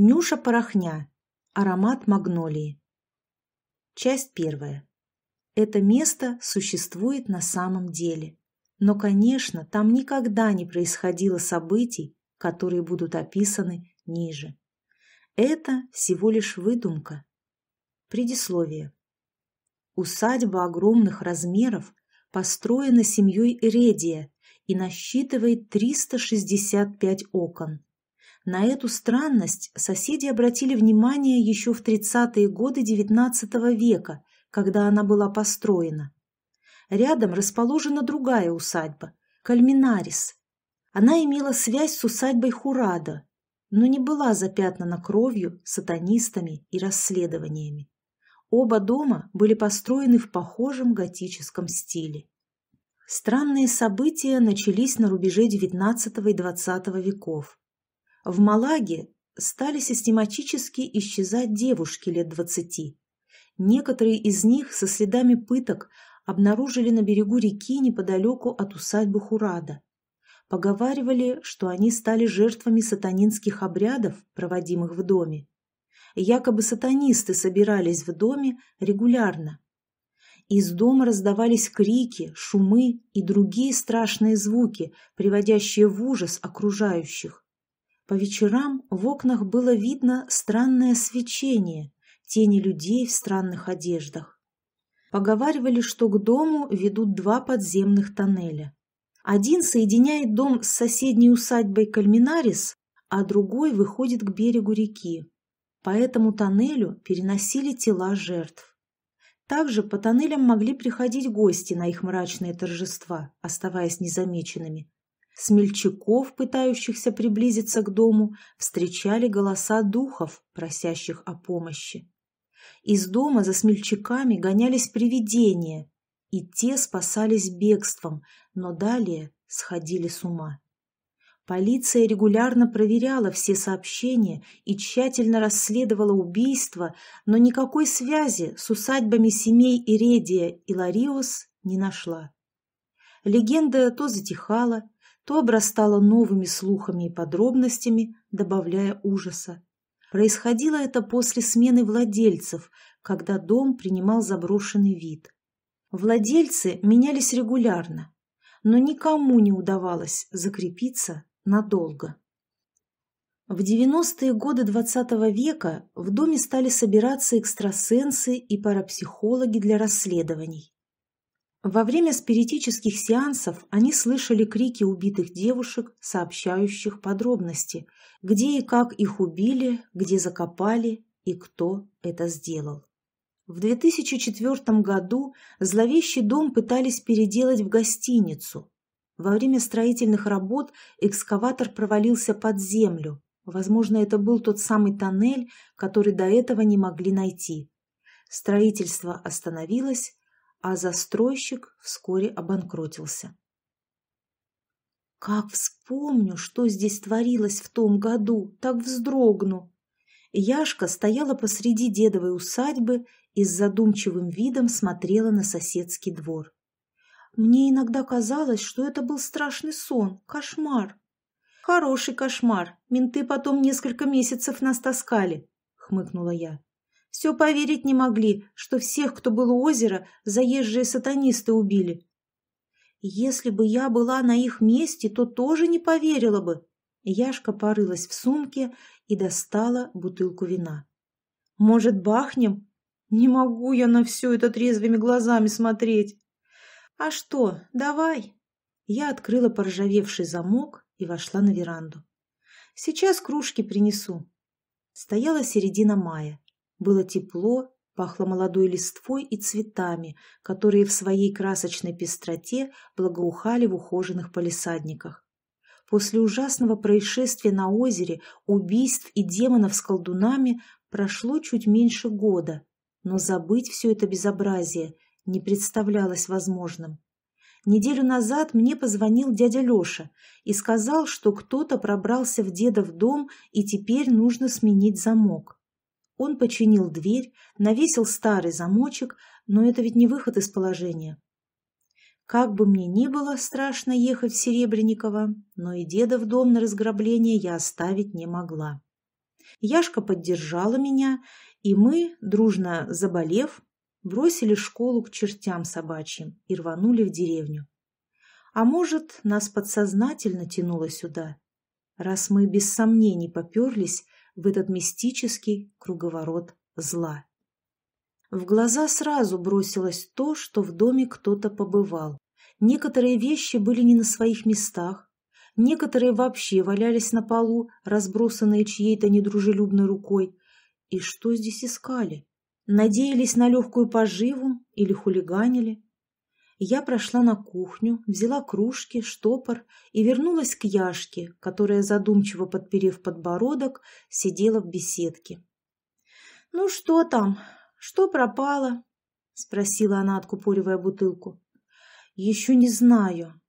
Нюша Порохня. Аромат магнолии. Часть первая. Это место существует на самом деле. Но, конечно, там никогда не происходило событий, которые будут описаны ниже. Это всего лишь выдумка. Предисловие. Усадьба огромных размеров построена семьей Эредия и насчитывает 365 окон. На эту странность соседи обратили внимание еще в 30-е годы XIX века, когда она была построена. Рядом расположена другая усадьба – Кальминарис. Она имела связь с усадьбой Хурада, но не была запятнана кровью, сатанистами и расследованиями. Оба дома были построены в похожем готическом стиле. Странные события начались на рубеже XIX и XX веков. В Малаге стали систематически исчезать девушки лет двадцати. Некоторые из них со следами пыток обнаружили на берегу реки неподалеку от усадьбы Хурада. Поговаривали, что они стали жертвами сатанинских обрядов, проводимых в доме. Якобы сатанисты собирались в доме регулярно. Из дома раздавались крики, шумы и другие страшные звуки, приводящие в ужас окружающих. По вечерам в окнах было видно странное свечение, тени людей в странных одеждах. Поговаривали, что к дому ведут два подземных тоннеля. Один соединяет дом с соседней усадьбой Кальминарис, а другой выходит к берегу реки. По этому тоннелю переносили тела жертв. Также по тоннелям могли приходить гости на их мрачные торжества, оставаясь незамеченными. Смельчаков, пытающихся приблизиться к дому, встречали голоса духов, просящих о помощи. Из дома за смельчаками гонялись привидения, и те спасались бегством, но далее сходили с ума. Полиция регулярно проверяла все сообщения и тщательно расследовала убийства, но никакой связи с усадьбами семей Иредия и Лариос не нашла. Легенда то затихала, то обрастала новыми слухами и подробностями, добавляя ужаса. Происходило это после смены владельцев, когда дом принимал заброшенный вид. Владельцы менялись регулярно, но никому не удавалось закрепиться надолго. В 90-е годы XX -го века в доме стали собираться экстрасенсы и парапсихологи для расследований. Во время спиритических сеансов они слышали крики убитых девушек, сообщающих подробности, где и как их убили, где закопали и кто это сделал. В 2004 году зловещий дом пытались переделать в гостиницу. Во время строительных работ экскаватор провалился под землю. Возможно, это был тот самый тоннель, который до этого не могли найти. Строительство остановилось, а застройщик вскоре обанкротился. Как вспомню, что здесь творилось в том году, так вздрогну. Яшка стояла посреди дедовой усадьбы и с задумчивым видом смотрела на соседский двор. Мне иногда казалось, что это был страшный сон, кошмар. Хороший кошмар, менты потом несколько месяцев нас таскали, хмыкнула я. Все поверить не могли, что всех, кто был у озера, заезжие сатанисты убили. Если бы я была на их месте, то тоже не поверила бы. Яшка порылась в сумке и достала бутылку вина. Может, бахнем? Не могу я на все это трезвыми глазами смотреть. А что, давай. Я открыла поржавевший замок и вошла на веранду. Сейчас кружки принесу. Стояла середина мая. Было тепло, пахло молодой листвой и цветами, которые в своей красочной пестроте благоухали в ухоженных палисадниках. После ужасного происшествия на озере, убийств и демонов с колдунами прошло чуть меньше года, но забыть все это безобразие не представлялось возможным. Неделю назад мне позвонил дядя Леша и сказал, что кто-то пробрался в дедов дом и теперь нужно сменить замок. Он починил дверь, навесил старый замочек, но это ведь не выход из положения. Как бы мне ни было страшно ехать в Серебренниково, но и деда в дом на разграбление я оставить не могла. Яшка поддержала меня, и мы, дружно заболев, бросили школу к чертям собачьим и рванули в деревню. А может, нас подсознательно тянуло сюда, раз мы без сомнений поперлись в этот мистический круговорот зла. В глаза сразу бросилось то, что в доме кто-то побывал. Некоторые вещи были не на своих местах, некоторые вообще валялись на полу, разбросанные чьей-то недружелюбной рукой. И что здесь искали? Надеялись на легкую поживу или хулиганили? Я прошла на кухню, взяла кружки, штопор и вернулась к Яшке, которая, задумчиво подперев подбородок, сидела в беседке. «Ну что там? Что пропало?» — спросила она, откупоривая бутылку. «Еще не знаю».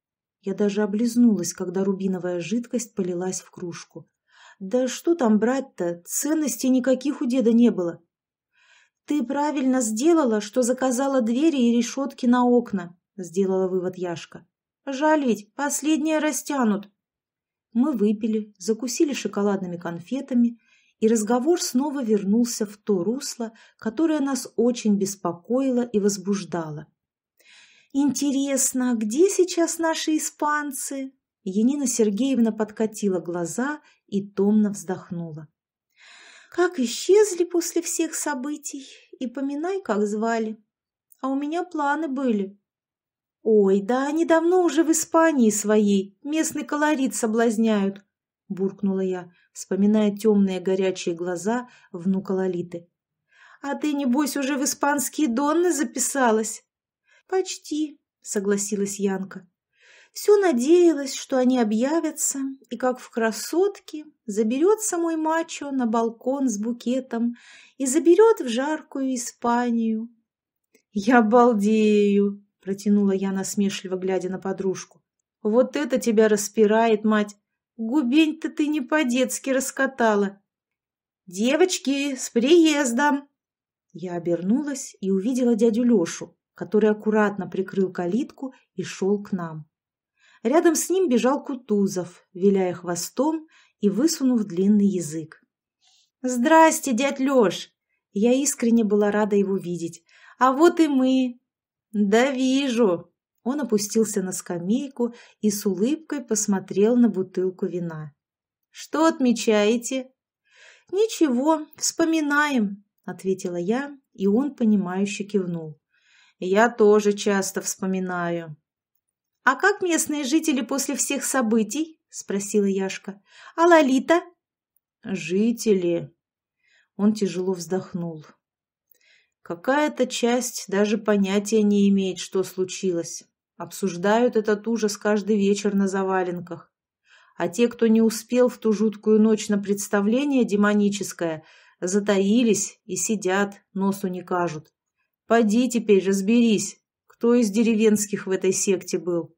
Я даже облизнулась, когда рубиновая жидкость полилась в кружку. «Да что там брать-то? Ценностей никаких у деда не было». «Ты правильно сделала, что заказала двери и решетки на окна», — сделала вывод Яшка. «Жаль ведь, последние растянут». Мы выпили, закусили шоколадными конфетами и разговор снова вернулся в то русло, которое нас очень беспокоило и возбуждало. «Интересно, где сейчас наши испанцы?» Янина Сергеевна подкатила глаза и томно вздохнула. «Как исчезли после всех событий, и поминай, как звали. А у меня планы были». «Ой, да они давно уже в Испании своей, местный колорит соблазняют», – буркнула я, вспоминая темные горячие глаза внука Лолиты. «А ты, небось, уже в испанские донны записалась?» «Почти», — согласилась Янка. «Все надеялась, что они объявятся, и, как в красотке, заберется мой мачо на балкон с букетом и заберет в жаркую Испанию». «Я балдею!» — протянула я насмешливо, глядя на подружку. «Вот это тебя распирает, мать! Губень-то ты не по-детски раскатала. «Девочки, с приездом!» Я обернулась и увидела дядю Лешу, который аккуратно прикрыл калитку и шел к нам. Рядом с ним бежал Кутузов, виляя хвостом и высунув длинный язык. «Здрасте, дядь Леш!» Я искренне была рада его видеть. «А вот и мы!» «Да вижу!» Он опустился на скамейку и с улыбкой посмотрел на бутылку вина. «Что отмечаете?» «Ничего, вспоминаем», — ответила я, и он, понимающе кивнул. «Я тоже часто вспоминаю». «А как местные жители после всех событий?» — спросила Яшка. «А Лолита?» «Жители...» Он тяжело вздохнул. Какая-то часть даже понятия не имеет, что случилось. Обсуждают этот ужас каждый вечер на заваленках. А те, кто не успел в ту жуткую ночь на представление демоническое, затаились и сидят, носу не кажут. Поди теперь разберись, кто из деревенских в этой секте был.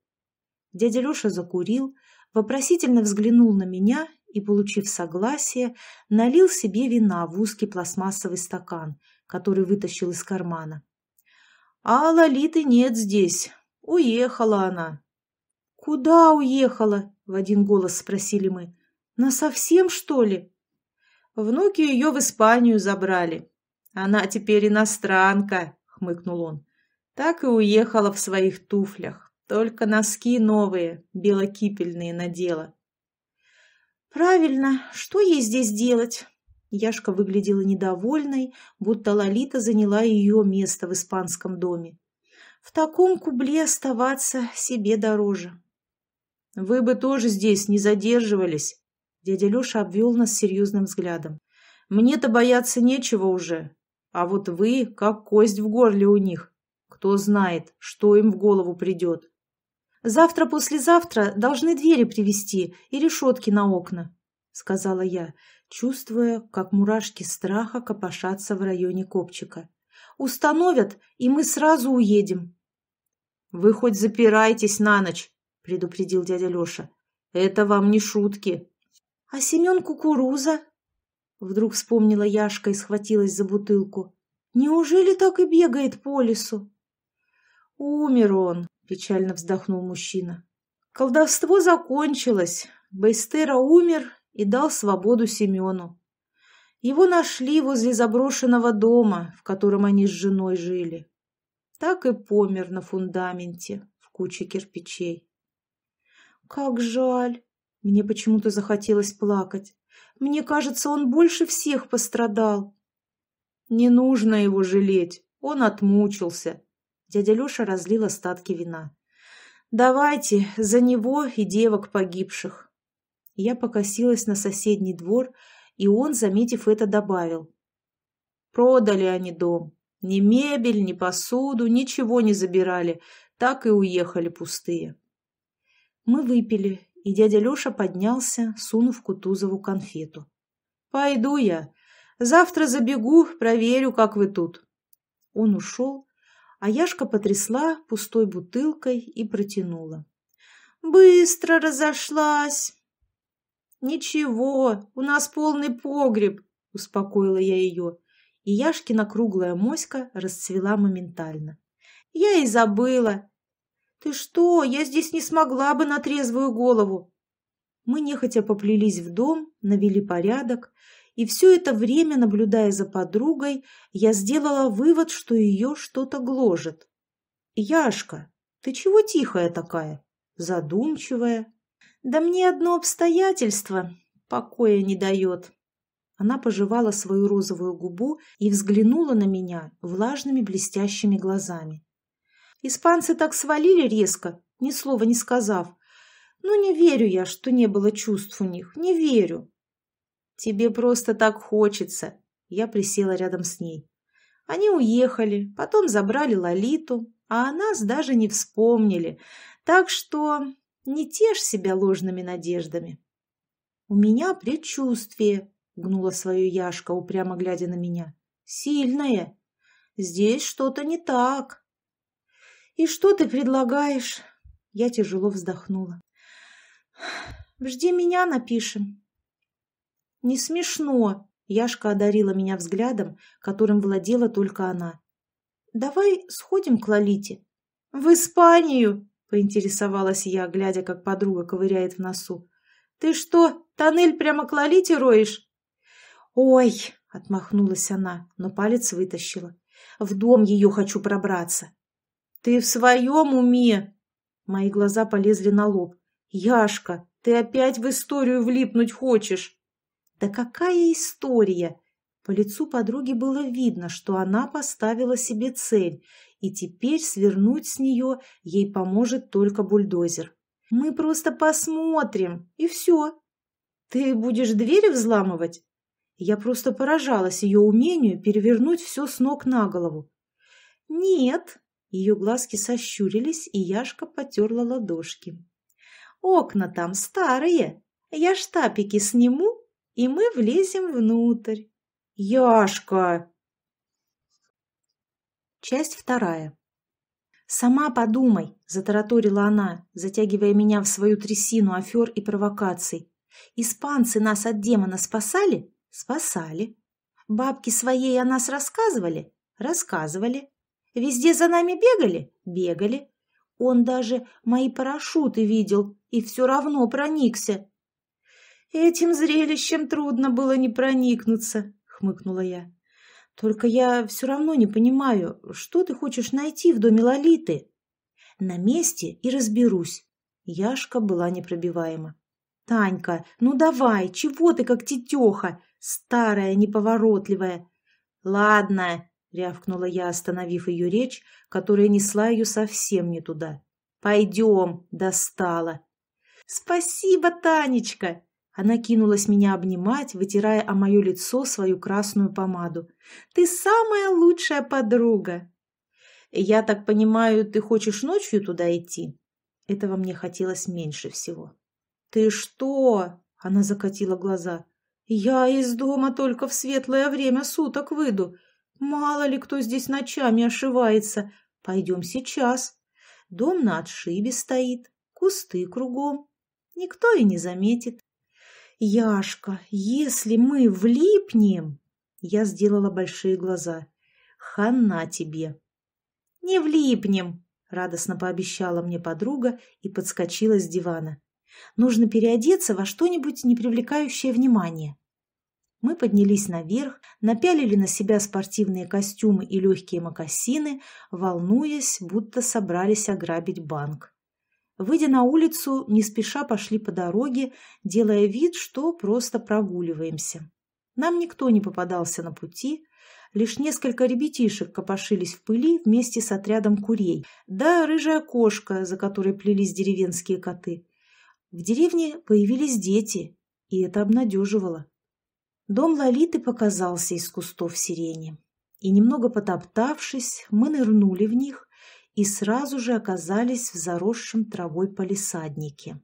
Дядя Леша закурил, вопросительно взглянул на меня и, получив согласие, налил себе вина в узкий пластмассовый стакан, который вытащил из кармана. «А Лолиты нет здесь, Уехала она. Куда уехала? В один голос спросили мы. На совсем что ли? Внуки ее в Испанию забрали. Она теперь иностранка, хмыкнул он. Так и уехала в своих туфлях. Только носки новые, белокипельные надела. Правильно, что ей здесь делать? Яшка выглядела недовольной, будто Лолита заняла ее место в испанском доме. В таком кубле оставаться себе дороже. Вы бы тоже здесь не задерживались. Дядя Леша обвел нас серьезным взглядом. Мне-то бояться нечего уже. А вот вы, как кость в горле у них. Кто знает, что им в голову придет. Завтра-послезавтра должны двери привезти и решетки на окна, сказала я, чувствуя, как мурашки страха копошатся в районе копчика. Установят, и мы сразу уедем. — Вы хоть запирайтесь на ночь, — предупредил дядя Леша. — Это вам не шутки. — А Семен Кукуруза? Вдруг вспомнила Яшка и схватилась за бутылку. Неужели так и бегает по лесу? Умер он, печально вздохнул мужчина. Колдовство закончилось. Бейстера умер и дал свободу Семену. Его нашли возле заброшенного дома, в котором они с женой жили. Так и помер на фундаменте в куче кирпичей. Как жаль. Мне почему-то захотелось плакать. Мне кажется, он больше всех пострадал. Не нужно его жалеть. Он отмучился. Дядя Леша разлил остатки вина. Давайте за него и девок погибших. Я покосилась на соседний двор, и он, заметив это, добавил. Продали они дом. Ни мебель, ни посуду, ничего не забирали. Так и уехали пустые. Мы выпили, и дядя Леша поднялся, сунув Кутузову конфету. «Пойду я. Завтра забегу, проверю, как вы тут». Он ушел, а Яшка потрясла пустой бутылкой и протянула. «Быстро разошлась!» «Ничего, у нас полный погреб», — успокоила я ее, и Яшкина круглая моська расцвела моментально. «Я и забыла. Ты что, я здесь не смогла бы на трезвую голову». Мы нехотя поплелись в дом, навели порядок, и все это время, наблюдая за подругой, я сделала вывод, что ее что-то гложет. «Яшка, ты чего тихая такая? Задумчивая?» Да мне одно обстоятельство покоя не дает. Она пожевала свою розовую губу и взглянула на меня влажными блестящими глазами. Испанцы так свалили резко, ни слова не сказав. Ну, не верю я, что не было чувств у них, не верю. Тебе просто так хочется. Я присела рядом с ней. Они уехали, потом забрали Лолиту, а о нас даже не вспомнили. Так что не тешь себя ложными надеждами. У меня предчувствие, гнула свою Яшка, упрямо глядя на меня. Сильное. Здесь что-то не так. И что ты предлагаешь? Я тяжело вздохнула. Жди меня, напишем. Не смешно. Яшка одарила меня взглядом, которым владела только она. Давай сходим к Лолите. В Испанию, поинтересовалась я, глядя, как подруга ковыряет в носу. «Ты что, тоннель прямо к Лолите роешь?» «Ой!» — отмахнулась она, но палец вытащила. «В дом ее хочу пробраться». «Ты в своем уме?» Мои глаза полезли на лоб. «Яшка, ты опять в историю влипнуть хочешь?» «Да какая история?» По лицу подруги было видно, что она поставила себе цель и теперь свернуть с нее ей поможет только бульдозер. Мы просто посмотрим, и все. Ты будешь двери взламывать? Я просто поражалась ее умению перевернуть все с ног на голову. Нет, ее глазки сощурились, и Яшка потерла ладошки. Окна там старые, я штапики сниму, и мы влезем внутрь. Яшка! Часть вторая. «Сама подумай», — затараторила она, затягивая меня в свою трясину афер и провокаций. «Испанцы нас от демона спасали? Спасали. Бабки своей о нас рассказывали? Рассказывали. Везде за нами бегали? Бегали. Он даже мои парашюты видел и все равно проникся». «Этим зрелищем трудно было не проникнуться», — хмыкнула я. Только я все равно не понимаю, что ты хочешь найти в доме Лолиты? На месте и разберусь. Яшка была непробиваема. Танька, ну давай, чего ты как тетеха, старая, неповоротливая? Ладно, рявкнула я, остановив ее речь, которая несла ее совсем не туда. Пойдем, достала. Спасибо, Танечка, она кинулась меня обнимать, вытирая о мое лицо свою красную помаду. «Ты самая лучшая подруга!» «Я так понимаю, ты хочешь ночью туда идти?» Этого мне хотелось меньше всего. «Ты что?» — она закатила глаза. «Я из дома только в светлое время суток выйду. Мало ли кто здесь ночами ошивается. Пойдем сейчас. Дом на отшибе стоит, кусты кругом. Никто и не заметит. «Яшка, если мы влипнем...» Я сделала большие глаза. «Хана тебе!» «Не влипнем!» — радостно пообещала мне подруга и подскочила с дивана. «Нужно переодеться во что-нибудь, не привлекающее внимания». Мы поднялись наверх, напялили на себя спортивные костюмы и легкие мокасины, волнуясь, будто собрались ограбить банк. Выйдя на улицу, не спеша пошли по дороге, делая вид, что просто прогуливаемся. Нам никто не попадался на пути, лишь несколько ребятишек копошились в пыли вместе с отрядом курей, да рыжая кошка, за которой плелись деревенские коты. В деревне появились дети, и это обнадеживало. Дом Лолиты показался из кустов сирени, и, немного потоптавшись, мы нырнули в них и сразу же оказались в заросшем травой палисаднике.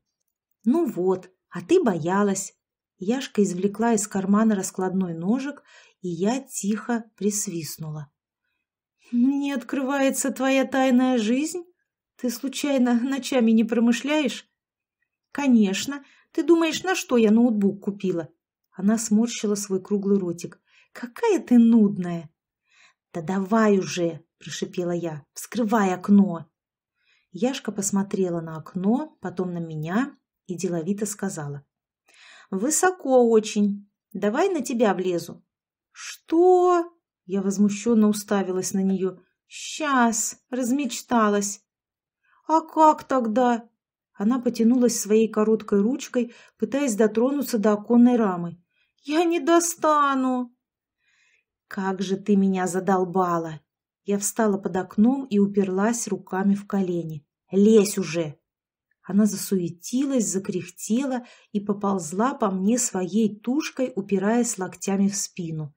«Ну вот, а ты боялась!» Яшка извлекла из кармана раскладной ножик, и я тихо присвистнула. «Не открывается твоя тайная жизнь? Ты случайно ночами не промышляешь?» «Конечно. Ты думаешь, на что я ноутбук купила?» Она сморщила свой круглый ротик. «Какая ты нудная!» «Да давай уже!» – прошипела я. «Вскрывай окно!» Яшка посмотрела на окно, потом на меня и деловито сказала. «Высоко очень. Давай на тебя влезу». «Что?» – я возмущенно уставилась на нее. «Сейчас!» – размечталась. «А как тогда?» Она потянулась своей короткой ручкой, пытаясь дотронуться до оконной рамы. «Я не достану!» «Как же ты меня задолбала!» Я встала под окном и уперлась руками в колени. «Лезь уже!» Она засуетилась, закряхтела и поползла по мне своей тушкой, упираясь локтями в спину.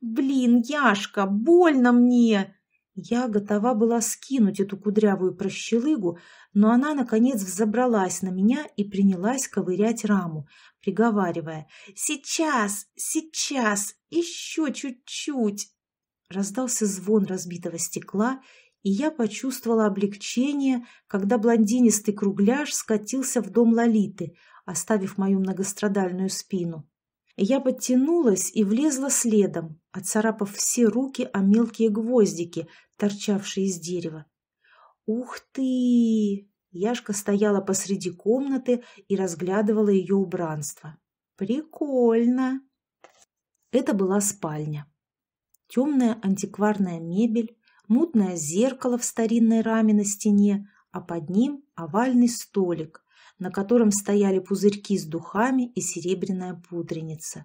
«Блин, Яшка, больно мне!» Я готова была скинуть эту кудрявую прощелыгу, но она, наконец, взобралась на меня и принялась ковырять раму, приговаривая «Сейчас, сейчас, еще чуть-чуть!» Раздался звон разбитого стекла, и я почувствовала облегчение, когда блондинистый кругляш скатился в дом Лолиты, оставив мою многострадальную спину. Я подтянулась и влезла следом, отцарапав все руки о мелкие гвоздики, торчавшие из дерева. «Ух ты!» Яшка стояла посреди комнаты и разглядывала ее убранство. «Прикольно!» Это была спальня. Темная антикварная мебель, мутное зеркало в старинной раме на стене, а под ним овальный столик, на котором стояли пузырьки с духами и серебряная пудреница.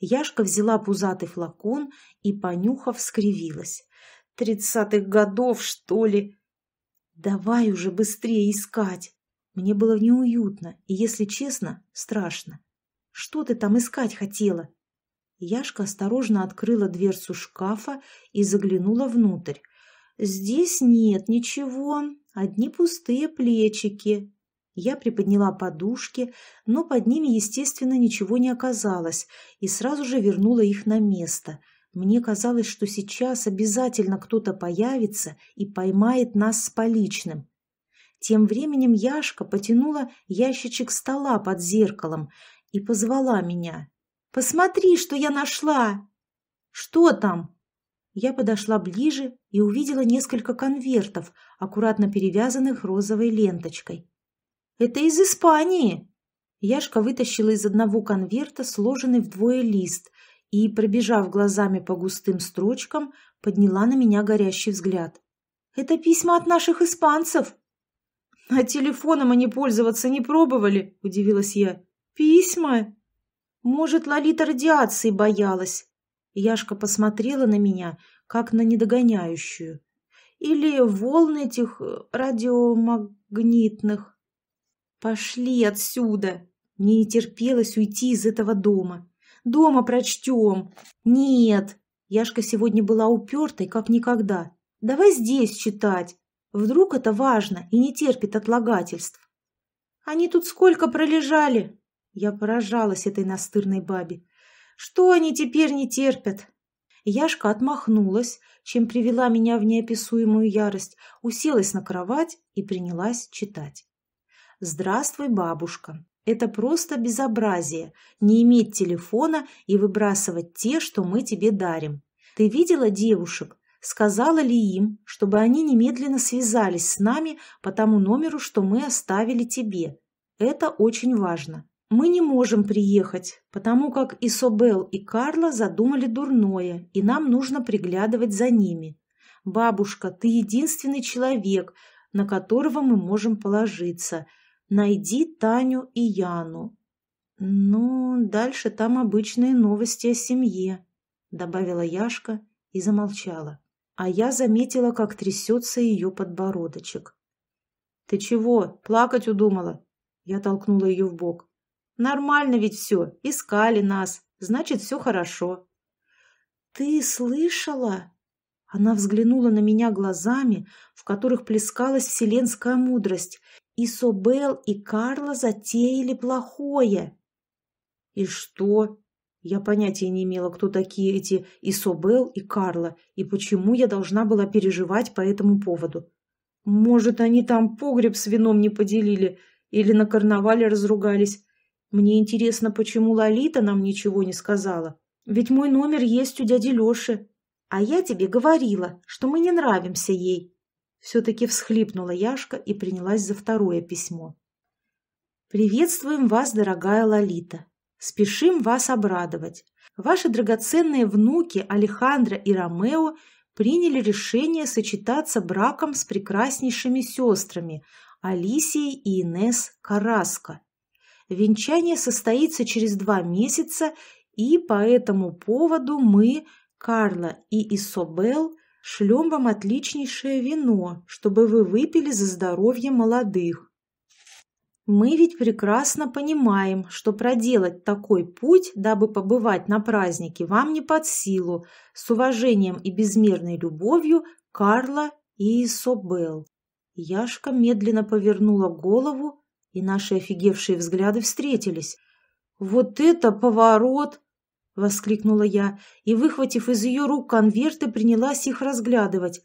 Яшка взяла пузатый флакон и, понюхав, скривилась. «Тридцатых годов, что ли?» «Давай уже быстрее искать!» Мне было неуютно и, если честно, страшно. «Что ты там искать хотела?» Яшка осторожно открыла дверцу шкафа и заглянула внутрь. «Здесь нет ничего, одни пустые плечики». Я приподняла подушки, но под ними, естественно, ничего не оказалось, и сразу же вернула их на место. Мне казалось, что сейчас обязательно кто-то появится и поймает нас с поличным. Тем временем Яшка потянула ящичек стола под зеркалом и позвала меня. «Посмотри, что я нашла!» «Что там?» Я подошла ближе и увидела несколько конвертов, аккуратно перевязанных розовой ленточкой. Это из Испании!» Яшка вытащила из одного конверта сложенный вдвое лист и, пробежав глазами по густым строчкам, подняла на меня горящий взгляд. «Это письма от наших испанцев!» «А телефоном они пользоваться не пробовали?» – удивилась я. «Письма?» «Может, Лолита радиации боялась?» Яшка посмотрела на меня, как на недогоняющую. «Или волн этих э, радиомагнитных?» «Пошли отсюда!» Мне не терпелось уйти из этого дома. «Дома прочтем!» «Нет!» Яшка сегодня была упертой, как никогда. «Давай здесь читать. Вдруг это важно и не терпит отлагательств». «Они тут сколько пролежали?» Я поражалась этой настырной бабе. «Что они теперь не терпят?» Яшка отмахнулась, чем привела меня в неописуемую ярость, уселась на кровать и принялась читать. «Здравствуй, бабушка. Это просто безобразие – не иметь телефона и выбрасывать те, что мы тебе дарим. Ты видела девушек? Сказала ли им, чтобы они немедленно связались с нами по тому номеру, что мы оставили тебе? Это очень важно. Мы не можем приехать, потому как Исобел и Карла задумали дурное, и нам нужно приглядывать за ними. Бабушка, ты единственный человек, на которого мы можем положиться. Найди Таню и Яну. Ну, дальше там обычные новости о семье, добавила Яшка и замолчала. А я заметила, как трясется ее подбородочек. Ты чего, плакать удумала? Я толкнула ее в бок. Нормально ведь все, искали нас, значит, все хорошо. Ты слышала? Она взглянула на меня глазами, в которых плескалась вселенская мудрость. И Собел, и Карла затеяли плохое. И что? Я понятия не имела, кто такие эти Исобел и Карла, и почему я должна была переживать по этому поводу. Может, они там погреб с вином не поделили или на карнавале разругались. Мне интересно, почему Лолита нам ничего не сказала. Ведь мой номер есть у дяди Леши. А я тебе говорила, что мы не нравимся ей. Все-таки всхлипнула Яшка и принялась за второе письмо. «Приветствуем вас, дорогая Лолита. Спешим вас обрадовать. Ваши драгоценные внуки Алехандро и Ромео приняли решение сочетаться браком с прекраснейшими сестрами Алисией и Инес Караско. Венчание состоится через два месяца, и по этому поводу мы, Карла и Исобел, шлем вам отличнейшее вино, чтобы вы выпили за здоровье молодых. Мы ведь прекрасно понимаем, что проделать такой путь, дабы побывать на празднике, вам не под силу, с уважением и безмерной любовью Карла и Исобел. Яшка медленно повернула голову и наши офигевшие взгляды встретились. «Вот это поворот!» — воскликнула я, и, выхватив из ее рук конверты, принялась их разглядывать.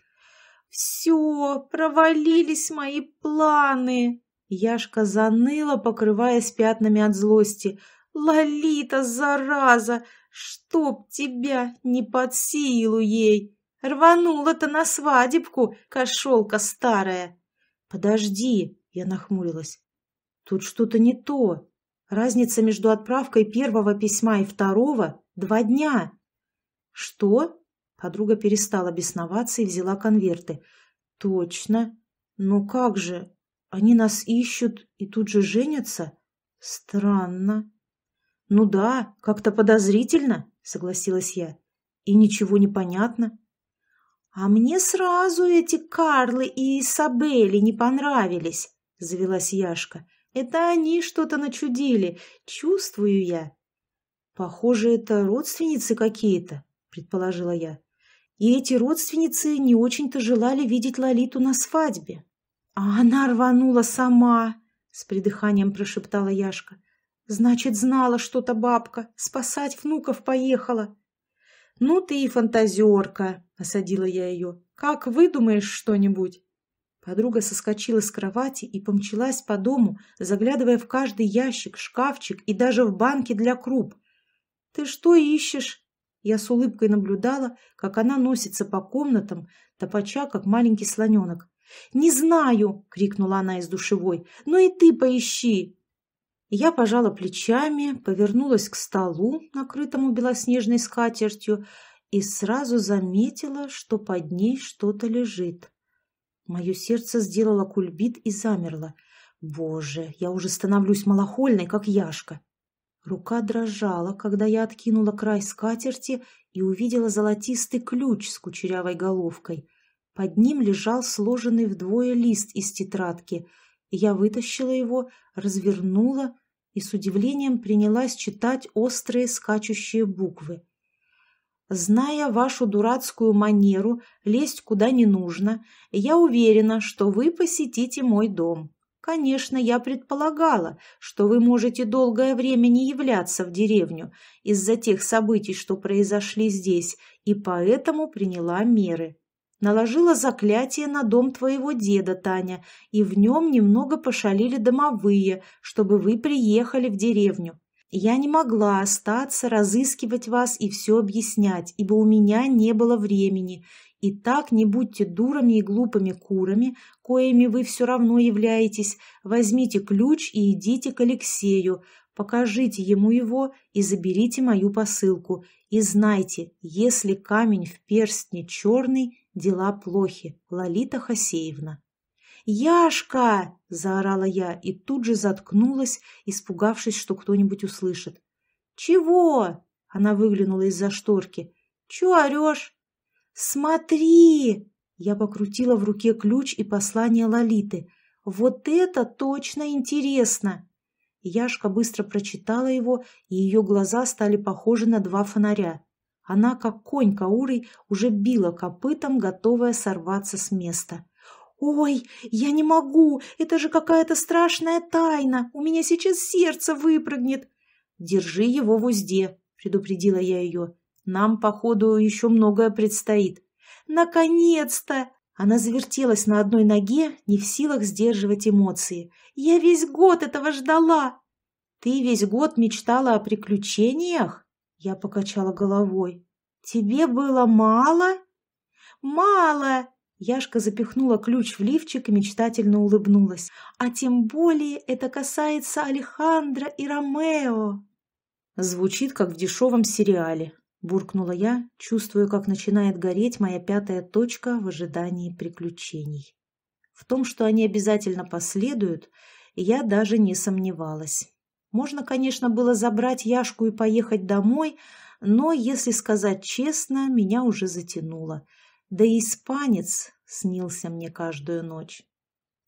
«Все, провалились мои планы!» Яшка заныла, покрываясь пятнами от злости. «Лолита, зараза! Чтоб тебя не под силу ей! Рванула-то на свадебку, кошелка старая!» «Подожди!» — я нахмурилась. Тут что-то не то. Разница между отправкой первого письма и второго — два дня. Что? Подруга перестала бесноваться и взяла конверты. Точно. Но как же? Они нас ищут и тут же женятся? Странно. Ну да, как-то подозрительно, согласилась я. И ничего не понятно. А мне сразу эти Карлы и Isabели не понравились, завелась Яшка. Это они что-то начудили, чувствую я. Похоже, это родственницы какие-то, предположила я. И эти родственницы не очень-то желали видеть Лолиту на свадьбе. А она рванула сама, с придыханием прошептала Яшка. Значит, знала что-то бабка, спасать внуков поехала. Ну ты и фантазерка, осадила я ее. Как выдумаешь что-нибудь? Подруга соскочила с кровати и помчалась по дому, заглядывая в каждый ящик, шкафчик и даже в банки для круп. «Ты что ищешь?» Я с улыбкой наблюдала, как она носится по комнатам, топача, как маленький слоненок. «Не знаю!» — крикнула она из душевой. «Ну и ты поищи!» Я пожала плечами, повернулась к столу, накрытому белоснежной скатертью, и сразу заметила, что под ней что-то лежит. Мое сердце сделало кульбит и замерло. Боже, я уже становлюсь малохольной, как Яшка. Рука дрожала, когда я откинула край скатерти и увидела золотистый ключ с кучерявой головкой. Под ним лежал сложенный вдвое лист из тетрадки. Я вытащила его, развернула и с удивлением принялась читать острые скачущие буквы. Зная вашу дурацкую манеру лезть куда не нужно, я уверена, что вы посетите мой дом. Конечно, я предполагала, что вы можете долгое время не являться в деревню из-за тех событий, что произошли здесь, и поэтому приняла меры. Наложила заклятие на дом твоего деда, Таня, и в нем немного пошалили домовые, чтобы вы приехали в деревню. Я не могла остаться, разыскивать вас и все объяснять, ибо у меня не было времени. И так не будьте дурами и глупыми курами, коими вы все равно являетесь. Возьмите ключ и идите к Алексею. Покажите ему его и заберите мою посылку. И знайте, если камень в перстне черный, дела плохи. Лолита Хасеевна. «Яшка!» – заорала я и тут же заткнулась, испугавшись, что кто-нибудь услышит. «Чего?» – она выглянула из-за шторки. «Чего орешь?» «Смотри!» Я покрутила в руке ключ и послание Лолиты. «Вот это точно интересно!» Яшка быстро прочитала его, и ее глаза стали похожи на два фонаря. Она, как конь Каурой, уже била копытом, готовая сорваться с места. «Ой, я не могу! Это же какая-то страшная тайна! У меня сейчас сердце выпрыгнет!» «Держи его в узде!» — предупредила я ее. «Нам, походу, еще многое предстоит». «Наконец-то!» Она завертелась на одной ноге, не в силах сдерживать эмоции. «Я весь год этого ждала!» «Ты весь год мечтала о приключениях?» Я покачала головой. «Тебе было мало?» «Мало!» Яшка запихнула ключ в лифчик и мечтательно улыбнулась. «А тем более это касается Алехандра и Ромео!» Звучит, как в дешевом сериале. Буркнула я, чувствуя, как начинает гореть моя пятая точка в ожидании приключений. В том, что они обязательно последуют, я даже не сомневалась. Можно, конечно, было забрать Яшку и поехать домой, но, если сказать честно, меня уже затянуло. Да и испанец снился мне каждую ночь.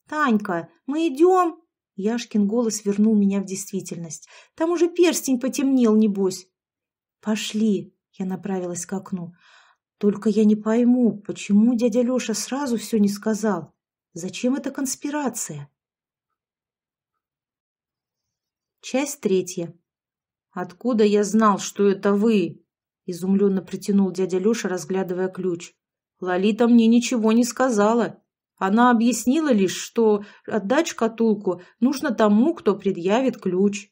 «Танька, мы идем?» Яшкин голос вернул меня в действительность. «Там уже перстень потемнел, небось». «Пошли», я направилась к окну. Только я не пойму, почему дядя Леша сразу все не сказал? Зачем эта конспирация? Часть третья. «Откуда я знал, что это вы?» — изумленно притянул дядя Леша, разглядывая ключ. «Лолита мне ничего не сказала. Она объяснила лишь, что отдать шкатулку нужно тому, кто предъявит ключ».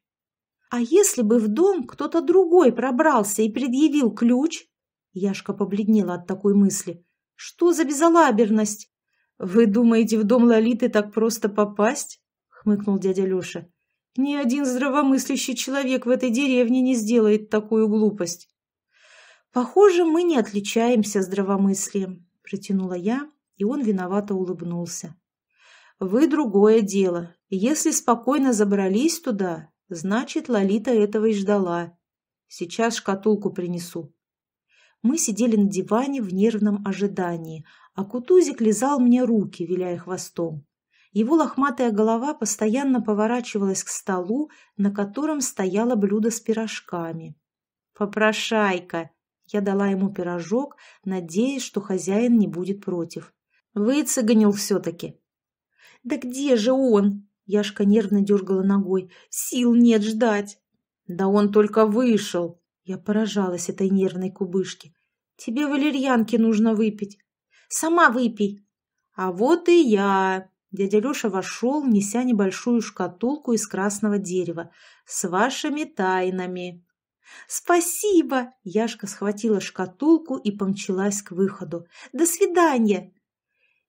А если бы в дом кто-то другой пробрался и предъявил ключ? Яшка побледнела от такой мысли. Что за безалаберность? Вы думаете, в дом Лолиты так просто попасть? Хмыкнул дядя Леша. Ни один здравомыслящий человек в этой деревне не сделает такую глупость. Похоже, мы не отличаемся здравомыслием, протянула я, и он виновато улыбнулся. Вы другое дело. Если спокойно забрались туда, Значит, Лолита этого и ждала. Сейчас шкатулку принесу. Мы сидели на диване в нервном ожидании, а Кутузик лизал мне руки, виляя хвостом. Его лохматая голова постоянно поворачивалась к столу, на котором стояло блюдо с пирожками. «Попрошайка!» Я дала ему пирожок, надеясь, что хозяин не будет против. Выцеганил все-таки. «Да где же он?» Яшка нервно дергала ногой. «Сил нет ждать!» «Да он только вышел!» Я поражалась этой нервной кубышке. «Тебе валерьянки нужно выпить!» «Сама выпей!» «А вот и я!» Дядя Леша вошел, неся небольшую шкатулку из красного дерева. «С вашими тайнами!» «Спасибо!» Яшка схватила шкатулку и помчалась к выходу. «До свидания!»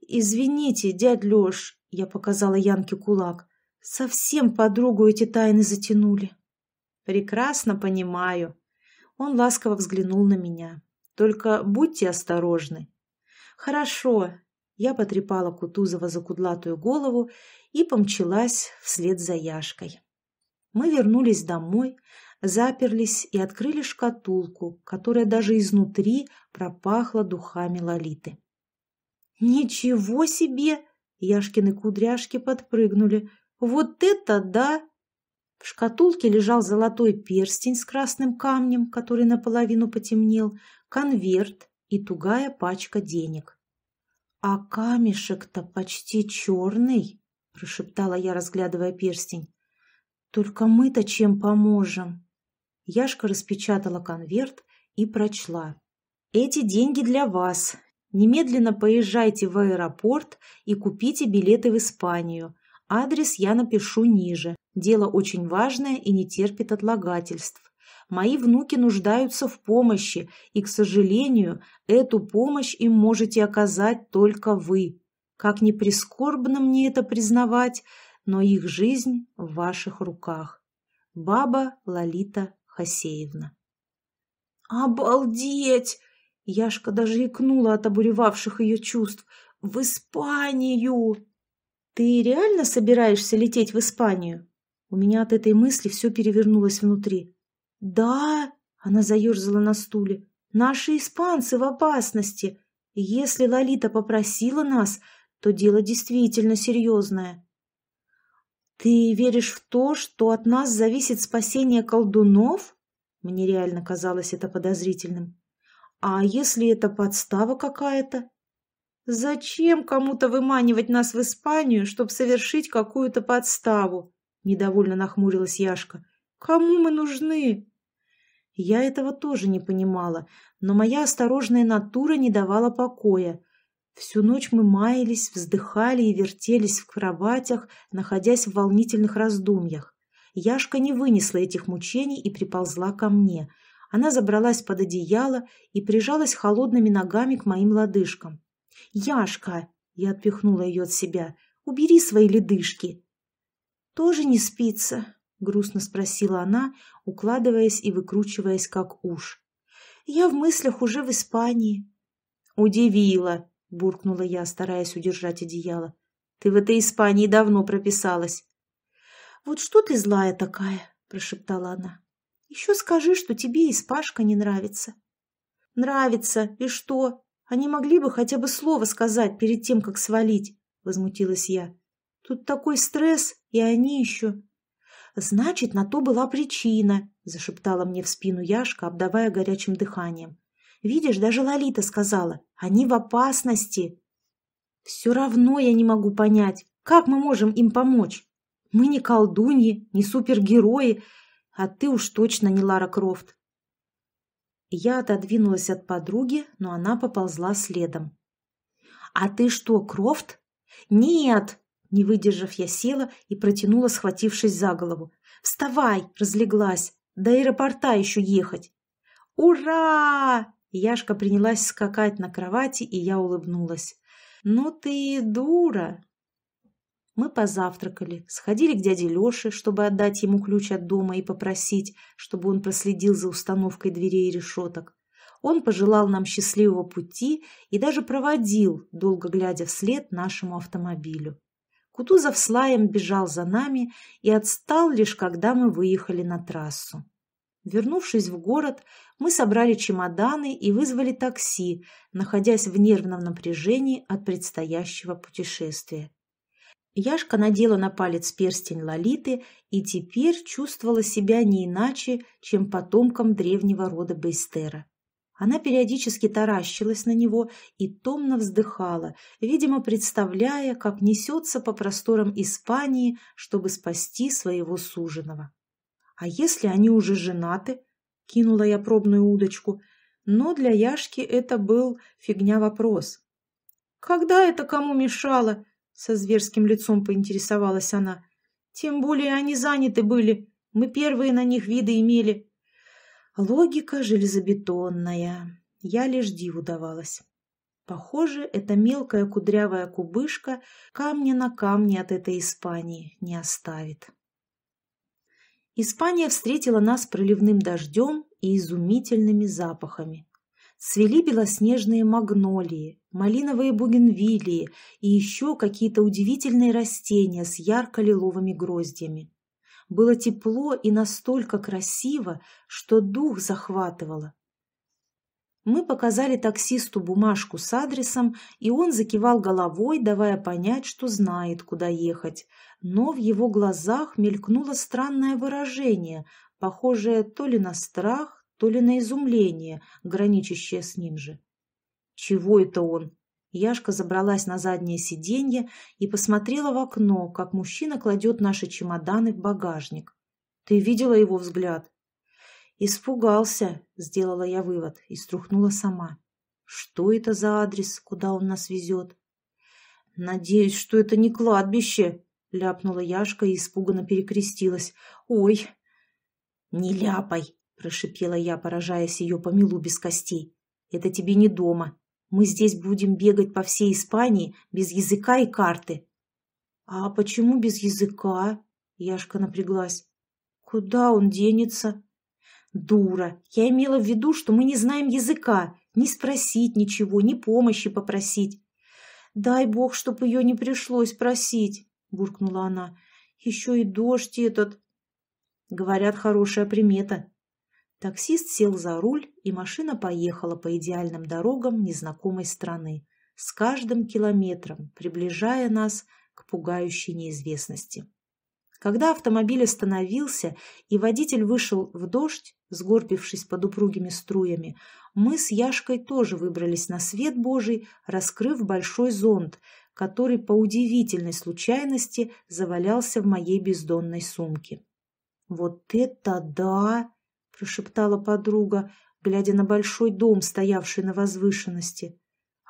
«Извините, дядь Леш!» Я показала Янке кулак. Совсем подругу эти тайны затянули. Прекрасно понимаю. Он ласково взглянул на меня. Только будьте осторожны. Хорошо. Я потрепала Кутузова за кудлатую голову и помчалась вслед за Яшкой. Мы вернулись домой, заперлись и открыли шкатулку, которая даже изнутри пропахла духами Лолиты. «Ничего себе!» Яшкины кудряшки подпрыгнули. Вот это да! В шкатулке лежал золотой перстень с красным камнем, который наполовину потемнел, конверт и тугая пачка денег. «А камешек-то почти черный», — прошептала я, разглядывая перстень. «Только мы-то чем поможем?» Яшка распечатала конверт и прочла. «Эти деньги для вас. Немедленно поезжайте в аэропорт и купите билеты в Испанию. Адрес я напишу ниже. Дело очень важное и не терпит отлагательств. Мои внуки нуждаются в помощи, и, к сожалению, эту помощь им можете оказать только вы. Как ни прискорбно мне это признавать, но их жизнь в ваших руках. Баба Лолита Хасеевна. «Обалдеть!» Яшка даже икнула от обуревавших ее чувств. «В Испанию!» «Ты реально собираешься лететь в Испанию?» У меня от этой мысли все перевернулось внутри. «Да!» — она заерзала на стуле. «Наши испанцы в опасности. Если Лолита попросила нас, то дело действительно серьезное». «Ты веришь в то, что от нас зависит спасение колдунов?» Мне реально казалось это подозрительным. «А если это подстава какая-то?» «Зачем кому-то выманивать нас в Испанию, чтобы совершить какую-то подставу?» Недовольно нахмурилась Яшка. «Кому мы нужны?» Я этого тоже не понимала, но моя осторожная натура не давала покоя. Всю ночь мы маялись, вздыхали и вертелись в кроватях, находясь в волнительных раздумьях. Яшка не вынесла этих мучений и приползла ко мне. Она забралась под одеяло и прижалась холодными ногами к моим лодыжкам. «Яшка!» — я отпихнула ее от себя. «Убери свои ледышки!» «Тоже не спится?» — грустно спросила она, укладываясь и выкручиваясь, как уж. «Я в мыслях уже в Испании». «Удивила!» — буркнула я, стараясь удержать одеяло. «Ты в этой Испании давно прописалась». «Вот что ты злая такая?» — прошептала она. «Еще скажи, что тебе Испашка не нравится». «Нравится. И что? Они могли бы хотя бы слово сказать перед тем, как свалить», — возмутилась я. «Тут такой стресс, и они еще...» «Значит, на то была причина», — зашептала мне в спину Яшка, обдавая горячим дыханием. «Видишь, даже Лолита сказала, они в опасности». «Все равно я не могу понять, как мы можем им помочь? Мы не колдуньи, не супергерои, а ты уж точно не Лара Крофт». Я отодвинулась от подруги, но она поползла следом. «А ты что, Крофт?» «Нет!» Не выдержав, я села и протянула, схватившись за голову. «Вставай!» — разлеглась. До аэропорта еще ехать. «Ура!» Яшка принялась скакать на кровати, и я улыбнулась. «Ну ты дура!» Мы позавтракали, сходили к дяде Леше, чтобы отдать ему ключ от дома и попросить, чтобы он проследил за установкой дверей и решеток. Он пожелал нам счастливого пути и даже проводил, долго глядя вслед нашему автомобилю. Кутузов с лаем бежал за нами и отстал лишь когда мы выехали на трассу. Вернувшись в город, мы собрали чемоданы и вызвали такси, находясь в нервном напряжении от предстоящего путешествия. Яшка надела на палец перстень Лолиты и теперь чувствовала себя не иначе, чем потомком древнего рода Бейстера. Она периодически таращилась на него и томно вздыхала, видимо, представляя, как несется по просторам Испании, чтобы спасти своего суженого. «А если они уже женаты?» — кинула я пробную удочку. Но для Яшки это был фигня вопрос. «Когда это кому мешало?» — со зверским лицом поинтересовалась она. «Тем более они заняты были. Мы первые на них виды имели. Логика железобетонная. Я лишь диву давалась. Похоже, эта мелкая кудрявая кубышка камня на камне от этой Испании не оставит. Испания встретила нас проливным дождем и изумительными запахами. Цвели белоснежные магнолии, малиновые бугенвилии и еще какие-то удивительные растения с ярко-лиловыми гроздьями. Было тепло и настолько красиво, что дух захватывало. Мы показали таксисту бумажку с адресом, и он закивал головой, давая понять, что знает, куда ехать. Но в его глазах мелькнуло странное выражение, похожее то ли на страх, то ли на изумление, граничащее с ним же. «Чего это он?» Яшка забралась на заднее сиденье и посмотрела в окно, как мужчина кладет наши чемоданы в багажник. «Ты видела его взгляд?» «Испугался», — сделала я вывод и струхнула сама. «Что это за адрес, куда он нас везет?» «Надеюсь, что это не кладбище», — ляпнула Яшка и испуганно перекрестилась. «Ой!» «Не ляпай!» — прошипела я, поражаясь ее помилу без костей. «Это тебе не дома. Мы здесь будем бегать по всей Испании без языка и карты. А почему без языка? Яшка напряглась. Куда он денется? Дура, я имела в виду, что мы не знаем языка, ни спросить ничего, ни помощи попросить. Дай бог, чтоб ее не пришлось просить, буркнула она. Еще и дождь этот. Говорят, хорошая примета. Таксист сел за руль, и машина поехала по идеальным дорогам незнакомой страны, с каждым километром приближая нас к пугающей неизвестности. Когда автомобиль остановился и водитель вышел в дождь, сгорбившись под упругими струями, мы с Яшкой тоже выбрались на свет Божий, раскрыв большой зонт, который по удивительной случайности завалялся в моей бездонной сумке. «Вот это да!» – прошептала подруга, глядя на большой дом, стоявший на возвышенности.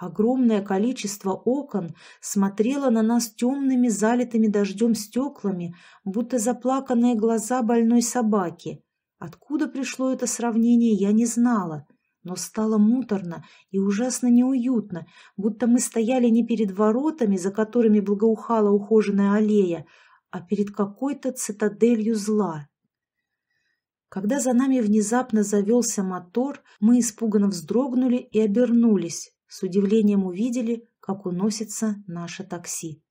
Огромное количество окон смотрело на нас темными, залитыми дождем стеклами, будто заплаканные глаза больной собаки. Откуда пришло это сравнение, я не знала, но стало муторно и ужасно неуютно, будто мы стояли не перед воротами, за которыми благоухала ухоженная аллея, а перед какой-то цитаделью зла. Когда за нами внезапно завелся мотор, мы испуганно вздрогнули и обернулись, с удивлением увидели, как уносится наше такси.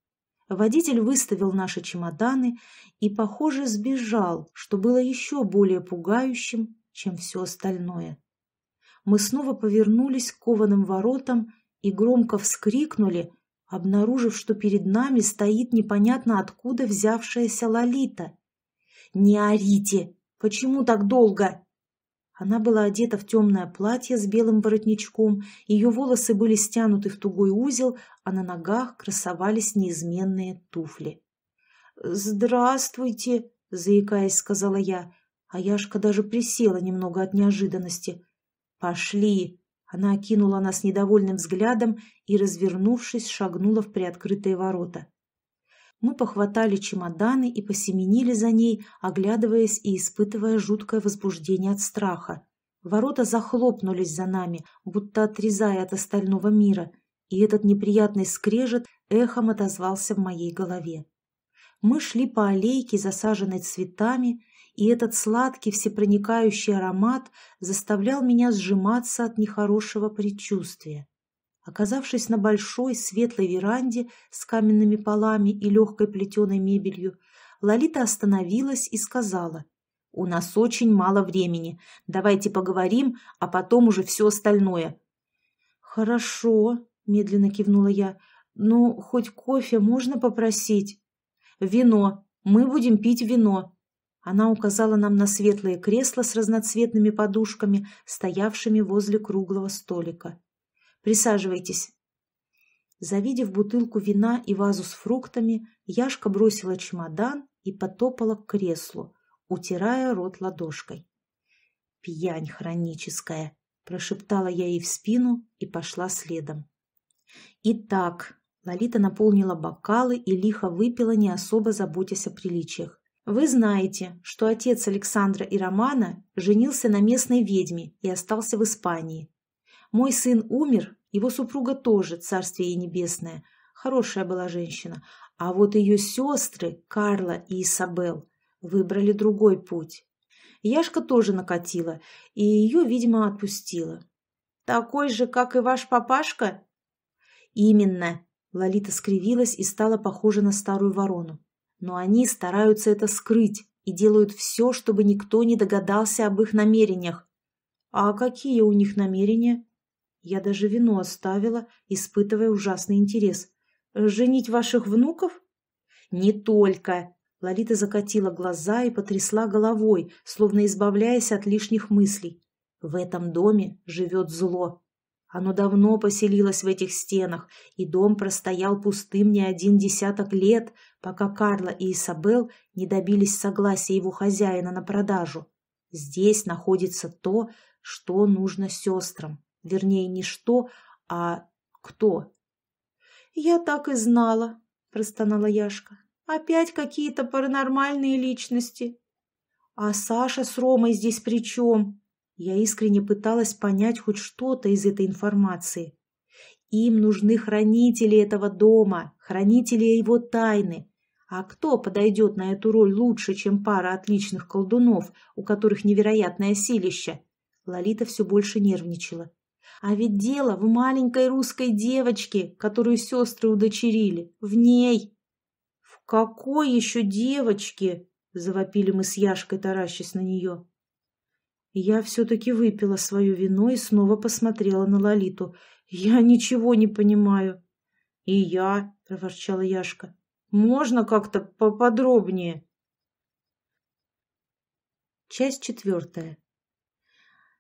Водитель выставил наши чемоданы и, похоже, сбежал, что было еще более пугающим, чем все остальное. Мы снова повернулись к кованым воротам и громко вскрикнули, обнаружив, что перед нами стоит непонятно откуда взявшаяся Лолита. «Не орите!» Почему так долго?» Она была одета в темное платье с белым воротничком, ее волосы были стянуты в тугой узел, а на ногах красовались неизменные туфли. «Здравствуйте!» — заикаясь, сказала я, а Яшка даже присела немного от неожиданности. «Пошли!» Она окинула нас недовольным взглядом и, развернувшись, шагнула в приоткрытые ворота. Мы похватали чемоданы и посеменили за ней, оглядываясь и испытывая жуткое возбуждение от страха. Ворота захлопнулись за нами, будто отрезая от остального мира, и этот неприятный скрежет эхом отозвался в моей голове. Мы шли по аллейке, засаженной цветами, и этот сладкий всепроникающий аромат заставлял меня сжиматься от нехорошего предчувствия. Оказавшись на большой светлой веранде с каменными полами и легкой плетеной мебелью, Лолита остановилась и сказала, «У нас очень мало времени. Давайте поговорим, а потом уже все остальное». «Хорошо», — медленно кивнула я, «но хоть кофе можно попросить?» «Вино. Мы будем пить вино». Она указала нам на светлые кресла с разноцветными подушками, стоявшими возле круглого столика. Присаживайтесь. Завидев бутылку вина и вазу с фруктами, Яшка бросила чемодан и потопала к креслу, утирая рот ладошкой. «Пьянь хроническая!» – прошептала я ей в спину и пошла следом. «Итак», – Лолита наполнила бокалы и лихо выпила, не особо заботясь о приличиях. «Вы знаете, что отец Александра и Романа женился на местной ведьме и остался в Испании. Мой сын умер, его супруга тоже, царствие ей небесное. Хорошая была женщина. А вот ее сестры, Карла и Исабел, выбрали другой путь. Яшка тоже накатила, и ее, видимо, отпустила. «Такой же, как и ваш папашка?» «Именно!» — Лолита скривилась и стала похожа на старую ворону. «Но они стараются это скрыть и делают все, чтобы никто не догадался об их намерениях». «А какие у них намерения?» Я даже вино оставила, испытывая ужасный интерес. «Женить ваших внуков?» «Не только!» Лолита закатила глаза и потрясла головой, словно избавляясь от лишних мыслей. «В этом доме живет зло. Оно давно поселилось в этих стенах, и дом простоял пустым не один десяток лет, пока Карла и Исабел не добились согласия его хозяина на продажу. Здесь находится то, что нужно сестрам. Вернее, не что, а кто. «Я так и знала», — простонала Яшка. «Опять какие-то паранормальные личности». «А Саша с Ромой здесь при чем?» Я искренне пыталась понять хоть что-то из этой информации. Им нужны хранители этого дома, хранители его тайны. А кто подойдет на эту роль лучше, чем пара отличных колдунов, у которых невероятное силище? Лолита все больше нервничала. А ведь дело в маленькой русской девочке, которую сестры удочерили. В ней. В какой еще девочке? Завопили мы с Яшкой, таращась на нее. Я все-таки выпила свое вино и снова посмотрела на Лолиту. Я ничего не понимаю. И я, проворчала Яшка. Можно как-то поподробнее? Часть четвертая.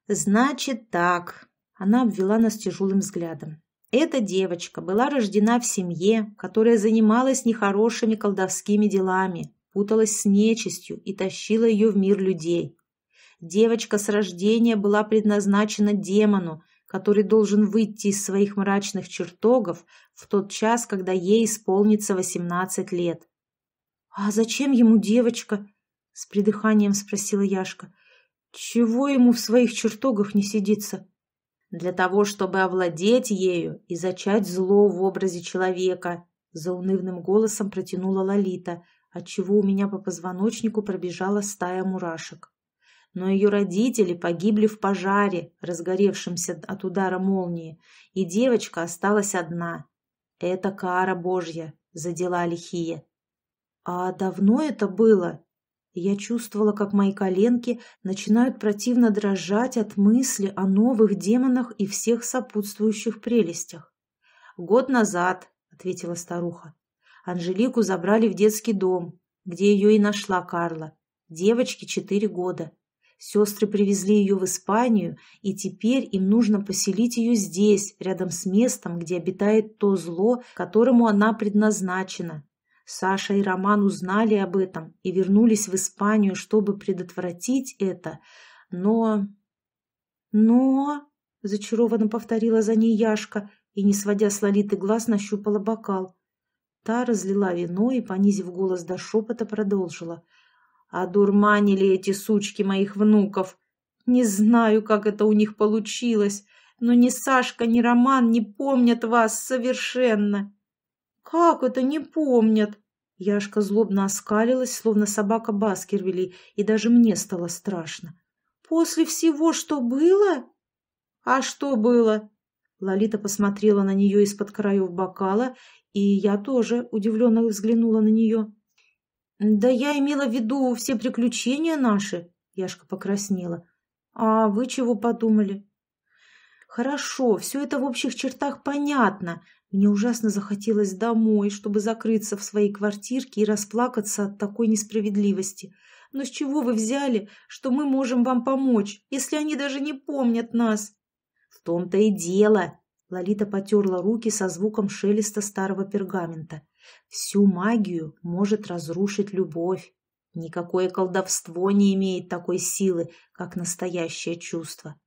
Значит так. Она обвела нас тяжелым взглядом. Эта девочка была рождена в семье, которая занималась нехорошими колдовскими делами, путалась с нечистью и тащила ее в мир людей. Девочка с рождения была предназначена демону, который должен выйти из своих мрачных чертогов в тот час, когда ей исполнится восемнадцать лет. «А зачем ему девочка?» — с придыханием спросила Яшка. «Чего ему в своих чертогах не сидится?» «Для того, чтобы овладеть ею и зачать зло в образе человека», — заунывным голосом протянула Лолита, отчего у меня по позвоночнику пробежала стая мурашек но ее родители погибли в пожаре, разгоревшемся от удара молнии, и девочка осталась одна. Это кара Божья за дела лихие. А давно это было? Я чувствовала, как мои коленки начинают противно дрожать от мысли о новых демонах и всех сопутствующих прелестях. «Год назад», — ответила старуха, — «Анжелику забрали в детский дом, где ее и нашла Карла. Девочке четыре года. Сестры привезли ее в Испанию, и теперь им нужно поселить ее здесь, рядом с местом, где обитает то зло, которому она предназначена. Саша и Роман узнали об этом и вернулись в Испанию, чтобы предотвратить это, но... Но... — зачарованно повторила за ней Яшка и, не сводя с Лолиты глаз, нащупала бокал. Та разлила вино и, понизив голос до шепота, продолжила — Одурманили эти сучки моих внуков. Не знаю, как это у них получилось, но ни Сашка, ни Роман не помнят вас совершенно. Как это не помнят? Яшка злобно оскалилась, словно собака Баскервилей, и даже мне стало страшно. После всего, что было? А что было? Лолита посмотрела на нее из-под краев бокала, и я тоже удивленно взглянула на нее. «Да я имела в виду все приключения наши», — Яшка покраснела. «А вы чего подумали?» «Хорошо, все это в общих чертах понятно. Мне ужасно захотелось домой, чтобы закрыться в своей квартирке и расплакаться от такой несправедливости. Но с чего вы взяли, что мы можем вам помочь, если они даже не помнят нас?» «В том-то и дело», — Лолита потерла руки со звуком шелеста старого пергамента. Всю магию может разрушить любовь. Никакое колдовство не имеет такой силы, как настоящее чувство.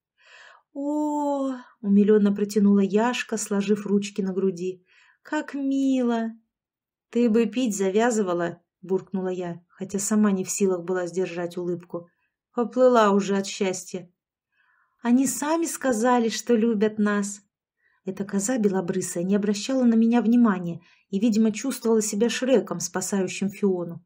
О, умиленно протянула Яшка, сложив ручки на груди. Как мило! Ты бы пить завязывала, буркнула я, хотя сама не в силах была сдержать улыбку. Поплыла уже от счастья. Они сами сказали, что любят нас. Эта коза белобрысая не обращала на меня внимания и, видимо, чувствовала себя Шреком, спасающим Фиону.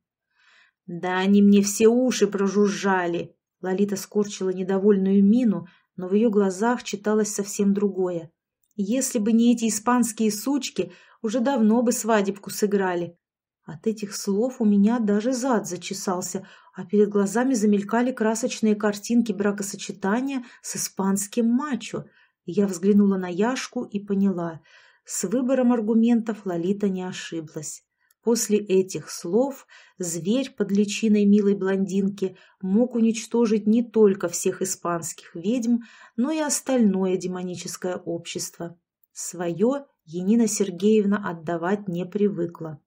«Да они мне все уши прожужжали!» Лолита скорчила недовольную мину, но в ее глазах читалось совсем другое. Если бы не эти испанские сучки, уже давно бы свадебку сыграли. От этих слов у меня даже зад зачесался, а перед глазами замелькали красочные картинки бракосочетания с испанским мачо. Я взглянула на Яшку и поняла — с выбором аргументов Лолита не ошиблась. После этих слов зверь под личиной милой блондинки мог уничтожить не только всех испанских ведьм, но и остальное демоническое общество. Свое Енина Сергеевна отдавать не привыкла.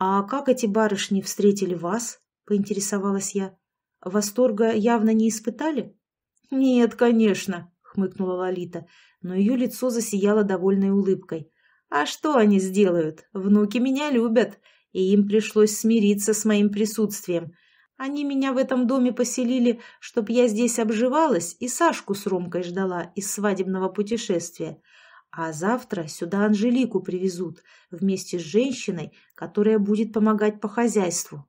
«А как эти барышни встретили вас?» – поинтересовалась я. «Восторга явно не испытали?» «Нет, конечно», – хмыкнула Лолита но ее лицо засияло довольной улыбкой. «А что они сделают? Внуки меня любят, и им пришлось смириться с моим присутствием. Они меня в этом доме поселили, чтоб я здесь обживалась и Сашку с Ромкой ждала из свадебного путешествия. А завтра сюда Анжелику привезут вместе с женщиной, которая будет помогать по хозяйству.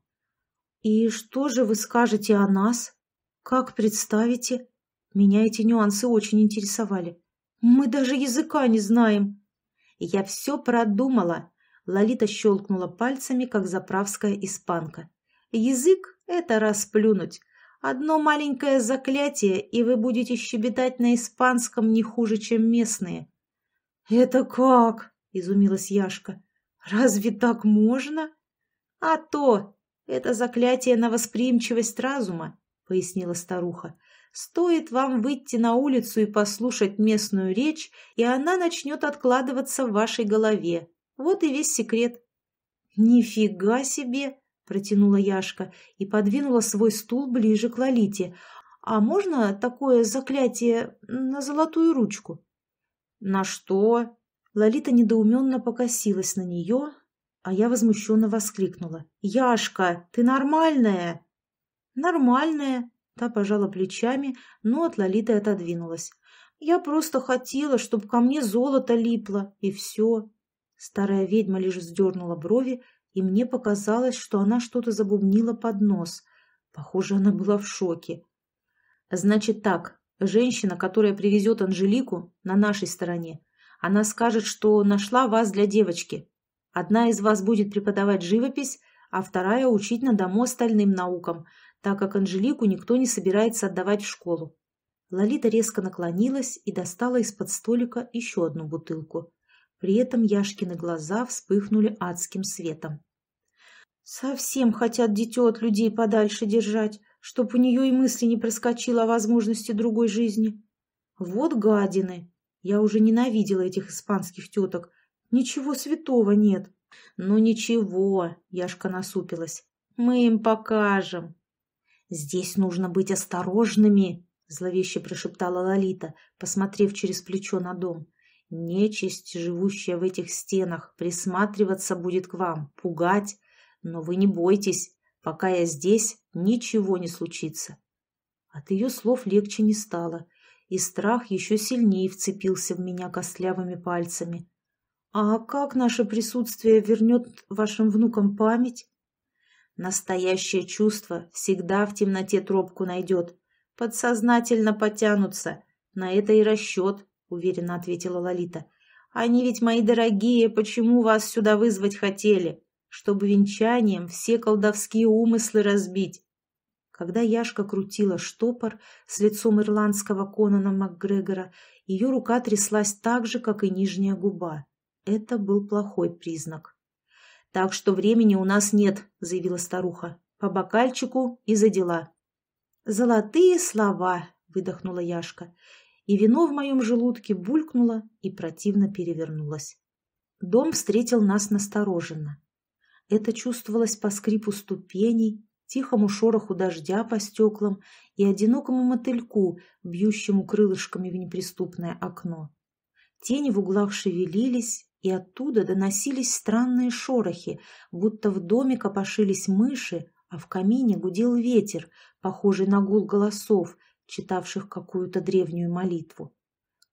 И что же вы скажете о нас? Как представите? Меня эти нюансы очень интересовали. Мы даже языка не знаем. Я все продумала. Лолита щелкнула пальцами, как заправская испанка. Язык — это расплюнуть. Одно маленькое заклятие, и вы будете щебетать на испанском не хуже, чем местные. «Это как?» — изумилась Яшка. «Разве так можно?» «А то! Это заклятие на восприимчивость разума», — пояснила старуха. «Стоит вам выйти на улицу и послушать местную речь, и она начнет откладываться в вашей голове. Вот и весь секрет». «Нифига себе!» — протянула Яшка и подвинула свой стул ближе к Лолите. «А можно такое заклятие на золотую ручку?» «На что?» Лолита недоуменно покосилась на нее, а я возмущенно воскликнула. «Яшка, ты нормальная?» «Нормальная», — та пожала плечами, но от Лолиты отодвинулась. «Я просто хотела, чтобы ко мне золото липло, и все». Старая ведьма лишь вздернула брови, и мне показалось, что она что-то забубнила под нос. Похоже, она была в шоке. «Значит так, Женщина, которая привезет Анжелику, на нашей стороне. Она скажет, что нашла вас для девочки. Одна из вас будет преподавать живопись, а вторая учить на дому остальным наукам, так как Анжелику никто не собирается отдавать в школу. Лолита резко наклонилась и достала из-под столика еще одну бутылку. При этом Яшкины глаза вспыхнули адским светом. «Совсем хотят дитё от людей подальше держать чтоб у нее и мысли не проскочило о возможности другой жизни. Вот гадины! Я уже ненавидела этих испанских теток. Ничего святого нет. Ну ничего, Яшка насупилась. Мы им покажем. Здесь нужно быть осторожными, зловеще прошептала Лолита, посмотрев через плечо на дом. Нечисть, живущая в этих стенах, присматриваться будет к вам, пугать. Но вы не бойтесь, Пока я здесь, ничего не случится. От ее слов легче не стало, и страх еще сильнее вцепился в меня костлявыми пальцами. «А как наше присутствие вернет вашим внукам память?» «Настоящее чувство всегда в темноте тропку найдет. Подсознательно потянутся. На это и расчет», — уверенно ответила Лолита. «Они ведь мои дорогие, почему вас сюда вызвать хотели?» чтобы венчанием все колдовские умыслы разбить. Когда Яшка крутила штопор с лицом ирландского Конана МакГрегора, ее рука тряслась так же, как и нижняя губа. Это был плохой признак. «Так что времени у нас нет», — заявила старуха. «По бокальчику и за дела». «Золотые слова», — выдохнула Яшка, и вино в моем желудке булькнуло и противно перевернулось. Дом встретил нас настороженно. Это чувствовалось по скрипу ступеней, тихому шороху дождя по стеклам и одинокому мотыльку, бьющему крылышками в неприступное окно. Тени в углах шевелились, и оттуда доносились странные шорохи, будто в доме копошились мыши, а в камине гудел ветер, похожий на гул голосов, читавших какую-то древнюю молитву.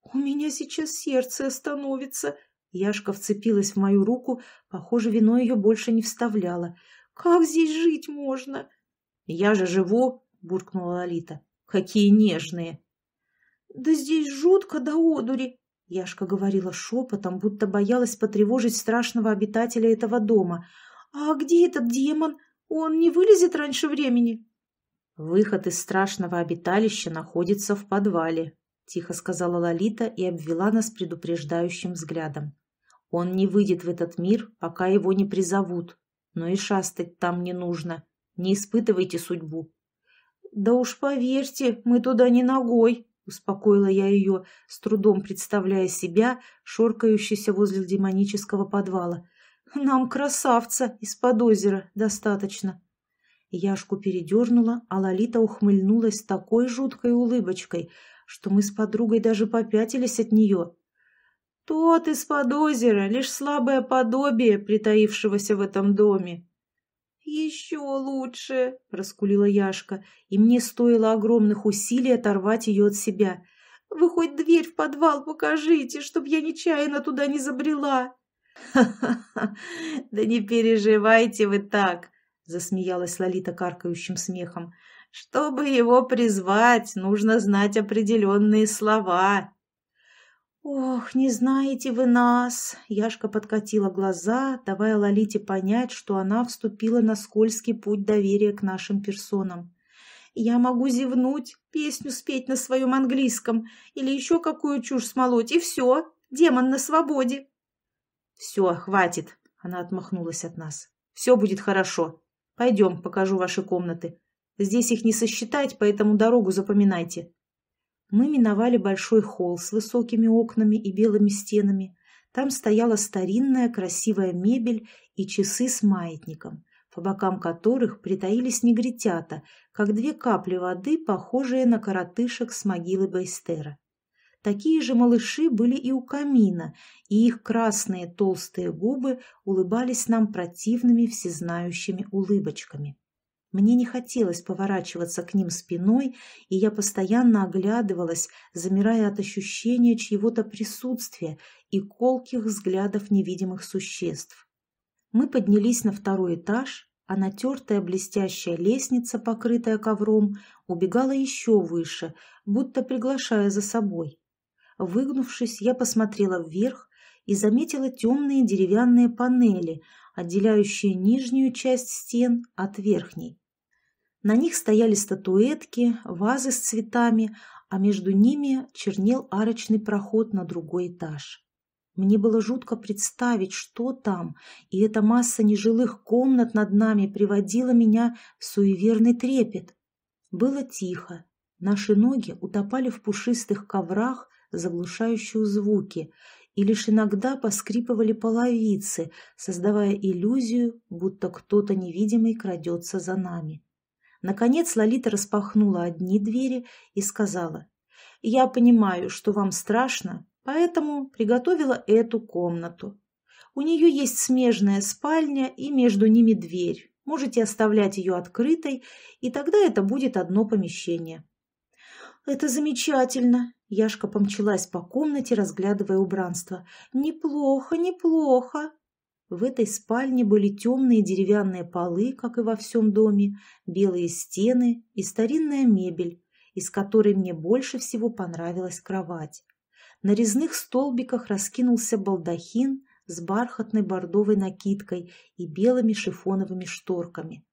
«У меня сейчас сердце остановится!» Яшка вцепилась в мою руку, похоже, вино ее больше не вставляло. «Как здесь жить можно?» «Я же живу!» — буркнула Лолита. «Какие нежные!» «Да здесь жутко до одури!» Яшка говорила шепотом, будто боялась потревожить страшного обитателя этого дома. «А где этот демон? Он не вылезет раньше времени?» «Выход из страшного обиталища находится в подвале», — тихо сказала Лолита и обвела нас предупреждающим взглядом. Он не выйдет в этот мир, пока его не призовут. Но и шастать там не нужно. Не испытывайте судьбу. «Да уж поверьте, мы туда не ногой», — успокоила я ее, с трудом представляя себя, шоркающейся возле демонического подвала. «Нам красавца из-под озера достаточно». Яшку передернула, а Лолита ухмыльнулась такой жуткой улыбочкой, что мы с подругой даже попятились от нее. Тот из-под озера, лишь слабое подобие притаившегося в этом доме. «Еще лучше!» — раскулила Яшка, и мне стоило огромных усилий оторвать ее от себя. Вы хоть дверь в подвал покажите, чтоб я нечаянно туда не забрела. «Ха-ха-ха! Да не переживайте вы так!» — засмеялась Лолита каркающим смехом. «Чтобы его призвать, нужно знать определенные слова». «Ох, не знаете вы нас!» Яшка подкатила глаза, давая Лолите понять, что она вступила на скользкий путь доверия к нашим персонам. «Я могу зевнуть, песню спеть на своем английском или еще какую чушь смолоть, и все, демон на свободе!» «Все, хватит!» — она отмахнулась от нас. «Все будет хорошо. Пойдем, покажу ваши комнаты. Здесь их не сосчитать, поэтому дорогу запоминайте». Мы миновали большой холл с высокими окнами и белыми стенами. Там стояла старинная красивая мебель и часы с маятником, по бокам которых притаились негритята, как две капли воды, похожие на коротышек с могилы Байстера. Такие же малыши были и у камина, и их красные толстые губы улыбались нам противными всезнающими улыбочками. Мне не хотелось поворачиваться к ним спиной, и я постоянно оглядывалась, замирая от ощущения чьего-то присутствия и колких взглядов невидимых существ. Мы поднялись на второй этаж, а натертая блестящая лестница, покрытая ковром, убегала еще выше, будто приглашая за собой. Выгнувшись, я посмотрела вверх и заметила темные деревянные панели, отделяющие нижнюю часть стен от верхней. На них стояли статуэтки, вазы с цветами, а между ними чернел арочный проход на другой этаж. Мне было жутко представить, что там, и эта масса нежилых комнат над нами приводила меня в суеверный трепет. Было тихо. Наши ноги утопали в пушистых коврах, заглушающую звуки, и лишь иногда поскрипывали половицы, создавая иллюзию, будто кто-то невидимый крадется за нами. Наконец Лолита распахнула одни двери и сказала, «Я понимаю, что вам страшно, поэтому приготовила эту комнату. У нее есть смежная спальня и между ними дверь. Можете оставлять ее открытой, и тогда это будет одно помещение». «Это замечательно!» Яшка помчалась по комнате, разглядывая убранство. «Неплохо, неплохо!» В этой спальне были темные деревянные полы, как и во всем доме, белые стены и старинная мебель, из которой мне больше всего понравилась кровать. На резных столбиках раскинулся балдахин с бархатной бордовой накидкой и белыми шифоновыми шторками.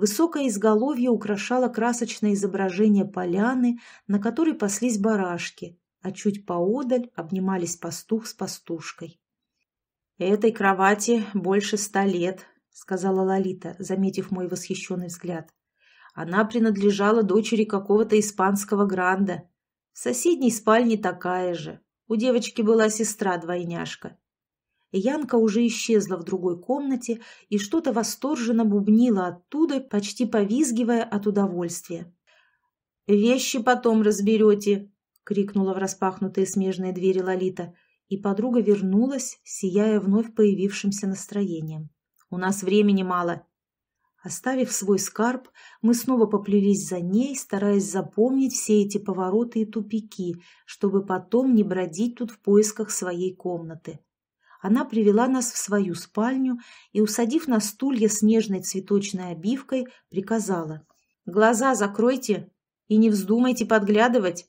Высокое изголовье украшало красочное изображение поляны, на которой паслись барашки, а чуть поодаль обнимались пастух с пастушкой. «Этой кровати больше ста лет», — сказала Лолита, заметив мой восхищенный взгляд. «Она принадлежала дочери какого-то испанского гранда. В соседней спальне такая же. У девочки была сестра-двойняшка. Янка уже исчезла в другой комнате и что-то восторженно бубнила оттуда, почти повизгивая от удовольствия. «Вещи потом разберете!» — крикнула в распахнутые смежные двери Лолита, и подруга вернулась, сияя вновь появившимся настроением. «У нас времени мало!» Оставив свой скарб, мы снова поплелись за ней, стараясь запомнить все эти повороты и тупики, чтобы потом не бродить тут в поисках своей комнаты она привела нас в свою спальню и, усадив на стулья с нежной цветочной обивкой, приказала «Глаза закройте и не вздумайте подглядывать».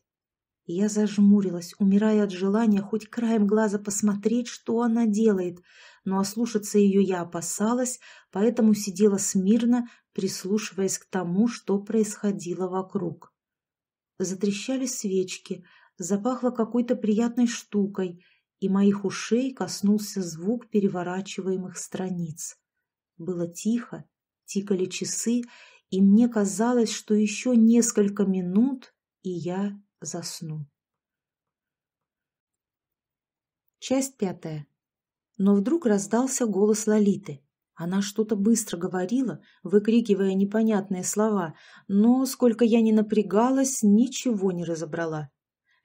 я зажмурилась, умирая от желания хоть краем глаза посмотреть, что она делает, но ослушаться ее я опасалась, поэтому сидела смирно, прислушиваясь к тому, что происходило вокруг. Затрещали свечки, запахло какой-то приятной штукой, и моих ушей коснулся звук переворачиваемых страниц. Было тихо, тикали часы, и мне казалось, что еще несколько минут, и я засну. Часть пятая. Но вдруг раздался голос Лолиты. Она что-то быстро говорила, выкрикивая непонятные слова, но, сколько я ни напрягалась, ничего не разобрала.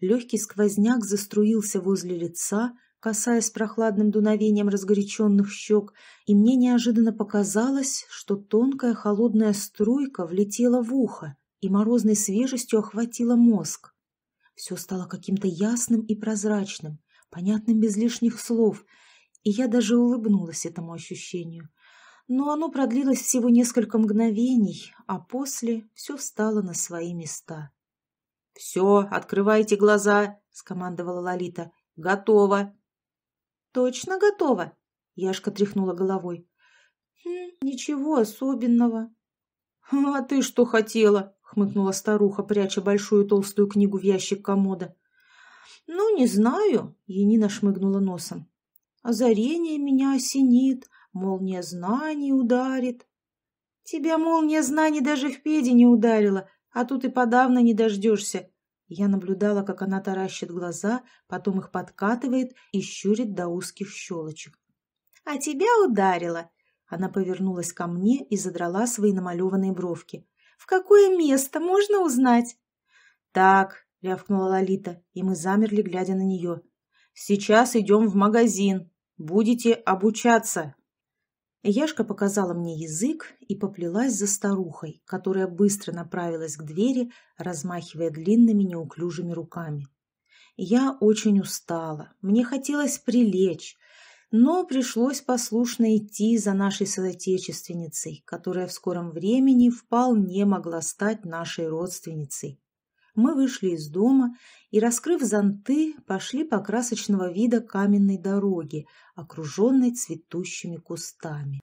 Легкий сквозняк заструился возле лица, касаясь прохладным дуновением разгоряченных щек, и мне неожиданно показалось, что тонкая холодная струйка влетела в ухо и морозной свежестью охватила мозг. Все стало каким-то ясным и прозрачным, понятным без лишних слов, и я даже улыбнулась этому ощущению. Но оно продлилось всего несколько мгновений, а после все встало на свои места. «Все, открывайте глаза!» — скомандовала Лолита. «Готово!» «Точно готово?» — Яшка тряхнула головой. «Хм, «Ничего особенного». «А ты что хотела?» — хмыкнула старуха, пряча большую толстую книгу в ящик комода. «Ну, не знаю», — Енина шмыгнула носом. «Озарение меня осенит, молния знаний ударит». «Тебя молния знаний даже в педе не ударила, а тут и подавно не дождешься». Я наблюдала, как она таращит глаза, потом их подкатывает и щурит до узких щелочек. «А тебя ударила!» Она повернулась ко мне и задрала свои намалеванные бровки. «В какое место можно узнать?» «Так, — рявкнула Лолита, и мы замерли, глядя на нее. «Сейчас идем в магазин. Будете обучаться». Яшка показала мне язык и поплелась за старухой, которая быстро направилась к двери, размахивая длинными неуклюжими руками. Я очень устала, мне хотелось прилечь, но пришлось послушно идти за нашей соотечественницей, которая в скором времени вполне могла стать нашей родственницей мы вышли из дома и, раскрыв зонты, пошли по красочного вида каменной дороге, окруженной цветущими кустами.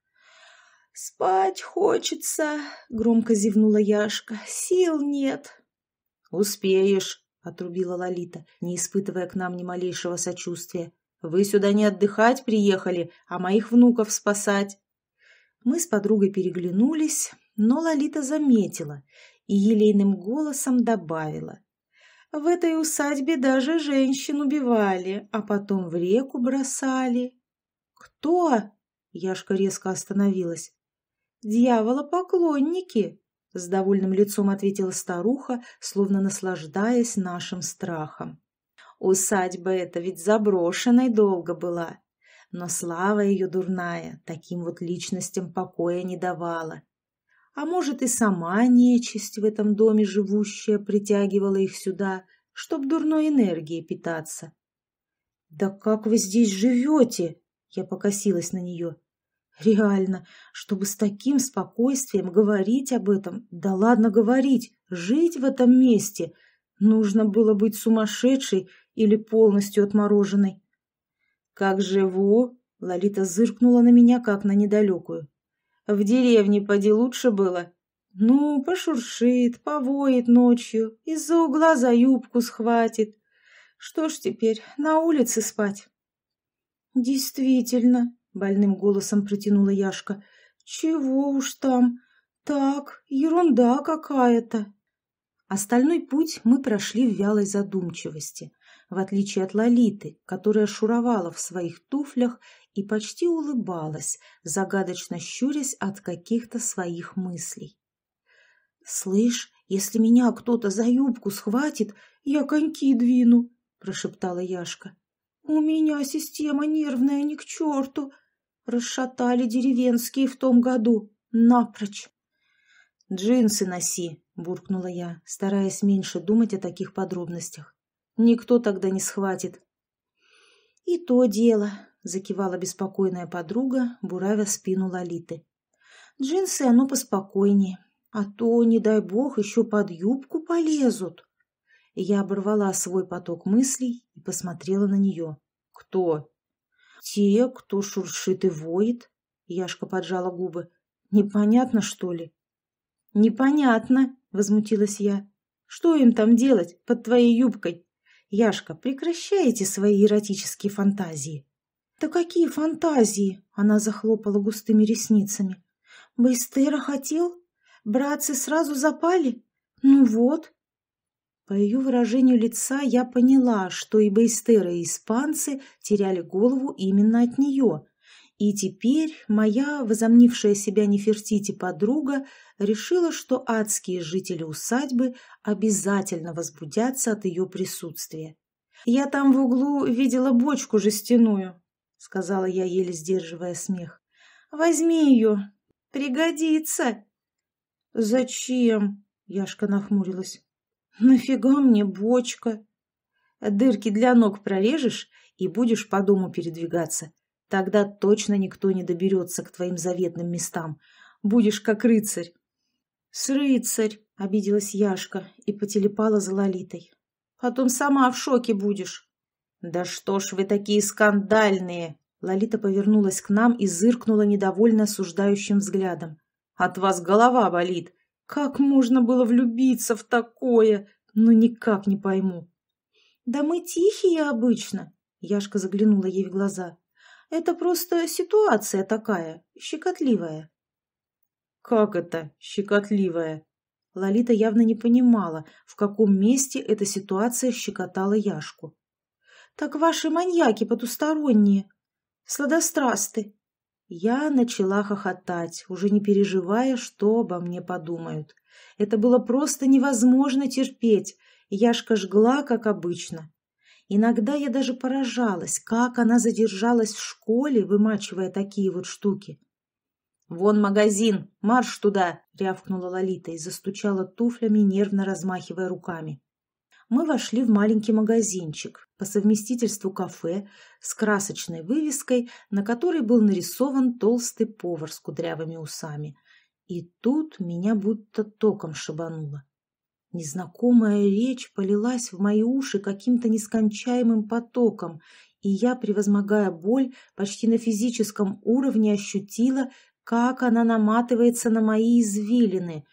«Спать хочется», — громко зевнула Яшка. «Сил нет». «Успеешь», — отрубила Лолита, не испытывая к нам ни малейшего сочувствия. «Вы сюда не отдыхать приехали, а моих внуков спасать». Мы с подругой переглянулись, но Лолита заметила и елейным голосом добавила. В этой усадьбе даже женщин убивали, а потом в реку бросали. «Кто?» — Яшка резко остановилась. «Дьявола-поклонники!» — с довольным лицом ответила старуха, словно наслаждаясь нашим страхом. Усадьба эта ведь заброшенной долго была, но слава ее дурная таким вот личностям покоя не давала. А может, и сама нечисть в этом доме живущая притягивала их сюда, чтоб дурной энергией питаться. «Да как вы здесь живете?» Я покосилась на нее. «Реально, чтобы с таким спокойствием говорить об этом, да ладно говорить, жить в этом месте, нужно было быть сумасшедшей или полностью отмороженной». «Как живу?» — Лолита зыркнула на меня, как на недалекую. В деревне поди лучше было. Ну, пошуршит, повоет ночью, из-за угла за юбку схватит. Что ж теперь, на улице спать? Действительно, больным голосом протянула Яшка. Чего уж там? Так, ерунда какая-то. Остальной путь мы прошли в вялой задумчивости, в отличие от Лолиты, которая шуровала в своих туфлях и почти улыбалась, загадочно щурясь от каких-то своих мыслей. «Слышь, если меня кто-то за юбку схватит, я коньки двину», — прошептала Яшка. «У меня система нервная ни к черту. Расшатали деревенские в том году. Напрочь». «Джинсы носи», — буркнула я, стараясь меньше думать о таких подробностях. «Никто тогда не схватит». «И то дело», — закивала беспокойная подруга, буравя спину Лолиты. «Джинсы оно поспокойнее, а то, не дай бог, еще под юбку полезут». Я оборвала свой поток мыслей и посмотрела на нее. «Кто?» «Те, кто шуршит и воет», — Яшка поджала губы. «Непонятно, что ли?» «Непонятно», — возмутилась я. «Что им там делать под твоей юбкой? Яшка, прекращайте свои эротические фантазии». «Да какие фантазии!» — она захлопала густыми ресницами. «Бейстера хотел? Братцы сразу запали? Ну вот!» По ее выражению лица я поняла, что и Бейстера, и испанцы теряли голову именно от нее. И теперь моя, возомнившая себя Нефертити подруга, решила, что адские жители усадьбы обязательно возбудятся от ее присутствия. Я там в углу видела бочку жестяную, — сказала я, еле сдерживая смех. «Возьми ее. Пригодится». «Зачем?» — Яшка нахмурилась. «Нафига мне бочка?» Дырки для ног прорежешь и будешь по дому передвигаться. Тогда точно никто не доберется к твоим заветным местам. Будешь как рыцарь. С рыцарь, обиделась Яшка и потелепала за Лолитой. Потом сама в шоке будешь. Да что ж вы такие скандальные! Лолита повернулась к нам и зыркнула недовольно осуждающим взглядом. От вас голова болит. Как можно было влюбиться в такое? Ну, никак не пойму. Да мы тихие обычно. Яшка заглянула ей в глаза. Это просто ситуация такая, щекотливая. Как это щекотливая? Лолита явно не понимала, в каком месте эта ситуация щекотала Яшку. Так ваши маньяки потусторонние, сладострасты. Я начала хохотать, уже не переживая, что обо мне подумают. Это было просто невозможно терпеть. Яшка жгла, как обычно. Иногда я даже поражалась, как она задержалась в школе, вымачивая такие вот штуки. «Вон магазин! Марш туда!» — рявкнула Лолита и застучала туфлями, нервно размахивая руками. Мы вошли в маленький магазинчик, по совместительству кафе, с красочной вывеской, на которой был нарисован толстый повар с кудрявыми усами. И тут меня будто током шибануло. Незнакомая речь полилась в мои уши каким-то нескончаемым потоком, и я, превозмогая боль, почти на физическом уровне ощутила, как она наматывается на мои извилины.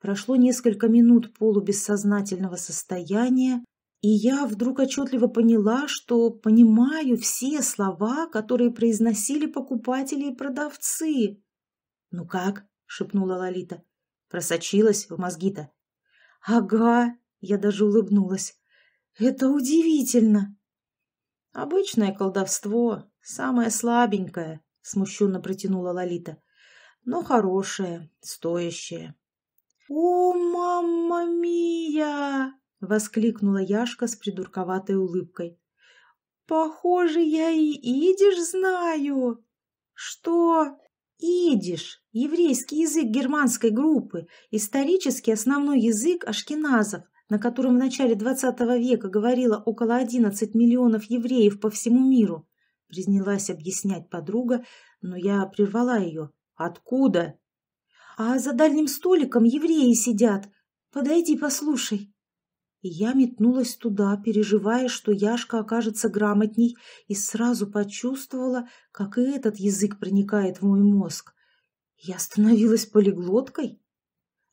Прошло несколько минут полубессознательного состояния, и я вдруг отчетливо поняла, что понимаю все слова, которые произносили покупатели и продавцы. «Ну как?» — шепнула Лолита. «Просочилась в мозги-то?» «Ага», — я даже улыбнулась. «Это удивительно!» «Обычное колдовство, самое слабенькое», — смущенно протянула Лолита. «Но хорошее, стоящее». «О, мамма мия!» — воскликнула Яшка с придурковатой улыбкой. «Похоже, я и идиш знаю». «Что?» Идиш – еврейский язык германской группы, исторический основной язык ашкеназов, на котором в начале XX века говорило около 11 миллионов евреев по всему миру. Признялась объяснять подруга, но я прервала ее. «Откуда?» «А за дальним столиком евреи сидят. Подойди, послушай». И я метнулась туда, переживая, что Яшка окажется грамотней, и сразу почувствовала, как и этот язык проникает в мой мозг. Я становилась полиглоткой.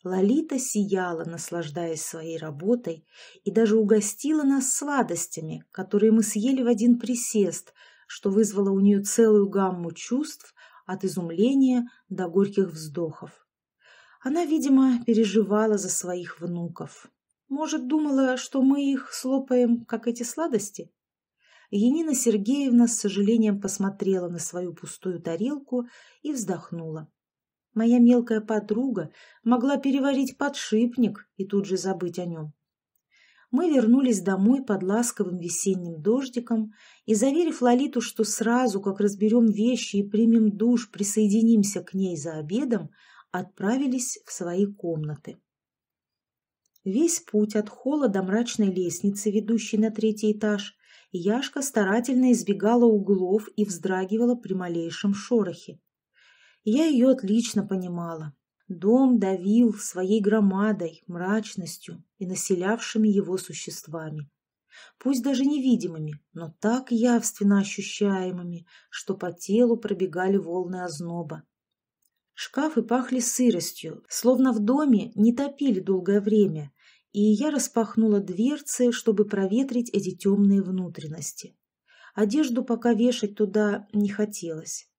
Лолита сияла, наслаждаясь своей работой, и даже угостила нас сладостями, которые мы съели в один присест, что вызвало у нее целую гамму чувств от изумления до горьких вздохов. Она, видимо, переживала за своих внуков. Может, думала, что мы их слопаем, как эти сладости? Енина Сергеевна с сожалением посмотрела на свою пустую тарелку и вздохнула. Моя мелкая подруга могла переварить подшипник и тут же забыть о нем. Мы вернулись домой под ласковым весенним дождиком и, заверив Лолиту, что сразу, как разберем вещи и примем душ, присоединимся к ней за обедом, отправились в свои комнаты. Весь путь от холла до мрачной лестницы, ведущей на третий этаж, Яшка старательно избегала углов и вздрагивала при малейшем шорохе. Я ее отлично понимала. Дом давил своей громадой, мрачностью и населявшими его существами. Пусть даже невидимыми, но так явственно ощущаемыми, что по телу пробегали волны озноба. Шкафы пахли сыростью, словно в доме не топили долгое время, и я распахнула дверцы, чтобы проветрить эти темные внутренности. Одежду пока вешать туда не хотелось.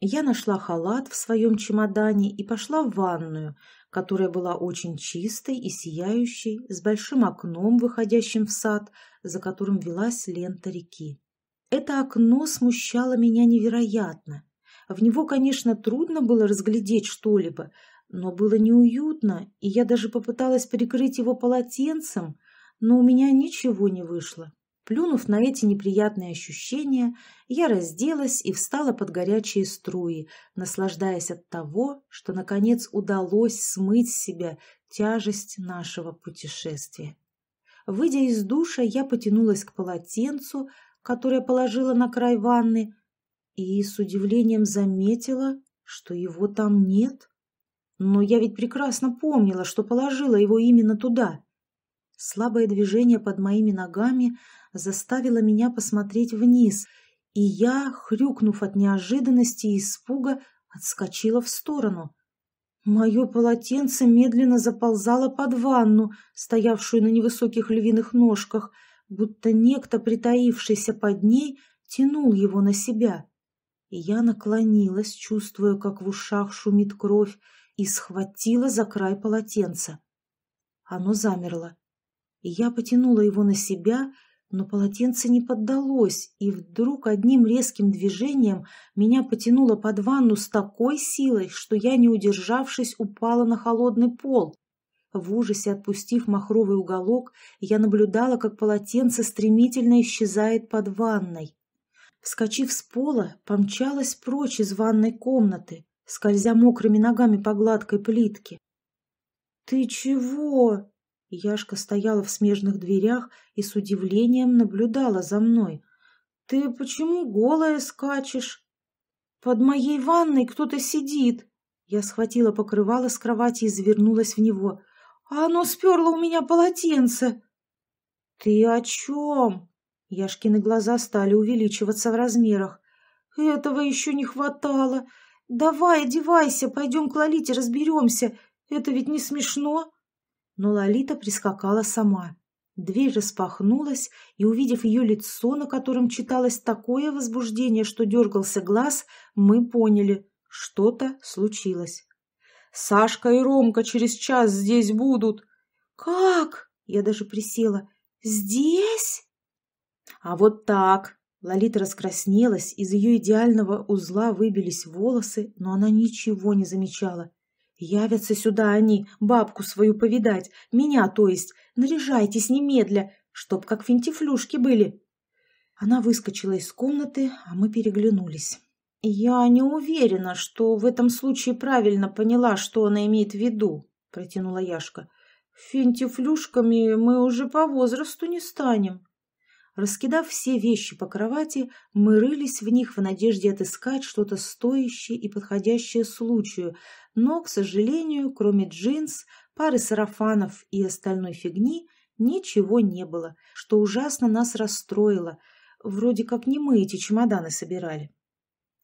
Я нашла халат в своем чемодане и пошла в ванную, которая была очень чистой и сияющей, с большим окном, выходящим в сад, за которым велась лента реки. Это окно смущало меня невероятно. В него, конечно, трудно было разглядеть что-либо, но было неуютно, и я даже попыталась прикрыть его полотенцем, но у меня ничего не вышло. Плюнув на эти неприятные ощущения, я разделась и встала под горячие струи, наслаждаясь от того, что, наконец, удалось смыть с себя тяжесть нашего путешествия. Выйдя из душа, я потянулась к полотенцу, которое положила на край ванны, и с удивлением заметила, что его там нет. Но я ведь прекрасно помнила, что положила его именно туда. Слабое движение под моими ногами заставило меня посмотреть вниз, и я, хрюкнув от неожиданности и испуга, отскочила в сторону. Мое полотенце медленно заползало под ванну, стоявшую на невысоких львиных ножках, будто некто, притаившийся под ней, тянул его на себя. Я наклонилась, чувствуя, как в ушах шумит кровь, и схватила за край полотенца. Оно замерло. Я потянула его на себя, но полотенце не поддалось, и вдруг одним резким движением меня потянуло под ванну с такой силой, что я, не удержавшись, упала на холодный пол. В ужасе отпустив махровый уголок, я наблюдала, как полотенце стремительно исчезает под ванной. Вскочив с пола, помчалась прочь из ванной комнаты, скользя мокрыми ногами по гладкой плитке. «Ты чего?» Яшка стояла в смежных дверях и с удивлением наблюдала за мной. «Ты почему голая скачешь?» «Под моей ванной кто-то сидит!» Я схватила покрывало с кровати и завернулась в него. «А оно сперло у меня полотенце!» «Ты о чем?» Яшкины глаза стали увеличиваться в размерах. «Этого еще не хватало! Давай, одевайся, пойдем к Лолите разберемся! Это ведь не смешно!» Но Лолита прискакала сама. Дверь распахнулась, и, увидев ее лицо, на котором читалось такое возбуждение, что дергался глаз, мы поняли — что-то случилось. «Сашка и Ромка через час здесь будут!» «Как?» — я даже присела. «Здесь?» «А вот так!» Лолита раскраснелась, из ее идеального узла выбились волосы, но она ничего не замечала. Явятся сюда они, бабку свою повидать, меня, то есть. Наряжайтесь немедля, чтоб как финтифлюшки были. Она выскочила из комнаты, а мы переглянулись. «Я не уверена, что в этом случае правильно поняла, что она имеет в виду», — протянула Яшка. «Финтифлюшками мы уже по возрасту не станем». Раскидав все вещи по кровати, мы рылись в них в надежде отыскать что-то стоящее и подходящее случаю, но, к сожалению, кроме джинс, пары сарафанов и остальной фигни, ничего не было, что ужасно нас расстроило. Вроде как не мы эти чемоданы собирали.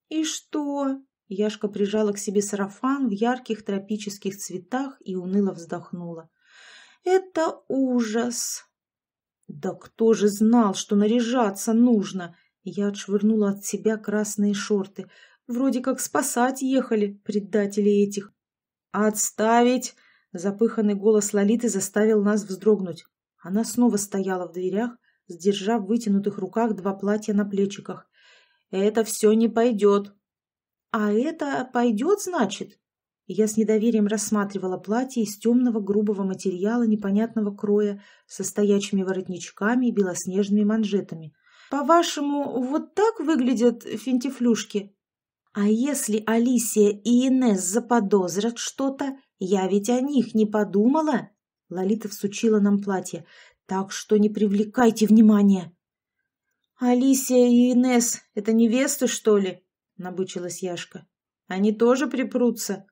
«И что?» Яшка прижала к себе сарафан в ярких тропических цветах и уныло вздохнула. «Это ужас!» «Да кто же знал, что наряжаться нужно?» Я отшвырнула от себя красные шорты. Вроде как спасать ехали, предатели этих. «Отставить!» — запыханный голос Лолиты заставил нас вздрогнуть. Она снова стояла в дверях, сдержав в вытянутых руках два платья на плечиках. «Это все не пойдет!» «А это пойдет, значит?» Я с недоверием рассматривала платье из темного грубого материала непонятного кроя со стоячими воротничками и белоснежными манжетами. «По-вашему, вот так выглядят финтифлюшки?» «А если Алисия и Инесс заподозрят что-то, я ведь о них не подумала?» Лолита всучила нам платье. «Так что не привлекайте внимания!» «Алисия и Инесс — это невесты, что ли?» — набычилась Яшка. «Они тоже припрутся?»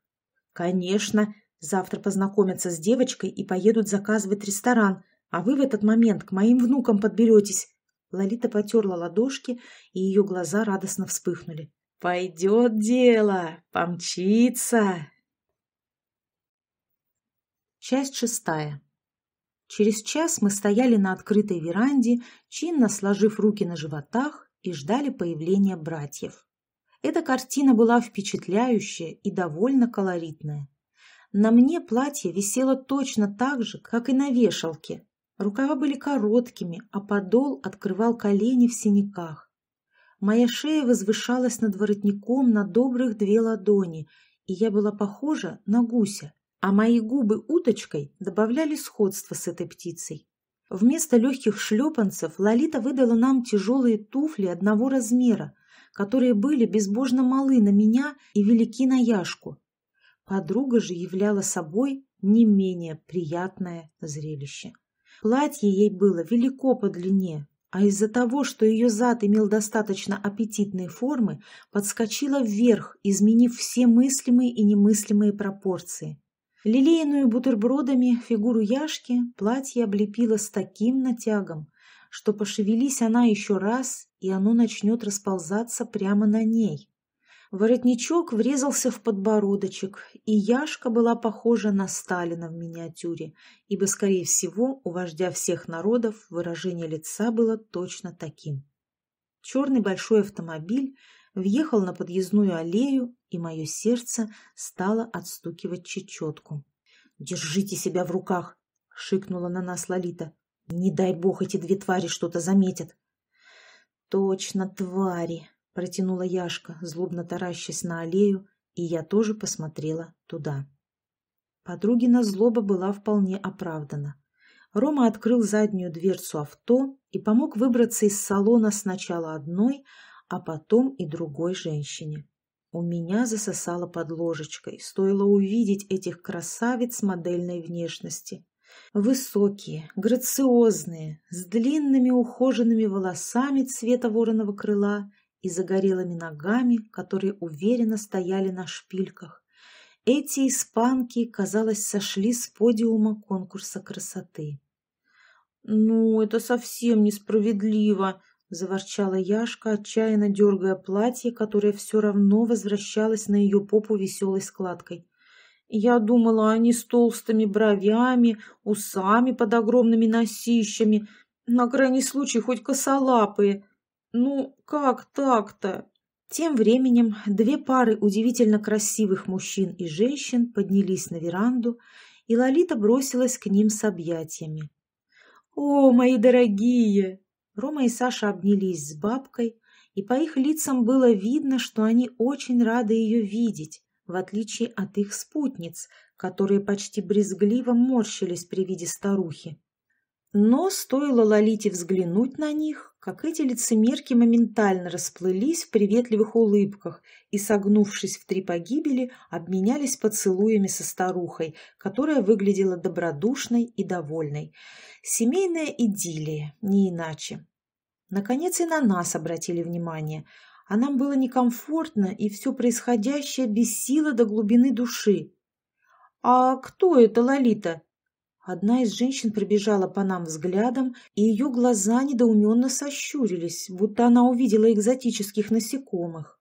«Конечно. Завтра познакомятся с девочкой и поедут заказывать ресторан, а вы в этот момент к моим внукам подберетесь». Лолита потерла ладошки, и ее глаза радостно вспыхнули. «Пойдет дело! Помчится!» Часть шестая. Через час мы стояли на открытой веранде, чинно сложив руки на животах и ждали появления братьев. Эта картина была впечатляющая и довольно колоритная. На мне платье висело точно так же, как и на вешалке. Рукава были короткими, а подол открывал колени в синяках. Моя шея возвышалась над воротником на добрых две ладони, и я была похожа на гуся, а мои губы уточкой добавляли сходство с этой птицей. Вместо легких шлепанцев Лолита выдала нам тяжелые туфли одного размера, которые были безбожно малы на меня и велики на Яшку. Подруга же являла собой не менее приятное зрелище. Платье ей было велико по длине, а из-за того, что ее зад имел достаточно аппетитные формы, подскочила вверх, изменив все мыслимые и немыслимые пропорции. Лилейную бутербродами фигуру Яшки платье облепило с таким натягом, что пошевелись она еще раз, и оно начнет расползаться прямо на ней. Воротничок врезался в подбородочек, и Яшка была похожа на Сталина в миниатюре, ибо, скорее всего, у вождя всех народов выражение лица было точно таким. Черный большой автомобиль въехал на подъездную аллею, и мое сердце стало отстукивать чечетку. «Держите себя в руках!» — шикнула на нас Лолита. «Не дай бог эти две твари что-то заметят!» «Точно твари!» протянула Яшка, злобно таращась на аллею, и я тоже посмотрела туда. Подругина злоба была вполне оправдана. Рома открыл заднюю дверцу авто и помог выбраться из салона сначала одной, а потом и другой женщине. У меня засосало под ложечкой, стоило увидеть этих красавиц модельной внешности. Высокие, грациозные, с длинными ухоженными волосами цвета вороного крыла и загорелыми ногами, которые уверенно стояли на шпильках. Эти испанки, казалось, сошли с подиума конкурса красоты. «Ну, это совсем несправедливо!» — заворчала Яшка, отчаянно дергая платье, которое все равно возвращалось на ее попу веселой складкой. «Я думала, они с толстыми бровями, усами под огромными носищами, на крайний случай хоть косолапые. Ну, как так-то? Тем временем две пары удивительно красивых мужчин и женщин поднялись на веранду, и Лолита бросилась к ним с объятиями. «О, мои дорогие!» Рома и Саша обнялись с бабкой, и по их лицам было видно, что они очень рады ее видеть, в отличие от их спутниц, которые почти брезгливо морщились при виде старухи. Но стоило Лолите взглянуть на них, как эти лицемерки моментально расплылись в приветливых улыбках и, согнувшись в три погибели, обменялись поцелуями со старухой, которая выглядела добродушной и довольной. Семейная идиллия, не иначе. Наконец и на нас обратили внимание, а нам было некомфортно, и все происходящее бессило до глубины души. «А кто это Лолита?» Одна из женщин пробежала по нам взглядом, и ее глаза недоуменно сощурились, будто она увидела экзотических насекомых.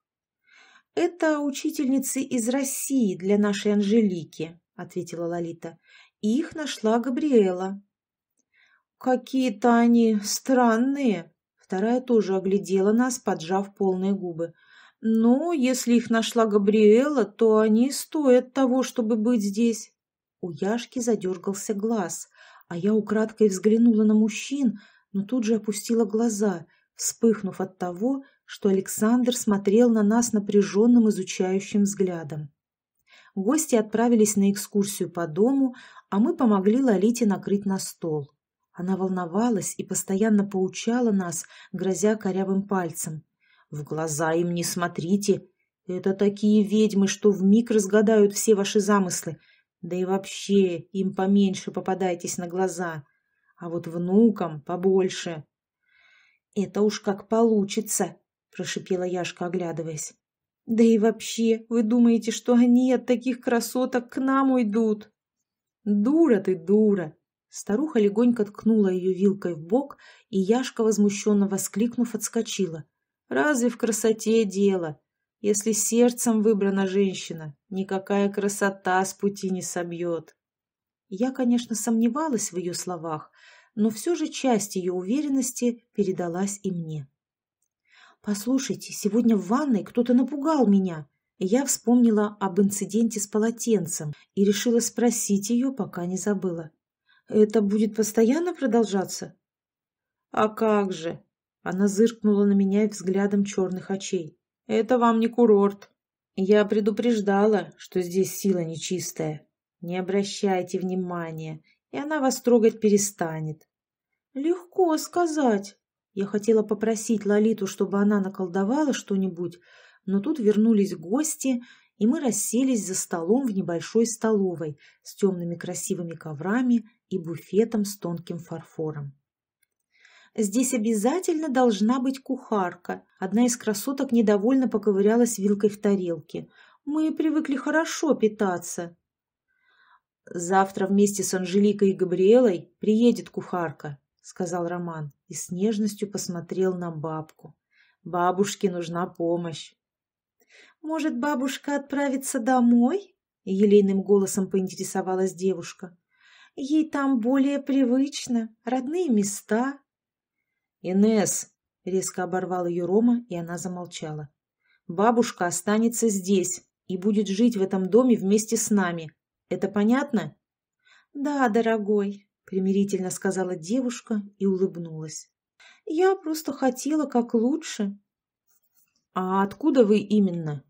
«Это учительницы из России для нашей Анжелики», — ответила Лолита. «Их нашла Габриэла». «Какие-то они странные», — вторая тоже оглядела нас, поджав полные губы. «Но если их нашла Габриэла, то они стоят того, чтобы быть здесь». У Яшки задергался глаз, а я украдкой взглянула на мужчин, но тут же опустила глаза, вспыхнув от того, что Александр смотрел на нас напряженным изучающим взглядом. Гости отправились на экскурсию по дому, а мы помогли Лолите накрыть на стол. Она волновалась и постоянно поучала нас, грозя корявым пальцем. «В глаза им не смотрите! Это такие ведьмы, что вмиг разгадают все ваши замыслы. Да и вообще им поменьше попадайтесь на глаза, а вот внукам побольше. Это уж как получится, прошипела Яшка, оглядываясь. Да и вообще, вы думаете, что они от таких красоток к нам уйдут? Дура ты, дура! Старуха легонько ткнула ее вилкой в бок, и Яшка, возмущенно воскликнув, отскочила. Разве в красоте дело? Если сердцем выбрана женщина, никакая красота с пути не собьет. Я, конечно, сомневалась в ее словах, но все же часть ее уверенности передалась и мне. «Послушайте, сегодня в ванной кто-то напугал меня», я вспомнила об инциденте с полотенцем и решила спросить ее, пока не забыла. «Это будет постоянно продолжаться?» «А как же?» Она зыркнула на меня взглядом черных очей. Это вам не курорт. Я предупреждала, что здесь сила нечистая. Не обращайте внимания, и она вас трогать перестанет. Легко сказать. Я хотела попросить Лолиту, чтобы она наколдовала что-нибудь, но тут вернулись гости, и мы расселись за столом в небольшой столовой с темными красивыми коврами и буфетом с тонким фарфором. Здесь обязательно должна быть кухарка. Одна из красоток недовольно поковырялась вилкой в тарелке. Мы привыкли хорошо питаться. Завтра вместе с Анжеликой и Габриэлой приедет кухарка, сказал Роман и с нежностью посмотрел на бабку. Бабушке нужна помощь. Может, бабушка отправится домой? Елейным голосом поинтересовалась девушка. Ей там более привычно, родные места, «Инесс!» — резко оборвал ее Рома, и она замолчала. «Бабушка останется здесь и будет жить в этом доме вместе с нами. Это понятно?» «Да, дорогой», — примирительно сказала девушка и улыбнулась. «Я просто хотела как лучше». «А откуда вы именно?»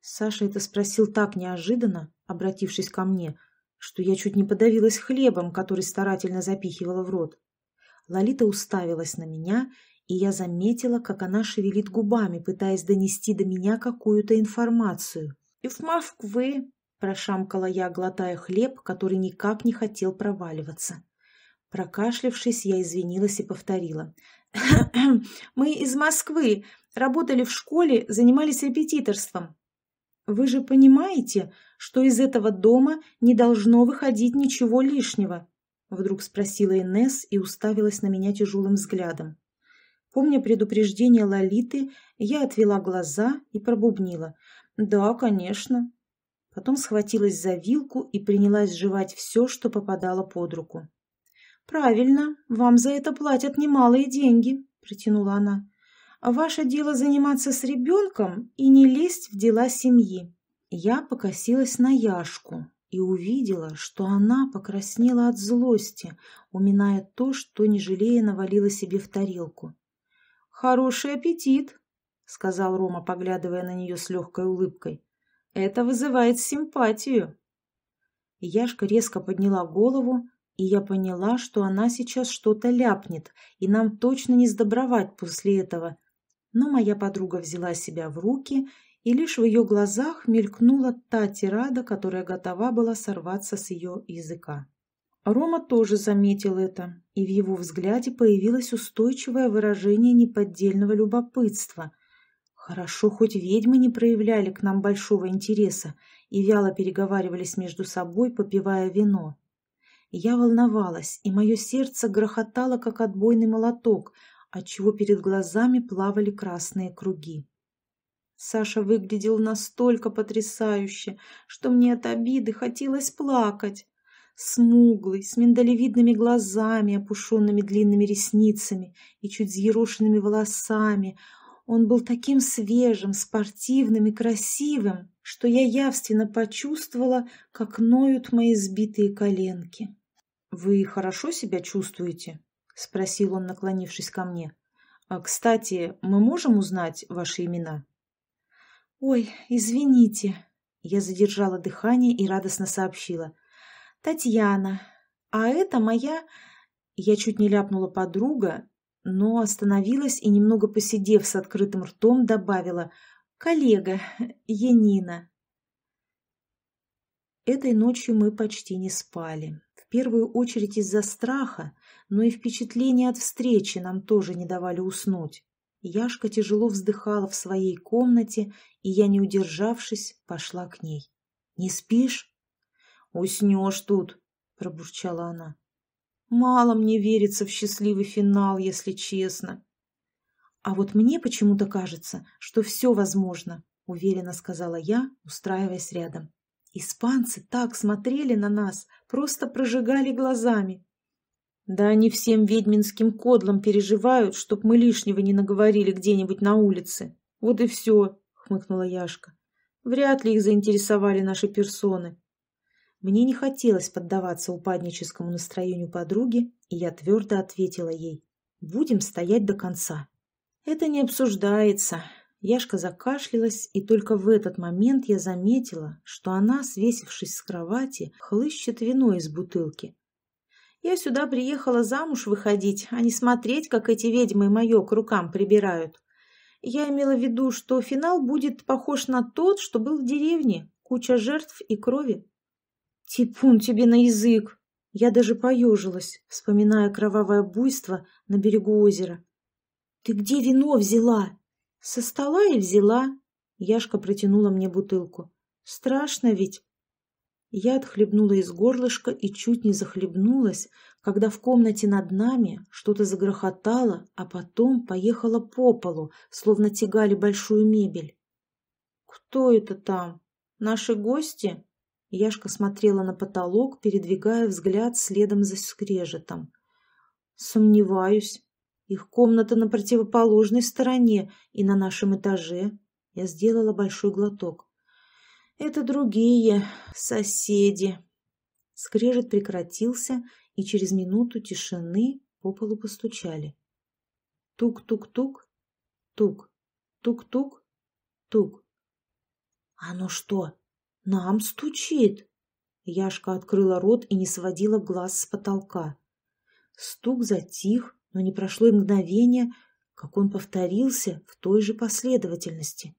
Саша это спросил так неожиданно, обратившись ко мне, что я чуть не подавилась хлебом, который старательно запихивала в рот. Лолита уставилась на меня, и я заметила, как она шевелит губами, пытаясь донести до меня какую-то информацию. «И в Москвы!» – прошамкала я, глотая хлеб, который никак не хотел проваливаться. Прокашлявшись, я извинилась и повторила. «Мы из Москвы, работали в школе, занимались репетиторством. Вы же понимаете, что из этого дома не должно выходить ничего лишнего?» Вдруг спросила Инесс и уставилась на меня тяжелым взглядом. Помня предупреждение Лолиты, я отвела глаза и пробубнила. «Да, конечно». Потом схватилась за вилку и принялась жевать все, что попадало под руку. «Правильно, вам за это платят немалые деньги», — протянула она. «А ваше дело заниматься с ребенком и не лезть в дела семьи». Я покосилась на Яшку, и увидела, что она покраснела от злости, уминая то, что, не жалея, навалила себе в тарелку. «Хороший аппетит!» — сказал Рома, поглядывая на нее с легкой улыбкой. «Это вызывает симпатию!» Яшка резко подняла голову, и я поняла, что она сейчас что-то ляпнет, и нам точно не сдобровать после этого. Но моя подруга взяла себя в руки и лишь в ее глазах мелькнула та тирада, которая готова была сорваться с ее языка. Рома тоже заметил это, и в его взгляде появилось устойчивое выражение неподдельного любопытства. Хорошо, хоть ведьмы не проявляли к нам большого интереса и вяло переговаривались между собой, попивая вино. Я волновалась, и мое сердце грохотало, как отбойный молоток, отчего перед глазами плавали красные круги. Саша выглядел настолько потрясающе, что мне от обиды хотелось плакать. Смуглый, с миндалевидными глазами, опушенными длинными ресницами и чуть взъерошенными волосами, он был таким свежим, спортивным и красивым, что я явственно почувствовала, как ноют мои сбитые коленки. «Вы хорошо себя чувствуете?» — спросил он, наклонившись ко мне. «А, «Кстати, мы можем узнать ваши имена?» «Ой, извините!» Я задержала дыхание и радостно сообщила. «Татьяна, а это моя...» Я чуть не ляпнула подруга, но остановилась и, немного посидев с открытым ртом, добавила «коллега Янина». Этой ночью мы почти не спали. В первую очередь из-за страха, но и впечатления от встречи нам тоже не давали уснуть. Яшка тяжело вздыхала в своей комнате, и я, не удержавшись, пошла к ней. «Не спишь?» «Уснешь тут», — пробурчала она. «Мало мне верится в счастливый финал, если честно». «А вот мне почему-то кажется, что все возможно», — уверенно сказала я, устраиваясь рядом. «Испанцы так смотрели на нас, просто прожигали глазами. Да они всем ведьминским кодлам переживают, чтоб мы лишнего не наговорили где-нибудь на улице. Вот и все, хмыкнула Яшка. Вряд ли их заинтересовали наши персоны. Мне не хотелось поддаваться упадническому настроению подруги, и я твердо ответила ей. Будем стоять до конца. Это не обсуждается. Яшка закашлялась, и только в этот момент я заметила, что она, свесившись с кровати, хлыщет вино из бутылки. Я сюда приехала замуж выходить, а не смотреть, как эти ведьмы мое к рукам прибирают. Я имела в виду, что финал будет похож на тот, что был в деревне. Куча жертв и крови. Типун тебе на язык, Я даже поежилась, вспоминая кровавое буйство на берегу озера. «Ты где вино взяла?» «Со стола и взяла». Яшка протянула мне бутылку. «Страшно ведь?» Я отхлебнула из горлышка и чуть не захлебнулась, когда в комнате над нами что-то загрохотало, а потом поехало по полу, словно тягали большую мебель. «Кто это там? Наши гости?» Яшка смотрела на потолок, передвигая взгляд следом за скрежетом. «Сомневаюсь. Их комната на противоположной стороне и на нашем этаже». Я сделала большой глоток. Это другие соседи. Скрежет прекратился, и через минуту тишины по полу постучали. Тук-тук-тук, тук, тук-тук, тук. «А ну что, нам стучит?» Яшка открыла рот и не сводила глаз с потолка. Стук затих, но не прошло и мгновение, как он повторился в той же последовательности.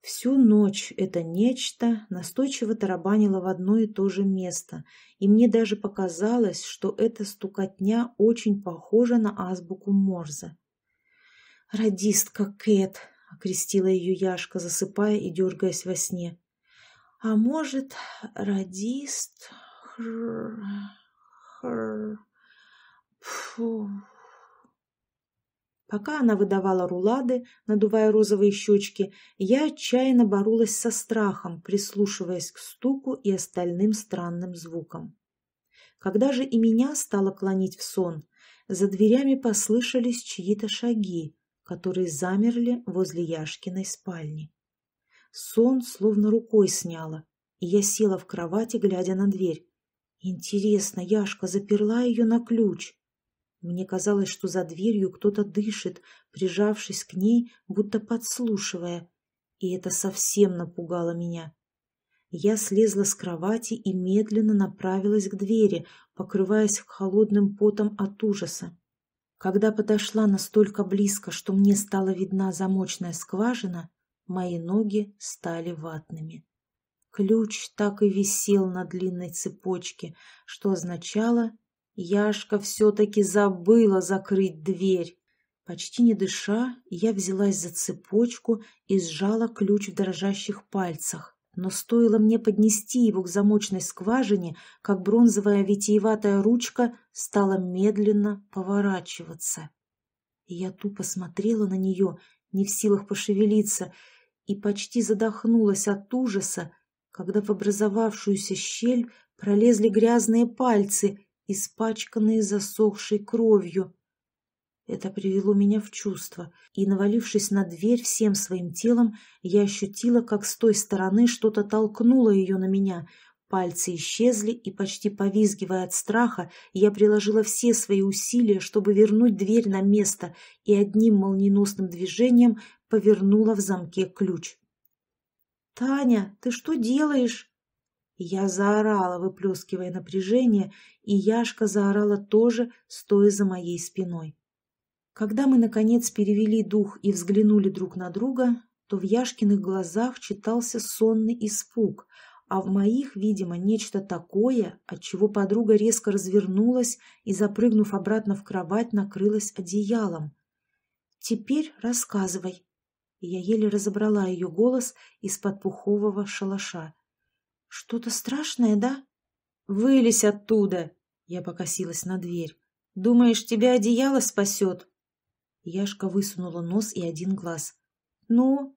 Всю ночь это нечто настойчиво тарабанило в одно и то же место, и мне даже показалось, что эта стукотня очень похожа на азбуку Морзе. «Радистка Кэт!» — окрестила ее Яшка, засыпая и дергаясь во сне. «А может, радист... Хр... Хр... Фу...» Пока она выдавала рулады, надувая розовые щечки, я отчаянно боролась со страхом, прислушиваясь к стуку и остальным странным звукам. Когда же и меня стало клонить в сон, за дверями послышались чьи-то шаги, которые замерли возле Яшкиной спальни. Сон словно рукой сняло, и я села в кровати, глядя на дверь. Интересно, Яшка заперла ее на ключ. Мне казалось, что за дверью кто-то дышит, прижавшись к ней, будто подслушивая, и это совсем напугало меня. Я слезла с кровати и медленно направилась к двери, покрываясь холодным потом от ужаса. Когда подошла настолько близко, что мне стала видна замочная скважина, мои ноги стали ватными. Ключ так и висел на длинной цепочке, что означало Яшка все-таки забыла закрыть дверь. Почти не дыша, я взялась за цепочку и сжала ключ в дрожащих пальцах. Но стоило мне поднести его к замочной скважине, как бронзовая витиеватая ручка стала медленно поворачиваться. я тупо смотрела на нее, не в силах пошевелиться, и почти задохнулась от ужаса, когда в образовавшуюся щель пролезли грязные пальцы испачканные засохшей кровью. Это привело меня в чувство, и, навалившись на дверь всем своим телом, я ощутила, как с той стороны что-то толкнуло ее на меня. Пальцы исчезли, и, почти повизгивая от страха, я приложила все свои усилия, чтобы вернуть дверь на место, и одним молниеносным движением повернула в замке ключ. «Таня, ты что делаешь?» Я заорала, выплескивая напряжение, и Яшка заорала тоже, стоя за моей спиной. Когда мы, наконец, перевели дух и взглянули друг на друга, то в Яшкиных глазах читался сонный испуг, а в моих, видимо, нечто такое, от чего подруга резко развернулась и, запрыгнув обратно в кровать, накрылась одеялом. «Теперь рассказывай». Я еле разобрала ее голос из-под пухового шалаша. «Что-то страшное, да?» «Вылезь оттуда!» Я покосилась на дверь. «Думаешь, тебя одеяло спасет?» Яшка высунула нос и один глаз. «Ну?»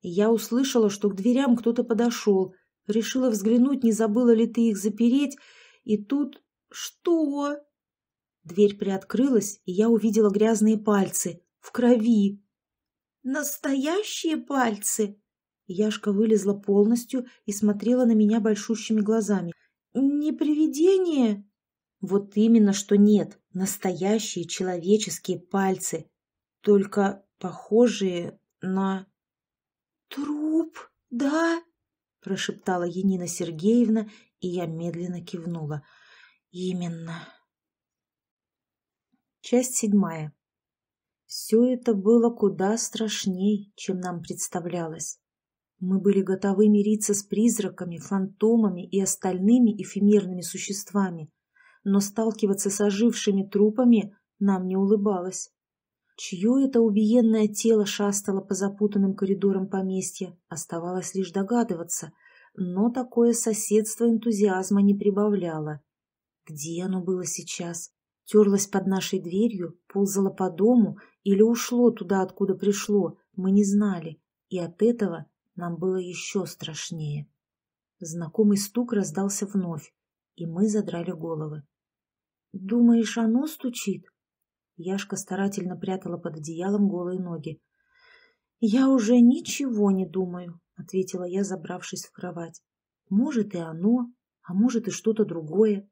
Я услышала, что к дверям кто-то подошел. Решила взглянуть, не забыла ли ты их запереть. И тут... Что? Дверь приоткрылась, и я увидела грязные пальцы. В крови. «Настоящие пальцы?» Яшка вылезла полностью и смотрела на меня большущими глазами. «Не привидение?» «Вот именно, что нет. Настоящие человеческие пальцы. Только похожие на...» «Труп, да?» – прошептала Енина Сергеевна, и я медленно кивнула. «Именно». Часть седьмая. Все это было куда страшней, чем нам представлялось. Мы были готовы мириться с призраками, фантомами и остальными эфемерными существами, но сталкиваться с ожившими трупами нам не улыбалось. Чье это убиенное тело шастало по запутанным коридорам поместья, оставалось лишь догадываться, но такое соседство энтузиазма не прибавляло. Где оно было сейчас? Терлось под нашей дверью, ползало по дому или ушло туда, откуда пришло, мы не знали, и от этого нам было еще страшнее. Знакомый стук раздался вновь, и мы задрали головы. «Думаешь, оно стучит?» Яшка старательно прятала под одеялом голые ноги. «Я уже ничего не думаю», — ответила я, забравшись в кровать. «Может, и оно, а может, и что-то другое».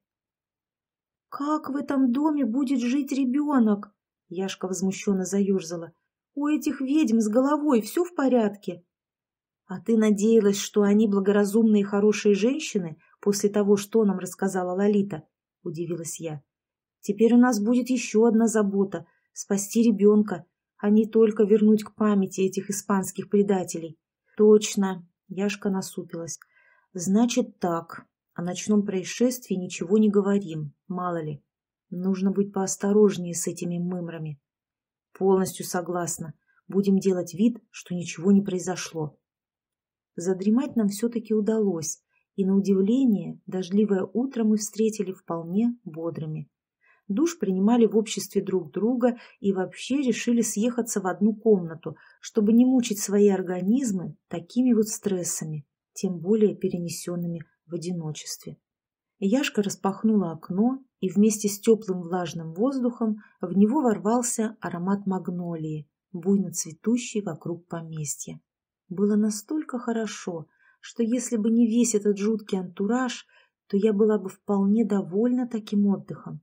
«Как в этом доме будет жить ребенок?» Яшка возмущенно заерзала. «У этих ведьм с головой все в порядке?» «А ты надеялась, что они благоразумные и хорошие женщины после того, что нам рассказала Лолита?» — удивилась я. Теперь у нас будет еще одна забота — спасти ребенка, а не только вернуть к памяти этих испанских предателей. Точно, Яшка насупилась. Значит так, о ночном происшествии ничего не говорим, мало ли. Нужно быть поосторожнее с этими мымрами. Полностью согласна. Будем делать вид, что ничего не произошло. Задремать нам все-таки удалось, и, на удивление, дождливое утро мы встретили вполне бодрыми. Душ принимали в обществе друг друга и вообще решили съехаться в одну комнату, чтобы не мучить свои организмы такими вот стрессами, тем более перенесенными в одиночестве. Яшка распахнула окно, и вместе с теплым влажным воздухом в него ворвался аромат магнолии, буйно цветущий вокруг поместья. Было настолько хорошо, что если бы не весь этот жуткий антураж, то я была бы вполне довольна таким отдыхом.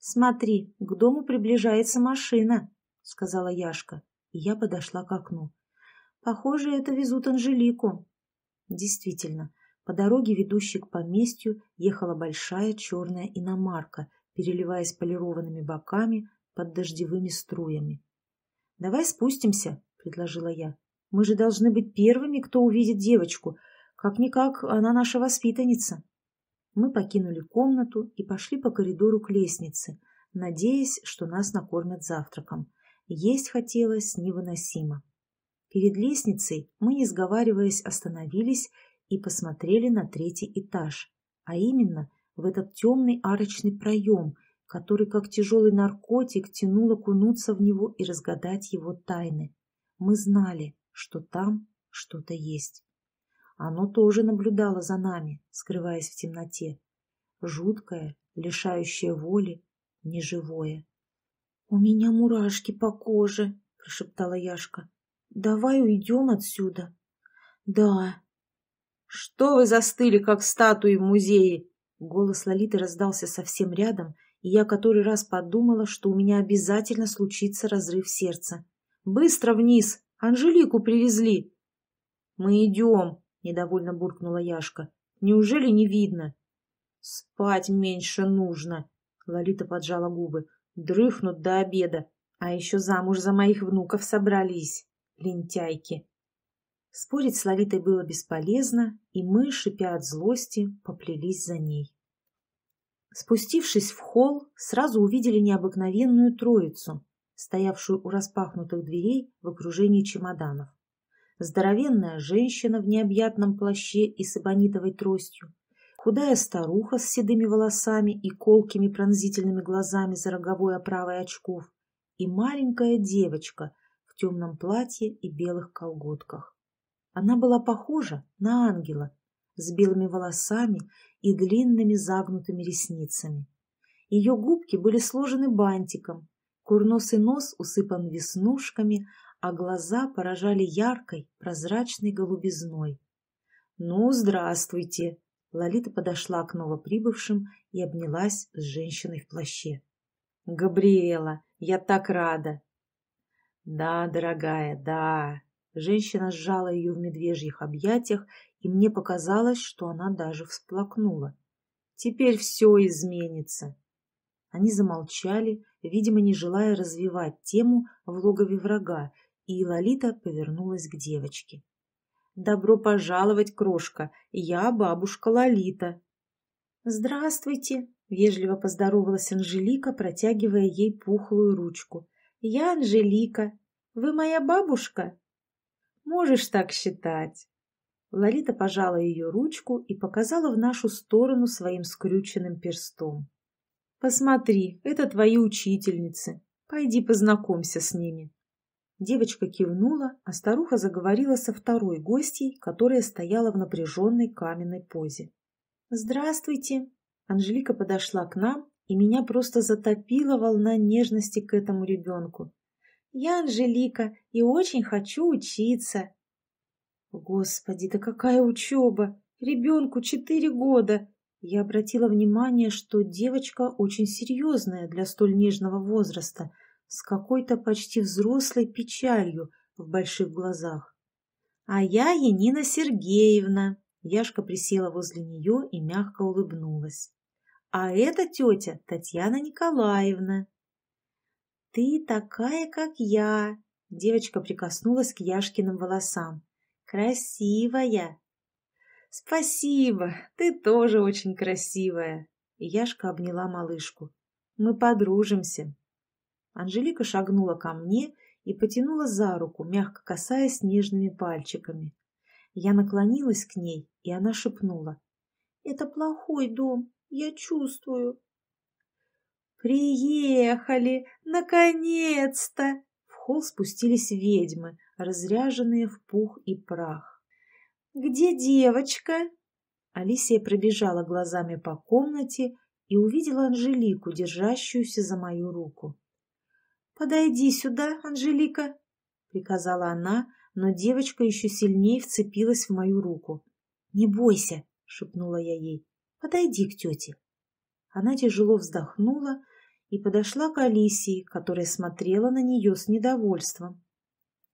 «Смотри, к дому приближается машина», — сказала Яшка, и я подошла к окну. «Похоже, это везут Анжелику». Действительно, по дороге, ведущей к поместью, ехала большая черная иномарка, переливаясь полированными боками под дождевыми струями. «Давай спустимся», — предложила я. «Мы же должны быть первыми, кто увидит девочку. Как-никак, она наша воспитанница». Мы покинули комнату и пошли по коридору к лестнице, надеясь, что нас накормят завтраком. Есть хотелось невыносимо. Перед лестницей мы, не сговариваясь, остановились и посмотрели на третий этаж, а именно в этот темный арочный проем, который, как тяжелый наркотик, тянул окунуться в него и разгадать его тайны. Мы знали, что там что-то есть. Оно тоже наблюдало за нами, скрываясь в темноте. Жуткое, лишающее воли, неживое. — У меня мурашки по коже, — прошептала Яшка. — Давай уйдем отсюда. — Да. — Что вы застыли, как статуи в музее? Голос Лолиты раздался совсем рядом, и я который раз подумала, что у меня обязательно случится разрыв сердца. «Быстро вниз! Анжелику привезли!» «Мы идем!» — недовольно буркнула Яшка. «Неужели не видно?» «Спать меньше нужно», — Лолита поджала губы. «Дрыхнут до обеда, а еще замуж за моих внуков собрались, лентяйки». Спорить с Лолитой было бесполезно, и мы, шипя от злости, поплелись за ней. Спустившись в холл, сразу увидели необыкновенную троицу, стоявшую у распахнутых дверей в окружении чемоданов здоровенная женщина в необъятном плаще и с эбонитовой тростью, худая старуха с седыми волосами и колкими пронзительными глазами за роговой оправой очков и маленькая девочка в темном платье и белых колготках. Она была похожа на ангела с белыми волосами и длинными загнутыми ресницами. Ее губки были сложены бантиком, курносый нос усыпан веснушками, а глаза поражали яркой, прозрачной голубизной. «Ну, здравствуйте!» Лолита подошла к новоприбывшим и обнялась с женщиной в плаще. «Габриэла, я так рада!» «Да, дорогая, да!» Женщина сжала ее в медвежьих объятиях, и мне показалось, что она даже всплакнула. «Теперь все изменится!» Они замолчали, видимо, не желая развивать тему в логове врага, и Лолита повернулась к девочке. «Добро пожаловать, крошка! Я бабушка Лолита!» «Здравствуйте!» — вежливо поздоровалась Анжелика, протягивая ей пухлую ручку. «Я Анжелика. Вы моя бабушка?» «Можешь так считать!» Лолита пожала ее ручку и показала в нашу сторону своим скрюченным перстом. «Посмотри, это твои учительницы. Пойди познакомься с ними». Девочка кивнула, а старуха заговорила со второй гостьей, которая стояла в напряженной каменной позе. «Здравствуйте!» Анжелика подошла к нам, и меня просто затопила волна нежности к этому ребенку. «Я Анжелика и очень хочу учиться!» Господи, да какая учеба! Ребенку четыре года! Я обратила внимание, что девочка очень серьезная для столь нежного возраста – с какой-то почти взрослой печалью в больших глазах. «А я Янина Сергеевна!» Яшка присела возле нее и мягко улыбнулась. «А это тетя Татьяна Николаевна!» «Ты такая, как я!» Девочка прикоснулась к Яшкиным волосам. «Красивая!» «Спасибо! Ты тоже очень красивая!» Яшка обняла малышку. «Мы подружимся!» Анжелика шагнула ко мне и потянула за руку, мягко касаясь нежными пальчиками. Я наклонилась к ней, и она шепнула. «Это плохой дом, я чувствую». «Приехали! Наконец-то!» В холл спустились ведьмы, разряженные в пух и прах. «Где девочка?» Алисия пробежала глазами по комнате и увидела Анжелику, держащуюся за мою руку. «Подойди сюда, Анжелика», — приказала она, но девочка еще сильнее вцепилась в мою руку. «Не бойся», — шепнула я ей, — «подойди к тете». Она тяжело вздохнула и подошла к Алисии, которая смотрела на нее с недовольством.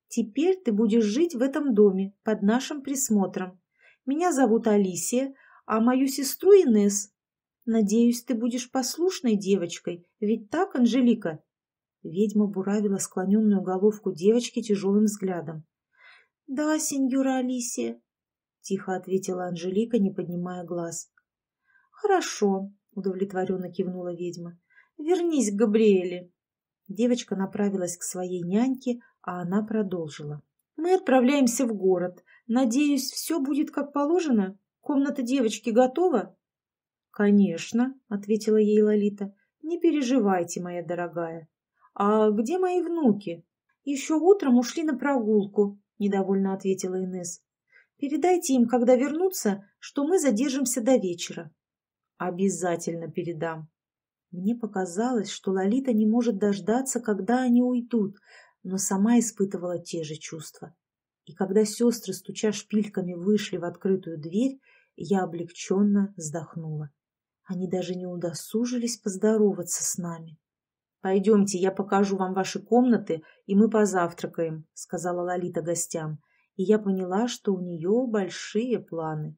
«Теперь ты будешь жить в этом доме под нашим присмотром. Меня зовут Алисия, а мою сестру Инес. Надеюсь, ты будешь послушной девочкой, ведь так, Анжелика?» Ведьма буравила склоненную головку девочки тяжелым взглядом. — Да, сеньора Алисия, — тихо ответила Анжелика, не поднимая глаз. — Хорошо, — удовлетворенно кивнула ведьма. — Вернись к Габриэле. Девочка направилась к своей няньке, а она продолжила. — Мы отправляемся в город. Надеюсь, все будет как положено? Комната девочки готова? — Конечно, — ответила ей Лолита. — Не переживайте, моя дорогая. «А где мои внуки?» «Еще утром ушли на прогулку», — недовольно ответила Инес. «Передайте им, когда вернутся, что мы задержимся до вечера». «Обязательно передам». Мне показалось, что Лолита не может дождаться, когда они уйдут, но сама испытывала те же чувства. И когда сестры, стуча шпильками, вышли в открытую дверь, я облегченно вздохнула. Они даже не удосужились поздороваться с нами. «Пойдемте, я покажу вам ваши комнаты, и мы позавтракаем», — сказала Лолита гостям. И я поняла, что у нее большие планы.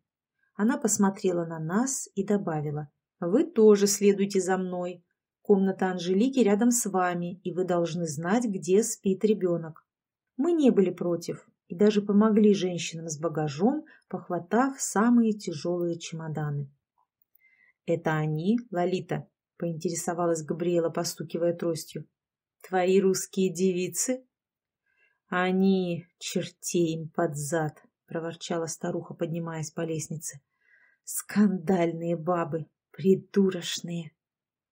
Она посмотрела на нас и добавила. «Вы тоже следуйте за мной. Комната Анжелики рядом с вами, и вы должны знать, где спит ребенок». Мы не были против и даже помогли женщинам с багажом, похватав самые тяжелые чемоданы. «Это они, Лолита?» поинтересовалась Габриэла, постукивая тростью. «Твои русские девицы?» «Они чертей им под зад», — проворчала старуха, поднимаясь по лестнице. «Скандальные бабы, придурочные!»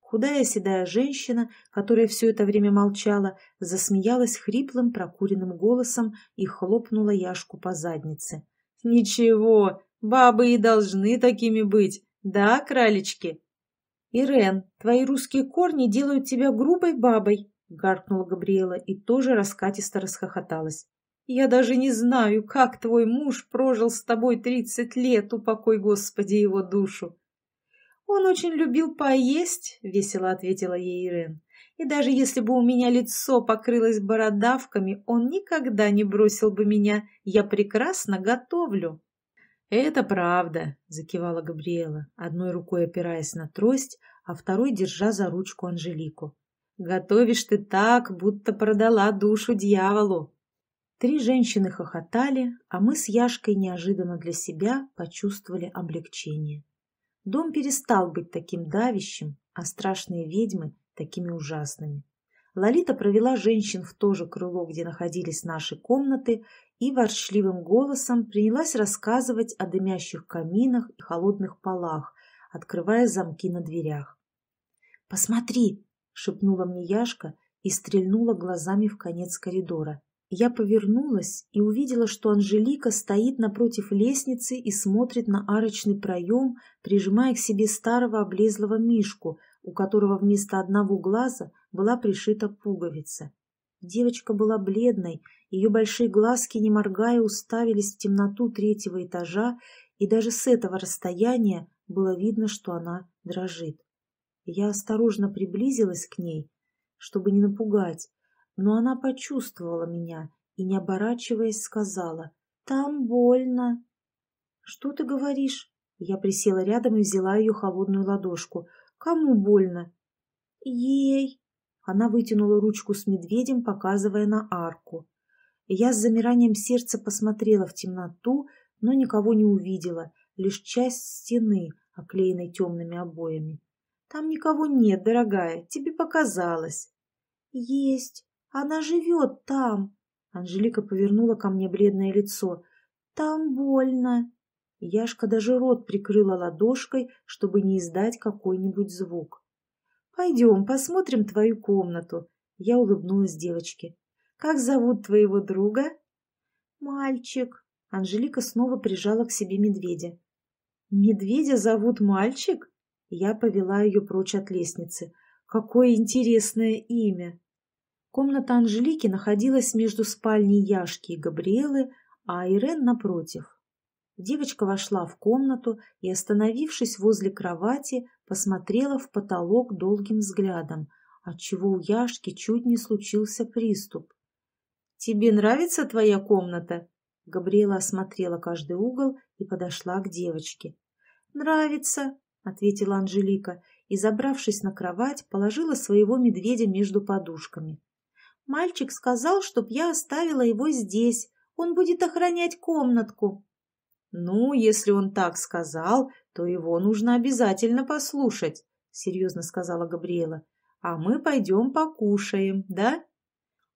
Худая седая женщина, которая все это время молчала, засмеялась хриплым прокуренным голосом и хлопнула Яшку по заднице. «Ничего, бабы и должны такими быть, да, кралечки?» «Ирен, твои русские корни делают тебя грубой бабой», — гаркнула Габриэла и тоже раскатисто расхохоталась. «Я даже не знаю, как твой муж прожил с тобой тридцать лет, упокой, Господи, его душу!» «Он очень любил поесть», — весело ответила ей Ирен. «И даже если бы у меня лицо покрылось бородавками, он никогда не бросил бы меня. Я прекрасно готовлю». «Это правда», — закивала Габриэла, одной рукой опираясь на трость, а второй держа за ручку Анжелику. «Готовишь ты так, будто продала душу дьяволу». Три женщины хохотали, а мы с Яшкой неожиданно для себя почувствовали облегчение. Дом перестал быть таким давящим, а страшные ведьмы такими ужасными. Лолита провела женщин в то же крыло, где находились наши комнаты, и ворчливым голосом принялась рассказывать о дымящих каминах и холодных полах, открывая замки на дверях. «Посмотри!» — шепнула мне Яшка и стрельнула глазами в конец коридора. Я повернулась и увидела, что Анжелика стоит напротив лестницы и смотрит на арочный проем, прижимая к себе старого облезлого мишку, у которого вместо одного глаза была пришита пуговица. Девочка была бледной, ее большие глазки, не моргая, уставились в темноту третьего этажа, и даже с этого расстояния было видно, что она дрожит. Я осторожно приблизилась к ней, чтобы не напугать, но она почувствовала меня и, не оборачиваясь, сказала «Там больно». «Что ты говоришь?» Я присела рядом и взяла ее холодную ладошку. «Кому больно?» «Ей!» Она вытянула ручку с медведем, показывая на арку. Я с замиранием сердца посмотрела в темноту, но никого не увидела, лишь часть стены, оклеенной темными обоями. «Там никого нет, дорогая, тебе показалось». «Есть!» Она живет там. Анжелика повернула ко мне бледное лицо. Там больно. Яшка даже рот прикрыла ладошкой, чтобы не издать какой-нибудь звук. «Пойдем, посмотрим твою комнату». Я улыбнулась девочке. «Как зовут твоего друга?» «Мальчик». Анжелика снова прижала к себе медведя. «Медведя зовут мальчик?» Я повела ее прочь от лестницы. «Какое интересное имя!» Комната Анжелики находилась между спальней Яшки и Габриэлы, а Ирен напротив. Девочка вошла в комнату и, остановившись возле кровати, посмотрела в потолок долгим взглядом, отчего у Яшки чуть не случился приступ. «Тебе нравится твоя комната?» Габриэла осмотрела каждый угол и подошла к девочке. «Нравится», — ответила Анжелика и, забравшись на кровать, положила своего медведя между подушками. Мальчик сказал, чтоб я оставила его здесь. Он будет охранять комнатку. Ну, если он так сказал, то его нужно обязательно послушать, серьезно сказала Габриэла. А мы пойдем покушаем, да?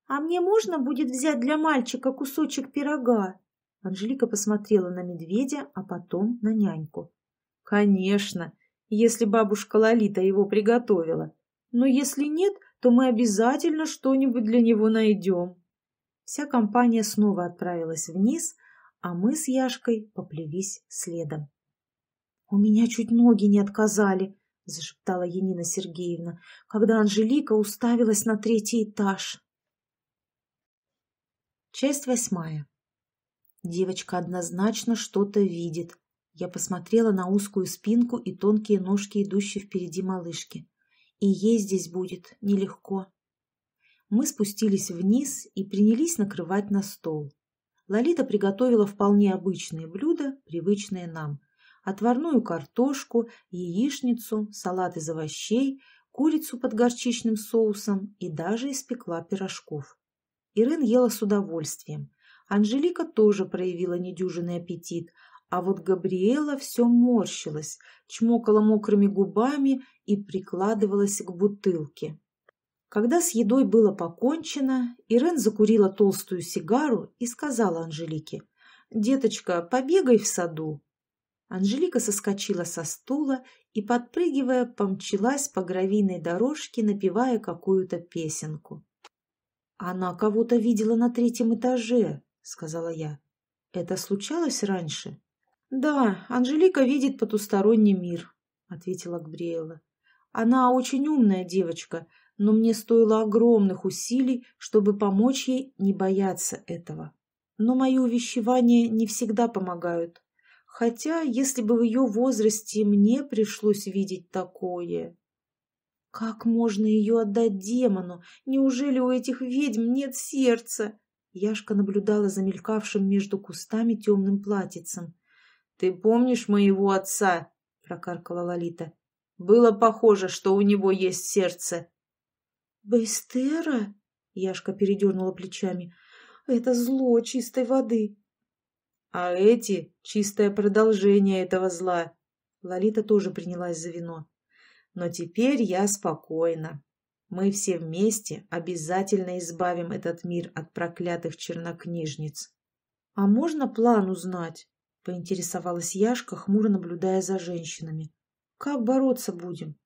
А мне можно будет взять для мальчика кусочек пирога? Анжелика посмотрела на медведя, а потом на няньку. Конечно, если бабушка Лолита его приготовила. Но если нет, то мы обязательно что-нибудь для него найдем. Вся компания снова отправилась вниз, а мы с Яшкой поплелись следом. — У меня чуть ноги не отказали, — зашептала Енина Сергеевна, когда Анжелика уставилась на третий этаж. Часть восьмая. Девочка однозначно что-то видит. Я посмотрела на узкую спинку и тонкие ножки, идущие впереди малышки и ей здесь будет нелегко. Мы спустились вниз и принялись накрывать на стол. Лолита приготовила вполне обычные блюда, привычные нам. Отварную картошку, яичницу, салат из овощей, курицу под горчичным соусом и даже испекла пирожков. Ирен ела с удовольствием. Анжелика тоже проявила недюжинный аппетит, а вот Габриэла все морщилась, чмокала мокрыми губами и прикладывалась к бутылке. Когда с едой было покончено, Ирен закурила толстую сигару и сказала Анжелике, «Деточка, побегай в саду». Анжелика соскочила со стула и, подпрыгивая, помчалась по гравийной дорожке, напевая какую-то песенку. «Она кого-то видела на третьем этаже», — сказала я. «Это случалось раньше?» «Да, Анжелика видит потусторонний мир», — ответила Гбриэла. «Она очень умная девочка, но мне стоило огромных усилий, чтобы помочь ей не бояться этого. Но мои увещевания не всегда помогают. Хотя, если бы в ее возрасте мне пришлось видеть такое...» «Как можно ее отдать демону? Неужели у этих ведьм нет сердца?» Яшка наблюдала за мелькавшим между кустами темным платьицем. «Ты помнишь моего отца?» — прокаркала Лолита. «Было похоже, что у него есть сердце». «Бейстера?» — Яшка передернула плечами. Это зло чистой воды. А эти — чистое продолжение этого зла. Лолита тоже принялась за вино. Но теперь я спокойна. Мы все вместе обязательно избавим этот мир от проклятых чернокнижниц. — А можно план узнать? — поинтересовалась Яшка, хмуро наблюдая за женщинами. — Как бороться будем?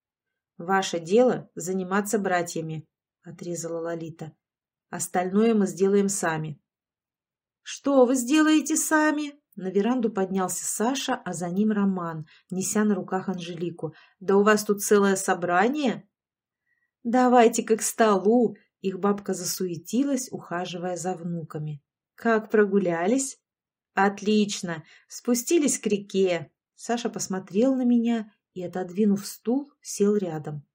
— Ваше дело — заниматься братьями, — отрезала Лолита. — Остальное мы сделаем сами. — Что вы сделаете сами? На веранду поднялся Саша, а за ним Роман, неся на руках Анжелику. «Да у вас тут целое собрание?» «Давайте-ка к столу!» Их бабка засуетилась, ухаживая за внуками. «Как прогулялись?» «Отлично! Спустились к реке!» Саша посмотрел на меня и, отодвинув стул, сел рядом.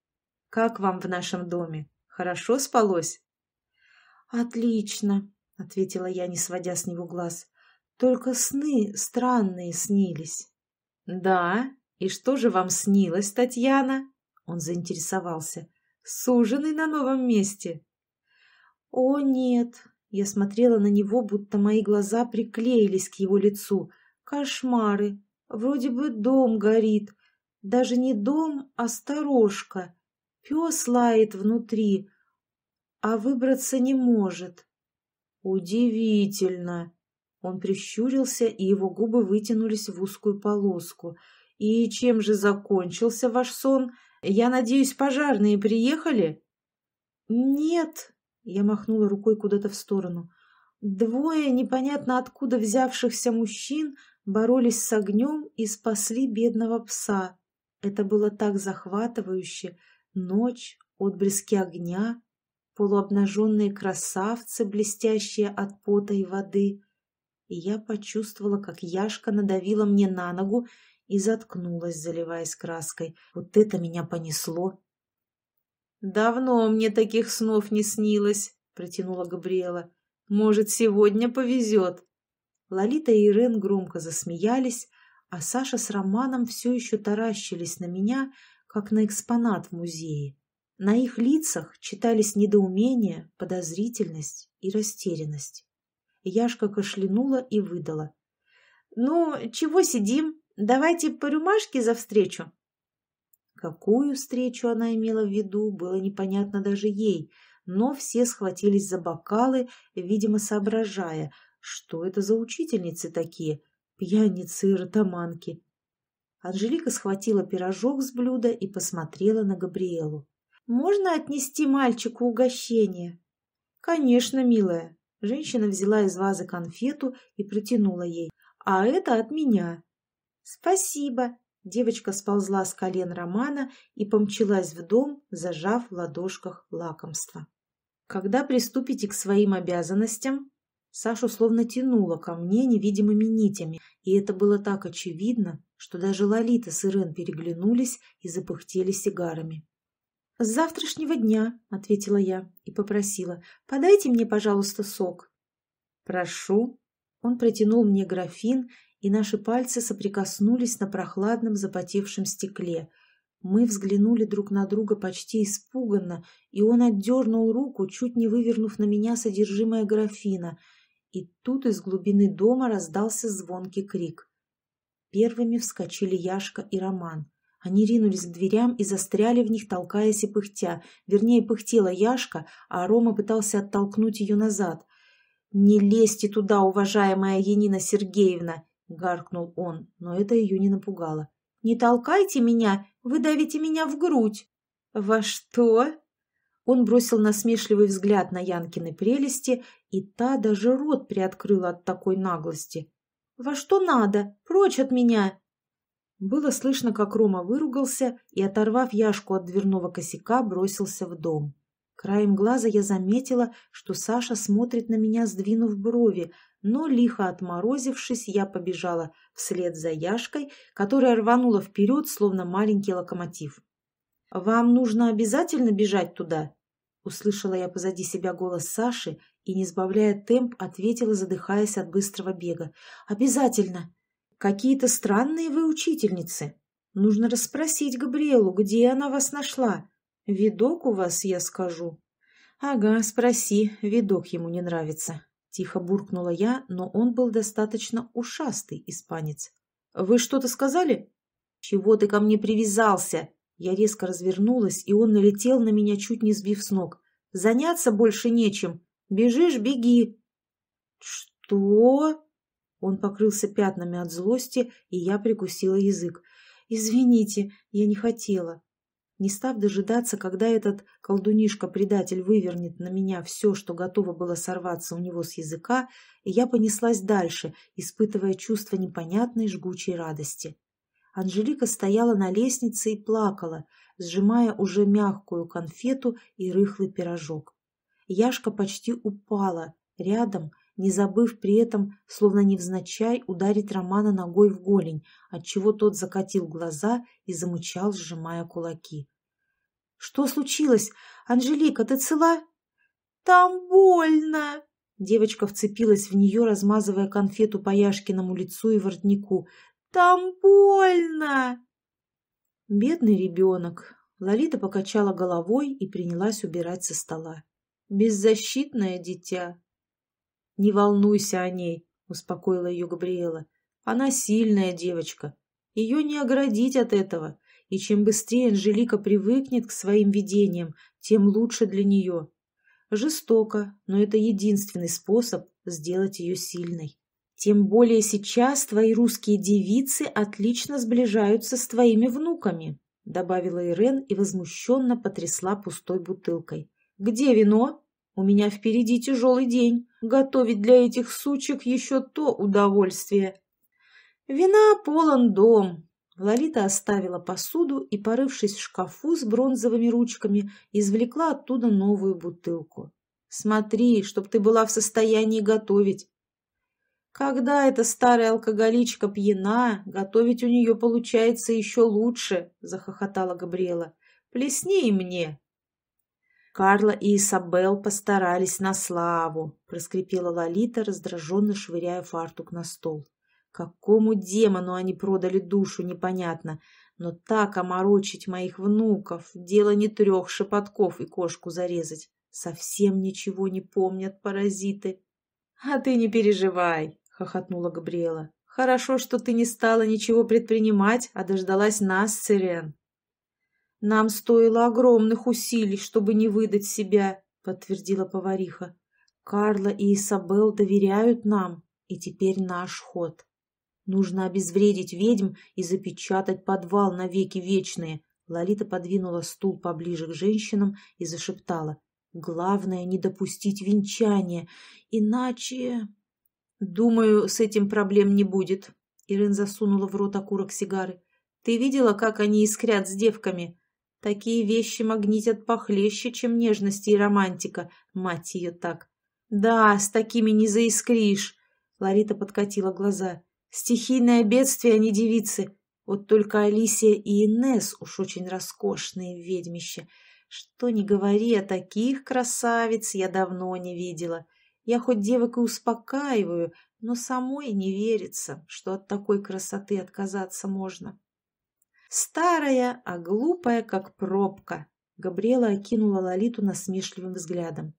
«Как вам в нашем доме? Хорошо спалось?» «Отлично!» — ответила я, не сводя с него глаз. «Только сны странные снились». «Да? И что же вам снилось, Татьяна?» Он заинтересовался. Суженый на новом месте. О, нет. Я смотрела на него, будто мои глаза приклеились к его лицу. Кошмары. Вроде бы дом горит. Даже не дом, а сторожка. Пес лает внутри, а выбраться не может. Удивительно. Он прищурился, и его губы вытянулись в узкую полоску. И чем же закончился ваш сон? Я надеюсь, пожарные приехали? Нет, я махнула рукой куда-то в сторону. Двое непонятно откуда взявшихся мужчин боролись с огнем и спасли бедного пса. Это было так захватывающе. Ночь, отблески огня, полуобнаженные красавцы, блестящие от пота и воды. И я почувствовала, как Яшка надавила мне на ногу и заткнулась, заливаясь краской. Вот это меня понесло. «Давно мне таких снов не снилось», — протянула Габриэла. «Может, сегодня повезет». Лолита и Ирен громко засмеялись, а Саша с Романом все еще таращились на меня, как на экспонат в музее. На их лицах читались недоумение, подозрительность и растерянность. Яшка кашлянула и выдала. «Ну, чего сидим? Давайте по рюмашке за встречу. Какую встречу она имела в виду, было непонятно даже ей, но все схватились за бокалы, видимо, соображая, что это за учительницы такие, пьяницы и ротаманки. Анжелика схватила пирожок с блюда и посмотрела на Габриэлу. «Можно отнести мальчику угощение?» «Конечно, милая». Женщина взяла из вазы конфету и протянула ей. «А это от меня. «Спасибо!» Девочка сползла с колен Романа и помчалась в дом, зажав в ладошках лакомство. «Когда приступите к своим обязанностям?» Сашу словно тянуло ко мне невидимыми нитями, и это было так очевидно, что даже Лолита с Ирен переглянулись и запыхтели сигарами. «С завтрашнего дня», — ответила я и попросила, — «подайте мне, пожалуйста, сок». «Прошу». Он протянул мне графин, и наши пальцы соприкоснулись на прохладном запотевшем стекле. Мы взглянули друг на друга почти испуганно, и он отдернул руку, чуть не вывернув на меня содержимое графина. И тут из глубины дома раздался звонкий крик. Первыми вскочили Яшка и Роман. Они ринулись к дверям и застряли в них, толкаясь и пыхтя. Вернее, пыхтела Яшка, а Рома пытался оттолкнуть ее назад. «Не лезьте туда, уважаемая Янина Сергеевна!» — гаркнул он, но это ее не напугало. «Не толкайте меня, вы давите меня в грудь!» «Во что?» Он бросил насмешливый взгляд на Янкины прелести, и та даже рот приоткрыла от такой наглости. «Во что надо? Прочь от меня!» Было слышно, как Рома выругался и, оторвав Яшку от дверного косяка, бросился в дом. Краем глаза я заметила, что Саша смотрит на меня, сдвинув брови, но, лихо отморозившись, я побежала вслед за Яшкой, которая рванула вперед, словно маленький локомотив. «Вам нужно обязательно бежать туда?» Услышала я позади себя голос Саши и, не сбавляя темп, ответила, задыхаясь от быстрого бега. «Обязательно! Какие-то странные вы учительницы. Нужно расспросить Габриэлу, где она вас нашла. Видок у вас, я скажу». Ага, спроси, видок ему не нравится. Тихо буркнула я, но он был достаточно ушастый испанец. «Вы что-то сказали?» «Чего ты ко мне привязался?» Я резко развернулась, и он налетел на меня, чуть не сбив с ног. «Заняться больше нечем. Бежишь – беги». «Что?» Он покрылся пятнами от злости, и я прикусила язык. «Извините, я не хотела». Не став дожидаться, когда этот колдунишка-предатель вывернет на меня все, что готово было сорваться у него с языка, я понеслась дальше, испытывая чувство непонятной жгучей радости. Анжелика стояла на лестнице и плакала, сжимая уже мягкую конфету и рыхлый пирожок. Яшка почти упала рядом, не забыв при этом, словно невзначай, ударить Романа ногой в голень, отчего тот закатил глаза и замычал, сжимая кулаки. «Что случилось? Анжелика, ты цела?» «Там больно!» Девочка вцепилась в нее, размазывая конфету по Яшкиному лицу и воротнику. Там больно!» Бедный ребенок. Лолита покачала головой и принялась убирать со стола. Беззащитное дитя. «Не волнуйся о ней», — успокоила ее Габриэла. «Она сильная девочка. Ее не оградить от этого. И чем быстрее Анжелика привыкнет к своим видениям, тем лучше для нее. Жестоко, но это единственный способ сделать ее сильной. Тем более сейчас твои русские девицы отлично сближаются с твоими внуками», — добавила Ирен и возмущенно потрясла пустой бутылкой. «Где вино? У меня впереди тяжелый день. Готовить для этих сучек еще то удовольствие». «Вина полон дом». Лолита оставила посуду и, порывшись в шкафу с бронзовыми ручками, извлекла оттуда новую бутылку. «Смотри, чтоб ты была в состоянии готовить. Когда эта старая алкоголичка пьяна, готовить у нее получается еще лучше, захохотала Габриэла. Плесни и мне. Карла и Исабел постарались на славу, проскрипела Лолита, раздраженно швыряя фартук на стол. Какому демону они продали душу, непонятно. Но так оморочить моих внуков — дело не трех шепотков и кошку зарезать. Совсем ничего не помнят паразиты. А ты не переживай, — хохотнула Габриэла. «Хорошо, что ты не стала ничего предпринимать, а дождалась нас, Цирен». «Нам стоило огромных усилий, чтобы не выдать себя», — подтвердила повариха. «Карла и Исабел доверяют нам, и теперь наш ход. Нужно обезвредить ведьм и запечатать подвал на веки вечные». Лолита подвинула стул поближе к женщинам и зашептала. «Главное — не допустить венчания, иначе...» «Думаю, с этим проблем не будет», — Ирен засунула в рот окурок сигары. «Ты видела, как они искрят с девками? Такие вещи магнитят похлеще, чем нежность и романтика, мать ее так. Да, с такими не заискришь», — Ларита подкатила глаза. «Стихийное бедствие, а не девицы. Вот только Алисия и Инес уж очень роскошные ведьмища. Что ни говори, а таких красавиц я давно не видела». Я хоть девок и успокаиваю, но самой не верится, что от такой красоты отказаться можно. Старая, а глупая, как пробка. Габриэла окинула Лолиту насмешливым взглядом.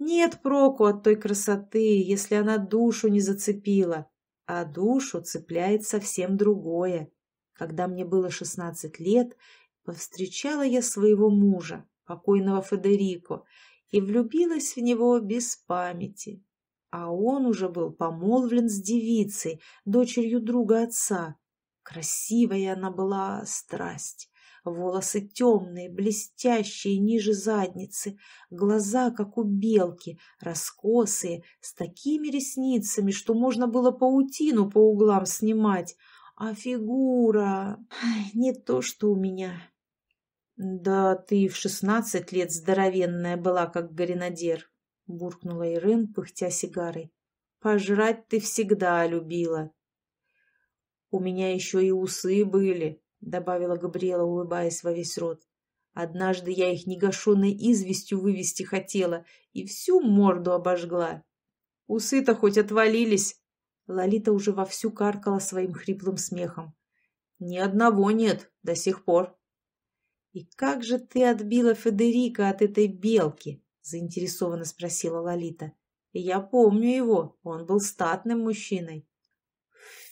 Нет проку от той красоты, если она душу не зацепила. А душу цепляет совсем другое. Когда мне было шестнадцать лет, повстречала я своего мужа, покойного Федерико, и влюбилась в него без памяти. А он уже был помолвлен с девицей, дочерью друга отца. Красивая она была страсть. Волосы темные, блестящие ниже задницы, глаза, как у белки, раскосые, с такими ресницами, что можно было паутину по углам снимать. А фигура... не то, что у меня. «Да ты в шестнадцать лет здоровенная была, как гренадер», — буркнула Ирен, пыхтя сигарой. «Пожрать ты всегда любила». «У меня еще и усы были», — добавила Габриэла, улыбаясь во весь рот. «Однажды я их негашенной известью вывести хотела и всю морду обожгла. Усы-то хоть отвалились». Лолита уже вовсю каркала своим хриплым смехом. «Ни одного нет до сих пор». «И как же ты отбила Федерика от этой белки?» заинтересованно спросила Лолита. Я помню его, он был статным мужчиной.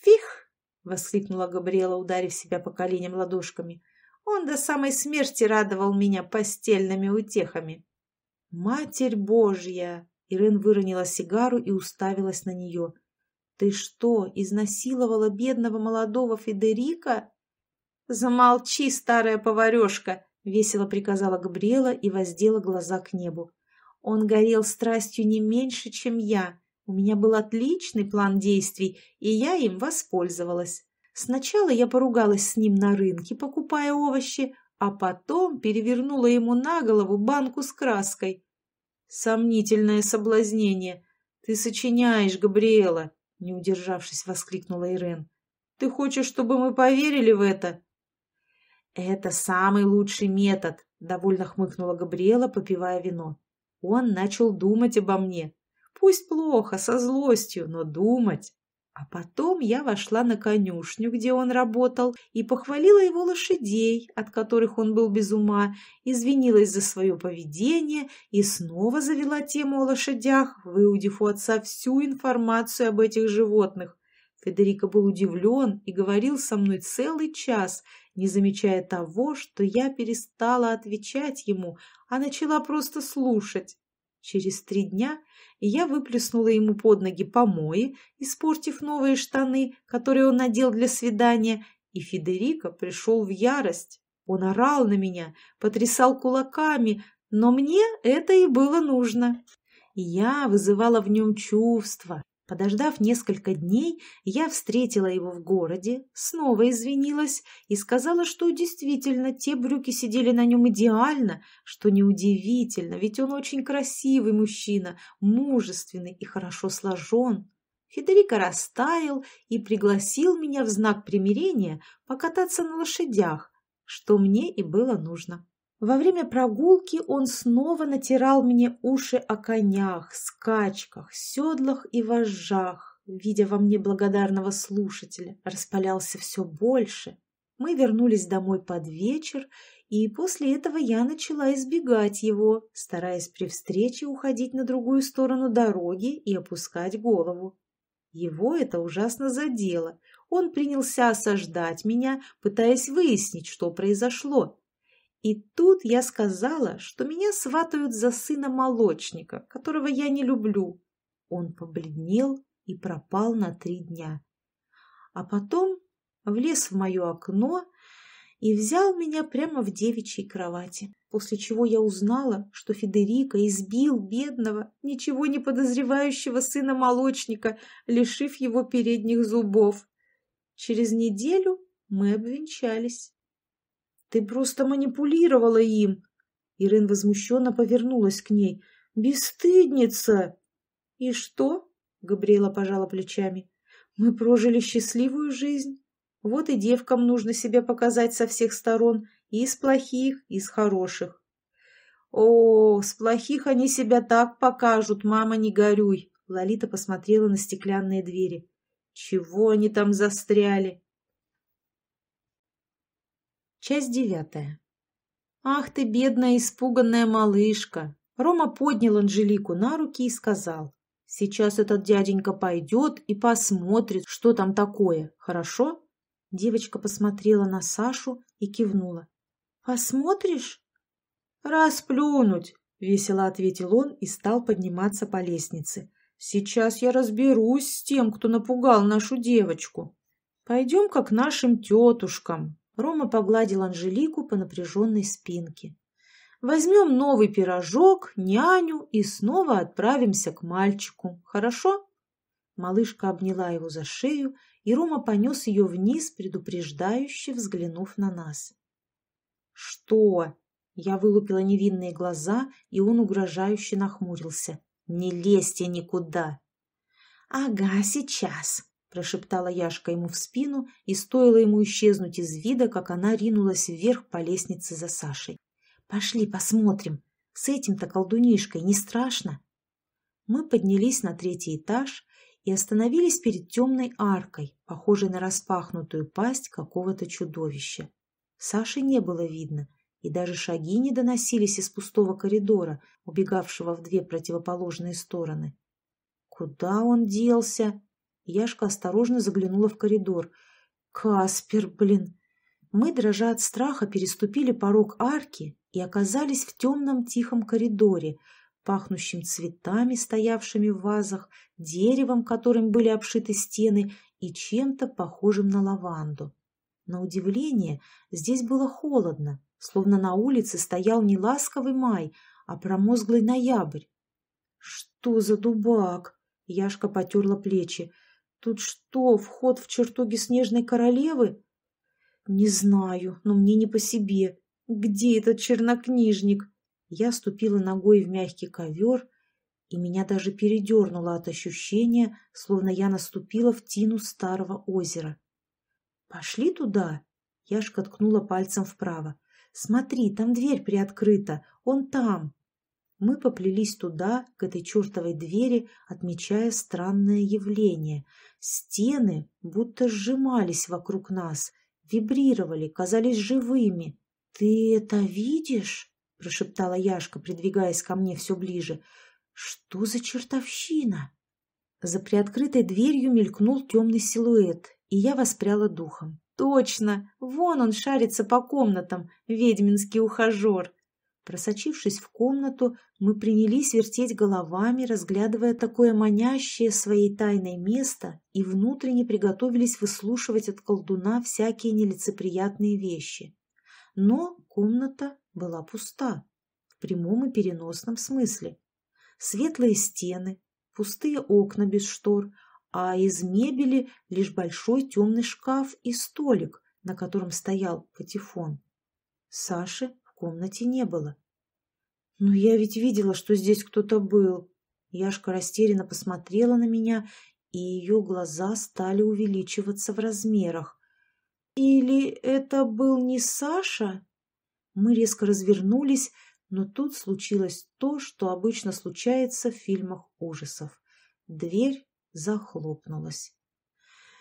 Фих! Воскликнула Габриэла, ударив себя по коленям ладошками. Он до самой смерти радовал меня постельными утехами. Матерь Божья! Ирен выронила сигару и уставилась на нее. Ты что, изнасиловала бедного молодого Федерика? Замолчи, старая поварешка! весело приказала Габриэла и воздела глаза к небу. Он горел страстью не меньше, чем я. У меня был отличный план действий, и я им воспользовалась. Сначала я поругалась с ним на рынке, покупая овощи, а потом перевернула ему на голову банку с краской. Сомнительное соблазнение. Ты сочиняешь, Габриэла, не удержавшись, воскликнула Ирен. Ты хочешь, чтобы мы поверили в это? Это самый лучший метод, довольно хмыкнула Габриэла, попивая вино. Он начал думать обо мне. Пусть плохо, со злостью, но думать. А потом я вошла на конюшню, где он работал, и похвалила его лошадей, от которых он был без ума, извинилась за свое поведение и снова завела тему о лошадях, выудив у отца всю информацию об этих животных. Федерико был удивлен и говорил со мной целый час, не замечая того, что я перестала отвечать ему, а начала просто слушать. Через три дня я выплеснула ему под ноги помои, испортив новые штаны, которые он надел для свидания, и Федерико пришел в ярость. Он орал на меня, потрясал кулаками, но мне это и было нужно. Я вызывала в нем чувства, Подождав несколько дней, я встретила его в городе, снова извинилась и сказала, что действительно те брюки сидели на нем идеально, что неудивительно, ведь он очень красивый мужчина, мужественный и хорошо сложен. Федерико растаял и пригласил меня в знак примирения покататься на лошадях, что мне и было нужно. Во время прогулки он снова натирал мне уши о конях, скачках, седлах и вожжах. Видя во мне благодарного слушателя, распалялся все больше. Мы вернулись домой под вечер, и после этого я начала избегать его, стараясь при встрече уходить на другую сторону дороги и опускать голову. Его это ужасно задело. Он принялся осаждать меня, пытаясь выяснить, что произошло. И тут я сказала, что меня сватают за сына молочника, которого я не люблю. Он побледнел и пропал на три дня. А потом влез в мое окно и взял меня прямо в девичьей кровати, после чего я узнала, что Федерико избил бедного, ничего не подозревающего сына молочника, лишив его передних зубов. Через неделю мы обвенчались. Ты просто манипулировала им. Ирен возмущенно повернулась к ней. Бесстыдница! И что? Габриэла пожала плечами. Мы прожили счастливую жизнь. Вот и девкам нужно себя показать со всех сторон, и из плохих, и из хороших. О, с плохих они себя так покажут, мама, не горюй. Лолита посмотрела на стеклянные двери. Чего они там застряли? Часть девятая. «Ах ты, бедная испуганная малышка!» Рома поднял Анжелику на руки и сказал. «Сейчас этот дяденька пойдет и посмотрит, что там такое, хорошо?» Девочка посмотрела на Сашу и кивнула. «Посмотришь?» «Расплюнуть!» — весело ответил он и стал подниматься по лестнице. «Сейчас я разберусь с тем, кто напугал нашу девочку. Пойдем-ка к нашим тетушкам, Рома погладил Анжелику по напряженной спинке. «Возьмем новый пирожок, няню и снова отправимся к мальчику. Хорошо?» Малышка обняла его за шею, и Рома понес ее вниз, предупреждающе взглянув на нас. «Что?» Я вылупила невинные глаза, и он угрожающе нахмурился. «Не лезьте никуда!» «Ага, сейчас!» Прошептала Яшка ему в спину, и стоило ему исчезнуть из вида, как она ринулась вверх по лестнице за Сашей. «Пошли посмотрим. С этим-то колдунишкой не страшно?» Мы поднялись на третий этаж и остановились перед темной аркой, похожей на распахнутую пасть какого-то чудовища. Саши не было видно, и даже шаги не доносились из пустого коридора, убегавшего в две противоположные стороны. Куда он делся? Яшка осторожно заглянула в коридор. Каспер, блин! Мы, дрожа от страха, переступили порог арки и оказались в темном тихом коридоре, пахнущим цветами, стоявшими в вазах, деревом, которым были обшиты стены, и чем-то похожим на лаванду. На удивление, здесь было холодно, словно на улице стоял не ласковый май, а промозглый ноябрь. «Что за дубак?» — Яшка потерла плечи. «Тут что, вход в чертоги снежной королевы?» «Не знаю, но мне не по себе. Где этот чернокнижник?» Я ступила ногой в мягкий ковер, и меня даже передернуло от ощущения, словно я наступила в тину старого озера. «Пошли туда!» Яшка ткнула пальцем вправо. «Смотри, там дверь приоткрыта, он там!» Мы поплелись туда, к этой чертовой двери, отмечая странное явление. Стены будто сжимались вокруг нас, вибрировали, казались живыми. «Ты это видишь?» — прошептала Яшка, придвигаясь ко мне все ближе. «Что за чертовщина?» За приоткрытой дверью мелькнул темный силуэт, и я воспряла духом. «Точно! Вон он шарится по комнатам, ведьминский ухажер!» Просочившись в комнату, мы принялись вертеть головами, разглядывая такое манящее своей тайной место и внутренне приготовились выслушивать от колдуна всякие нелицеприятные вещи. Но комната была пуста, в прямом и переносном смысле. Светлые стены, пустые окна без штор, а из мебели лишь большой темный шкаф и столик, на котором стоял патефон. Саши в комнате не было. «Но я ведь видела, что здесь кто-то был». Яшка растерянно посмотрела на меня, и ее глаза стали увеличиваться в размерах. «Или это был не Саша?» Мы резко развернулись, но тут случилось то, что обычно случается в фильмах ужасов. Дверь захлопнулась.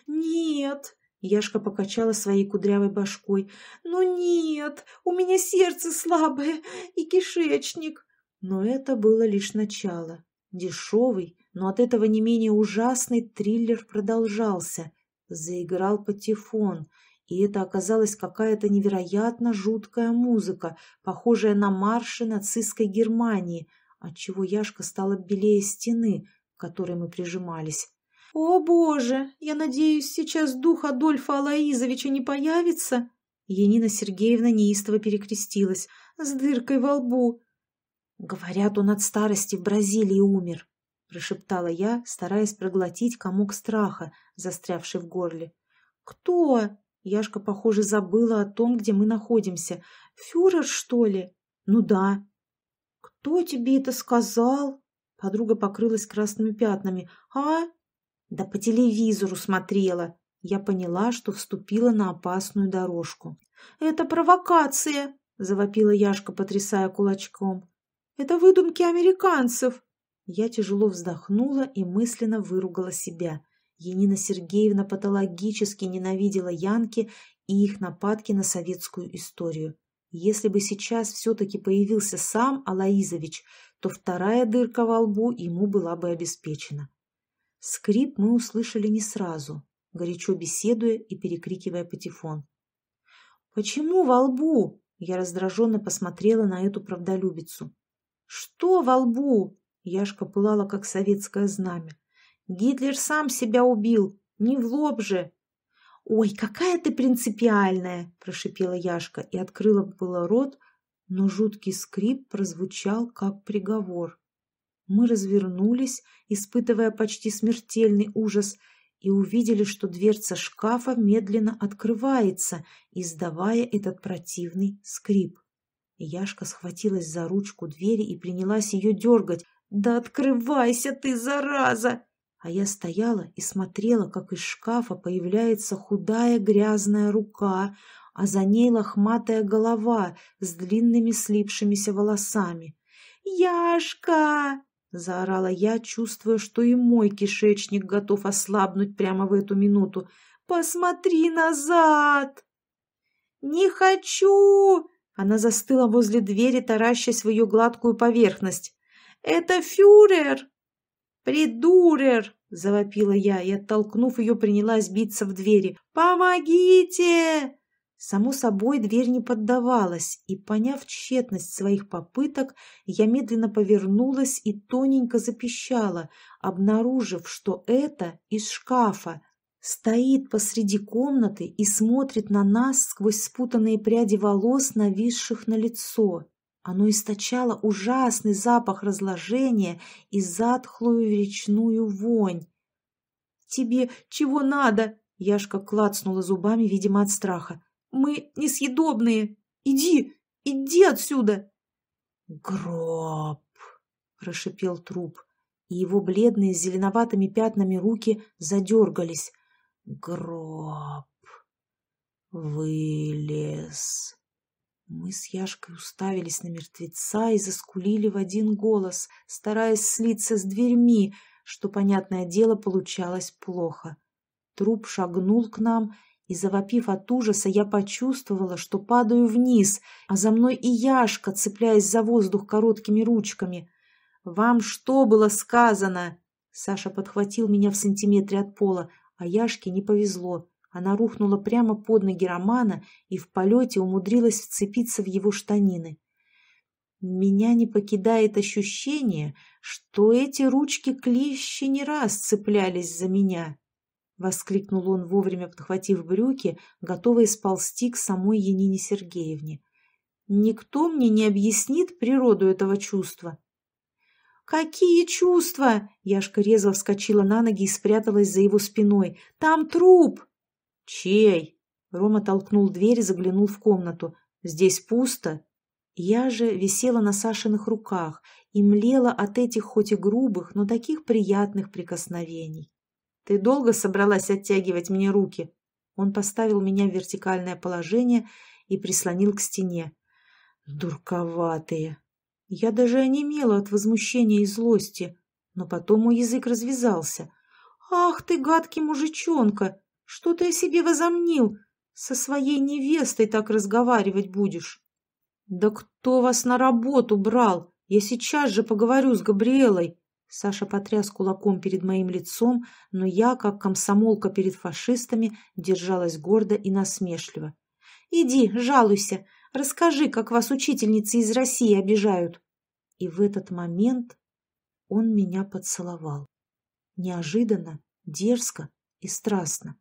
«Нет!» — Яшка покачала своей кудрявой башкой. «Ну нет! У меня сердце слабое и кишечник!» Но это было лишь начало. Дешевый, но от этого не менее ужасный триллер продолжался. Заиграл патефон — и это оказалась какая-то невероятно жуткая музыка, похожая на марши нацистской Германии, отчего Яшка стала белее стены, к которой мы прижимались. «О, Боже! Я надеюсь, сейчас дух Адольфа Алаизовича не появится?» Енина Сергеевна неистово перекрестилась, с дыркой во лбу. «Говорят, он от старости в Бразилии умер», — прошептала я, стараясь проглотить комок страха, застрявший в горле. «Кто?» Яшка, похоже, забыла о том, где мы находимся. Фюрер, что ли? Ну да. Кто тебе это сказал? Подруга покрылась красными пятнами. А? Да по телевизору смотрела. Я поняла, что вступила на опасную дорожку. Это провокация, завопила Яшка, потрясая кулачком. Это выдумки американцев. Я тяжело вздохнула и мысленно выругала себя. Енина Сергеевна патологически ненавидела Янки и их нападки на советскую историю. Если бы сейчас все-таки появился сам Алаизович, то вторая дырка во лбу ему была бы обеспечена. Скрип мы услышали не сразу, горячо беседуя и перекрикивая патефон. «Почему во лбу?» Я раздраженно посмотрела на эту правдолюбицу. «Что во лбу?» Яшка пылала, как советское знамя. Гитлер сам себя убил, не в лоб же. «Ой, какая ты принципиальная!» – прошипела Яшка и открыла было рот, но жуткий скрип прозвучал, как приговор. Мы развернулись, испытывая почти смертельный ужас, и увидели, что дверца шкафа медленно открывается, издавая этот противный скрип. Яшка схватилась за ручку двери и принялась ее дергать. «Да открывайся ты, зараза!» а я стояла и смотрела, как из шкафа появляется худая грязная рука, а за ней лохматая голова с длинными слипшимися волосами. «Яшка!» — заорала я, чувствуя, что и мой кишечник готов ослабнуть прямо в эту минуту. «Посмотри назад!» «Не хочу!» Она застыла возле двери, таращась в ее гладкую поверхность. «Это фюрер!» «Придурер!» — завопила я и, оттолкнув ее, принялась биться в двери. «Помогите!» Само собой, дверь не поддавалась, и, поняв тщетность своих попыток, я медленно повернулась и тоненько запищала, обнаружив, что это из шкафа. Стоит посреди комнаты и смотрит на нас сквозь спутанные пряди волос, нависших на лицо. Оно источало ужасный запах разложения и затхлую речную вонь. «Тебе чего надо?» Яшка клацнула зубами, видимо, от страха. Мы несъедобные. Иди, иди отсюда!» «Гроб!» — прошипел труп, и его бледные с зеленоватыми пятнами руки задергались. «Гроб! Вылез!» Мы с Яшкой уставились на мертвеца и заскулили в один голос, стараясь слиться с дверьми, что, понятное дело, получалось плохо. Труп шагнул к нам и, завопив от ужаса, я почувствовала, что падаю вниз, а за мной и Яшка, цепляясь за воздух короткими ручками. «Вам что было сказано?» Саша подхватил меня в сантиметре от пола, а Яшке не повезло. Она рухнула прямо под ноги Романа и в полете умудрилась вцепиться в его штанины. Меня не покидает ощущение, что эти ручки клещи не раз цеплялись за меня. — воскликнул он, вовремя подхватив брюки, готовый сползти к самой Янине Сергеевне. «Никто мне не объяснит природу этого чувства». «Какие чувства?» — Яшка резво вскочила на ноги и спряталась за его спиной. «Там труп!» «Чей?» — Рома толкнул дверь и заглянул в комнату. «Здесь пусто». Я же висела на Сашиных руках и млела от этих хоть и грубых, но таких приятных прикосновений. Ты долго собралась оттягивать мне руки?» Он поставил меня в вертикальное положение и прислонил к стене. «Дурковатые!» Я даже онемела от возмущения и злости, но потом мой язык развязался. «Ах ты, гадкий мужичонка! Что ты о себе возомнил? Со своей невестой так разговаривать будешь!» «Да кто вас на работу брал? Я сейчас же поговорю с Габриэлой!» Саша потряс кулаком перед моим лицом, но я, как комсомолка перед фашистами, держалась гордо и насмешливо. «Иди, жалуйся, расскажи, как вас учительницы из России обижают». И в этот момент он меня поцеловал. Неожиданно, дерзко и страстно.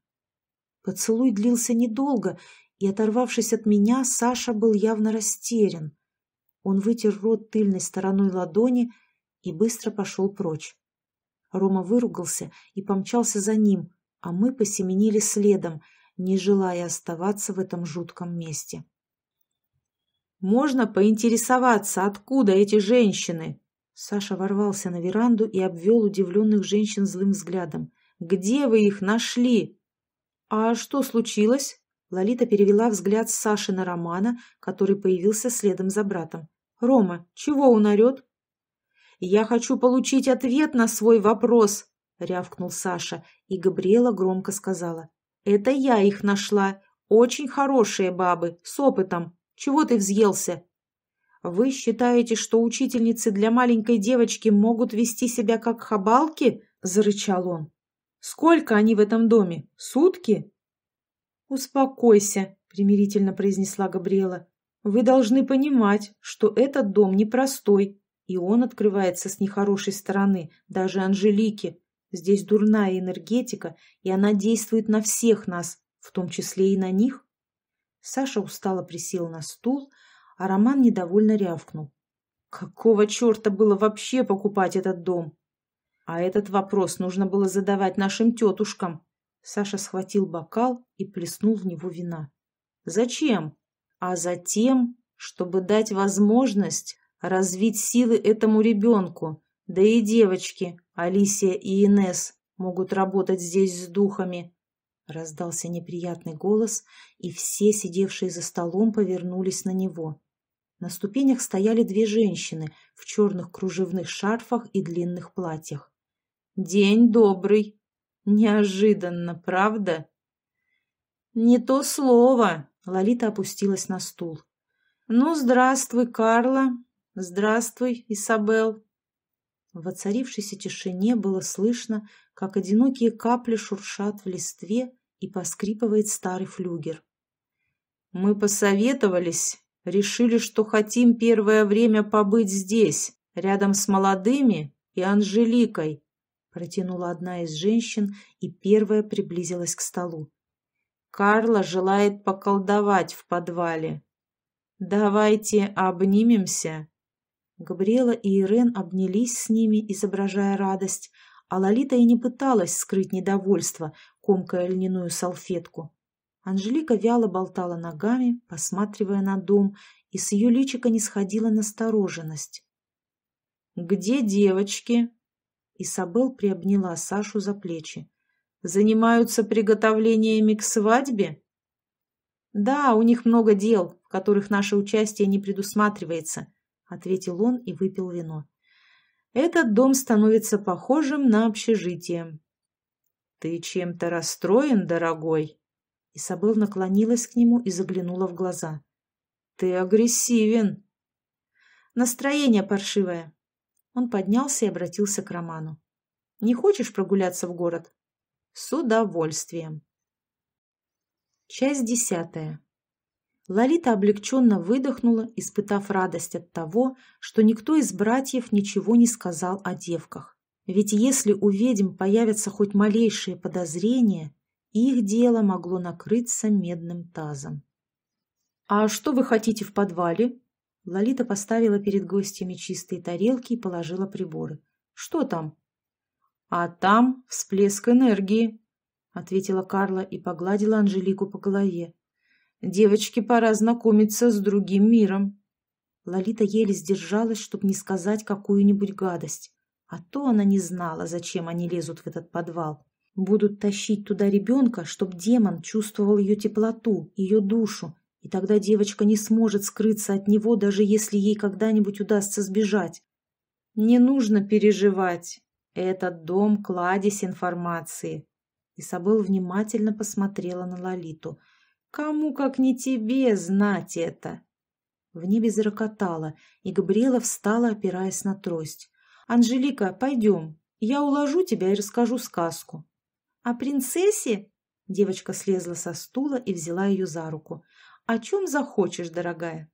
Поцелуй длился недолго, и, оторвавшись от меня, Саша был явно растерян. Он вытер рот тыльной стороной ладони и быстро пошел прочь. Рома выругался и помчался за ним, а мы посеменили следом, не желая оставаться в этом жутком месте. «Можно поинтересоваться, откуда эти женщины?» Саша ворвался на веранду и обвел удивленных женщин злым взглядом. «Где вы их нашли?» «А что случилось?» Лолита перевела взгляд с Саши на Романа, который появился следом за братом. «Рома, чего он орет?» «Я хочу получить ответ на свой вопрос», — рявкнул Саша, и Габриэла громко сказала. «Это я их нашла. Очень хорошие бабы, с опытом. Чего ты взъелся?» «Вы считаете, что учительницы для маленькой девочки могут вести себя как хабалки?» — зарычал он. «Сколько они в этом доме? Сутки?» «Успокойся», — примирительно произнесла Габриэла. «Вы должны понимать, что этот дом непростой, и он открывается с нехорошей стороны, даже Анжелики. Здесь дурная энергетика, и она действует на всех нас, в том числе и на них. Саша устало присел на стул, а Роман недовольно рявкнул. Какого черта было вообще покупать этот дом? А этот вопрос нужно было задавать нашим тетушкам. Саша схватил бокал и плеснул в него вина. Зачем? А затем, чтобы дать возможность развить силы этому ребенку. Да и девочки, Алисия и Инес, могут работать здесь с духами. Раздался неприятный голос, и все, сидевшие за столом, повернулись на него. На ступенях стояли две женщины в черных кружевных шарфах и длинных платьях. «День добрый! Неожиданно, правда?» «Не то слово!» — Лолита опустилась на стул. «Ну, здравствуй, Карла. Здравствуй, Исабел». В воцарившейся тишине было слышно, как одинокие капли шуршат в листве и поскрипывает старый флюгер. «Мы посоветовались, решили, что хотим первое время побыть здесь, рядом с молодыми и Анжеликой», протянула одна из женщин и первая приблизилась к столу. «Карла желает поколдовать в подвале. Давайте обнимемся». Габриэла и Ирен обнялись с ними, изображая радость, а Лолита и не пыталась скрыть недовольство, комкая льняную салфетку. Анжелика вяло болтала ногами, посматривая на дом, и с ее личика не сходила настороженность. «Где девочки?» Исабел приобняла Сашу за плечи. «Занимаются приготовлениями к свадьбе?» «Да, у них много дел, в которых наше участие не предусматривается», — ответил он и выпил вино. «Этот дом становится похожим на общежитие». «Ты чем-то расстроен, дорогой?» Исабел наклонилась к нему и заглянула в глаза. «Ты агрессивен». «Настроение паршивое». Он поднялся и обратился к Роману. «Не хочешь прогуляться в город?» «С удовольствием». Часть десятая. Лолита облегченно выдохнула, испытав радость от того, что никто из братьев ничего не сказал о девках. Ведь если у ведьм появятся хоть малейшие подозрения, их дело могло накрыться медным тазом. «А что вы хотите в подвале?» Лолита поставила перед гостями чистые тарелки и положила приборы. «Что там?» «А там всплеск энергии», — ответила Карла и погладила Анжелику по голове. «Девочке пора знакомиться с другим миром». Лолита еле сдержалась, чтобы не сказать какую-нибудь гадость. А то она не знала, зачем они лезут в этот подвал. Будут тащить туда ребенка, чтоб демон чувствовал ее теплоту, ее душу, и тогда девочка не сможет скрыться от него, даже если ей когда-нибудь удастся сбежать. Не нужно переживать. Этот дом — кладезь информации. Исабел внимательно посмотрела на Лолиту. Кому, как не тебе, знать это? В небе зарокотало, и Габриэла встала, опираясь на трость. «Анжелика, пойдем. Я уложу тебя и расскажу сказку». «О принцессе?» Девочка слезла со стула и взяла ее за руку. «О чем захочешь, дорогая?»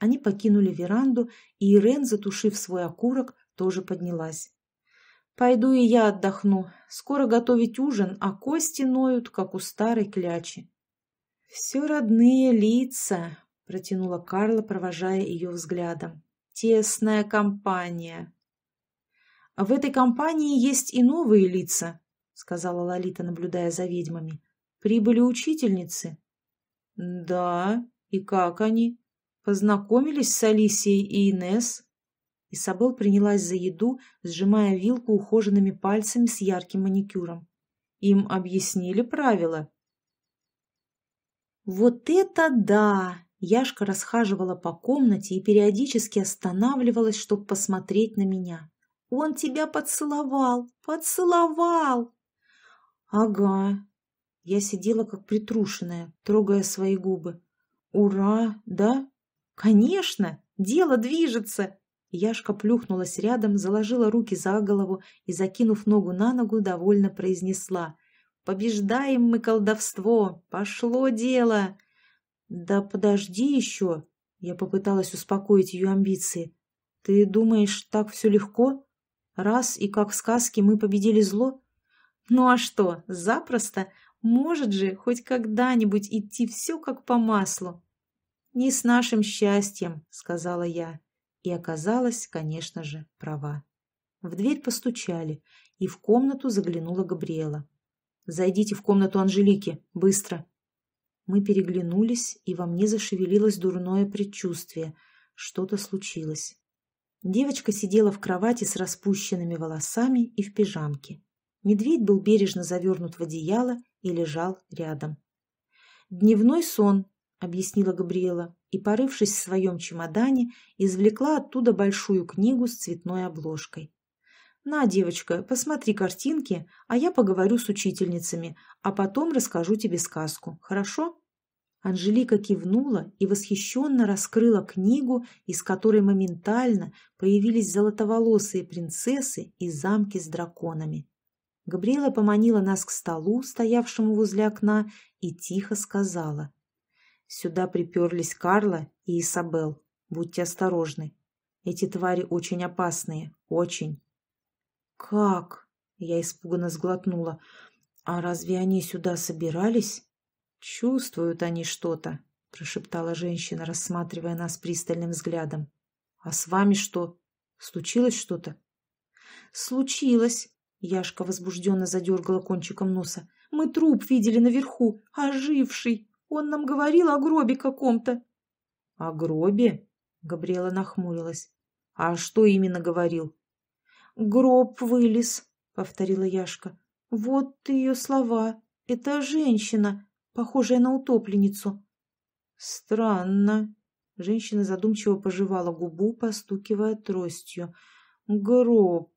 Они покинули веранду, и Ирен, затушив свой окурок, тоже поднялась. «Пойду и я отдохну. Скоро готовить ужин, а кости ноют, как у старой клячи». «Все родные лица», — протянула Карла, провожая ее взглядом. «Тесная компания». «А в этой компании есть и новые лица», сказала Лолита, наблюдая за ведьмами. «Прибыли учительницы». «Да, и как они? Познакомились с Алисией и Инес. Исабел принялась за еду, сжимая вилку ухоженными пальцами с ярким маникюром. Им объяснили правила. «Вот это да!» Яшка расхаживала по комнате и периодически останавливалась, чтобы посмотреть на меня. «Он тебя поцеловал! Поцеловал!» «Ага». Я сидела как притрушенная, трогая свои губы. «Ура! Да?» «Конечно! Дело движется!» Яшка плюхнулась рядом, заложила руки за голову и, закинув ногу на ногу, довольно произнесла. «Побеждаем мы колдовство! Пошло дело!» «Да подожди еще!» Я попыталась успокоить ее амбиции. «Ты думаешь, так все легко? Раз и как в сказке мы победили зло? Ну а что, запросто. Может же хоть когда-нибудь идти все как по маслу. Не с нашим счастьем, сказала я. И оказалась, конечно же, права. В дверь постучали, и в комнату заглянула Габриэла. «Зайдите в комнату Анжелики, быстро!» Мы переглянулись, и во мне зашевелилось дурное предчувствие. Что-то случилось. Девочка сидела в кровати с распущенными волосами и в пижамке. Медведь был бережно завернут в одеяло и лежал рядом. «Дневной сон», — объяснила Габриэла, и, порывшись в своем чемодане, извлекла оттуда большую книгу с цветной обложкой. «На, девочка, посмотри картинки, а я поговорю с учительницами, а потом расскажу тебе сказку, хорошо?» Анжелика кивнула и восхищенно раскрыла книгу, из которой моментально появились золотоволосые принцессы и замки с драконами. Габриэла поманила нас к столу, стоявшему возле окна, и тихо сказала. «Сюда приперлись Карла и Исабел. Будьте осторожны. Эти твари очень опасные, очень». «Как?» — я испуганно сглотнула. «А разве они сюда собирались?» «Чувствуют они что-то», — прошептала женщина, рассматривая нас пристальным взглядом. «А с вами что? Случилось что-то?» «Случилось», — Яшка возбужденно задергала кончиком носа. «Мы труп видели наверху, оживший. Он нам говорил о гробе каком-то». «О гробе?» — Габриэла нахмурилась. «А что именно говорил?» «Гроб вылез», — повторила Яшка. «Вот ее слова. Это женщина, похожая на утопленницу. Странно. Женщина задумчиво пожевала губу, постукивая тростью. Гроб.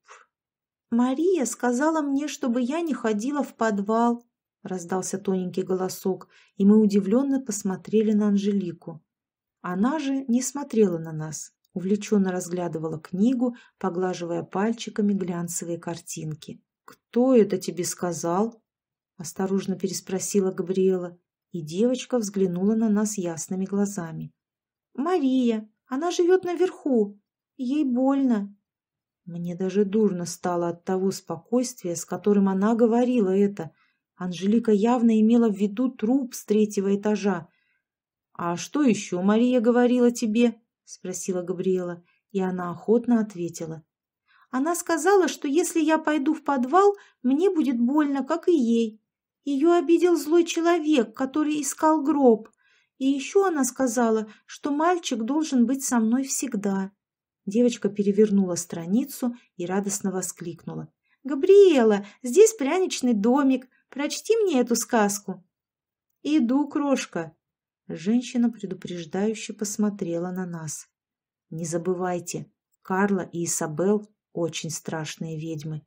Мария сказала мне, чтобы я не ходила в подвал, раздался тоненький голосок, и мы удивленно посмотрели на Анжелику. Она же не смотрела на нас, увлеченно разглядывала книгу, поглаживая пальчиками глянцевые картинки. «Кто это тебе сказал?» — осторожно переспросила Габриэла, и девочка взглянула на нас ясными глазами. «Мария, она живет наверху. Ей больно». Мне даже дурно стало от того спокойствия, с которым она говорила это. Анжелика явно имела в виду труп с третьего этажа. «А что еще Мария говорила тебе?» — спросила Габриэла, и она охотно ответила. «Она сказала, что если я пойду в подвал, мне будет больно, как и ей. Ее обидел злой человек, который искал гроб. И еще она сказала, что мальчик должен быть со мной всегда. Девочка перевернула страницу и радостно воскликнула. «Габриэла, здесь пряничный домик. Прочти мне эту сказку». «Иду, крошка». Женщина предупреждающе посмотрела на нас. «Не забывайте, Карла и Исабел очень страшные ведьмы.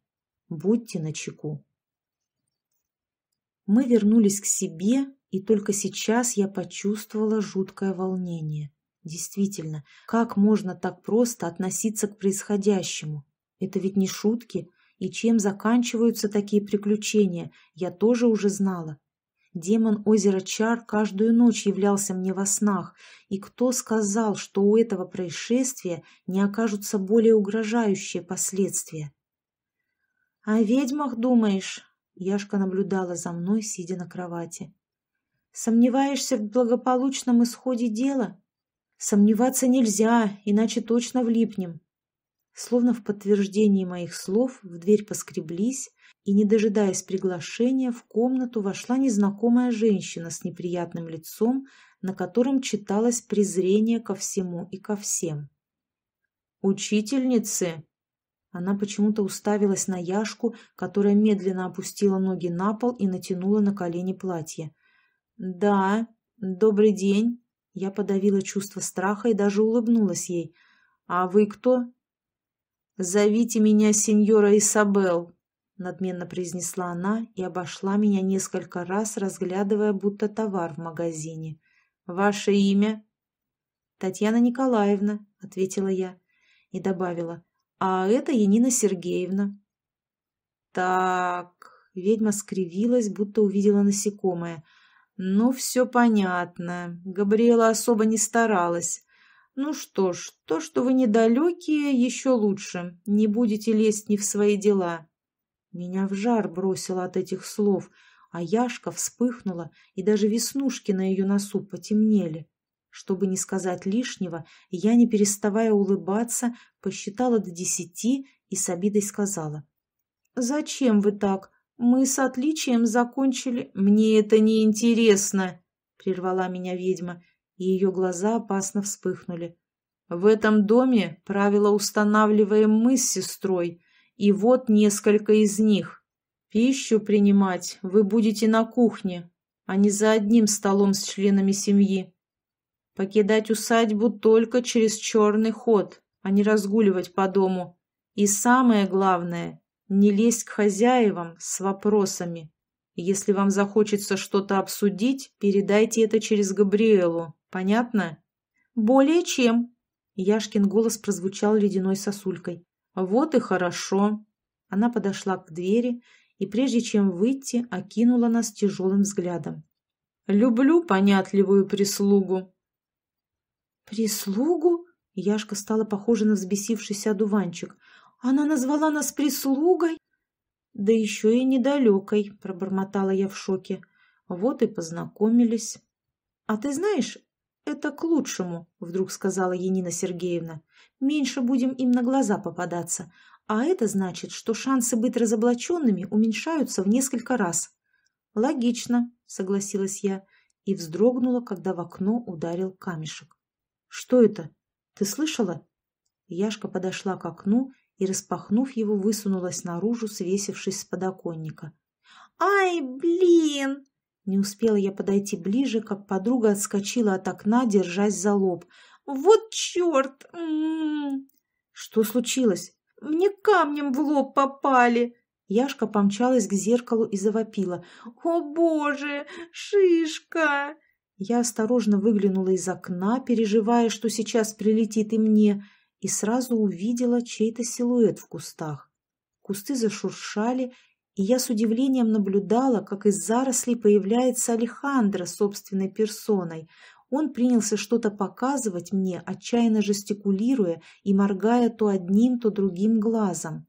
Будьте начеку». Мы вернулись к себе, и только сейчас я почувствовала жуткое волнение. Действительно, как можно так просто относиться к происходящему? Это ведь не шутки, и чем заканчиваются такие приключения, я тоже уже знала. Демон озера Чар каждую ночь являлся мне во снах, и кто сказал, что у этого происшествия не окажутся более угрожающие последствия? — О ведьмах думаешь? Яшка наблюдала за мной, сидя на кровати. «Сомневаешься в благополучном исходе дела?» «Сомневаться нельзя, иначе точно влипнем». Словно в подтверждении моих слов в дверь поскреблись, и, не дожидаясь приглашения, в комнату вошла незнакомая женщина с неприятным лицом, на котором читалось презрение ко всему и ко всем. «Учительницы!» Она почему-то уставилась на Яшку, которая медленно опустила ноги на пол и натянула на колени платье. «Да, добрый день». Я подавила чувство страха и даже улыбнулась ей. «А вы кто?» «Зовите меня сеньора Исабел», — надменно произнесла она и обошла меня несколько раз, разглядывая будто товар в магазине. «Ваше имя?» «Татьяна Николаевна», — ответила я и добавила а это Янина Сергеевна. Так, ведьма скривилась, будто увидела насекомое. Ну, все понятно. Габриэла особо не старалась. Ну что ж, то, что вы недалекие, еще лучше. Не будете лезть не в свои дела. Меня в жар бросило от этих слов, а Яшка вспыхнула, и даже веснушки на ее носу потемнели. Чтобы не сказать лишнего, я, не переставая улыбаться, посчитала до десяти и с обидой сказала. «Зачем вы так? Мы с отличием закончили...» «Мне это не интересно, прервала меня ведьма, и ее глаза опасно вспыхнули. «В этом доме правила устанавливаем мы с сестрой, и вот несколько из них. Пищу принимать вы будете на кухне, а не за одним столом с членами семьи. Покидать усадьбу только через черный ход, а не разгуливать по дому. И самое главное, не лезть к хозяевам с вопросами. Если вам захочется что-то обсудить, передайте это через Габриэлу. Понятно? Более чем. Яшкин голос прозвучал ледяной сосулькой. Вот и хорошо. Она подошла к двери и, прежде чем выйти, окинула нас тяжелым взглядом. Люблю понятливую прислугу. Прислугу? Яшка стала похожа на взбесившийся одуванчик. Она назвала нас прислугой? Да еще и недалекой, пробормотала я в шоке. Вот и познакомились. А ты знаешь, это к лучшему, вдруг сказала Енина Сергеевна. Меньше будем им на глаза попадаться. А это значит, что шансы быть разоблаченными уменьшаются в несколько раз. Логично, согласилась я и вздрогнула, когда в окно ударил камешек. Что это? Ты слышала? Яшка подошла к окну и, распахнув его, высунулась наружу, свесившись с подоконника. «Ай, блин!» Не успела я подойти ближе, как подруга отскочила от окна, держась за лоб. «Вот черт!» М -м -м. «Что случилось?» «Мне камнем в лоб попали!» Яшка помчалась к зеркалу и завопила. «О, боже! Шишка!» Я осторожно выглянула из окна, переживая, что сейчас прилетит и мне, и сразу увидела чей-то силуэт в кустах. Кусты зашуршали, и я с удивлением наблюдала, как из зарослей появляется Алехандро собственной персоной. Он принялся что-то показывать мне, отчаянно жестикулируя и моргая то одним, то другим глазом.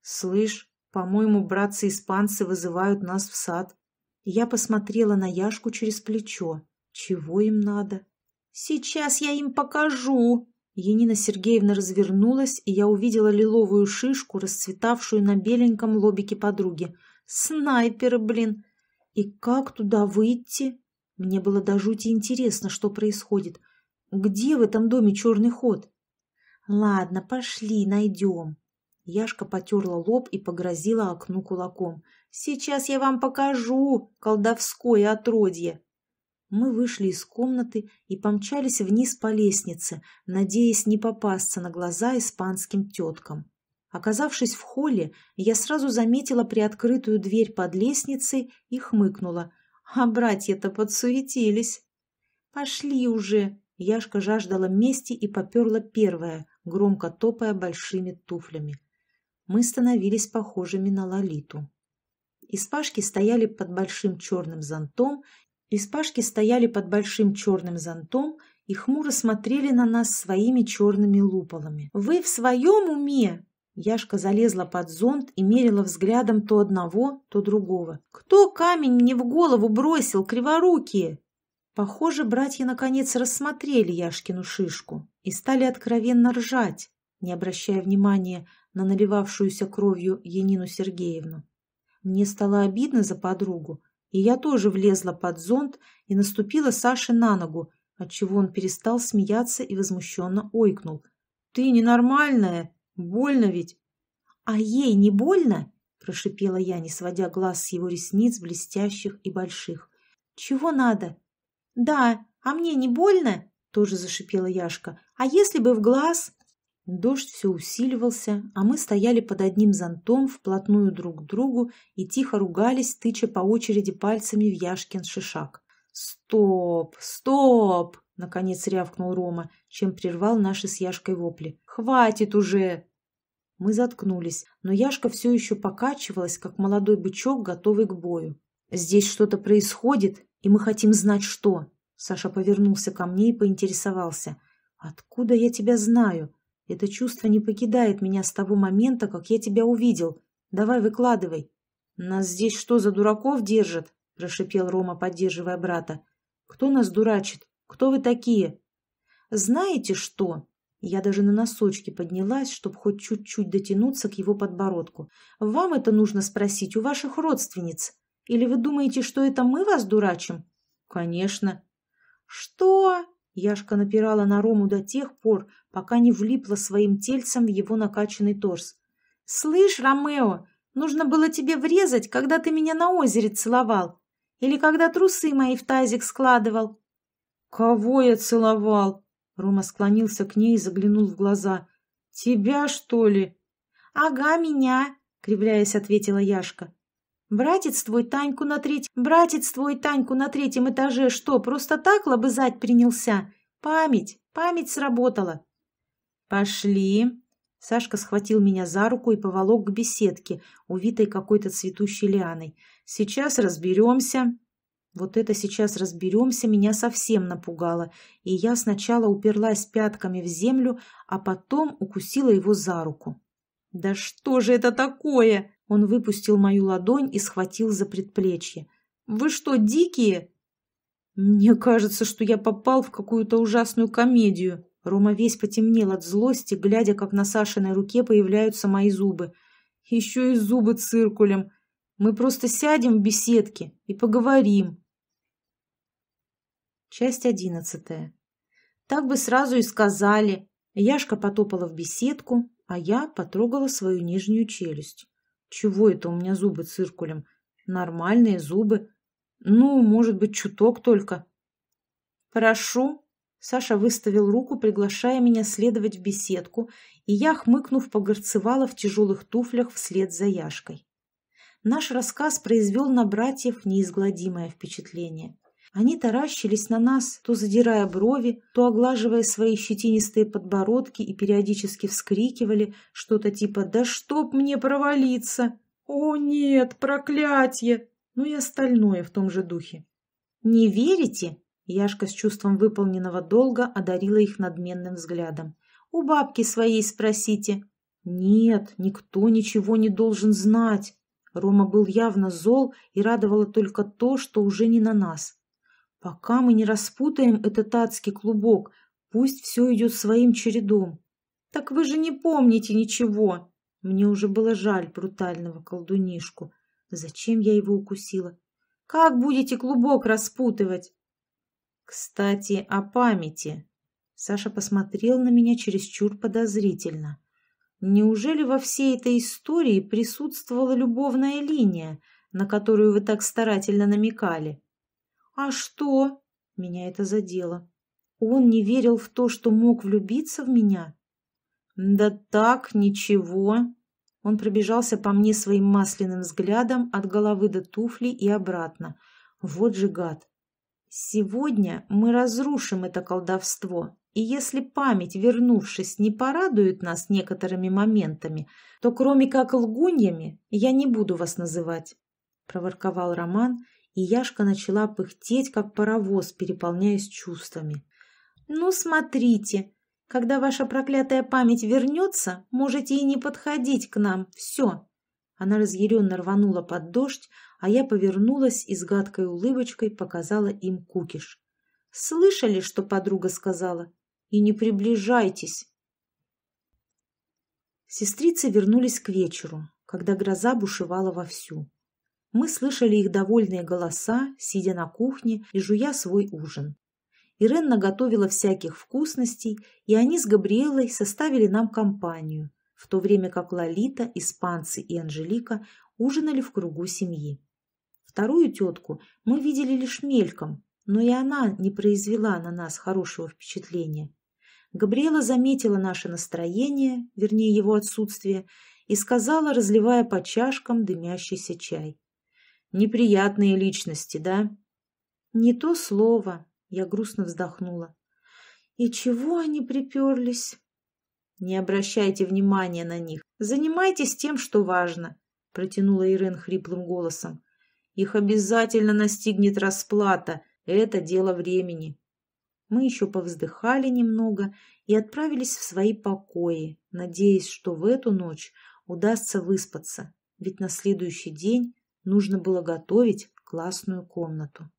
«Слышь, по-моему, братцы-испанцы вызывают нас в сад». Я посмотрела на Яшку через плечо. Чего им надо? «Сейчас я им покажу!» Янина Сергеевна развернулась, и я увидела лиловую шишку, расцветавшую на беленьком лобике подруги. «Снайперы, блин!» «И как туда выйти?» Мне было до жути интересно, что происходит. Где в этом доме черный ход? «Ладно, пошли, найдем». Яшка потерла лоб и погрозила окну кулаком. «Сейчас я вам покажу, колдовское отродье!» Мы вышли из комнаты и помчались вниз по лестнице, надеясь не попасться на глаза испанским теткам. Оказавшись в холле, я сразу заметила приоткрытую дверь под лестницей и хмыкнула. А братья-то подсуетились. «Пошли уже!» Яшка жаждала мести и поперла первая, громко топая большими туфлями. Мы становились похожими на Лолиту. Испашки стояли под большим черным зонтом Испашки стояли под большим черным зонтом и хмуро смотрели на нас своими черными луполами. «Вы в своем уме?» Яшка залезла под зонт и мерила взглядом то одного, то другого. «Кто камень мне в голову бросил, криворукие?» Похоже, братья наконец рассмотрели Яшкину шишку и стали откровенно ржать, не обращая внимания на наливавшуюся кровью Янину Сергеевну. Мне стало обидно за подругу, и я тоже влезла под зонт и наступила Саше на ногу, отчего он перестал смеяться и возмущенно ойкнул. «Ты ненормальная! Больно ведь!» «А ей не больно?» – прошипела я, не сводя глаз с его ресниц, блестящих и больших. «Чего надо?» «Да, а мне не больно?» – тоже зашипела Яшка. «А если бы в глаз?» Дождь все усиливался, а мы стояли под одним зонтом вплотную друг к другу и тихо ругались, тыча по очереди пальцами в Яшкин шишак. «Стоп! Стоп!» — наконец рявкнул Рома, чем прервал наши с Яшкой вопли. «Хватит уже!» Мы заткнулись, но Яшка все еще покачивалась, как молодой бычок, готовый к бою. «Здесь что-то происходит, и мы хотим знать, что!» Саша повернулся ко мне и поинтересовался. «Откуда я тебя знаю?» Это чувство не покидает меня с того момента, как я тебя увидел. Давай выкладывай. Нас здесь что, за дураков держат? Прошипел Рома, поддерживая брата. Кто нас дурачит? Кто вы такие? Знаете что? Я даже на носочки поднялась, чтобы хоть чуть-чуть дотянуться к его подбородку. Вам это нужно спросить у ваших родственниц. Или вы думаете, что это мы вас дурачим? Конечно. Что? Яшка напирала на Рому до тех пор, пока не влипла своим тельцем в его накачанный торс. «Слышь, Ромео, нужно было тебе врезать, когда ты меня на озере целовал. Или когда трусы мои в тазик складывал». «Кого я целовал?» Рома склонился к ней и заглянул в глаза. «Тебя, что ли?» «Ага, меня», — кривляясь, ответила Яшка. Братец твой Таньку на треть... Братец твой Таньку на третьем этаже что, просто так лобызать принялся? Память, память сработала. Пошли. Сашка схватил меня за руку и поволок к беседке, увитой какой-то цветущей лианой. Сейчас разберемся. Вот это сейчас разберемся меня совсем напугало, и я сначала уперлась пятками в землю, а потом укусила его за руку. «Да что же это такое?» Он выпустил мою ладонь и схватил за предплечье. «Вы что, дикие?» «Мне кажется, что я попал в какую-то ужасную комедию». Рома весь потемнел от злости, глядя, как на Сашиной руке появляются мои зубы. Еще и зубы циркулем. Мы просто сядем в беседке и поговорим. Часть одиннадцатая. Так бы сразу и сказали. Яшка потопала в беседку, а я потрогала свою нижнюю челюсть. Чего это у меня зубы циркулем? Нормальные зубы. Ну, может быть, чуток только. Прошу. Саша выставил руку, приглашая меня следовать в беседку, и я, хмыкнув, погорцевала в тяжелых туфлях вслед за Яшкой. Наш рассказ произвел на братьев неизгладимое впечатление. Они таращились на нас, то задирая брови, то оглаживая свои щетинистые подбородки и периодически вскрикивали что-то типа «Да чтоб мне провалиться!» «О нет, проклятие!» Ну и остальное в том же духе. «Не верите?» Яшка с чувством выполненного долга одарила их надменным взглядом. «У бабки своей спросите». «Нет, никто ничего не должен знать». Рома был явно зол и радовало только то, что уже не на нас. Пока мы не распутаем этот адский клубок, пусть все идет своим чередом. Так вы же не помните ничего. Мне уже было жаль брутального колдунишку. Зачем я его укусила? Как будете клубок распутывать? Кстати, о памяти. Саша посмотрел на меня чересчур подозрительно. Неужели во всей этой истории присутствовала любовная линия, на которую вы так старательно намекали? «А что?» — меня это задело. «Он не верил в то, что мог влюбиться в меня?» «Да так, ничего». Он пробежался по мне своим масляным взглядом от головы до туфли и обратно. Вот же гад. «Сегодня мы разрушим это колдовство, и если память, вернувшись, не порадует нас некоторыми моментами, то кроме как лгуньями я не буду вас называть», — проворковал Роман, — и Яшка начала пыхтеть, как паровоз, переполняясь чувствами. «Ну, смотрите, когда ваша проклятая память вернется, можете и не подходить к нам. Все!» Она разъяренно рванула под дождь, а я повернулась и с гадкой улыбочкой показала им кукиш. «Слышали, что подруга сказала? И не приближайтесь!» Сестрицы вернулись к вечеру, когда гроза бушевала вовсю. Мы слышали их довольные голоса, сидя на кухне и жуя свой ужин. Ирен наготовила всяких вкусностей, и они с Габриэлой составили нам компанию, в то время как Лолита, Испанцы и Анжелика ужинали в кругу семьи. Вторую тетку мы видели лишь мельком, но и она не произвела на нас хорошего впечатления. Габриэла заметила наше настроение, вернее его отсутствие, и сказала, разливая по чашкам дымящийся чай. Неприятные личности, да? Не то слово, я грустно вздохнула. И чего они приперлись? Не обращайте внимания на них. Занимайтесь тем, что важно, протянула Ирен хриплым голосом. Их обязательно настигнет расплата. Это дело времени. Мы еще повздыхали немного и отправились в свои покои, надеясь, что в эту ночь удастся выспаться, ведь на следующий день Нужно было готовить классную комнату.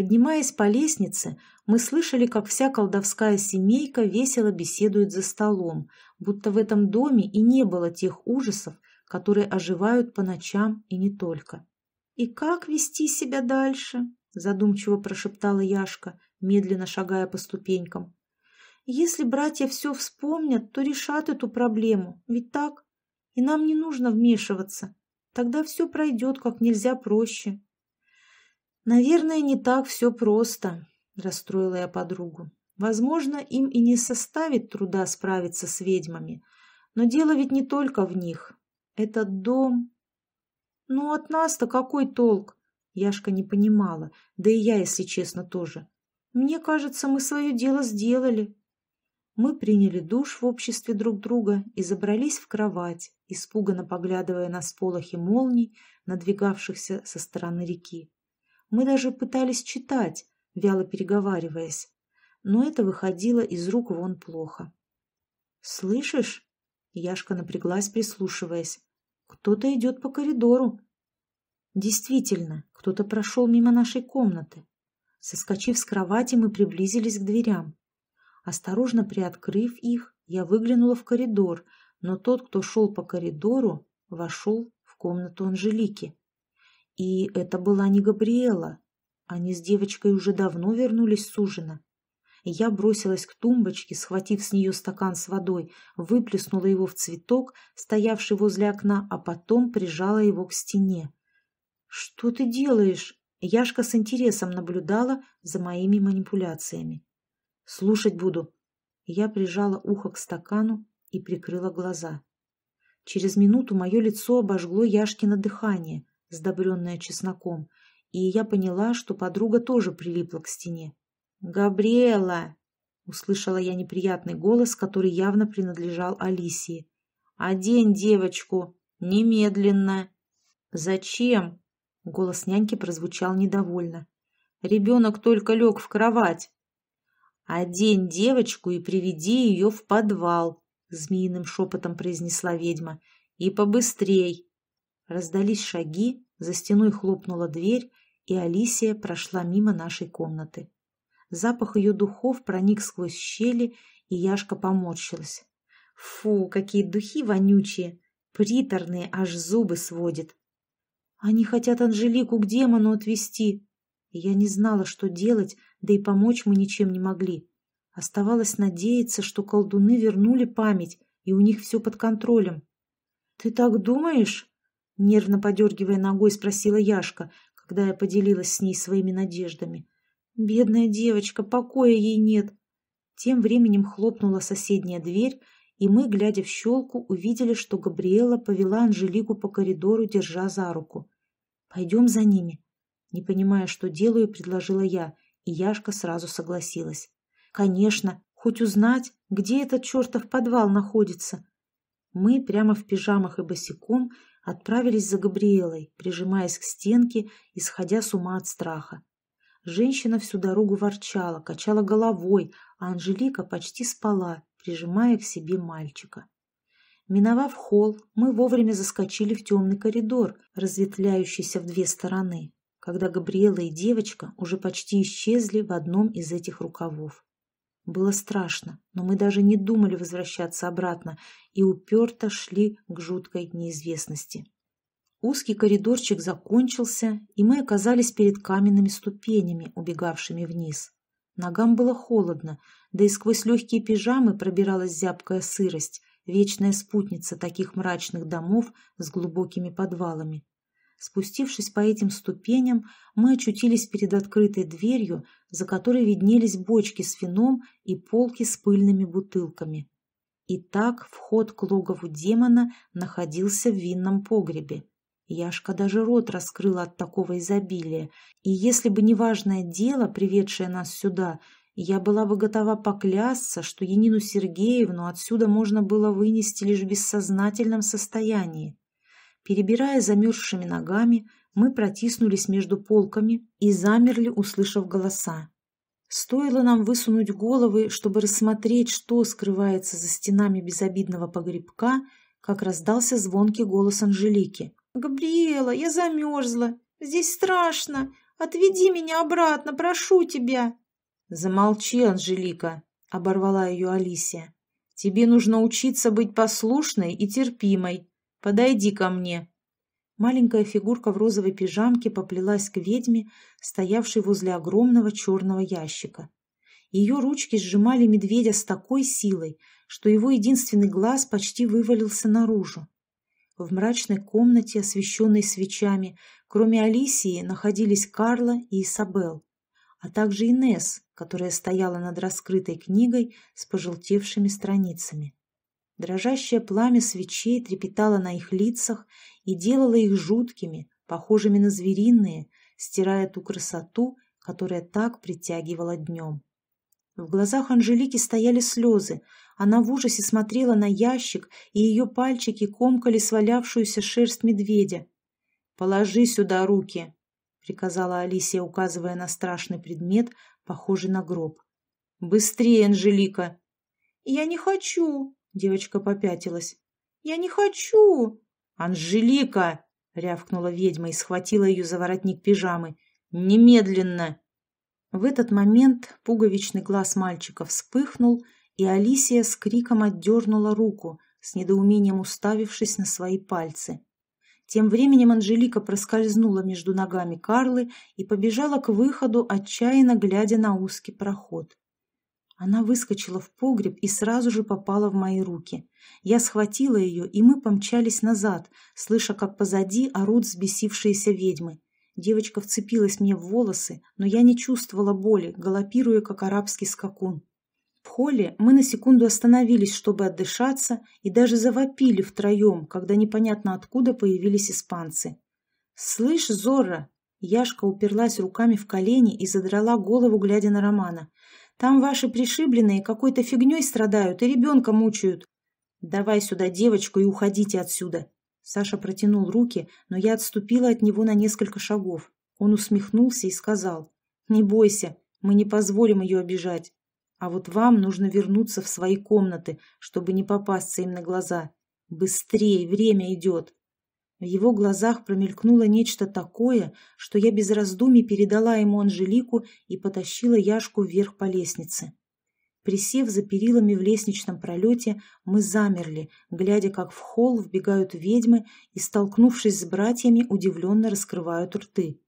Поднимаясь по лестнице, мы слышали, как вся колдовская семейка весело беседует за столом, будто в этом доме и не было тех ужасов, которые оживают по ночам и не только. «И как вести себя дальше?» – задумчиво прошептала Яшка, медленно шагая по ступенькам. «Если братья все вспомнят, то решат эту проблему, ведь так? И нам не нужно вмешиваться. Тогда все пройдет как нельзя проще. Наверное, не так все просто, расстроила я подругу. Возможно, им и не составит труда справиться с ведьмами. Но дело ведь не только в них. Этот дом... «Ну, от нас-то какой толк?» Яшка не понимала, да и я, если честно, тоже. «Мне кажется, мы свое дело сделали». Мы приняли душ в обществе друг друга и забрались в кровать, испуганно поглядывая на сполохи молний, надвигавшихся со стороны реки. Мы даже пытались читать, вяло переговариваясь, но это выходило из рук вон плохо. «Слышишь?» Яшка напряглась, прислушиваясь. «Кто-то идет по коридору». Действительно, кто-то прошел мимо нашей комнаты. Соскочив с кровати, мы приблизились к дверям. Осторожно приоткрыв их, я выглянула в коридор, но тот, кто шел по коридору, вошел в комнату Анжелики. И это была не Габриэла. Они с девочкой уже давно вернулись с ужина. Я бросилась к тумбочке, схватив с нее стакан с водой, выплеснула его в цветок, стоявший возле окна, а потом прижала его к стене. «Что ты делаешь?» Яшка с интересом наблюдала за моими манипуляциями. «Слушать буду». Я прижала ухо к стакану и прикрыла глаза. Через минуту мое лицо обожгло Яшкино дыхание, сдобренное чесноком, и я поняла, что подруга тоже прилипла к стене. «Габриэла!» — услышала я неприятный голос, который явно принадлежал Алисии. «Одень девочку! Немедленно!» «Зачем?» — голос няньки прозвучал недовольно. «Ребенок только лег в кровать!» «Одень девочку и приведи ее в подвал!» — змеиным шепотом произнесла ведьма. «И побыстрей!» Раздались шаги, за стеной хлопнула дверь, и Алисия прошла мимо нашей комнаты. Запах ее духов проник сквозь щели, и Яшка поморщилась. Фу, какие духи вонючие! Приторные, аж зубы сводит. Они хотят Анжелику к демону отвезти. Я не знала, что делать, да и помочь мы ничем не могли. Оставалось надеяться, что колдуны вернули память, и у них все под контролем. — Ты так думаешь? — нервно подергивая ногой, спросила Яшка, когда я поделилась с ней своими надеждами. Бедная девочка, покоя ей нет. Тем временем хлопнула соседняя дверь, и мы, глядя в щелку, увидели, что Габриэла повела Анжелику по коридору, держа за руку. «Пойдем за ними». Не понимая, что делаю, предложила я, и Яшка сразу согласилась. «Конечно, хоть узнать, где этот чертов подвал находится». Мы прямо в пижамах и босиком отправились за Габриэлой, прижимаясь к стенке и сходя с ума от страха. Женщина всю дорогу ворчала, качала головой, а Анжелика почти спала, прижимая к себе мальчика. Миновав холл, мы вовремя заскочили в темный коридор, разветвляющийся в две стороны, когда Габриэла и девочка уже почти исчезли в одном из этих рукавов. Было страшно, но мы даже не думали возвращаться обратно и уперто шли к жуткой неизвестности. Узкий коридорчик закончился, и мы оказались перед каменными ступенями, убегавшими вниз. Ногам было холодно, да и сквозь легкие пижамы пробиралась зябкая сырость, вечная спутница таких мрачных домов с глубокими подвалами. Спустившись по этим ступеням, мы очутились перед открытой дверью, за которой виднелись бочки с вином и полки с пыльными бутылками. И так вход к логову демона находился в винном погребе. Яшка даже рот раскрыла от такого изобилия, и если бы не важное дело, приведшее нас сюда, я была бы готова поклясться, что Янину Сергеевну отсюда можно было вынести лишь в бессознательном состоянии. Перебирая замерзшими ногами, мы протиснулись между полками и замерли, услышав голоса. Стоило нам высунуть головы, чтобы рассмотреть, что скрывается за стенами безобидного погребка, как раздался звонкий голос Анжелики. «Габриэла, я замерзла. Здесь страшно. Отведи меня обратно, прошу тебя». «Замолчи, Анжелика», — оборвала ее Алисия. «Тебе нужно учиться быть послушной и терпимой. Подойди ко мне». Маленькая фигурка в розовой пижамке поплелась к ведьме, стоявшей возле огромного черного ящика. Ее ручки сжимали медведя с такой силой, что его единственный глаз почти вывалился наружу. В мрачной комнате, освещенной свечами, кроме Алисии, находились Карла и Исабел, а также Инес, которая стояла над раскрытой книгой с пожелтевшими страницами. Дрожащее пламя свечей трепетало на их лицах, и делала их жуткими, похожими на звериные, стирая ту красоту, которая так притягивала днем. В глазах Анжелики стояли слезы. Она в ужасе смотрела на ящик, и ее пальчики комкали свалявшуюся шерсть медведя. «Положи сюда руки», — приказала Алисия, указывая на страшный предмет, похожий на гроб. «Быстрее, Анжелика!» «Я не хочу!» — девочка попятилась. «Я не хочу!» «Анжелика!» — рявкнула ведьма и схватила ее за воротник пижамы. «Немедленно!» В этот момент пуговичный глаз мальчика вспыхнул, и Алисия с криком отдернула руку, с недоумением уставившись на свои пальцы. Тем временем Анжелика проскользнула между ногами Карлы и побежала к выходу, отчаянно глядя на узкий проход. Она выскочила в погреб и сразу же попала в мои руки. Я схватила ее, и мы помчались назад, слыша, как позади орут взбесившиеся ведьмы. Девочка вцепилась мне в волосы, но я не чувствовала боли, галопируя, как арабский скакун. В холле мы на секунду остановились, чтобы отдышаться, и даже завопили втроем, когда непонятно откуда появились испанцы. «Слышь, Зорро!» Яшка уперлась руками в колени и задрала голову, глядя на Романа. «Там ваши пришибленные какой-то фигней страдают и ребенка мучают. Давай сюда девочку и уходите отсюда!» Саша протянул руки, но я отступила от него на несколько шагов. Он усмехнулся и сказал, «Не бойся, мы не позволим ее обижать. А вот вам нужно вернуться в свои комнаты, чтобы не попасться им на глаза. Быстрее, время идет». В его глазах промелькнуло нечто такое, что я без раздумий передала ему Анжелику и потащила Яшку вверх по лестнице. Присев за перилами в лестничном пролете, мы замерли, глядя, как в холл вбегают ведьмы и, столкнувшись с братьями, удивленно раскрывают рты.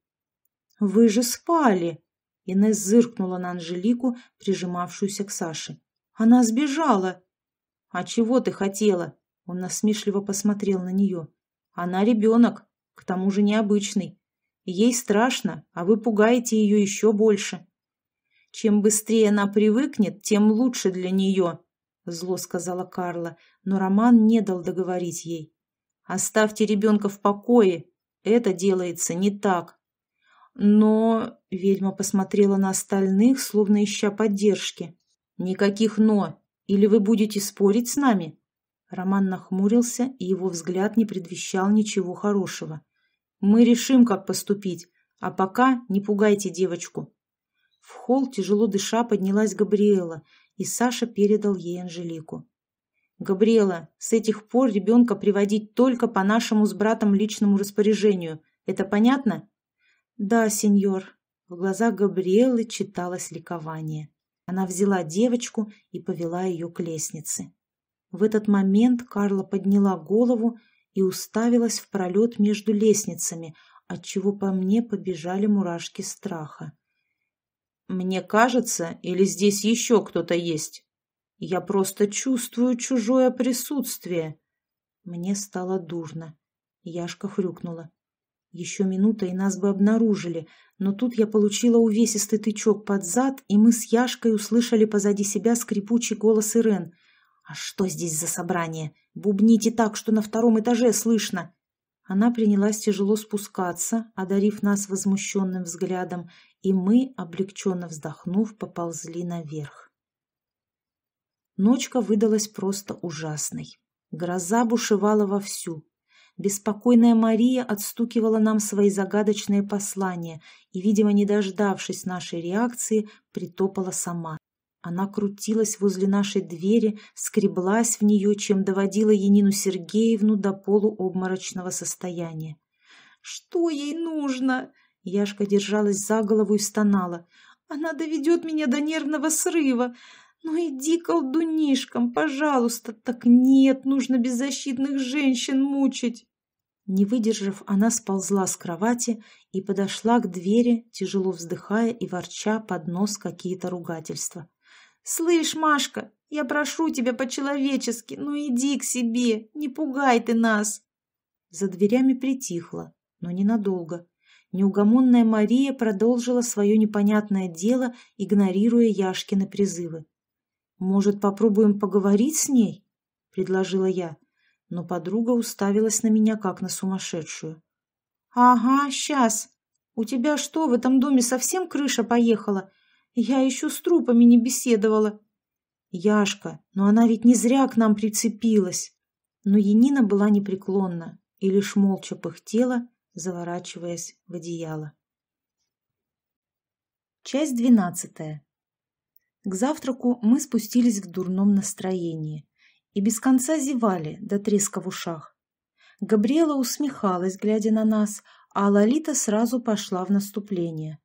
«Вы же спали!» Инесс зыркнула на Анжелику, прижимавшуюся к Саше. «Она сбежала!» «А чего ты хотела?» Он насмешливо посмотрел на нее. «Она ребенок, к тому же необычный. Ей страшно, а вы пугаете ее еще больше». Чем быстрее она привыкнет, тем лучше для нее, — зло сказала Карла, но Роман не дал договорить ей. Оставьте ребенка в покое, это делается не так. Но ведьма посмотрела на остальных, словно ища поддержки. Никаких «но». Или вы будете спорить с нами? Роман нахмурился, и его взгляд не предвещал ничего хорошего. Мы решим, как поступить, а пока не пугайте девочку. В холл, тяжело дыша, поднялась Габриэла, и Саша передал ей Анжелику. «Габриэла, с этих пор ребенка приводить только по нашему с братом личному распоряжению. Это понятно?» «Да, сеньор». В глазах Габриэлы читалось ликование. Она взяла девочку и повела ее к лестнице. В этот момент Карла подняла голову и уставилась в пролет между лестницами, отчего по мне побежали мурашки страха. Мне кажется, или здесь еще кто-то есть? Я просто чувствую чужое присутствие. Мне стало дурно. Яшка хрюкнула. Еще минута, и нас бы обнаружили, но тут я получила увесистый тычок под зад, и мы с Яшкой услышали позади себя скрипучий голос Ирен. «А что здесь за собрание? Бубните так, что на втором этаже слышно!» Она принялась тяжело спускаться, одарив нас возмущенным взглядом, и мы, облегченно вздохнув, поползли наверх. Ночка выдалась просто ужасной. Гроза бушевала вовсю. Беспокойная Мария отстукивала нам свои загадочные послания и, видимо, не дождавшись нашей реакции, притопала сама. Она крутилась возле нашей двери, скреблась в нее, чем доводила Янину Сергеевну до полуобморочного состояния. «Что ей нужно?» Яшка держалась за голову и стонала. «Она доведет меня до нервного срыва. Ну иди колдунишкам, пожалуйста. Так нет, нужно беззащитных женщин мучить». Не выдержав, она сползла с кровати и подошла к двери, тяжело вздыхая и ворча под нос какие-то ругательства. «Слышь, Машка, я прошу тебя по-человечески, ну иди к себе, не пугай ты нас!» За дверями притихло, но ненадолго. Неугомонная Мария продолжила свое непонятное дело, игнорируя Яшкины призывы. «Может, попробуем поговорить с ней?» – предложила я. но подруга уставилась на меня, как на сумасшедшую. «Ага, сейчас. У тебя что, в этом доме совсем крыша поехала? Я еще с трупами не беседовала». «Яшка, но она ведь не зря к нам прицепилась». Но Енина была непреклонна и лишь молча пыхтела, заворачиваясь в одеяло. Часть двенадцатая. К завтраку мы спустились в дурном настроении и без конца зевали до треска в ушах. Габриэла усмехалась, глядя на нас, а Лолита сразу пошла в наступление.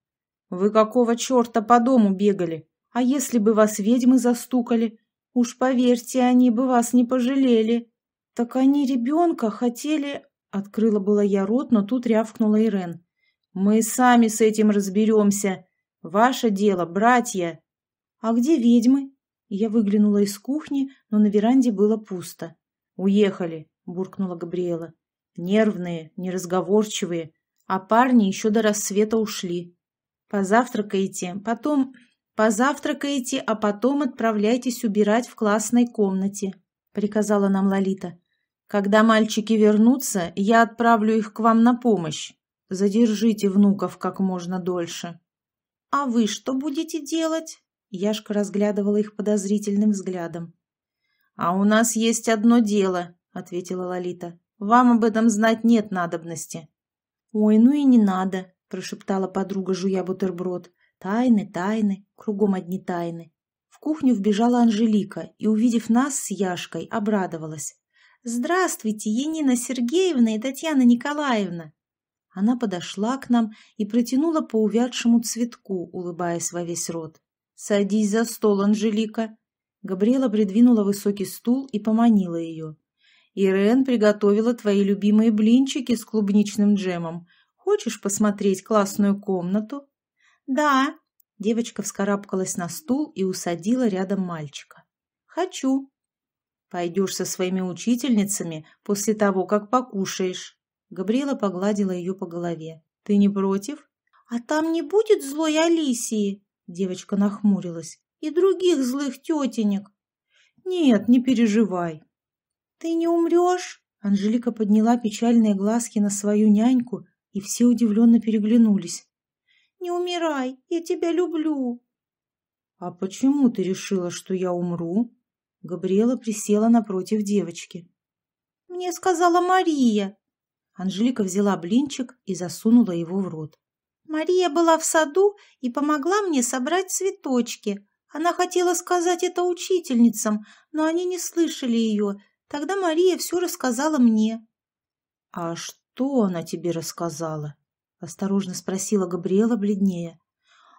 «Вы какого черта по дому бегали? А если бы вас ведьмы застукали? Уж поверьте, они бы вас не пожалели». «Так они ребенка хотели...» Открыла была я рот, но тут рявкнула Ирен. «Мы сами с этим разберемся. Ваше дело, братья!» «А где ведьмы?» Я выглянула из кухни, но на веранде было пусто. «Уехали», — буркнула Габриэла. «Нервные, неразговорчивые, а парни еще до рассвета ушли. Позавтракаете, потом... Позавтракаете, а потом отправляйтесь убирать в классной комнате», — приказала нам Лолита. «Когда мальчики вернутся, я отправлю их к вам на помощь. Задержите внуков как можно дольше». «А вы что будете делать?» Яшка разглядывала их подозрительным взглядом. «А у нас есть одно дело», — ответила Лолита. «Вам об этом знать нет надобности». «Ой, ну и не надо», — прошептала подруга, жуя бутерброд. «Тайны, тайны, кругом одни тайны». В кухню вбежала Анжелика и, увидев нас с Яшкой, обрадовалась. «Здравствуйте, Енина Сергеевна и Татьяна Николаевна!» Она подошла к нам и протянула по увядшему цветку, улыбаясь во весь рот. «Садись за стол, Анжелика!» Габриэла придвинула высокий стул и поманила ее. «Ирен приготовила твои любимые блинчики с клубничным джемом. Хочешь посмотреть классную комнату?» «Да!» Девочка вскарабкалась на стул и усадила рядом мальчика. «Хочу!» «Пойдешь со своими учительницами после того, как покушаешь!» Габриэла погладила ее по голове. «Ты не против?» «А там не будет злой Алисии?» Девочка нахмурилась. «И других злых тетенек?» «Нет, не переживай». «Ты не умрешь?» Анжелика подняла печальные глазки на свою няньку, и все удивленно переглянулись. «Не умирай, я тебя люблю». «А почему ты решила, что я умру?» Габриэла присела напротив девочки. «Мне сказала Мария», Анжелика взяла блинчик и засунула его в рот. «Мария была в саду и помогла мне собрать цветочки. Она хотела сказать это учительницам, но они не слышали ее. Тогда Мария все рассказала мне». «А что она тебе рассказала?» — осторожно спросила Габриэла бледнее.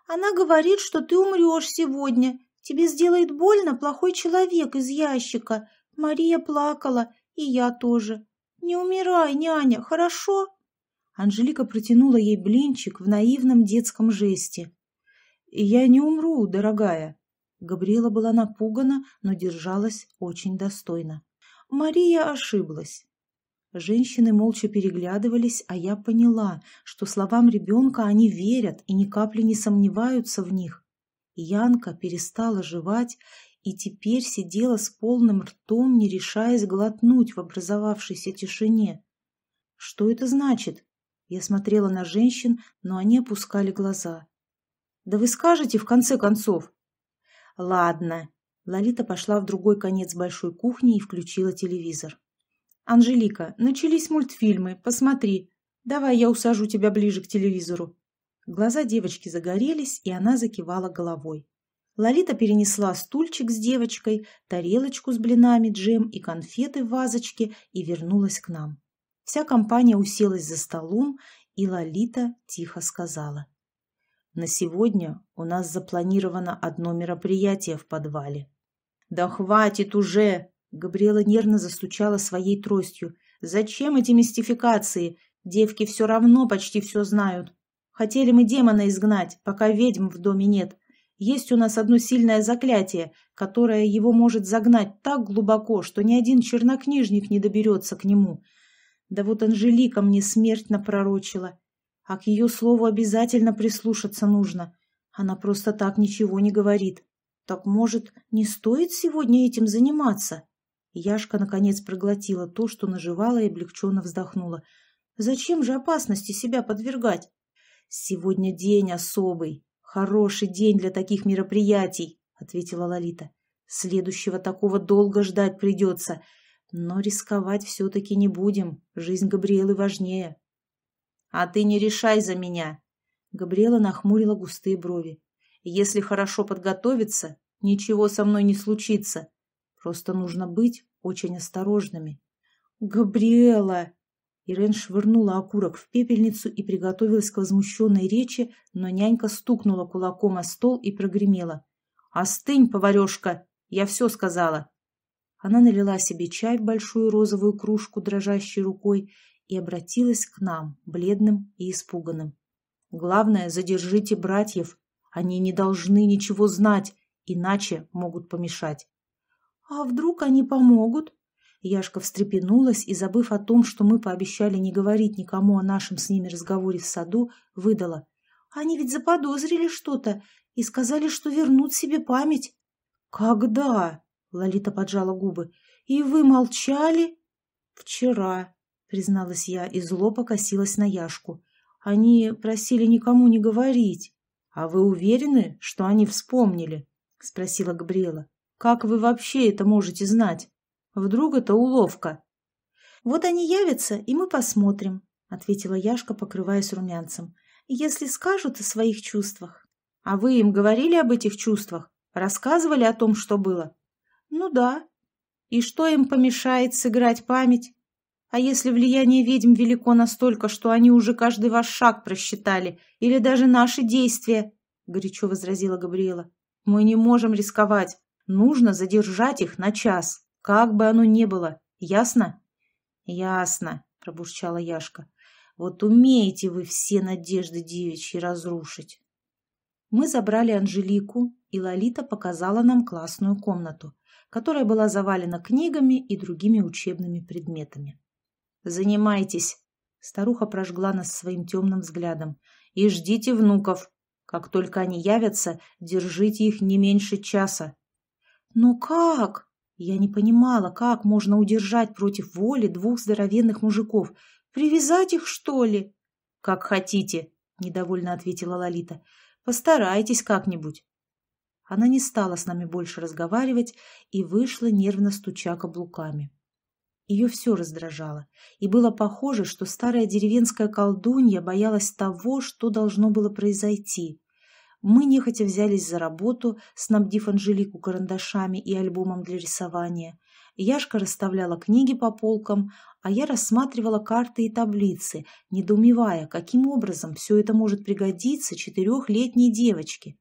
«Она говорит, что ты умрешь сегодня. Тебе сделает больно плохой человек из ящика. Мария плакала, и я тоже. «Не умирай, няня, хорошо?» Анжелика протянула ей блинчик в наивном детском жесте. «Я не умру, дорогая». Габриэла была напугана, но держалась очень достойно. Мария ошиблась. Женщины молча переглядывались, а я поняла, что словам ребенка они верят и ни капли не сомневаются в них. Янка перестала жевать и теперь сидела с полным ртом, не решаясь глотнуть в образовавшейся тишине. Что это значит? Я смотрела на женщин, но они опускали глаза. Да вы скажете, в конце концов. Ладно. Лолита пошла в другой конец большой кухни и включила телевизор. Анжелика, начались мультфильмы, посмотри. Давай я усажу тебя ближе к телевизору. Глаза девочки загорелись, и она закивала головой. Лолита перенесла стульчик с девочкой, тарелочку с блинами, джем и конфеты в вазочке и вернулась к нам. Вся компания уселась за столом, и Лолита тихо сказала. «На сегодня у нас запланировано одно мероприятие в подвале». «Да хватит уже!» — Габриэла нервно застучала своей тростью. «Зачем эти мистификации? Девки все равно почти все знают. Хотели мы демона изгнать, пока ведьм в доме нет. Есть у нас одно сильное заклятие, которое его может загнать так глубоко, что ни один чернокнижник не доберется к нему. Да вот Анжелика мне смерть напророчила. А к ее слову обязательно прислушаться нужно. Она просто так ничего не говорит. Так, может, не стоит сегодня этим заниматься? Яшка, наконец, проглотила то, что наживала, и облегченно вздохнула. «Зачем же опасности себя подвергать? Сегодня день особый, хороший день для таких мероприятий», — ответила Лолита. «Следующего такого долго ждать придется, но рисковать все-таки не будем, жизнь Габриэлы важнее». «А ты не решай за меня!» Габриэла нахмурила густые брови. «Если хорошо подготовиться, ничего со мной не случится. Просто нужно быть очень осторожными». «Габриэла!» Ирен швырнула окурок в пепельницу и приготовилась к возмущенной речи, но нянька стукнула кулаком о стол и прогремела. «Остынь, поварешка! Я все сказала!» Она налила себе чай в большую розовую кружку дрожащей рукой и обратилась к нам, бледным и испуганным. «Главное, задержите братьев. Они не должны ничего знать, иначе могут помешать». «А вдруг они помогут?» Яшка встрепенулась и, забыв о том, что мы пообещали не говорить никому о нашем с ними разговоре в саду, выдала. «Они ведь заподозрили что-то и сказали, что вернут себе память». «Когда?» — Лолита поджала губы. «И вы молчали?» «Вчера», — призналась я и зло покосилась на Яшку. «Они просили никому не говорить». «А вы уверены, что они вспомнили?» — спросила Габриэла. «Как вы вообще это можете знать? Вдруг это уловка?» «Вот они явятся, и мы посмотрим», — ответила Яшка, покрываясь румянцем. «Если скажут о своих чувствах». «А вы им говорили об этих чувствах? Рассказывали о том, что было?» «Ну да». «И что им помешает сыграть память?» А если влияние ведьм велико настолько, что они уже каждый ваш шаг просчитали, или даже наши действия, — горячо возразила Габриэла, — мы не можем рисковать. Нужно задержать их на час, как бы оно ни было. Ясно? — Ясно, — пробурчала Яшка. — Вот умеете вы все надежды девичьи разрушить. Мы забрали Анжелику, и Лолита показала нам классную комнату, которая была завалена книгами и другими учебными предметами. «Занимайтесь!» Старуха прожгла нас своим темным взглядом. «И ждите внуков. Как только они явятся, держите их не меньше часа». «Но как?» Я не понимала, как можно удержать против воли двух здоровенных мужиков. Привязать их, что ли? «Как хотите», — недовольно ответила Лолита. «Постарайтесь как-нибудь». Она не стала с нами больше разговаривать и вышла, нервно стуча каблуками. Ее все раздражало, и было похоже, что старая деревенская колдунья боялась того, что должно было произойти. Мы нехотя взялись за работу, снабдив Анжелику карандашами и альбомом для рисования. Яшка расставляла книги по полкам, а я рассматривала карты и таблицы, недоумевая, каким образом все это может пригодиться четырехлетней девочке.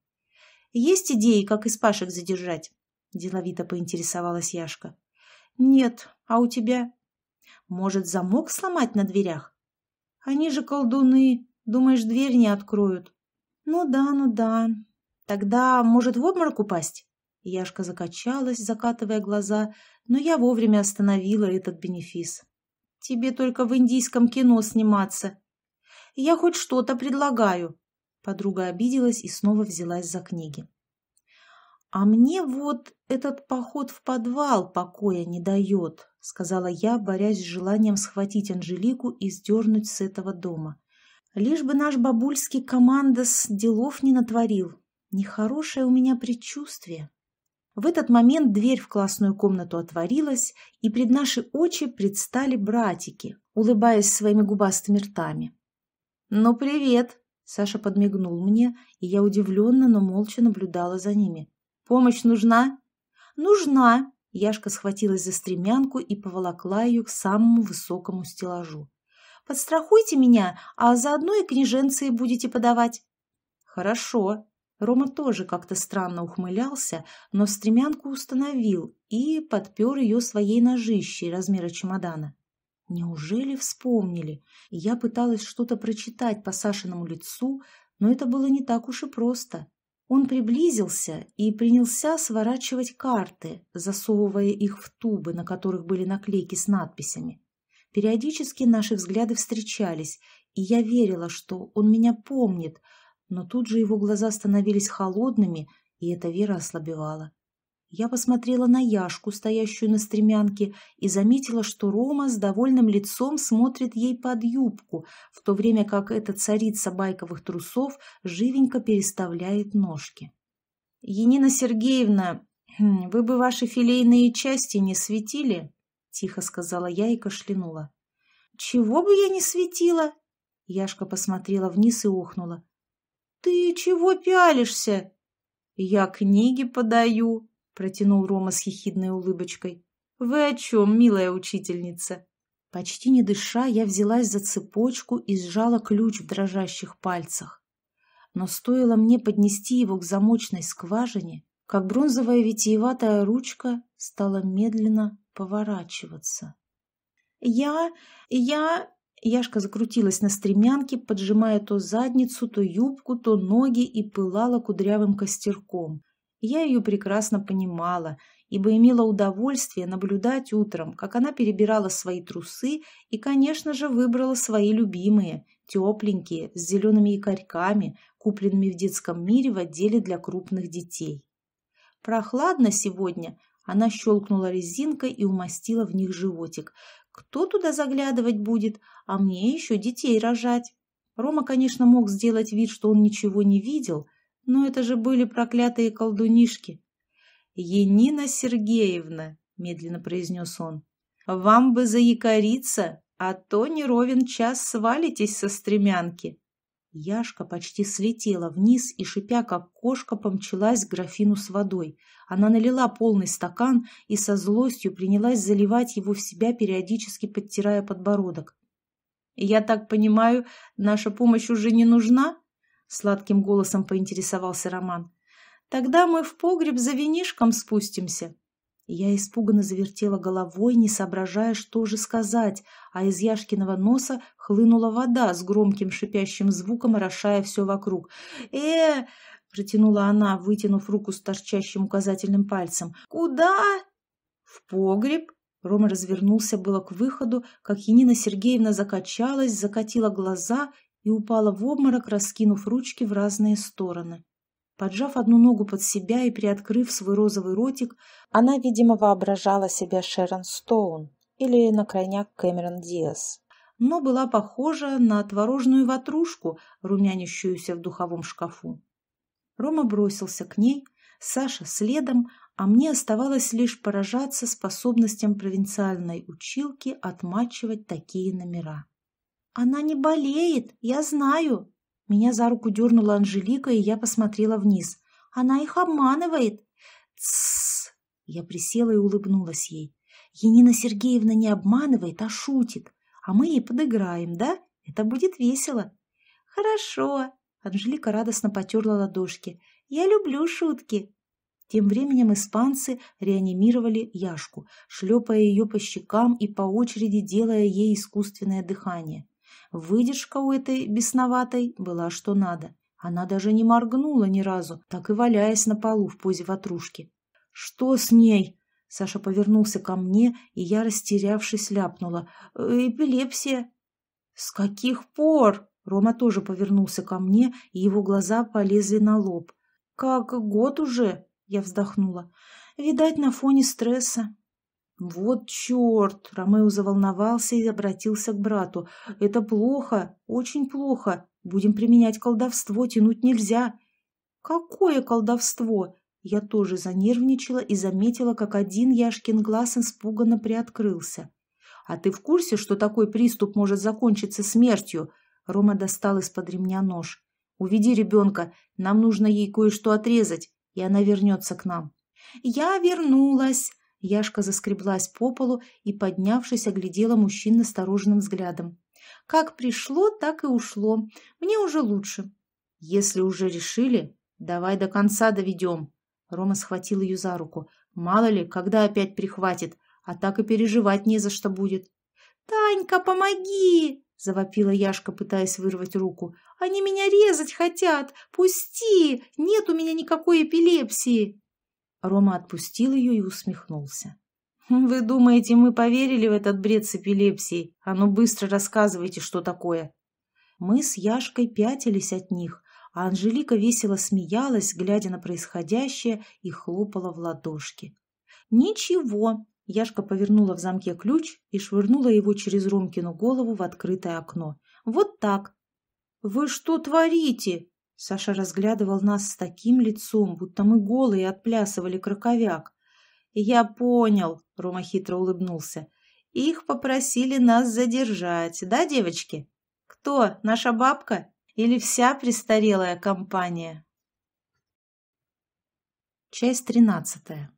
«Есть идеи, как из пашек задержать?» – деловито поинтересовалась Яшка. «Нет, а у тебя?» «Может, замок сломать на дверях?» «Они же колдуны. Думаешь, дверь не откроют?» «Ну да, ну да. Тогда, может, в обморок упасть?» Яшка закачалась, закатывая глаза, но я вовремя остановила этот бенефис. «Тебе только в индийском кино сниматься. Я хоть что-то предлагаю». Подруга обиделась и снова взялась за книги. «А мне вот этот поход в подвал покоя не дает», — сказала я, борясь с желанием схватить Анжелику и сдернуть с этого дома. «Лишь бы наш бабульский командос делов не натворил. Нехорошее у меня предчувствие». В этот момент дверь в классную комнату отворилась, и пред наши очи предстали братики, улыбаясь своими губастыми ртами. «Ну, привет!» — Саша подмигнул мне, и я удивленно, но молча наблюдала за ними. Помощь нужна? Нужна. Яшка схватилась за стремянку и поволокла ее к самому высокому стеллажу. Подстрахуйте меня, а заодно и княженцы будете подавать. Хорошо. Рома тоже как-то странно ухмылялся, но стремянку установил и подпер ее своей ножищей размера чемодана. Неужели вспомнили? Я пыталась что-то прочитать по Сашиному лицу, но это было не так уж и просто. Он приблизился и принялся сворачивать карты, засовывая их в тубы, на которых были наклейки с надписями. Периодически наши взгляды встречались, и я верила, что он меня помнит, но тут же его глаза становились холодными, и эта вера ослабевала. Я посмотрела на Яшку, стоящую на стремянке, и заметила, что Рома с довольным лицом смотрит ей под юбку, в то время как эта царица байковых трусов живенько переставляет ножки. «Енина Сергеевна, вы бы ваши филейные части не светили?» — тихо сказала я и кашлянула. «Чего бы я не светила?» Яшка посмотрела вниз и охнула. «Ты чего пялишься?» «Я книги подаю», протянул Рома с хихидной улыбочкой. «Вы о чем, милая учительница?» Почти не дыша, я взялась за цепочку и сжала ключ в дрожащих пальцах. Но стоило мне поднести его к замочной скважине, как бронзовая витиеватая ручка стала медленно поворачиваться. «Я... я...» Яшка закрутилась на стремянке, поджимая то задницу, то юбку, то ноги и пылала кудрявым костерком. Я ее прекрасно понимала, ибо имела удовольствие наблюдать утром, как она перебирала свои трусы и, конечно же, выбрала свои любимые, тепленькие, с зелеными якорьками, купленными в детском мире в отделе для крупных детей. Прохладно сегодня, она щелкнула резинкой и умастила в них животик. Кто туда заглядывать будет, а мне еще детей рожать? Рома, конечно, мог сделать вид, что он ничего не видел – но это же были проклятые колдунишки. «Енина Сергеевна», — медленно произнес он, — «вам бы заякориться, а то не ровен час свалитесь со стремянки». Яшка почти слетела вниз и, шипя как кошка, помчалась к графину с водой. Она налила полный стакан и со злостью принялась заливать его в себя, периодически подтирая подбородок. «Я так понимаю, наша помощь уже не нужна?» — сладким голосом поинтересовался Роман. «Тогда мы в погреб за винишком спустимся». Я испуганно завертела головой, не соображая, что же сказать, а из Яшкиного носа хлынула вода с громким шипящим звуком, орошая все вокруг. э протянула она, вытянув руку с торчащим указательным пальцем. «Куда?» «В погреб», Рома развернулся было к выходу, как Енина Сергеевна закачалась, закатила глаза и упала в обморок, раскинув ручки в разные стороны. Поджав одну ногу под себя и приоткрыв свой розовый ротик, она, видимо, воображала себя Шерон Стоун или на крайняк Кэмерон Диас, но была похожа на творожную ватрушку, румянящуюся в духовом шкафу. Рома бросился к ней, Саша следом, а мне оставалось лишь поражаться способностям провинциальной училки отмачивать такие номера. «Она не болеет, я знаю!» Меня за руку дернула Анжелика, и я посмотрела вниз. «Она их обманывает!» «Тссс!» Я присела и улыбнулась ей. «Енина Сергеевна не обманывает, а шутит. А мы ей подыграем, да? Это будет весело!» «Хорошо!» Анжелика радостно потерла ладошки. «Я люблю шутки!» Тем временем испанцы реанимировали Яшку, шлепая ее по щекам и по очереди делая ей искусственное дыхание. Выдержка у этой бесноватой была что надо. Она даже не моргнула ни разу, так и валяясь на полу в позе ватрушки. «Что с ней?» Саша повернулся ко мне, и я, растерявшись, ляпнула. «Эпилепсия». «С каких пор?» Рома тоже повернулся ко мне, и его глаза полезли на лоб. «Как год уже?» Я вздохнула. «Видать, на фоне стресса. «Вот черт!» — Ромео заволновался и обратился к брату. «Это плохо, очень плохо. Будем применять колдовство, тянуть нельзя». «Какое колдовство?» Я тоже занервничала и заметила, как один Яшкин глаз испуганно приоткрылся. «А ты в курсе, что такой приступ может закончиться смертью?» Рома достал из-под ремня нож. «Уведи ребенка, нам нужно ей кое-что отрезать, и она вернется к нам». «Я вернулась!» Яшка заскреблась по полу и, поднявшись, оглядела мужчин настороженным взглядом. «Как пришло, так и ушло. Мне уже лучше». «Если уже решили, давай до конца доведем». Рома схватил ее за руку. «Мало ли, когда опять прихватит, а так и переживать не за что будет». «Танька, помоги!» — завопила Яшка, пытаясь вырвать руку. «Они меня резать хотят! Пусти! Нет у меня никакой эпилепсии!» Рома отпустил ее и усмехнулся. «Вы думаете, мы поверили в этот бред с эпилепсией? А ну быстро рассказывайте, что такое!» Мы с Яшкой пятились от них, а Анжелика весело смеялась, глядя на происходящее, и хлопала в ладошки. «Ничего!» – Яшка повернула в замке ключ и швырнула его через Ромкину голову в открытое окно. «Вот так!» «Вы что творите?» Саша разглядывал нас с таким лицом, будто мы голые отплясывали краковяк. «Я понял», — Рома хитро улыбнулся. «Их попросили нас задержать, да, девочки? Кто, наша бабка?» Или вся престарелая компания? Часть тринадцатая.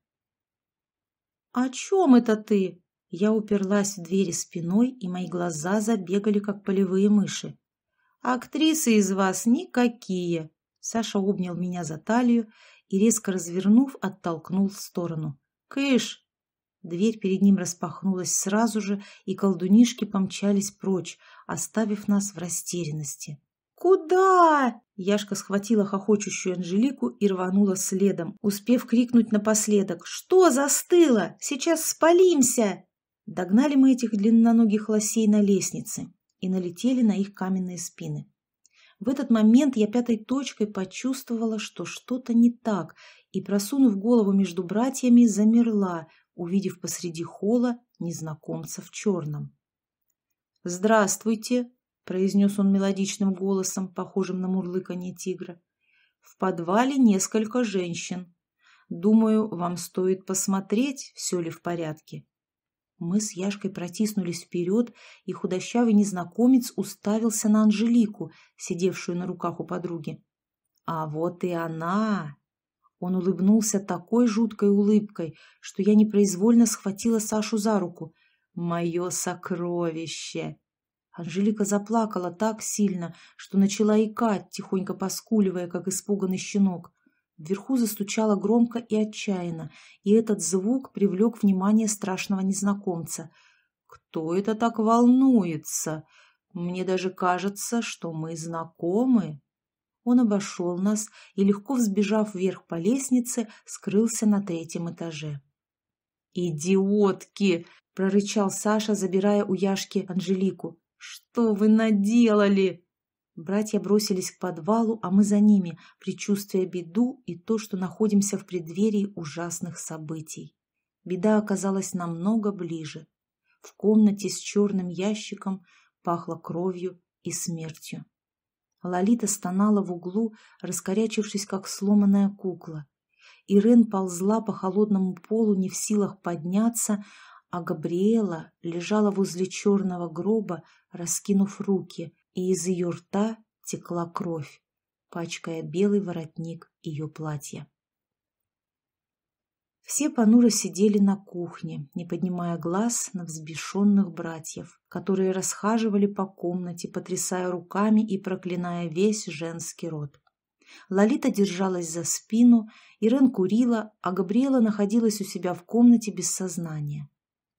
«О чем это ты?» Я уперлась в двери спиной, и мои глаза забегали, как полевые мыши. «Актрисы из вас никакие!» Саша обнял меня за талию и, резко развернув, оттолкнул в сторону. «Кыш!» Дверь перед ним распахнулась сразу же, и колдунишки помчались прочь, оставив нас в растерянности. «Куда?» Яшка схватила хохочущую Анжелику и рванула следом, успев крикнуть напоследок. «Что застыло? Сейчас спалимся!» Догнали мы этих длинноногих лосей на лестнице и налетели на их каменные спины. В этот момент я пятой точкой почувствовала, что что-то не так, и, просунув голову между братьями, замерла, увидев посреди холла незнакомца в черном. «Здравствуйте!» произнес он мелодичным голосом, похожим на мурлыканье тигра. В подвале несколько женщин. Думаю, вам стоит посмотреть, все ли в порядке. Мы с Яшкой протиснулись вперед, и худощавый незнакомец уставился на Анжелику, сидевшую на руках у подруги. А вот и она! Он улыбнулся такой жуткой улыбкой, что я непроизвольно схватила Сашу за руку. «Мое сокровище!» Анжелика заплакала так сильно, что начала икать, тихонько поскуливая, как испуганный щенок. Вверху застучало громко и отчаянно, и этот звук привлек внимание страшного незнакомца. «Кто это так волнуется? Мне даже кажется, что мы знакомы». Он обошел нас и, легко взбежав вверх по лестнице, скрылся на третьем этаже. «Идиотки!» — прорычал Саша, забирая у Яшки Анжелику. «Что вы наделали?» Братья бросились к подвалу, а мы за ними, предчувствуя беду и то, что находимся в преддверии ужасных событий. Беда оказалась намного ближе. В комнате с черным ящиком пахло кровью и смертью. Лолита стонала в углу, раскорячившись, как сломанная кукла. Ирен ползла по холодному полу, не в силах подняться, а Габриэла лежала возле черного гроба, раскинув руки, и из ее рта текла кровь, пачкая белый воротник ее платья. Все понуро сидели на кухне, не поднимая глаз на взбешенных братьев, которые расхаживали по комнате, потрясая руками и проклиная весь женский род. Лолита держалась за спину, Ирен курила, а Габриэла находилась у себя в комнате без сознания.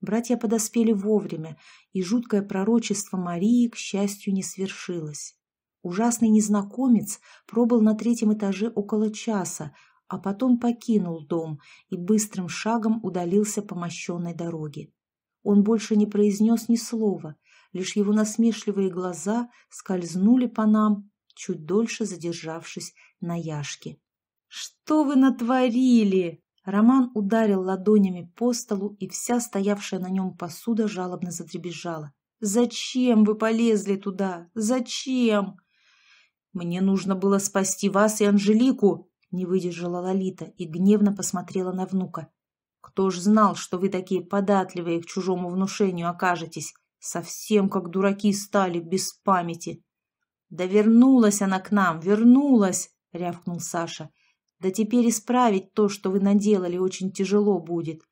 Братья подоспели вовремя, и жуткое пророчество Марии, к счастью, не свершилось. Ужасный незнакомец пробыл на третьем этаже около часа, а потом покинул дом и быстрым шагом удалился по мощенной дороге. Он больше не произнес ни слова, лишь его насмешливые глаза скользнули по нам, чуть дольше задержавшись на Яшке. «Что вы натворили?» Роман ударил ладонями по столу, и вся стоявшая на нем посуда жалобно задребезжала. «Зачем вы полезли туда? Зачем?» «Мне нужно было спасти вас и Анжелику!» — не выдержала Лолита и гневно посмотрела на внука. «Кто ж знал, что вы такие податливые к чужому внушению окажетесь? Совсем как дураки стали, без памяти!» «Да вернулась она к нам, вернулась!» — рявкнул Саша. Да теперь исправить то, что вы наделали, очень тяжело будет.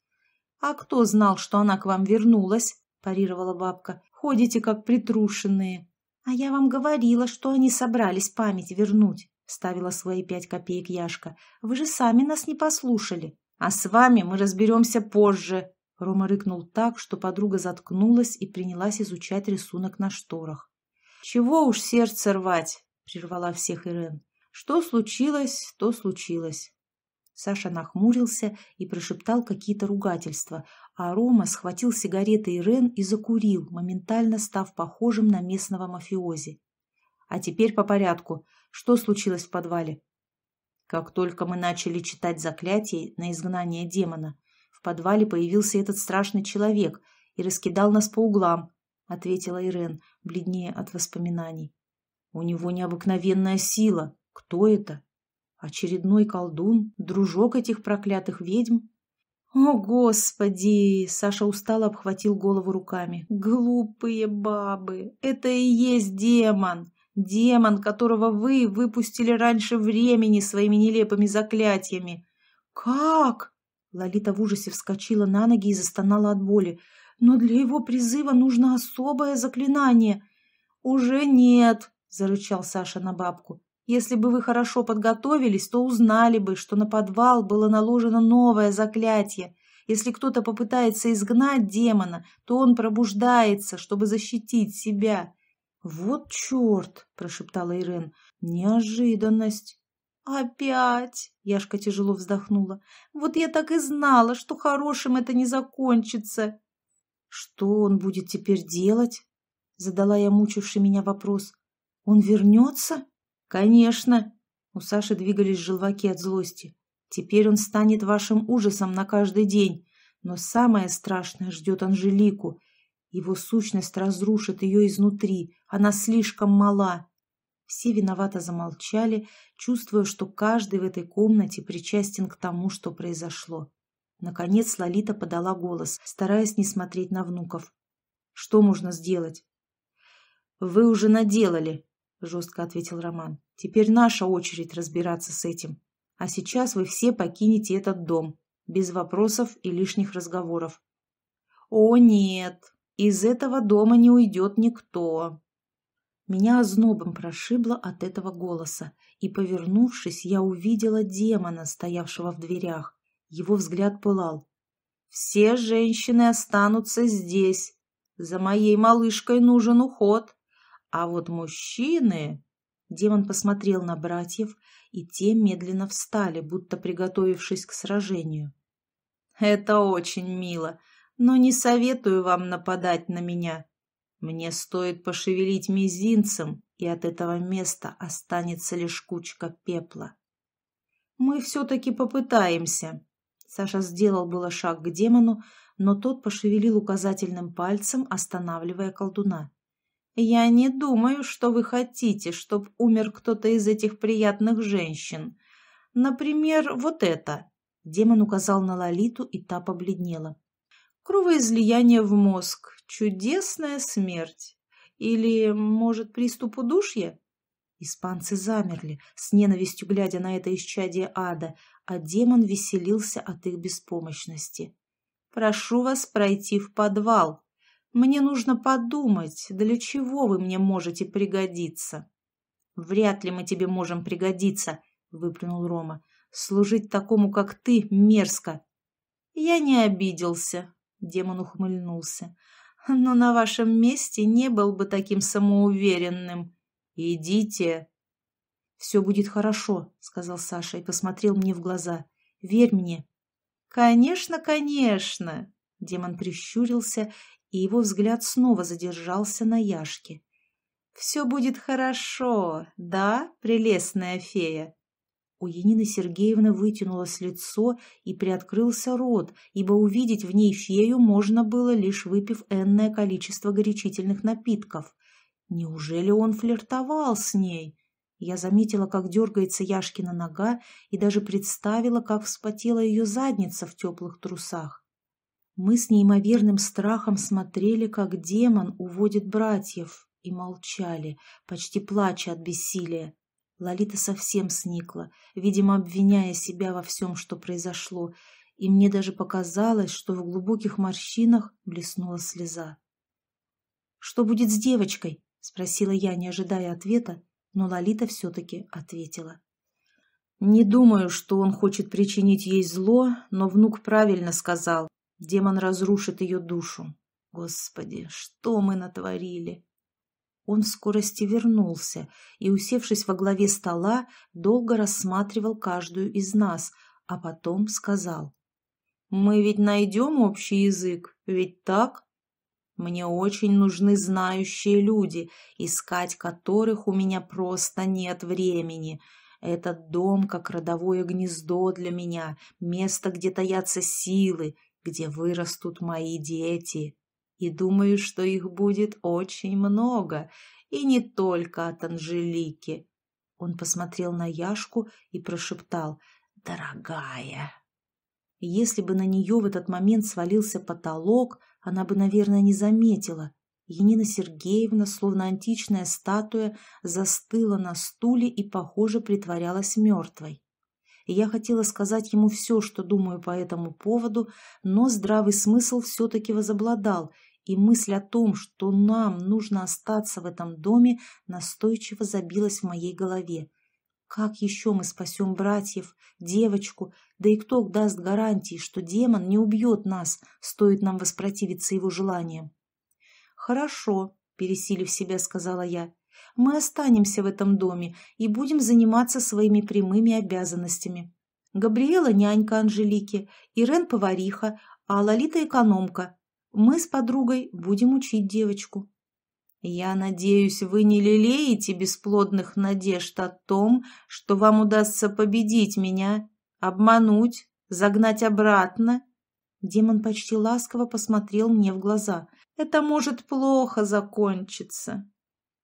А кто знал, что она к вам вернулась? парировала бабка. Ходите как притрушенные. А я вам говорила, что они собрались память вернуть, ставила свои пять копеек Яшка. Вы же сами нас не послушали. А с вами мы разберемся позже. Рома рыкнул так, что подруга заткнулась и принялась изучать рисунок на шторах. «Чего уж сердце рвать!» — прервала всех Ирен. Что случилось, то случилось. Саша нахмурился и прошептал какие-то ругательства, а Рома схватил сигареты Ирен и закурил, моментально став похожим на местного мафиози. А теперь по порядку. Что случилось в подвале? Как только мы начали читать заклятие на изгнание демона, в подвале появился этот страшный человек и раскидал нас по углам, ответила Ирен, бледнее от воспоминаний. У него необыкновенная сила. Кто это? Очередной колдун? Дружок этих проклятых ведьм? «О, Господи!» — Саша устало обхватил голову руками. «Глупые бабы! Это и есть демон! Демон, которого вы выпустили раньше времени своими нелепыми заклятиями!» «Как?» — Лолита в ужасе вскочила на ноги и застонала от боли. «Но для его призыва нужно особое заклинание!» «Уже нет!» — зарычал Саша на бабку. Если бы вы хорошо подготовились, то узнали бы, что на подвал было наложено новое заклятие. Если кто-то попытается изгнать демона, то он пробуждается, чтобы защитить себя. «Вот черт!» – прошептала Ирен. «Неожиданность!» «Опять!» – Яшка тяжело вздохнула. «Вот я так и знала, что хорошим это не закончится!» «Что он будет теперь делать?» – задала я мучивший меня вопрос. «Он вернется?» «Конечно!» У Саши двигались желваки от злости. «Теперь он станет вашим ужасом на каждый день. Но самое страшное ждет Анжелику. Его сущность разрушит ее изнутри. Она слишком мала». Все виновато замолчали, чувствуя, что каждый в этой комнате причастен к тому, что произошло. Наконец Лолита подала голос, стараясь не смотреть на внуков. «Что можно сделать?» «Вы уже наделали», — жестко ответил Роман. «Теперь наша очередь разбираться с этим. А сейчас вы все покинете этот дом, без вопросов и лишних разговоров». «О, нет! Из этого дома не уйдет никто!» Меня ознобом прошибло от этого голоса, и, повернувшись, я увидела демона, стоявшего в дверях. Его взгляд пылал. «Все женщины останутся здесь. За моей малышкой нужен уход. А вот мужчины... Демон посмотрел на братьев, и те медленно встали, будто приготовившись к сражению. «Это очень мило, но не советую вам нападать на меня. Мне стоит пошевелить мизинцем, и от этого места останется лишь кучка пепла. Мы все-таки попытаемся». Саша сделал было шаг к демону, но тот пошевелил указательным пальцем, останавливая колдуна. Я не думаю, что вы хотите, чтобы умер кто-то из этих приятных женщин. Например, вот это. Демон указал на Лолиту, и та побледнела. Кровоизлияние в мозг. Чудесная смерть. Или, может, приступ удушья? Испанцы замерли, с ненавистью глядя на это исчадие ада, а демон веселился от их беспомощности. «Прошу вас пройти в подвал», мне нужно подумать, для чего вы мне можете пригодиться. Вряд ли мы тебе можем пригодиться, выплюнул Рома. Служить такому, как ты, мерзко. Я не обиделся, демон ухмыльнулся. Но на вашем месте не был бы таким самоуверенным. Идите. Все будет хорошо, сказал Саша и посмотрел мне в глаза. Верь мне. Конечно, конечно. Демон прищурился и его взгляд снова задержался на Яшке. «Все будет хорошо, да, прелестная фея?» У Янины Сергеевны вытянулось лицо и приоткрылся рот, ибо увидеть в ней фею можно было, лишь выпив энное количество горячительных напитков. Неужели он флиртовал с ней? Я заметила, как дергается Яшкина нога, и даже представила, как вспотела ее задница в теплых трусах. Мы с неимоверным страхом смотрели, как демон уводит братьев, и молчали, почти плача от бессилия. Лолита совсем сникла, видимо, обвиняя себя во всем, что произошло, и мне даже показалось, что в глубоких морщинах блеснула слеза. «Что будет с девочкой?» — спросила я, не ожидая ответа, но Лолита все-таки ответила. «Не думаю, что он хочет причинить ей зло, но внук правильно сказал. Демон разрушит ее душу. Господи, что мы натворили? Он в скорости вернулся и, усевшись во главе стола, долго рассматривал каждую из нас, а потом сказал. «Мы ведь найдем общий язык, ведь так?» Мне очень нужны знающие люди, искать которых у меня просто нет времени. Этот дом как родовое гнездо для меня, место, где таятся силы, где вырастут мои дети. И думаю, что их будет очень много, и не только от Анжелики. Он посмотрел на Яшку и прошептал «Дорогая». Если бы на нее в этот момент свалился потолок, она бы, наверное, не заметила. Енина Сергеевна, словно античная статуя, застыла на стуле и, похоже, притворялась мертвой. Я хотела сказать ему все, что думаю по этому поводу, но здравый смысл все-таки возобладал, и мысль о том, что нам нужно остаться в этом доме, настойчиво забилась в моей голове. Как еще мы спасем братьев, девочку, да и кто даст гарантии, что демон не убьет нас, стоит нам воспротивиться его желаниям? Хорошо, пересилив себя, сказала я. Мы останемся в этом доме и будем заниматься своими прямыми обязанностями. Габриэла – нянька Анжелики, Ирен – повариха, а Лолита – экономка. Мы с подругой будем учить девочку. Я надеюсь, вы не лелеете бесплодных надежд о том, что вам удастся победить меня, обмануть, загнать обратно. Демон почти ласково посмотрел мне в глаза. Это может плохо закончиться.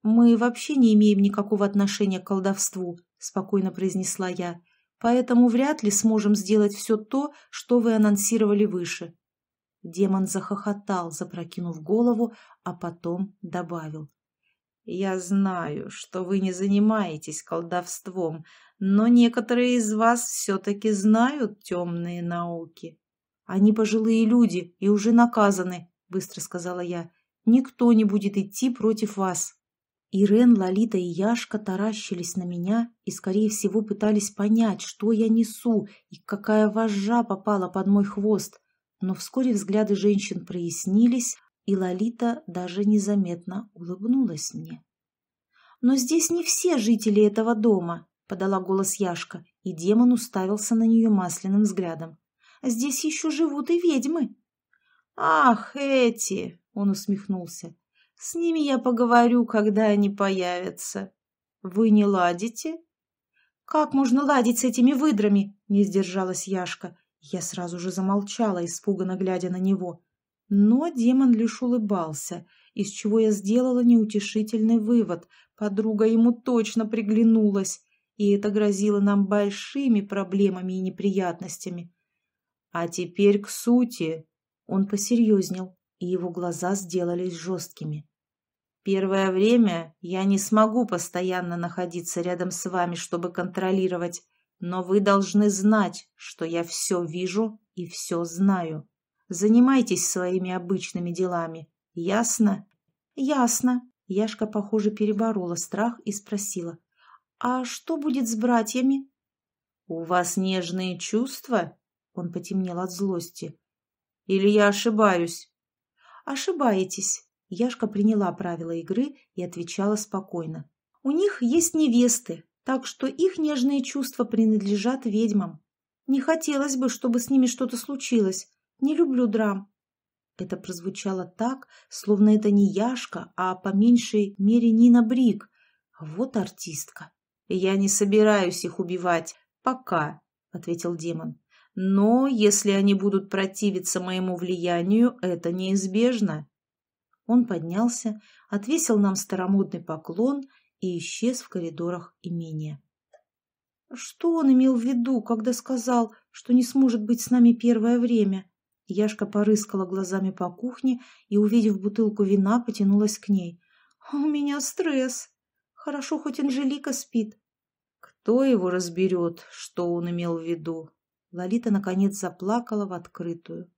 Мы вообще не имеем никакого отношения к колдовству, спокойно произнесла я, поэтому вряд ли сможем сделать все то, что вы анонсировали выше. Демон захохотал, запрокинув голову, а потом добавил. «Я знаю, что вы не занимаетесь колдовством, но некоторые из вас все-таки знают темные науки. Они пожилые люди и уже наказаны», — быстро сказала я. «Никто не будет идти против вас». Ирен, Лолита и Яшка таращились на меня и, скорее всего, пытались понять, что я несу и какая вожжа попала под мой хвост но вскоре взгляды женщин прояснились, и Лолита даже незаметно улыбнулась мне. «Но здесь не все жители этого дома», — подала голос Яшка, и демон уставился на нее масляным взглядом. «Здесь еще живут и ведьмы». «Ах, эти!» — он усмехнулся. «С ними я поговорю, когда они появятся. Вы не ладите?» «Как можно ладить с этими выдрами?» — не сдержалась Яшка я сразу же замолчала, испуганно глядя на него. Но демон лишь улыбался, из чего я сделала неутешительный вывод. Подруга ему точно приглянулась, и это грозило нам большими проблемами и неприятностями. А теперь к сути. Он посерьезнел, и его глаза сделались жесткими. Первое время я не смогу постоянно находиться рядом с вами, чтобы контролировать. Но вы должны знать, что я все вижу и все знаю. Занимайтесь своими обычными делами. Ясно? Ясно. Яшка, похоже, переборола страх и спросила. А что будет с братьями? У вас нежные чувства? Он потемнел от злости. Или я ошибаюсь? Ошибаетесь. Яшка приняла правила игры и отвечала спокойно. У них есть невесты, так что их нежные чувства принадлежат ведьмам. Не хотелось бы, чтобы с ними что-то случилось. Не люблю драм. Это прозвучало так, словно это не Яшка, а по меньшей мере Нина Брик. Вот артистка. «Я не собираюсь их убивать. Пока», — ответил демон. «Но если они будут противиться моему влиянию, это неизбежно». Он поднялся, отвесил нам старомодный поклон и исчез в коридорах имения. Что он имел в виду, когда сказал, что не сможет быть с нами первое время? Яшка порыскала глазами по кухне и, увидев бутылку вина, потянулась к ней. «У меня стресс. Хорошо, хоть Анжелика спит». «Кто его разберет, что он имел в виду?» Лолита, наконец, заплакала в открытую.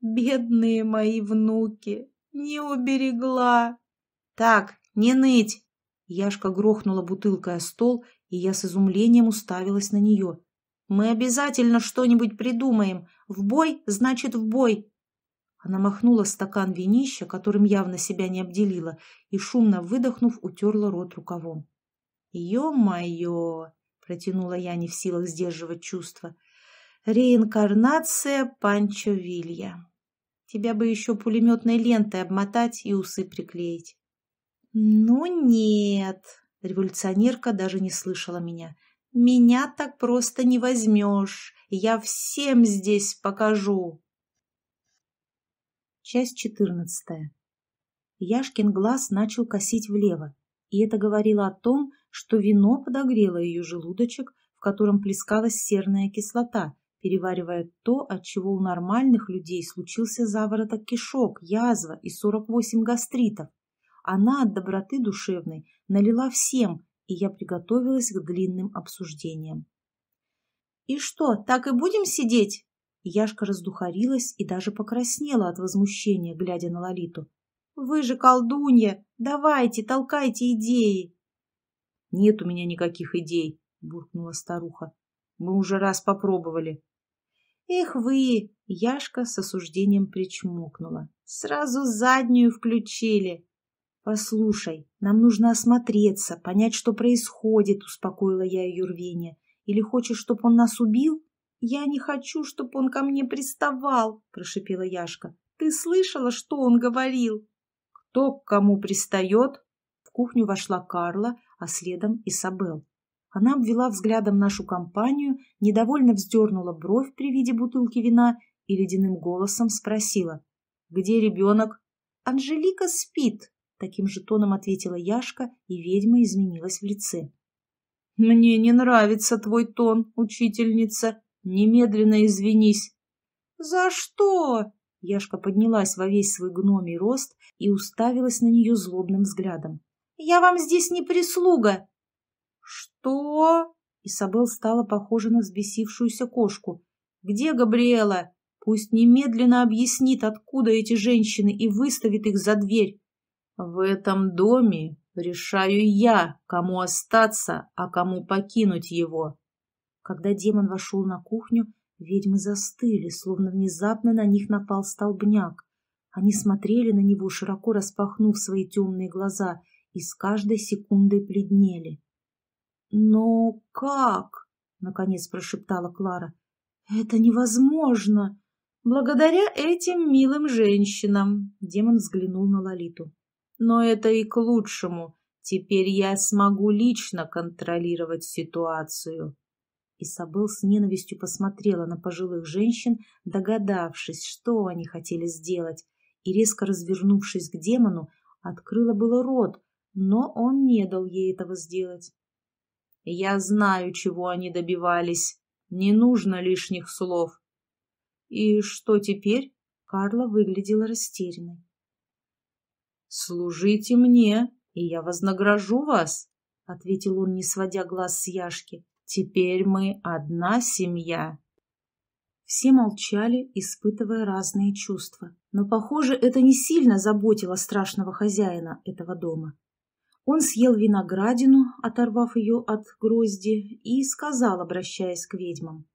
«Бедные мои внуки! Не уберегла!» «Так, не ныть!» Яшка грохнула бутылкой о стол, и я с изумлением уставилась на нее. «Мы обязательно что-нибудь придумаем. В бой значит в бой!» Она махнула стакан винища, которым явно себя не обделила, и, шумно выдохнув, утерла рот рукавом. «Е-мое!» — протянула я, не в силах сдерживать чувства. «Реинкарнация Панчо Вилья!» Тебя бы еще пулеметной лентой обмотать и усы приклеить. Ну нет, революционерка даже не слышала меня. Меня так просто не возьмешь. Я всем здесь покажу. Часть четырнадцатая. Яшкин глаз начал косить влево, и это говорило о том, что вино подогрело ее желудочек, в котором плескалась серная кислота, переваривая то, от чего у нормальных людей случился завороток кишок, язва и 48 гастритов. Она от доброты душевной налила всем, и я приготовилась к длинным обсуждениям. «И что, так и будем сидеть?» Яшка раздухарилась и даже покраснела от возмущения, глядя на Лолиту. «Вы же колдунья! Давайте, толкайте идеи!» «Нет у меня никаких идей», — буркнула старуха. «Мы уже раз попробовали». «Эх вы!» — Яшка с осуждением причмокнула. «Сразу заднюю включили!» «Послушай, нам нужно осмотреться, понять, что происходит», — успокоила я ее рвение. «Или хочешь, чтобы он нас убил?» «Я не хочу, чтобы он ко мне приставал», — прошипела Яшка. «Ты слышала, что он говорил?» «Кто к кому пристает?» В кухню вошла Карла, а следом Исабел. Она обвела взглядом нашу компанию, недовольно вздернула бровь при виде бутылки вина и ледяным голосом спросила. «Где ребенок?» «Анжелика спит», — таким же тоном ответила Яшка, и ведьма изменилась в лице. «Мне не нравится твой тон, учительница. Немедленно извинись». «За что?» Яшка поднялась во весь свой гномий рост и уставилась на нее злобным взглядом. «Я вам здесь не прислуга!» «Что?» Исабел стала похожа на взбесившуюся кошку. «Где Габриэла? Пусть немедленно объяснит, откуда эти женщины, и выставит их за дверь». «В этом доме решаю я, кому остаться, а кому покинуть его». Когда демон вошел на кухню, ведьмы застыли, словно внезапно на них напал столбняк. Они смотрели на него, широко распахнув свои темные глаза, и с каждой секундой бледнели. «Но как?» — наконец прошептала Клара. «Это невозможно!» «Благодаря этим милым женщинам!» — демон взглянул на Лолиту. «Но это и к лучшему. Теперь я смогу лично контролировать ситуацию». Исабел с ненавистью посмотрела на пожилых женщин, догадавшись, что они хотели сделать, и, резко развернувшись к демону, открыла было рот, но он не дал ей этого сделать. Я знаю, чего они добивались. Не нужно лишних слов. И что теперь? Карла выглядела растерянной. Служите мне, и я вознагражу вас, ответил он, не сводя глаз с Яшки. Теперь мы одна семья. Все молчали, испытывая разные чувства. Но, похоже, это не сильно заботило страшного хозяина этого дома. Он съел виноградину, оторвав ее от грозди, и сказал, обращаясь к ведьмам.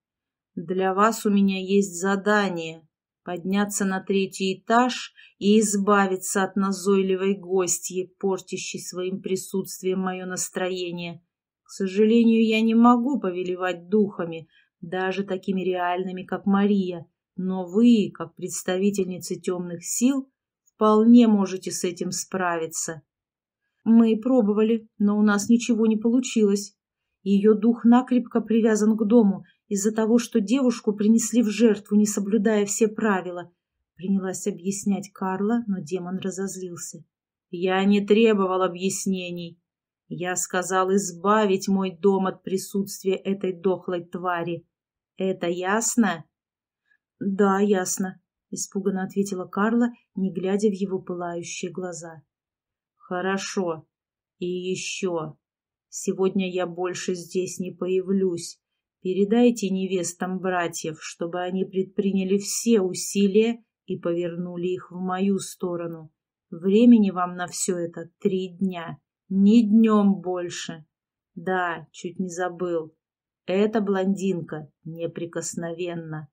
«Для вас у меня есть задание — подняться на третий этаж и избавиться от назойливой гостьи, портящей своим присутствием мое настроение. К сожалению, я не могу повелевать духами, даже такими реальными, как Мария, но вы, как представительницы темных сил, вполне можете с этим справиться». Мы пробовали, но у нас ничего не получилось. Ее дух накрепко привязан к дому из-за того, что девушку принесли в жертву, не соблюдая все правила. Принялась объяснять Карла, но демон разозлился. Я не требовал объяснений. Я сказал избавить мой дом от присутствия этой дохлой твари. Это ясно? Да, ясно, испуганно ответила Карла, не глядя в его пылающие глаза. Хорошо. И еще. Сегодня я больше здесь не появлюсь. Передайте невестам братьев, чтобы они предприняли все усилия и повернули их в мою сторону. Времени вам на все это три дня. Ни днем больше. Да, чуть не забыл. Эта блондинка неприкосновенна.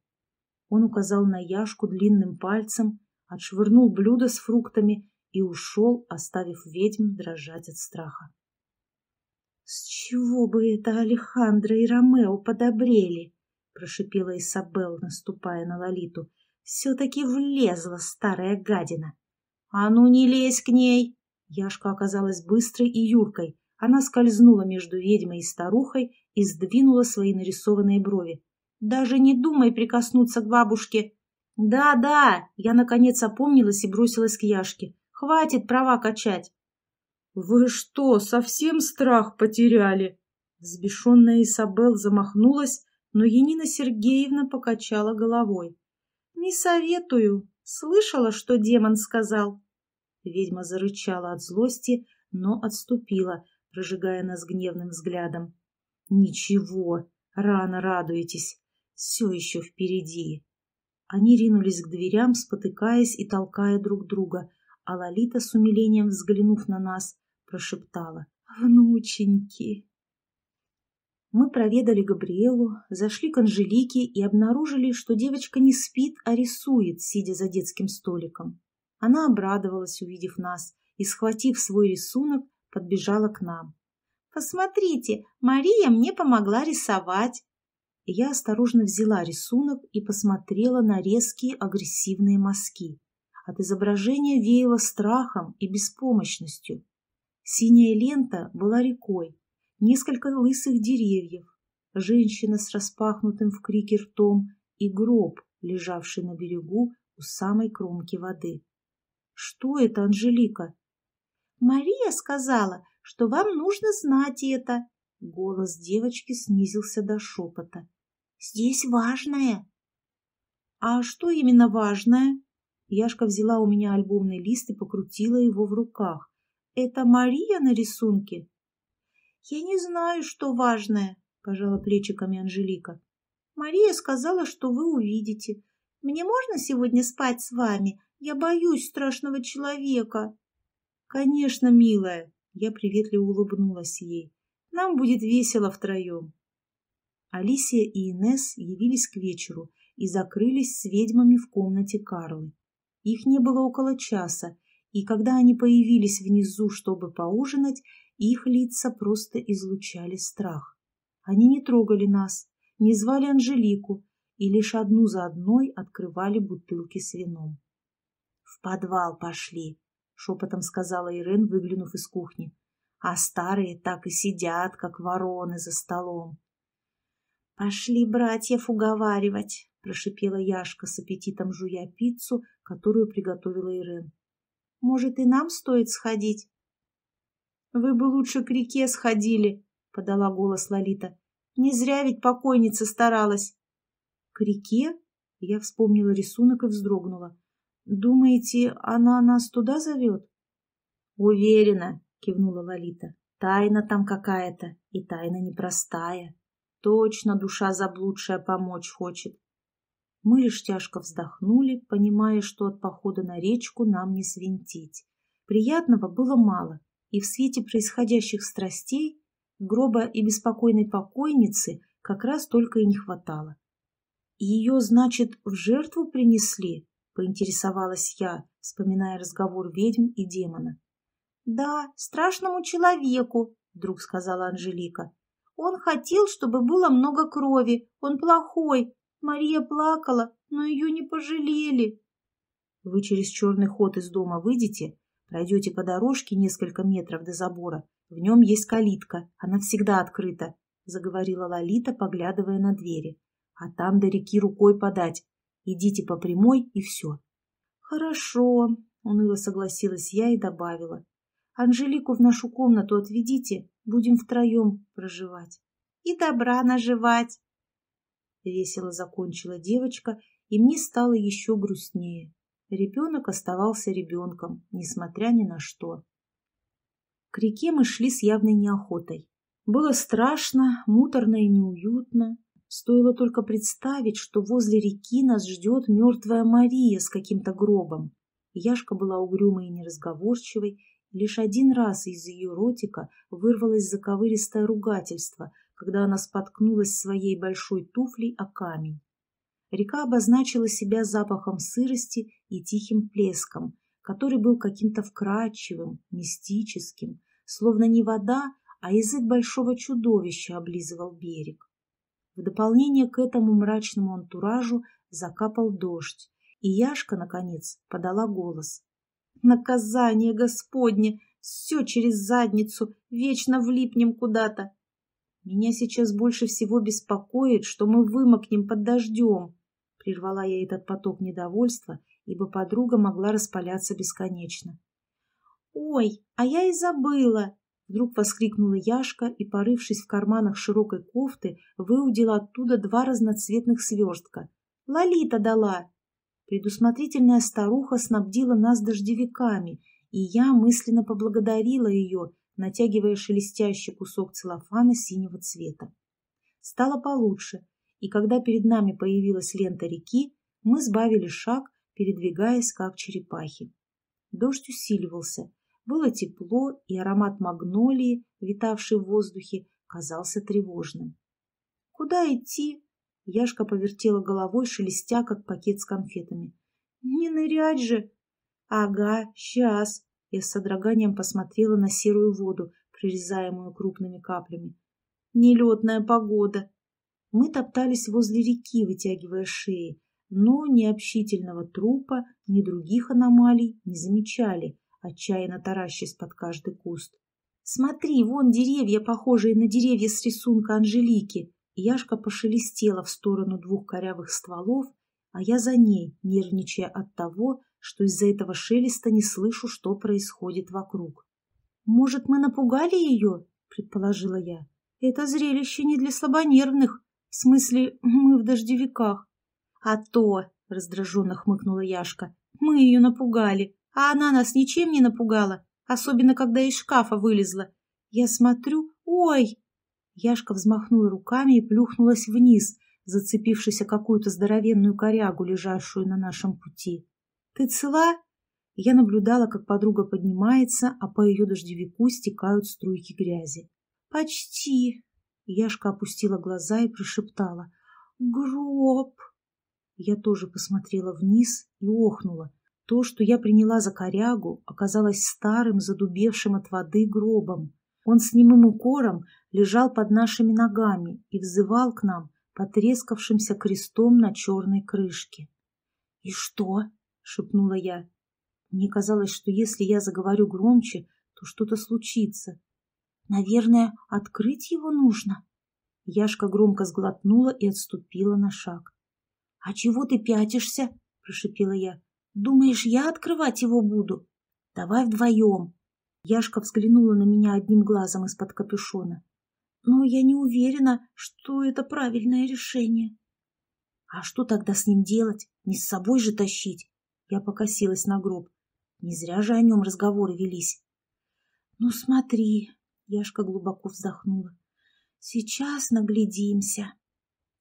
Он указал на Яшку длинным пальцем, отшвырнул блюдо с фруктами и ушел, оставив ведьм дрожать от страха. «С чего бы это Алехандро и Ромео подобрели?» — прошипела Исабел, наступая на Лолиту. Все-таки влезла старая гадина. «А ну не лезь к ней!» Яшка оказалась быстрой и юркой. Она скользнула между ведьмой и старухой и сдвинула свои нарисованные брови. «Даже не думай прикоснуться к бабушке!» «Да, да!» Я, наконец, опомнилась и бросилась к Яшке. «Хватит права качать!» «Вы что, совсем страх потеряли?» Взбешенная Исабел замахнулась, но Енина Сергеевна покачала головой. «Не советую. Слышала, что демон сказал?» Ведьма зарычала от злости, но отступила, прожигая нас гневным взглядом. «Ничего, рано радуетесь. Все еще впереди». Они ринулись к дверям, спотыкаясь и толкая друг друга, а Лолита, с умилением взглянув на нас, прошептала «Внученьки!». Мы проведали Габриэлу, зашли к Анжелике и обнаружили, что девочка не спит, а рисует, сидя за детским столиком. Она обрадовалась, увидев нас, и, схватив свой рисунок, подбежала к нам. «Посмотрите, Мария мне помогла рисовать!» Я осторожно взяла рисунок и посмотрела на резкие агрессивные мазки. От изображения веяло страхом и беспомощностью. Синяя лента была рекой, несколько лысых деревьев, женщина с распахнутым в крике ртом и гроб, лежавший на берегу у самой кромки воды. Что это, Анжелика? Мария сказала, что вам нужно знать это. Голос девочки снизился до шепота. Здесь важное. А что именно важное? Яшка взяла у меня альбомный лист и покрутила его в руках. Это Мария на рисунке? «Я не знаю, что важное», — пожала плечиками Анжелика. «Мария сказала, что вы увидите. Мне можно сегодня спать с вами? Я боюсь страшного человека». «Конечно, милая», — я приветливо улыбнулась ей. «Нам будет весело втроем». Алисия и Инес явились к вечеру и закрылись с ведьмами в комнате Карлы. Их не было около часа, и когда они появились внизу, чтобы поужинать, их лица просто излучали страх. Они не трогали нас, не звали Анжелику и лишь одну за одной открывали бутылки с вином. «В подвал пошли», — шепотом сказала Ирен, выглянув из кухни. «А старые так и сидят, как вороны за столом». «Пошли братьев уговаривать», — прошипела Яшка с аппетитом жуя пиццу, которую приготовила Ирен. «Может, и нам стоит сходить?» «Вы бы лучше к реке сходили», — подала голос Лолита. «Не зря ведь покойница старалась». «К реке?» — я вспомнила рисунок и вздрогнула. «Думаете, она нас туда зовет?» «Уверена», — кивнула Лолита. «Тайна там какая-то, и тайна непростая. Точно душа заблудшая помочь хочет». Мы лишь тяжко вздохнули, понимая, что от похода на речку нам не свинтить. Приятного было мало, и в свете происходящих страстей гроба и беспокойной покойницы как раз только и не хватало. «Ее, значит, в жертву принесли?» — поинтересовалась я, вспоминая разговор ведьм и демона. «Да, страшному человеку», — вдруг сказала Анжелика. «Он хотел, чтобы было много крови. Он плохой. Мария плакала, но ее не пожалели». «Вы через черный ход из дома выйдете, Пройдете по дорожке несколько метров до забора. В нем есть калитка, она всегда открыта, — заговорила Лолита, поглядывая на двери. А там до реки рукой подать. Идите по прямой, и все. — Хорошо, — уныло согласилась я и добавила. — Анжелику в нашу комнату отведите, будем втроем проживать. — И добра наживать. Весело закончила девочка, и мне стало еще грустнее. Ребенок оставался ребенком, несмотря ни на что. К реке мы шли с явной неохотой. Было страшно, муторно и неуютно. Стоило только представить, что возле реки нас ждет мертвая Мария с каким-то гробом. Яшка была угрюмой и неразговорчивой, лишь один раз из ее ротика вырвалось заковыристое ругательство, когда она споткнулась своей большой туфлей о камень. Река обозначила себя запахом сырости и тихим плеском, который был каким-то вкрадчивым, мистическим, словно не вода, а язык большого чудовища облизывал берег. В дополнение к этому мрачному антуражу закапал дождь, И Яшка, наконец, подала голос. «Наказание Господне! Все через задницу! Вечно влипнем куда-то!» «Меня сейчас больше всего беспокоит, что мы вымокнем под дождем!» Прервала я этот поток недовольства, ибо подруга могла распаляться бесконечно. «Ой, а я и забыла!» Вдруг воскликнула Яшка и, порывшись в карманах широкой кофты, выудила оттуда два разноцветных сверстка. «Лолита дала!» Предусмотрительная старуха снабдила нас дождевиками, и я мысленно поблагодарила ее, натягивая шелестящий кусок целлофана синего цвета. Стало получше, и когда перед нами появилась лента реки, мы сбавили шаг, передвигаясь как черепахи. Дождь усиливался, было тепло, и аромат магнолии, витавший в воздухе, казался тревожным. «Куда идти?» Яшка повертела головой, шелестя, как пакет с конфетами. «Не нырять же!» «Ага, сейчас!» Я с содроганием посмотрела на серую воду, прорезаемую крупными каплями. «Нелетная погода!» Мы топтались возле реки, вытягивая шеи, но ни общительного трупа, ни других аномалий не замечали, отчаянно таращась под каждый куст. «Смотри, вон деревья, похожие на деревья с рисунка Анжелики!» Яшка пошелестела в сторону двух корявых стволов, а я за ней, нервничая от того, что из-за этого шелеста не слышу, что происходит вокруг. «Может, мы напугали ее?» — предположила я. «Это зрелище не для слабонервных. В смысле, мы в дождевиках». «А то!» — раздраженно хмыкнула Яшка. «Мы ее напугали. А она нас ничем не напугала, особенно когда из шкафа вылезла. Я смотрю, ой! Яшка взмахнула руками и плюхнулась вниз, зацепившись о какую-то здоровенную корягу, лежавшую на нашем пути. «Ты цела?» Я наблюдала, как подруга поднимается, а по ее дождевику стекают струйки грязи. «Почти!» Яшка опустила глаза и прошептала. «Гроб!» Я тоже посмотрела вниз и охнула. То, что я приняла за корягу, оказалось старым, задубевшим от воды гробом. Он с немым укором лежал под нашими ногами и взывал к нам потрескавшимся крестом на черной крышке. — И что? — шепнула я. Мне казалось, что если я заговорю громче, то что-то случится. Наверное, открыть его нужно. Яшка громко сглотнула и отступила на шаг. — А чего ты пятишься? — прошепела я. Думаешь, я открывать его буду? Давай вдвоем. Яшка взглянула на меня одним глазом из-под капюшона. Но я не уверена, что это правильное решение. А что тогда с ним делать? Не с собой же тащить? Я покосилась на гроб. Не зря же о нем разговоры велись. Ну смотри, Яшка глубоко вздохнула. Сейчас наглядимся.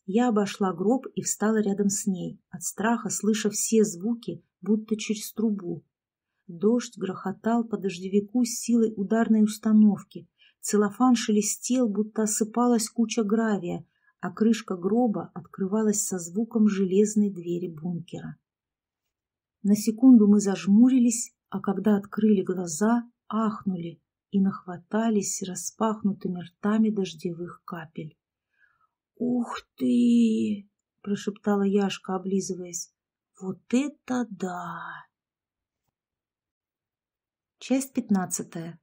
Я обошла гроб и встала рядом с ней, от страха слыша все звуки, будто через трубу. Дождь грохотал по дождевику с силой ударной установки. Целлофан шелестел, будто осыпалась куча гравия, а крышка гроба открывалась со звуком железной двери бункера. На секунду мы зажмурились, а когда открыли глаза, ахнули и нахватались распахнутыми ртами дождевых капель. «Ух ты!» — прошептала Яшка, облизываясь. Вот это да! Часть пятнадцатая.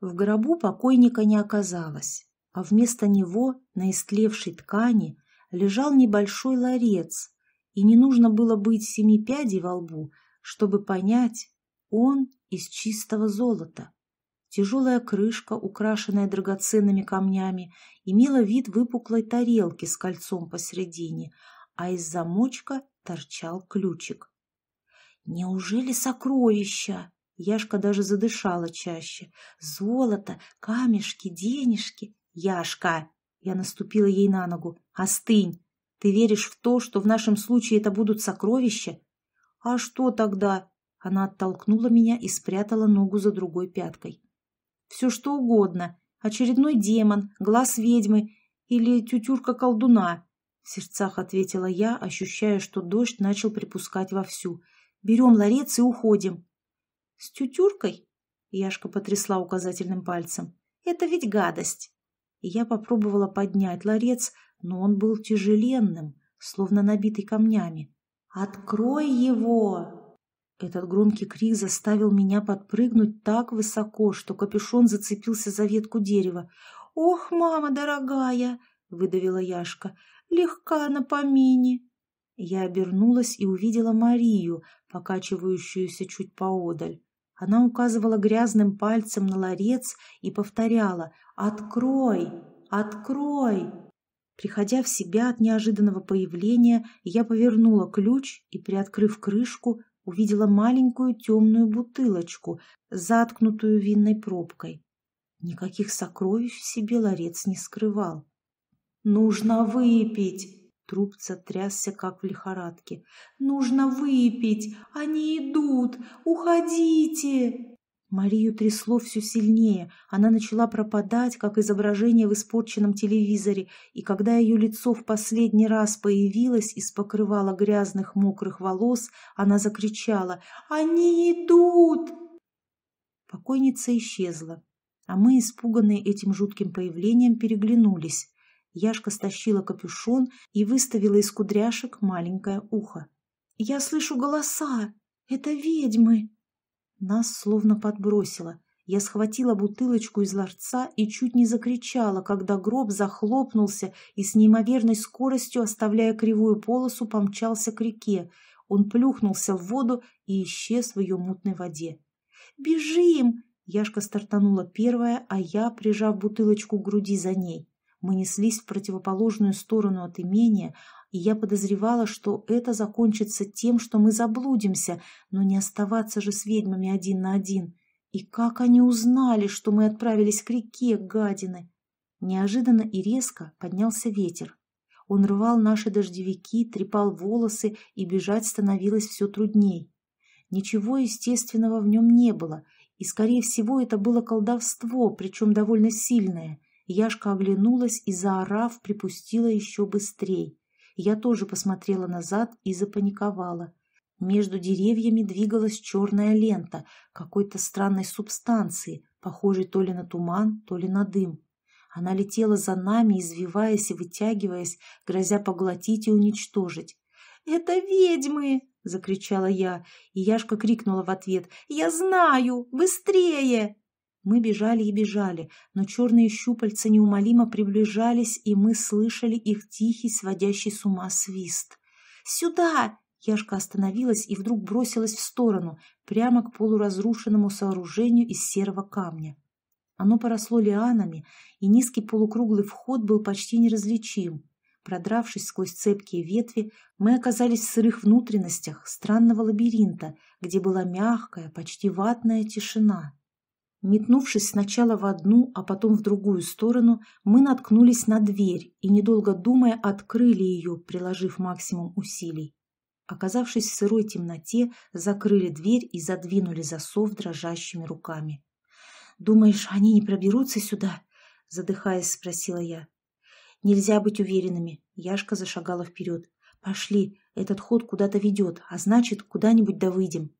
В гробу покойника не оказалось, а вместо него на истлевшей ткани лежал небольшой ларец, и не нужно было быть семи пядей во лбу, чтобы понять, он из чистого золота. Тяжелая крышка, украшенная драгоценными камнями, имела вид выпуклой тарелки с кольцом посередине, а из замочка торчал ключик. «Неужели сокровища?» Яшка даже задышала чаще. «Золото, камешки, денежки!» «Яшка!» Я наступила ей на ногу. «Остынь! Ты веришь в то, что в нашем случае это будут сокровища?» «А что тогда?» Она оттолкнула меня и спрятала ногу за другой пяткой. «Все что угодно. Очередной демон, глаз ведьмы или тютюрка колдуна. В сердцах ответила я, ощущая, что дождь начал припускать вовсю. «Берем ларец и уходим». «С тютюркой?» Яшка потрясла указательным пальцем. «Это ведь гадость!» И я попробовала поднять ларец, но он был тяжеленным, словно набитый камнями. Открой его!» Этот громкий крик заставил меня подпрыгнуть так высоко, что капюшон зацепился за ветку дерева. «Ох, мама дорогая!» — выдавила Яшка. «Легка на помине!» Я обернулась и увидела Марию, покачивающуюся чуть поодаль. Она указывала грязным пальцем на ларец и повторяла «Открой! Открой!». Приходя в себя от неожиданного появления, я повернула ключ и, приоткрыв крышку, увидела маленькую темную бутылочку, заткнутую винной пробкой. Никаких сокровищ в себе ларец не скрывал. «Нужно выпить!» Трубца трясся, как в лихорадке. «Нужно выпить! Они идут! Уходите!» Марию трясло все сильнее. Она начала пропадать, как изображение в испорченном телевизоре, и когда ее лицо в последний раз появилось из покрывала грязных мокрых волос, она закричала «Они идут!» Покойница исчезла, а мы, испуганные этим жутким появлением, переглянулись. Яшка стащила капюшон и выставила из кудряшек маленькое ухо. «Я слышу голоса! Это ведьмы!» Нас словно подбросило. Я схватила бутылочку из ларца и чуть не закричала, когда гроб захлопнулся и с неимоверной скоростью, оставляя кривую полосу, помчался к реке. Он плюхнулся в воду и исчез в ее мутной воде. «Бежим!» Яшка стартанула первая, а я, прижав бутылочку к груди за ней. Мы неслись в противоположную сторону от имения, и я подозревала, что это закончится тем, что мы заблудимся, но не оставаться же с ведьмами один на один. И как они узнали, что мы отправились к реке, гадины? Неожиданно и резко поднялся ветер. Он рвал наши дождевики, трепал волосы, и бежать становилось все трудней. Ничего естественного в нем не было, и, скорее всего, это было колдовство, причем довольно сильное. Яшка оглянулась и, заорав, припустила еще быстрей. Я тоже посмотрела назад и запаниковала. Между деревьями двигалась черная лента какой-то странной субстанции, похожей то ли на туман, то ли на дым. Она летела за нами, извиваясь и вытягиваясь, грозя поглотить и уничтожить. «Это ведьмы!» — закричала я, и Яшка крикнула в ответ. «Я знаю! Быстрее!» Мы бежали и бежали, но черные щупальца неумолимо приближались, и мы слышали их тихий, сводящий с ума свист. «Сюда!» Яшка остановилась и вдруг бросилась в сторону, прямо к полуразрушенному сооружению из серого камня. Оно поросло лианами, и низкий полукруглый вход был почти неразличим. Продравшись сквозь цепкие ветви, мы оказались в сырых внутренностях странного лабиринта, где была мягкая, почти ватная тишина. Метнувшись сначала в одну, а потом в другую сторону, мы наткнулись на дверь и, недолго думая, открыли ее, приложив максимум усилий. Оказавшись в сырой темноте, закрыли дверь и задвинули засов дрожащими руками. «Думаешь, они не проберутся сюда?» — задыхаясь, спросила я. «Нельзя быть уверенными», — Яшка зашагала вперед. «Пошли, этот ход куда-то ведет, а значит, куда-нибудь да выйдем».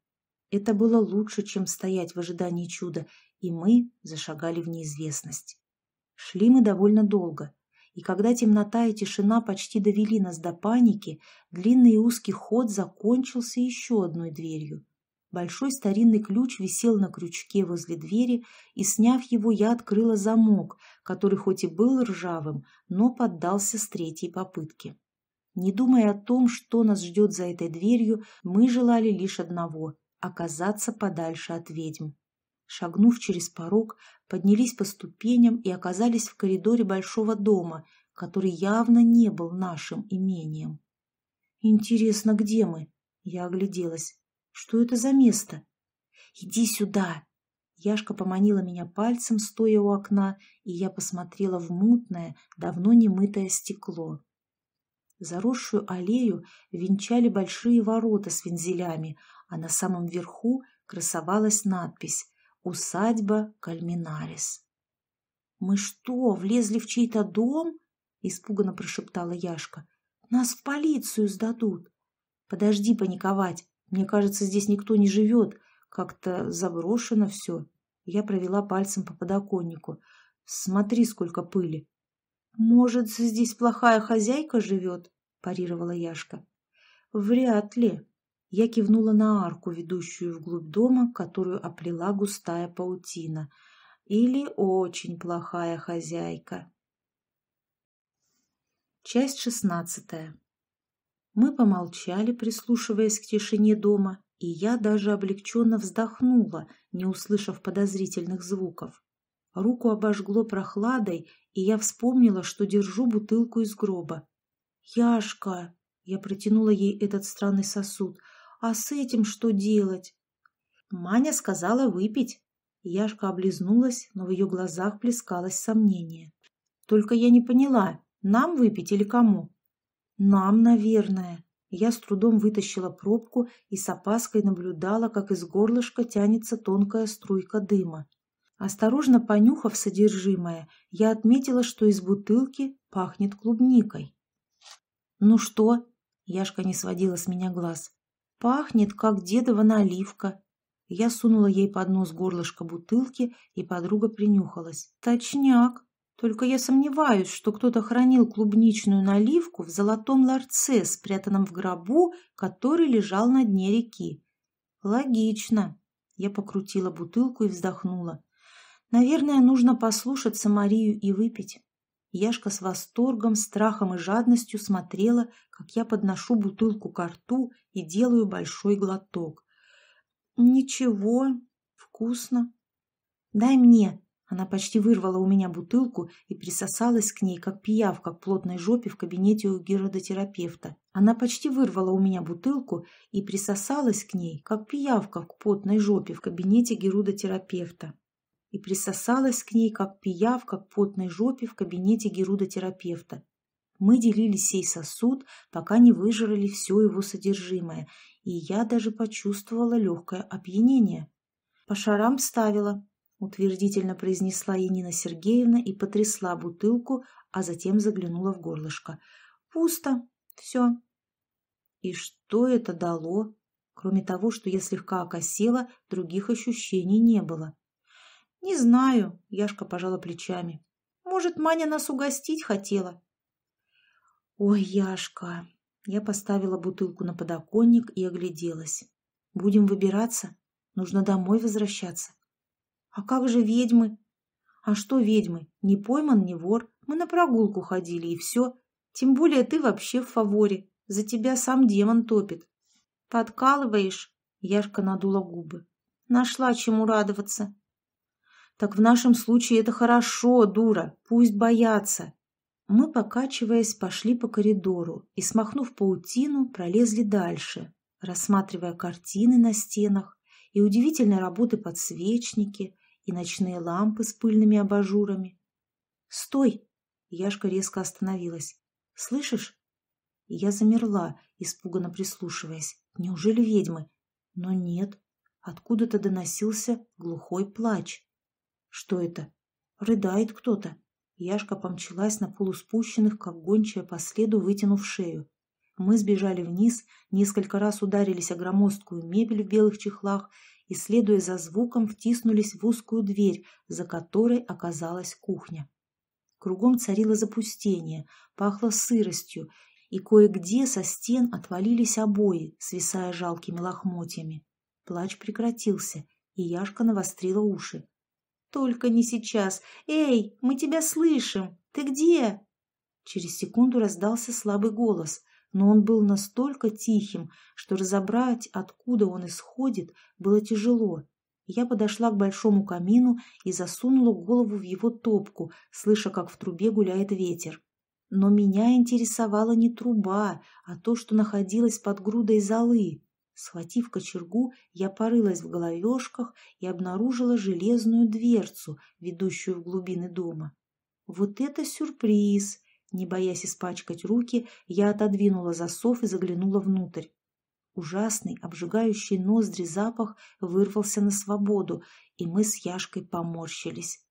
Это было лучше, чем стоять в ожидании чуда, и мы зашагали в неизвестность. Шли мы довольно долго, и когда темнота и тишина почти довели нас до паники, длинный и узкий ход закончился еще одной дверью. Большой старинный ключ висел на крючке возле двери, и, сняв его, я открыла замок, который хоть и был ржавым, но поддался с третьей попытки. Не думая о том, что нас ждет за этой дверью, мы желали лишь одного — оказаться подальше от ведьм. Шагнув через порог, поднялись по ступеням и оказались в коридоре большого дома, который явно не был нашим имением. «Интересно, где мы?» Я огляделась. «Что это за место?» «Иди сюда!» Яшка поманила меня пальцем, стоя у окна, и я посмотрела в мутное, давно не мытое стекло. Заросшую аллею венчали большие ворота с вензелями, а на самом верху красовалась надпись Усадьба Кальминарис. «Мы что, влезли в чей-то дом?» — испуганно прошептала Яшка. «Нас в полицию сдадут». «Подожди паниковать. Мне кажется, здесь никто не живет. Как-то заброшено все». Я провела пальцем по подоконнику. «Смотри, сколько пыли». «Может, здесь плохая хозяйка живет?» — парировала Яшка. Вряд ли. Я кивнула на арку, ведущую вглубь дома, которую оплела густая паутина. Или очень плохая хозяйка. Часть шестнадцатая. Мы помолчали, прислушиваясь к тишине дома, и я даже облегченно вздохнула, не услышав подозрительных звуков. Руку обожгло прохладой, и я вспомнила, что держу бутылку из гроба. «Яшка!» — я протянула ей этот странный сосуд. «А с этим что делать?» Маня сказала выпить. Яшка облизнулась, но в ее глазах плескалось сомнение. «Только я не поняла, нам выпить или кому?» «Нам, наверное». Я с трудом вытащила пробку и с опаской наблюдала, как из горлышка тянется тонкая струйка дыма. Осторожно понюхав содержимое, я отметила, что из бутылки пахнет клубникой. «Ну что?» – Яшка не сводила с меня глаз. «Пахнет, как дедова наливка». Я сунула ей под нос горлышко бутылки, и подруга принюхалась. «Точняк! Только я сомневаюсь, что кто-то хранил клубничную наливку в золотом ларце, спрятанном в гробу, который лежал на дне реки. Логично. Я покрутила бутылку и вздохнула. Наверное, нужно послушаться Марию и выпить. Яшка с восторгом, страхом и жадностью смотрела, как я подношу бутылку к рту и делаю большой глоток. «Ничего, вкусно. Дай мне», она почти вырвала у меня бутылку и присосалась к ней, как пиявка к плотной жопе в кабинете у геродотерапевта. Она почти вырвала у меня бутылку и присосалась к ней, как пиявка к плотной жопе в кабинете герудотерапевта. И присосалась к ней, как пиявка к потной жопе в кабинете герудотерапевта. Мы делили сей сосуд, пока не выжрали все его содержимое, и я даже почувствовала легкое опьянение. По шарам ставила, утвердительно произнесла Янина Сергеевна и потрясла бутылку, а затем заглянула в горлышко. Пусто. Все. И что это дало? Кроме того, что я слегка окосела, других ощущений не было. Не знаю, Яшка пожала плечами. Может, Маня нас угостить хотела? Ой, Яшка, я поставила бутылку на подоконник и огляделась. Будем выбираться? Нужно домой возвращаться. А как же ведьмы? А что ведьмы? Не пойман, не вор. Мы на прогулку ходили, и все. Тем более ты вообще в фаворе. За тебя сам демон топит. Подкалываешь? Яшка надула губы. Нашла чему радоваться. Так в нашем случае это хорошо, дура. Пусть боятся. Мы, покачиваясь, пошли по коридору и, смахнув паутину, пролезли дальше, рассматривая картины на стенах и удивительной работы подсвечники, и ночные лампы с пыльными абажурами. «Стой!» Яшка резко остановилась. «Слышишь?» Я замерла, испуганно прислушиваясь. «Неужели ведьмы?» Но нет. Откуда-то доносился глухой плач. «Что это?» «Рыдает кто-то». Яшка помчалась на полуспущенных, как гончая по следу, вытянув шею. Мы сбежали вниз, несколько раз ударились о громоздкую мебель в белых чехлах и, следуя за звуком, втиснулись в узкую дверь, за которой оказалась кухня. Кругом царило запустение, пахло сыростью, и кое-где со стен отвалились обои, свисая жалкими лохмотьями. Плач прекратился, и Яшка навострила уши. «Только не сейчас! Эй, мы тебя слышим! Ты где?» Через секунду раздался слабый голос, но он был настолько тихим, что разобрать, откуда он исходит, было тяжело. Я подошла к большому камину и засунула голову в его топку, слыша, как в трубе гуляет ветер. Но меня интересовала не труба, а то, что находилось под грудой золы. Схватив кочергу, я порылась в головешках и обнаружила железную дверцу, ведущую в глубины дома. Вот это сюрприз! Не боясь испачкать руки, я отодвинула засов и заглянула внутрь. Ужасный, обжигающий ноздри запах вырвался на свободу, и мы с Яшкой поморщились.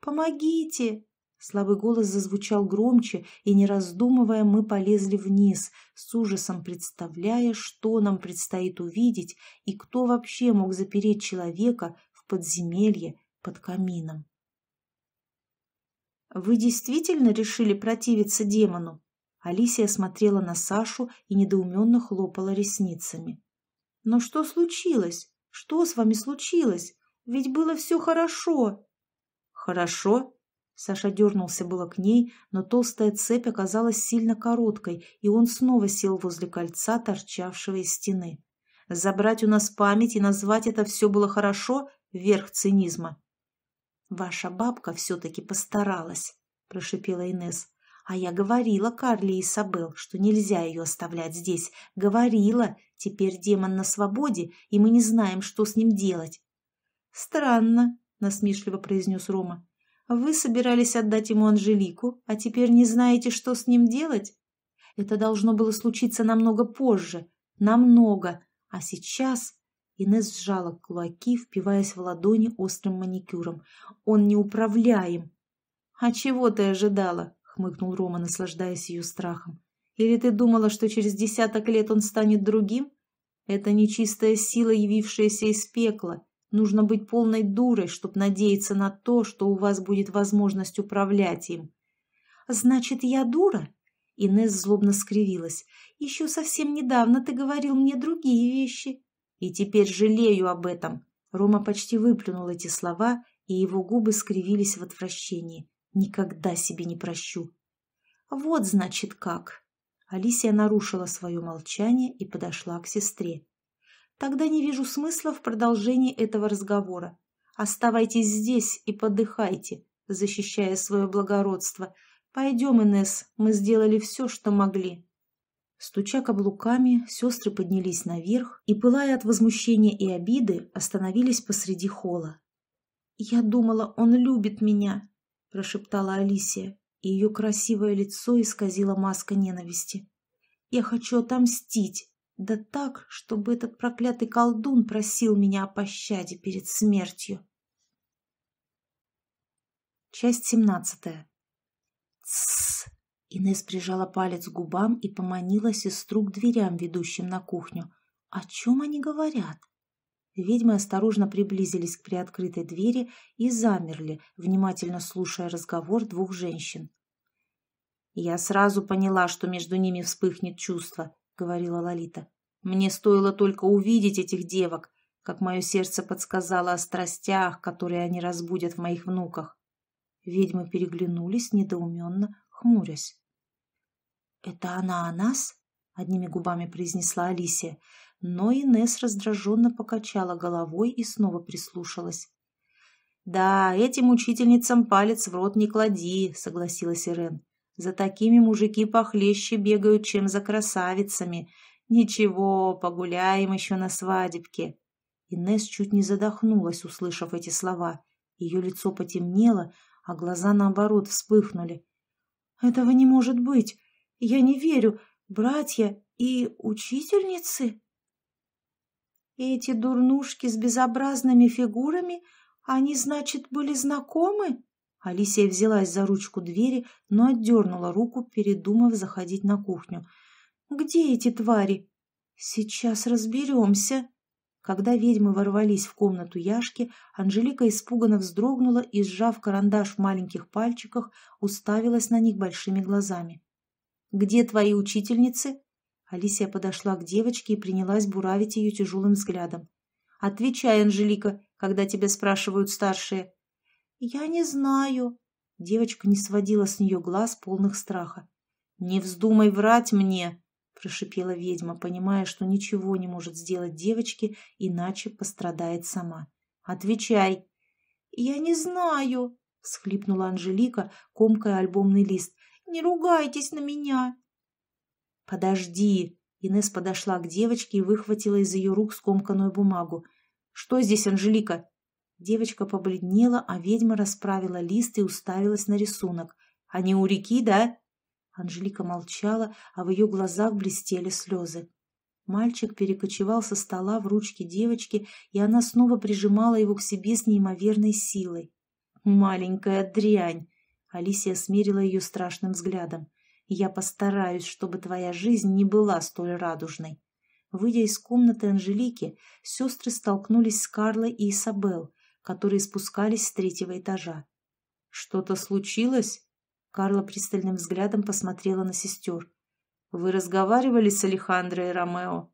«Помогите!» Слабый голос зазвучал громче, и, не раздумывая, мы полезли вниз, с ужасом представляя, что нам предстоит увидеть и кто вообще мог запереть человека в подземелье под камином. «Вы действительно решили противиться демону?» Алисия смотрела на Сашу и недоуменно хлопала ресницами. «Но что случилось? Что с вами случилось? Ведь было все хорошо!» «Хорошо?» Саша дернулся было к ней, но толстая цепь оказалась сильно короткой, и он снова сел возле кольца, торчавшего из стены. Забрать у нас память и назвать это все было хорошо — верх цинизма. «Ваша бабка все-таки постаралась», — прошипела Инес. «А я говорила Карли и Сабел, что нельзя ее оставлять здесь. Говорила. Теперь демон на свободе, и мы не знаем, что с ним делать». «Странно», — насмешливо произнес Рома. «Вы собирались отдать ему Анжелику, а теперь не знаете, что с ним делать? Это должно было случиться намного позже. Намного. А сейчас Инесс сжала кулаки, впиваясь в ладони острым маникюром. «Он неуправляем!» «А чего ты ожидала?» — хмыкнул Рома, наслаждаясь ее страхом. «Или ты думала, что через десяток лет он станет другим? Это нечистая сила, явившаяся из пекла. Нужно быть полной дурой, чтобы надеяться на то, что у вас будет возможность управлять им». «Значит, я дура?» Инесс злобно скривилась. «Еще совсем недавно ты говорил мне другие вещи». «И теперь жалею об этом». Рома почти выплюнул эти слова, и его губы скривились в отвращении. «Никогда себе не прощу». «Вот, значит, как». Алисия нарушила свое молчание и подошла к сестре. «Тогда не вижу смысла в продолжении этого разговора. Оставайтесь здесь и подыхайте, защищая свое благородство. Пойдем, Инесс, мы сделали все, что могли». Стуча каблуками, сестры поднялись наверх и, пылая от возмущения и обиды, остановились посреди холла. «Я думала, он любит меня», – прошептала Алисия, и ее красивое лицо исказила маска ненависти. «Я хочу отомстить, да так, чтобы этот проклятый колдун просил меня о пощаде перед смертью». Часть семнадцатая. «Тссс!» Инесс прижала палец к губам и поманила сестру к дверям, ведущим на кухню. О чем они говорят? Ведьмы осторожно приблизились к приоткрытой двери и замерли, внимательно слушая разговор двух женщин. «Я сразу поняла, что между ними вспыхнет чувство», — говорила Лолита. «Мне стоило только увидеть этих девок, как мое сердце подсказало о страстях, которые они разбудят в моих внуках». Ведьмы переглянулись недоуменно, хмурясь. «Это она о нас?» — одними губами произнесла Алисия, но Инесс раздраженно покачала головой и снова прислушалась. «Да, этим учительницам палец в рот не клади», — согласилась Ирен. «За такими мужики похлеще бегают, чем за красавицами. Ничего, погуляем еще на свадебке». Инесс чуть не задохнулась, услышав эти слова. Ее лицо потемнело, а глаза, наоборот, вспыхнули. «Этого не может быть! Я не верю. Братья и учительницы? Эти дурнушки с безобразными фигурами, они, значит, были знакомы? Алисия взялась за ручку двери, но отдернула руку, передумав заходить на кухню. «Где эти твари?» «Сейчас разберемся». Когда ведьмы ворвались в комнату Яшки, Анжелика испуганно вздрогнула и, сжав карандаш в маленьких пальчиках, уставилась на них большими глазами. «Где твои учительницы?» Алисия подошла к девочке и принялась буравить ее тяжелым взглядом. «Отвечай, Анжелика, когда тебя спрашивают старшие». «Я не знаю». Девочка не сводила с нее глаз, полных страха. «Не вздумай врать мне!» – прошипела ведьма, понимая, что ничего не может сделать девочке, иначе пострадает сама. «Отвечай!» «Я не знаю!» – всхлипнула Анжелика, комкая альбомный лист. Не ругайтесь на меня!» «Подожди!» Инес подошла к девочке и выхватила из ее рук скомканную бумагу. «Что здесь, Анжелика?» Девочка побледнела, а ведьма расправила лист и уставилась на рисунок. «Они у реки, да?» Анжелика молчала, а в ее глазах блестели слезы. Мальчик перекочевал со стола в ручки девочки, и она снова прижимала его к себе с неимоверной силой. «Маленькая дрянь!» Алисия смерила ее страшным взглядом. «Я постараюсь, чтобы твоя жизнь не была столь радужной». Выйдя из комнаты Анжелики, сестры столкнулись с Карлой и Исабел, которые спускались с третьего этажа. «Что-то случилось?» Карла пристальным взглядом посмотрела на сестер. «Вы разговаривали с Алехандро и Ромео?»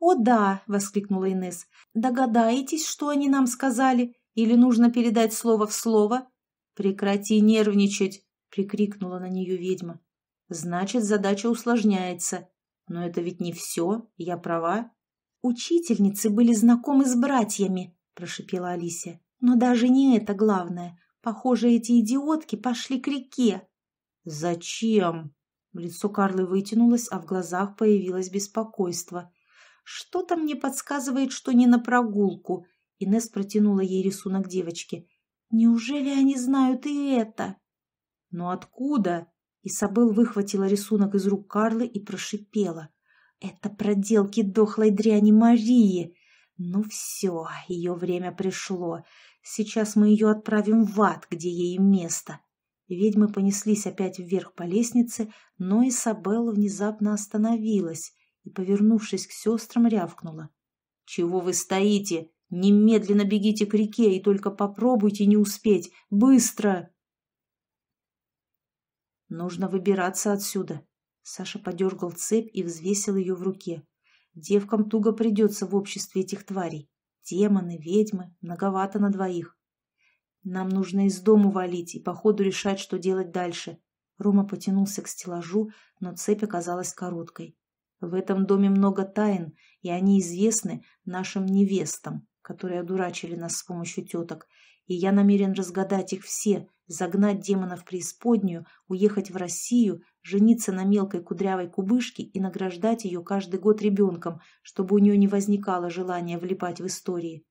«О да!» — воскликнула Инес. «Догадаетесь, что они нам сказали? Или нужно передать слово в слово?» «Прекрати нервничать!» — прикрикнула на нее ведьма. «Значит, задача усложняется. Но это ведь не все, я права?» «Учительницы были знакомы с братьями», — прошипела Алисия. «Но даже не это главное. Похоже, эти идиотки пошли к реке». «Зачем?» Лицо Карлы вытянулось, а в глазах появилось беспокойство. «Что-то мне подсказывает, что не на прогулку», — Инесс протянула ей рисунок девочки. «Неужели они знают и это?» «Но откуда?» Исабел выхватила рисунок из рук Карлы и прошипела. «Это проделки дохлой дряни Марии! Ну все, ее время пришло. Сейчас мы ее отправим в ад, где ей место». Ведьмы понеслись опять вверх по лестнице, но Исабелла внезапно остановилась и, повернувшись к сестрам, рявкнула. «Чего вы стоите? Немедленно бегите к реке и только попробуйте не успеть! Быстро!» Нужно выбираться отсюда. Саша подергал цепь и взвесил ее в руке. Девкам туго придется в обществе этих тварей. Демоны, ведьмы, многовато на двоих. Нам нужно из дому валить и по ходу решать, что делать дальше. Рома потянулся к стеллажу, но цепь оказалась короткой. В этом доме много тайн, и они известны нашим невестам, которые одурачили нас с помощью теток, и я намерен разгадать их все, загнать демона в преисподнюю, уехать в Россию, жениться на мелкой кудрявой кубышке и награждать ее каждый год ребенком, чтобы у нее не возникало желания влипать в истории.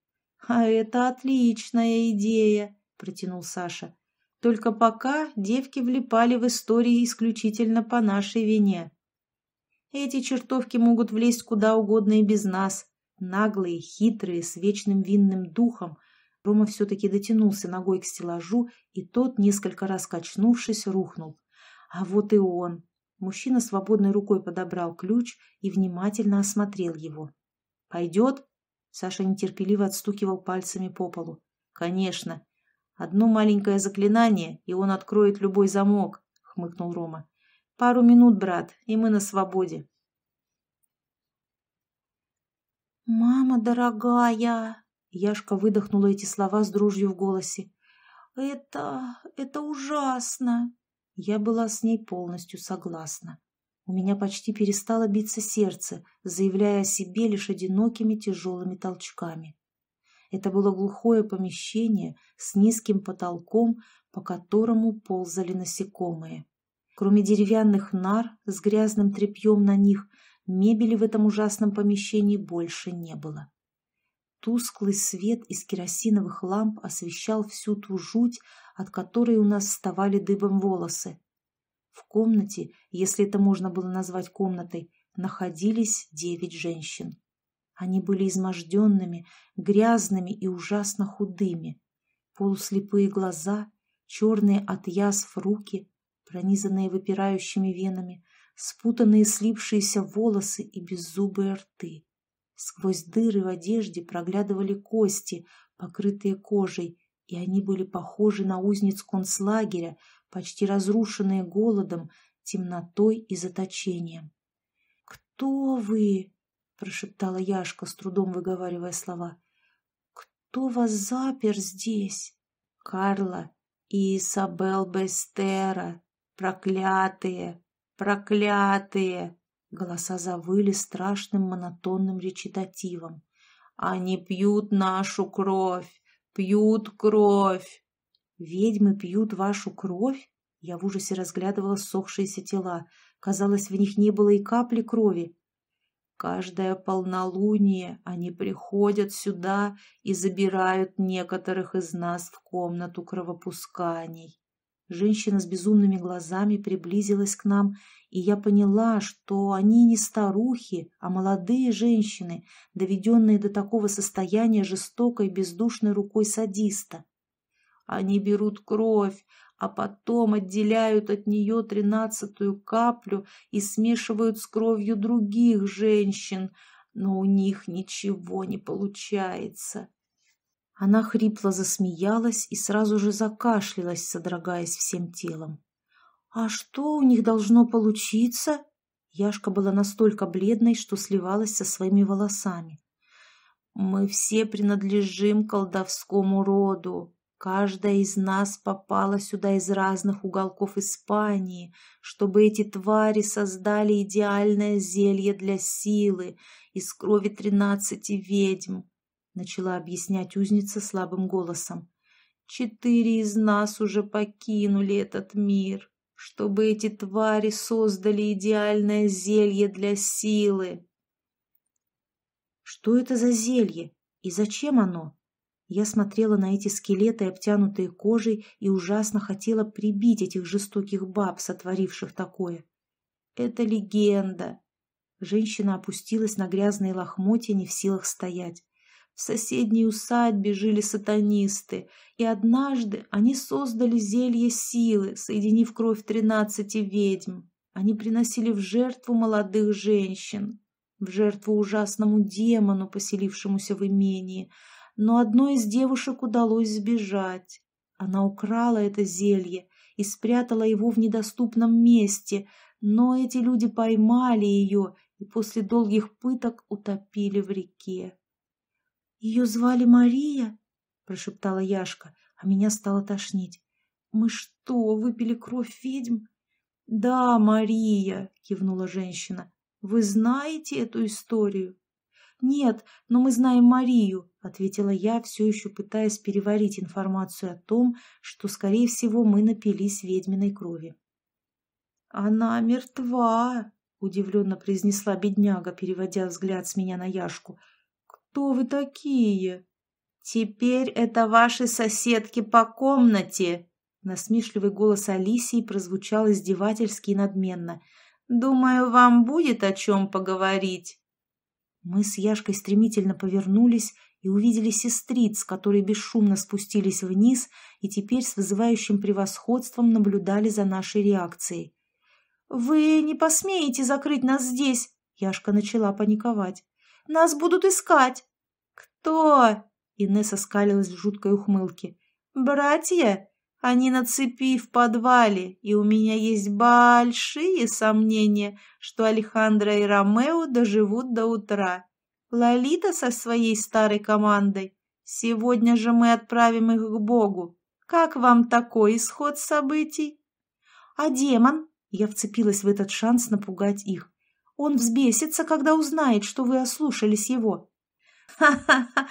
«А это отличная идея!» протянул Саша. Только пока девки влипали в истории исключительно по нашей вине. Эти чертовки могут влезть куда угодно и без нас. Наглые, хитрые, с вечным винным духом. Рома все-таки дотянулся ногой к стеллажу, и тот, несколько раз качнувшись, рухнул. А вот и он. Мужчина свободной рукой подобрал ключ и внимательно осмотрел его. «Пойдет?» Саша нетерпеливо отстукивал пальцами по полу. «Конечно. Одно маленькое заклинание, и он откроет любой замок, — хмыкнул Рома. Пару минут, брат, и мы на свободе. «Мама дорогая!» Яшка выдохнула эти слова с дрожью в голосе. «Это... это ужасно!» Я была с ней полностью согласна. У меня почти перестало биться сердце, заявляя о себе лишь одинокими тяжелыми толчками. Это было глухое помещение с низким потолком, по которому ползали насекомые. Кроме деревянных нар с грязным тряпьем на них, мебели в этом ужасном помещении больше не было. Тусклый свет из керосиновых ламп освещал всю ту жуть, от которой у нас вставали дыбом волосы. В комнате, если это можно было назвать комнатой, находились девять женщин. Они были изможденными, грязными и ужасно худыми. Полуслепые глаза, черные от язв руки, пронизанные выпирающими венами, спутанные слипшиеся волосы и беззубые рты. Сквозь дыры в одежде проглядывали кости, покрытые кожей, и они были похожи на узниц концлагеря, почти разрушенные голодом, темнотой и заточением. «Кто вы?» прошептала Яшка, с трудом выговаривая слова. «Кто вас запер здесь?» «Карла и Исабел Бестера! Проклятые! Проклятые!» Голоса завыли страшным монотонным речитативом. «Они пьют нашу кровь! Пьют кровь!» «Ведьмы пьют вашу кровь?» Я в ужасе разглядывала ссохшиеся тела. Казалось, в них не было и капли крови. Каждое полнолуние они приходят сюда и забирают некоторых из нас в комнату кровопусканий. Женщина с безумными глазами приблизилась к нам, и я поняла, что они не старухи, а молодые женщины, доведенные до такого состояния жестокой бездушной рукой садиста. Они берут кровь, а потом отделяют от нее тринадцатую каплю и смешивают с кровью других женщин, но у них ничего не получается. Она хрипло засмеялась и сразу же закашлялась, содрогаясь всем телом. «А что у них должно получиться?» Яшка была настолько бледной, что сливалась со своими волосами. «Мы все принадлежим колдовскому роду. Каждая из нас попала сюда из разных уголков Испании, чтобы эти твари создали идеальное зелье для силы из крови тринадцати ведьм», начала объяснять узница слабым голосом. «Четыре из нас уже покинули этот мир чтобы эти твари создали идеальное зелье для силы. Что это за зелье и зачем оно? Я смотрела на эти скелеты, обтянутые кожей, и ужасно хотела прибить этих жестоких баб, сотворивших такое. Это легенда. Женщина опустилась на грязные лохмотья, не в силах стоять. В соседней усадьбе жили сатанисты, и однажды они создали зелье силы, соединив кровь тринадцати ведьм. Они приносили в жертву молодых женщин, в жертву ужасному демону, поселившемуся в имении. Но одной из девушек удалось сбежать. Она украла это зелье и спрятала его в недоступном месте, но эти люди поймали ее и после долгих пыток утопили в реке. «Ее звали Мария?» – прошептала Яшка, а меня стало тошнить. «Мы что, выпили кровь ведьм?» «Да, Мария», – кивнула женщина. «Вы знаете эту историю?» «Нет, но мы знаем Марию», — ответила я, все еще пытаясь переварить информацию о том, что, скорее всего, мы напились ведьминой крови. «Она мертва», — удивленно произнесла бедняга, переводя взгляд с меня на Яшку. «Кто вы такие?» «Теперь это ваши соседки по комнате!» Насмешливый голос Алисии прозвучал издевательски и надменно. «Думаю, вам будет о чем поговорить». Мы с Яшкой стремительно повернулись и увидели сестриц, которые бесшумно спустились вниз и теперь с вызывающим превосходством наблюдали за нашей реакцией. «Вы не посмеете закрыть нас здесь?» Яшка начала паниковать. Нас будут искать!» «Кто?» — Инесса скалилась в жуткой ухмылке. «Братья? Они на цепи в подвале, и у меня есть большие сомнения, что Алехандро и Ромео доживут до утра. Лолита со своей старой командой. Сегодня же мы отправим их к Богу. Как вам такой исход событий?» «А демон?» — я вцепилась в этот шанс напугать их. Он взбесится, когда узнает, что вы ослушались его. «Ха-ха-ха!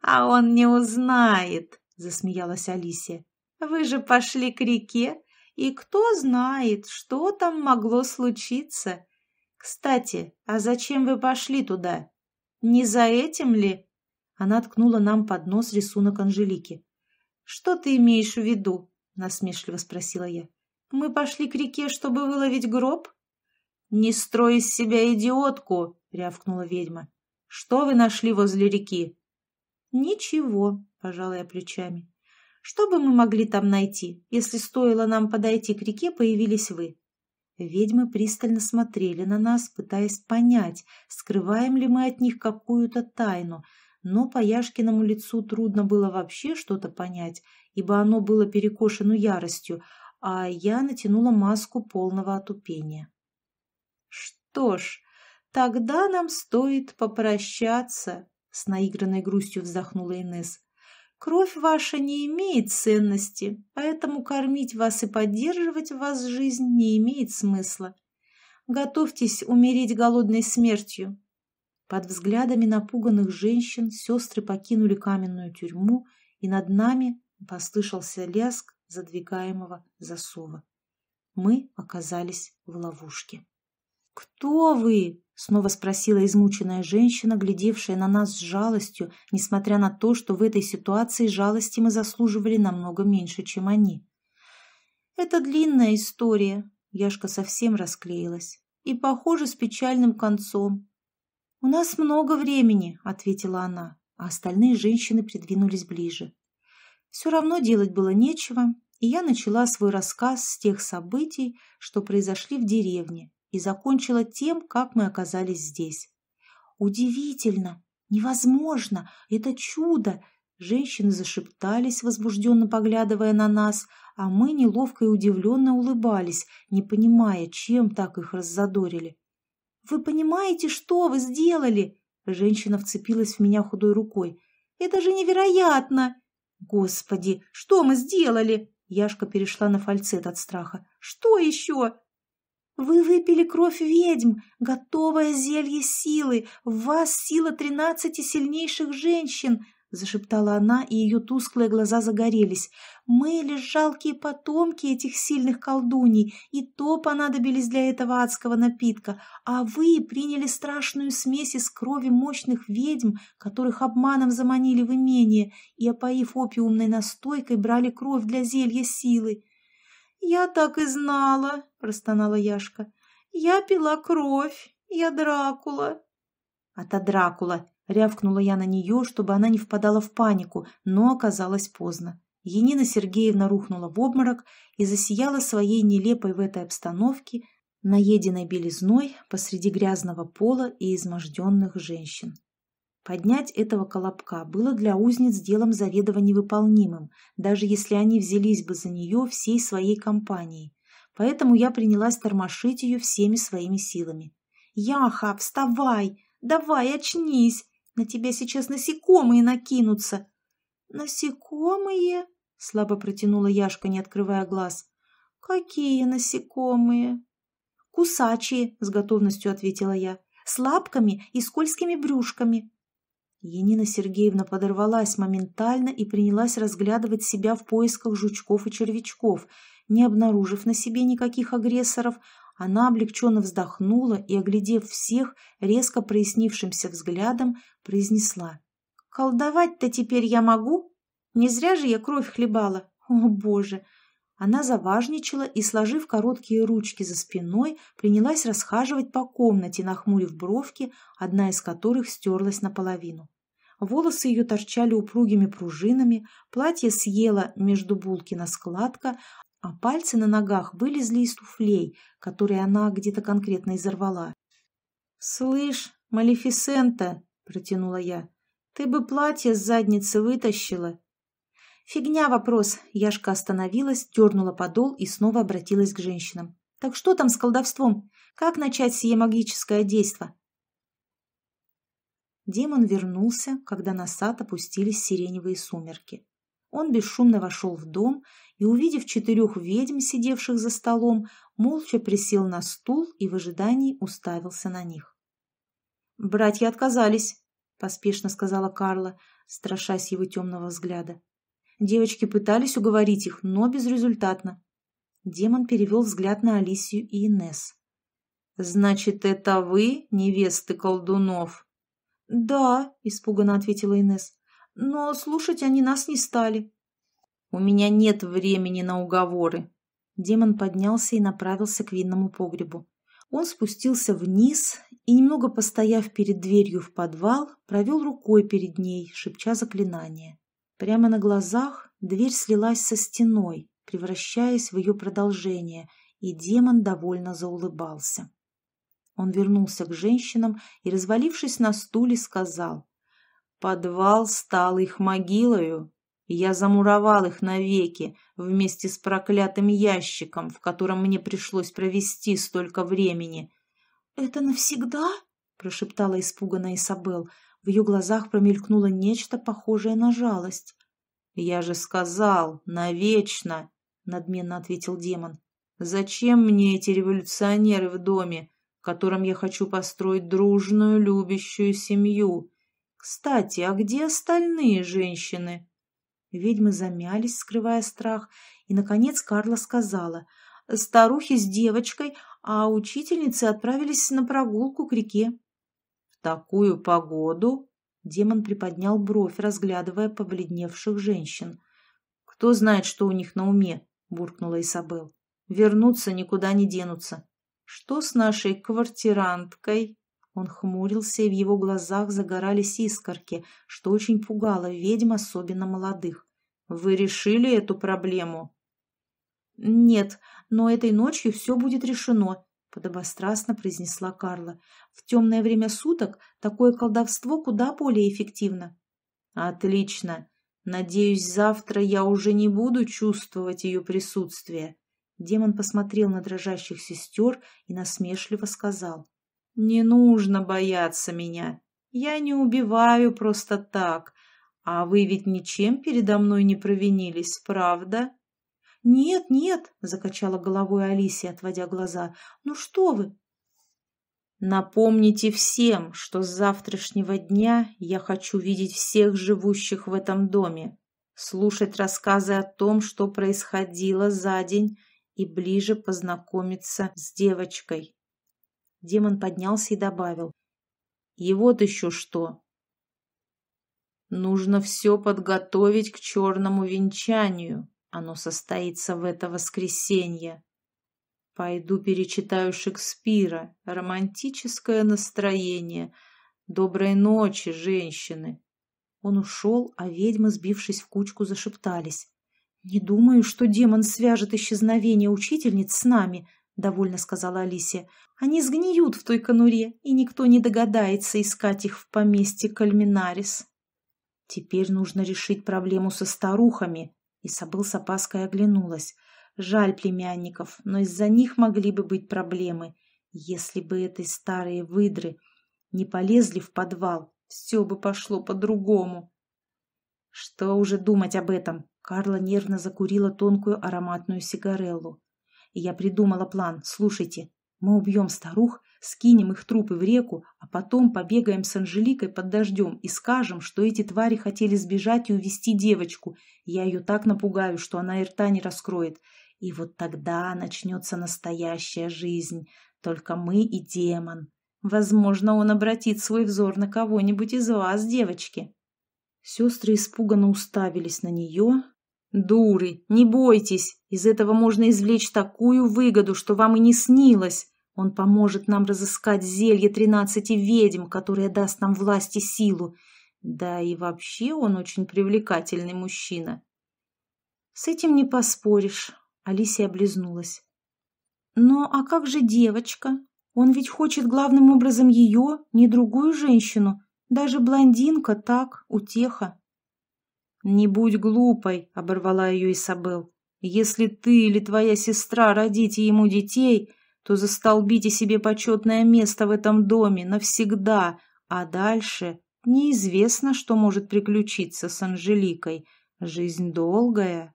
А он не узнает!» — засмеялась Алисия. «Вы же пошли к реке, и кто знает, что там могло случиться. Кстати, а зачем вы пошли туда? Не за этим ли?» Она ткнула нам под нос рисунок Анжелики. «Что ты имеешь в виду?» — насмешливо спросила я. «Мы пошли к реке, чтобы выловить гроб?» «Не строй из себя идиотку!» — рявкнула ведьма. «Что вы нашли возле реки?» «Ничего», — пожала я плечами. «Что бы мы могли там найти, если стоило нам подойти к реке, появились вы?» Ведьмы пристально смотрели на нас, пытаясь понять, скрываем ли мы от них какую-то тайну, но по Яшкиному лицу трудно было вообще что-то понять, ибо оно было перекошено яростью, а я натянула маску полного отупения. Что ж, тогда нам стоит попрощаться, с наигранной грустью вздохнула Инес. Кровь ваша не имеет ценности, поэтому кормить вас и поддерживать в вас жизнь не имеет смысла. Готовьтесь умереть голодной смертью. Под взглядами напуганных женщин сестры покинули каменную тюрьму, и над нами послышался лязг задвигаемого засова. Мы оказались в ловушке. «Кто вы?» — снова спросила измученная женщина, глядевшая на нас с жалостью, несмотря на то, что в этой ситуации жалости мы заслуживали намного меньше, чем они. «Это длинная история», — Яшка совсем расклеилась, «и, похоже, с печальным концом». «У нас много времени», — ответила она, а остальные женщины придвинулись ближе. Все равно делать было нечего, и я начала свой рассказ с тех событий, что произошли в деревне, и закончила тем, как мы оказались здесь. «Удивительно! Невозможно! Это чудо!» Женщины зашептались, возбужденно поглядывая на нас, а мы неловко и удивленно улыбались, не понимая, чем так их раззадорили. «Вы понимаете, что вы сделали?» Женщина вцепилась в меня худой рукой. «Это же невероятно!» «Господи, что мы сделали?» Яшка перешла на фальцет от страха. «Что еще?» «Вы выпили кровь ведьм, готовое зелье силы. В вас сила тринадцати сильнейших женщин зашептала она, и ее тусклые глаза загорелись. «Мы лишь жалкие потомки этих сильных колдуний, и то понадобились для этого адского напитка, а вы приняли страшную смесь из крови мощных ведьм, которых обманом заманили в имение, и, опоив опиумной настойкой, брали кровь для зелья силы». «Я так и знала», — простонала Яшка. «Я пила кровь, я Дракула». «А-то Дракула!» Рявкнула я на нее, чтобы она не впадала в панику, но оказалось поздно. Енина Сергеевна рухнула в обморок и засияла своей нелепой в этой обстановке, наеденной белизной посреди грязного пола и изможденных женщин. Поднять этого колобка было для узниц делом заведомо невыполнимым, даже если они взялись бы за нее всей своей компанией. Поэтому я принялась тормошить ее всеми своими силами. «Яха, вставай! Давай, очнись! На тебя сейчас насекомые накинутся. Насекомые? Слабо протянула Яшка, не открывая глаз. Какие насекомые? Кусачие, с готовностью ответила я. С лапками и скользкими брюшками. Енина Сергеевна подорвалась моментально и принялась разглядывать себя в поисках жучков и червячков. Не обнаружив на себе никаких агрессоров, она облегченно вздохнула и, оглядев всех, резко прояснившимся взглядом, произнесла. «Колдовать-то теперь я могу? Не зря же я кровь хлебала. О, Боже!» Она заважничала и, сложив короткие ручки за спиной, принялась расхаживать по комнате, нахмурив бровки, одна из которых стерлась наполовину. Волосы ее торчали упругими пружинами, платье съело между булкина складка, а пальцы на ногах вылезли из туфлей, которые она где-то конкретно изорвала. «Слышь, Малефисента!» — протянула я. «Ты бы платье с задницы вытащила!» «Фигня вопрос!» — Яшка остановилась, дернула подол и снова обратилась к женщинам. «Так что там с колдовством? Как начать сие магическое действо?» Демон вернулся, когда на сад опустились сиреневые сумерки. Он бесшумно вошел в дом и, увидев четырех ведьм, сидевших за столом, молча присел на стул и в ожидании уставился на них. «Братья отказались», — поспешно сказала Карла, страшась его темного взгляда. Девочки пытались уговорить их, но безрезультатно. Демон перевел взгляд на Алисию и Инес. «Значит, это вы, невесты колдунов?» «Да», — испуганно ответила Инес. «Но слушать они нас не стали». «У меня нет времени на уговоры». Демон поднялся и направился к винному погребу. Он спустился вниз и, немного постояв перед дверью в подвал, провел рукой перед ней, шепча заклинание. Прямо на глазах дверь слилась со стеной, превращаясь в ее продолжение, и демон довольно заулыбался. Он вернулся к женщинам и, развалившись на стуле, сказал, «Подвал стал их могилою, я замуровал их навеки вместе с проклятым ящиком, в котором мне пришлось провести столько времени. «Это навсегда?» – прошептала испуганная Исабел. В ее глазах промелькнуло нечто похожее на жалость. «Я же сказал, навечно!» – надменно ответил демон. «Зачем мне эти революционеры в доме, котором я хочу построить дружную, любящую семью? Кстати, а где остальные женщины?» Ведьмы замялись, скрывая страх, и, наконец, Карла сказала. Старухи с девочкой, а учительницы отправились на прогулку к реке. «В такую погоду?» Демон приподнял бровь, разглядывая побледневших женщин. «Кто знает, что у них на уме?» – буркнула Исабел. «Вернуться никуда не денутся. Что с нашей квартиранткой?» Он хмурился, и в его глазах загорались искорки, что очень пугало ведьм, особенно молодых. «Вы решили эту проблему?» «Нет, но этой ночью все будет решено», — подобострастно произнесла Карла. «В темное время суток такое колдовство куда более эффективно». «Отлично. Надеюсь, завтра я уже не буду чувствовать ее присутствие. Демон посмотрел на дрожащих сестер и насмешливо сказал. «Не нужно бояться меня. Я не убиваю просто так. А вы ведь ничем передо мной не провинились, правда?» «Нет, нет», — закачала головой Алисия, отводя глаза. «Ну что вы?» «Напомните всем, что с завтрашнего дня я хочу видеть всех живущих в этом доме, слушать рассказы о том, что происходило за день, и ближе познакомиться с девочкой». Демон поднялся и добавил. «И вот еще что. Нужно все подготовить к черному венчанию». Оно состоится в это воскресенье. Пойду перечитаю Шекспира. Романтическое настроение. Доброй ночи, женщины. Он ушел, а ведьмы, сбившись в кучку, зашептались. «Не думаю, что демон свяжет исчезновение учительниц с нами», — довольно сказала Алисия. «Они сгниют в той конуре, и никто не догадается искать их в поместье Кальминарис». Теперь нужно решить проблему со старухами, Исабел с опаской оглянулась. Жаль племянников, но из-за них могли бы быть проблемы. Если бы этой старые выдры не полезли в подвал, все бы пошло по-другому. Что уже думать об этом? Карла нервно закурила тонкую ароматную сигареллу. Я придумала план. Слушайте, мы убьем старух, скинем их трупы в реку, а потом побегаем с Анжеликой под дождем и скажем, что эти твари хотели сбежать и увести девочку. Я ее так напугаю, что она и рта не раскроет. И вот тогда начнется настоящая жизнь. Только мы и демон. Возможно, он обратит свой взор на кого-нибудь из вас, девочки. Сестры испуганно уставились на нее. «Дуры, не бойтесь, из этого можно извлечь такую выгоду, что вам и не снилось. Он поможет нам разыскать зелье тринадцати ведьм, которое даст нам власть и силу. Да и вообще он очень привлекательный мужчина. С этим не поспоришь, Алисия облизнулась. Но а как же девочка? Он ведь хочет главным образом ее, не другую женщину. Даже блондинка так, утеха. «Не будь глупой», — оборвала ее Исабел. «Если ты или твоя сестра родите ему детей, то застолбите себе почетное место в этом доме навсегда, а дальше неизвестно, что может приключиться с Анжеликой. Жизнь долгая.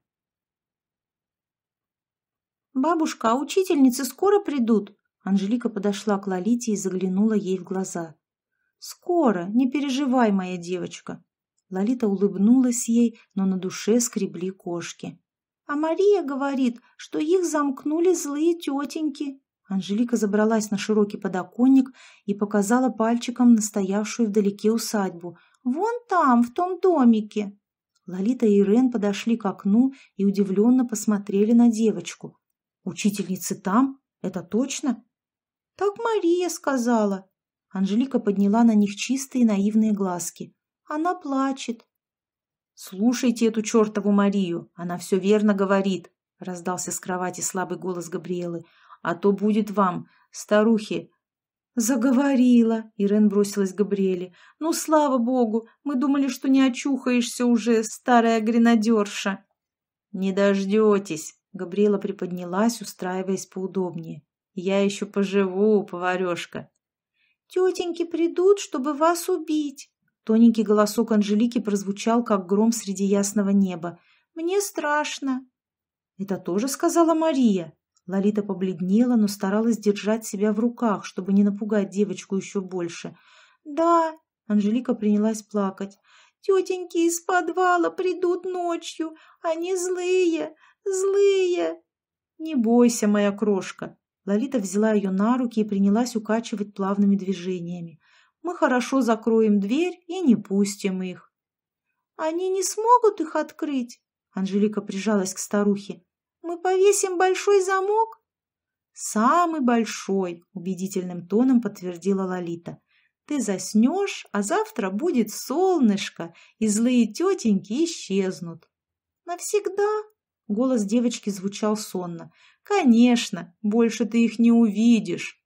«Бабушка, а учительницы скоро придут?» Анжелика подошла к Лолите и заглянула ей в глаза. «Скоро, не переживай, моя девочка». Лолита улыбнулась ей, но на душе скребли кошки. «А Мария говорит, что их замкнули злые тетеньки». Анжелика забралась на широкий подоконник и показала пальчиком настоявшую вдалеке усадьбу. «Вон там, в том домике!» Лолита и Ирен подошли к окну и удивленно посмотрели на девочку. «Учительницы там? Это точно?» «Так Мария сказала!» Анжелика подняла на них чистые наивные глазки. «Она плачет!» «Слушайте эту чертову Марию! Она все верно говорит!» — раздался с кровати слабый голос Габриэлы а то будет вам, старухи. Заговорила, Ирен бросилась к Габриэле. Ну, слава богу, мы думали, что не очухаешься уже, старая гренадерша. Не дождетесь, Габриэла приподнялась, устраиваясь поудобнее. Я еще поживу, поварешка. Тетеньки придут, чтобы вас убить. Тоненький голосок Анжелики прозвучал, как гром среди ясного неба. «Мне страшно». «Это тоже сказала Мария?» Лолита побледнела, но старалась держать себя в руках, чтобы не напугать девочку еще больше. «Да», — Анжелика принялась плакать, — «тетеньки из подвала придут ночью. Они злые, злые». «Не бойся, моя крошка». Лолита взяла ее на руки и принялась укачивать плавными движениями. «Мы хорошо закроем дверь и не пустим их». «Они не смогут их открыть?» Анжелика прижалась к старухе. Мы повесим большой замок? Самый большой, убедительным тоном подтвердила Лолита. Ты заснешь, а завтра будет солнышко, и злые тетеньки исчезнут. Навсегда? Голос девочки звучал сонно. Конечно, больше ты их не увидишь.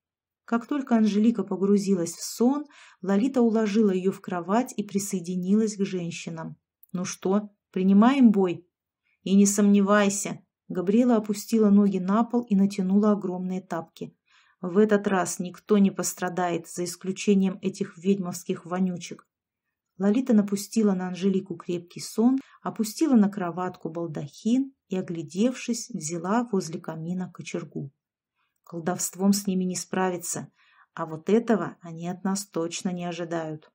Как только Анжелика погрузилась в сон, Лолита уложила ее в кровать и присоединилась к женщинам. «Ну что, Принимаем бой?» «И не сомневайся!» Габриэла опустила ноги на пол и натянула огромные тапки. «В этот раз никто не пострадает, за исключением этих ведьмовских вонючек. Лолита напустила на Анжелику крепкий сон, опустила на кроватку балдахин и, оглядевшись, взяла возле камина кочергу. Колдовством с ними не справиться, а вот этого они от нас точно не ожидают.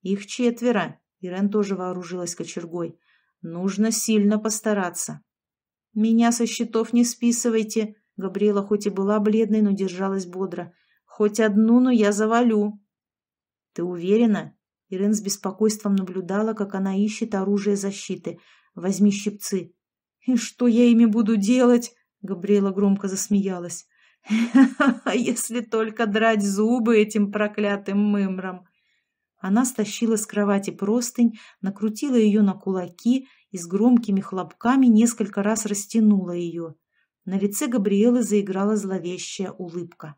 Их четверо, Ирен тоже вооружилась кочергой. Нужно сильно постараться. Меня со счетов не списывайте. Габриэла хоть и была бледной, но держалась бодро. Хоть одну, но я завалю. Ты уверена? Ирен с беспокойством наблюдала, как она ищет оружие защиты. «Возьми щипцы». «И что я ими буду делать?» Габриэла громко засмеялась. «Если только драть зубы этим проклятым мымрам!» Она стащила с кровати простынь, накрутила ее на кулаки и с громкими хлопками несколько раз растянула ее. На лице Габриэлы заиграла зловещая улыбка.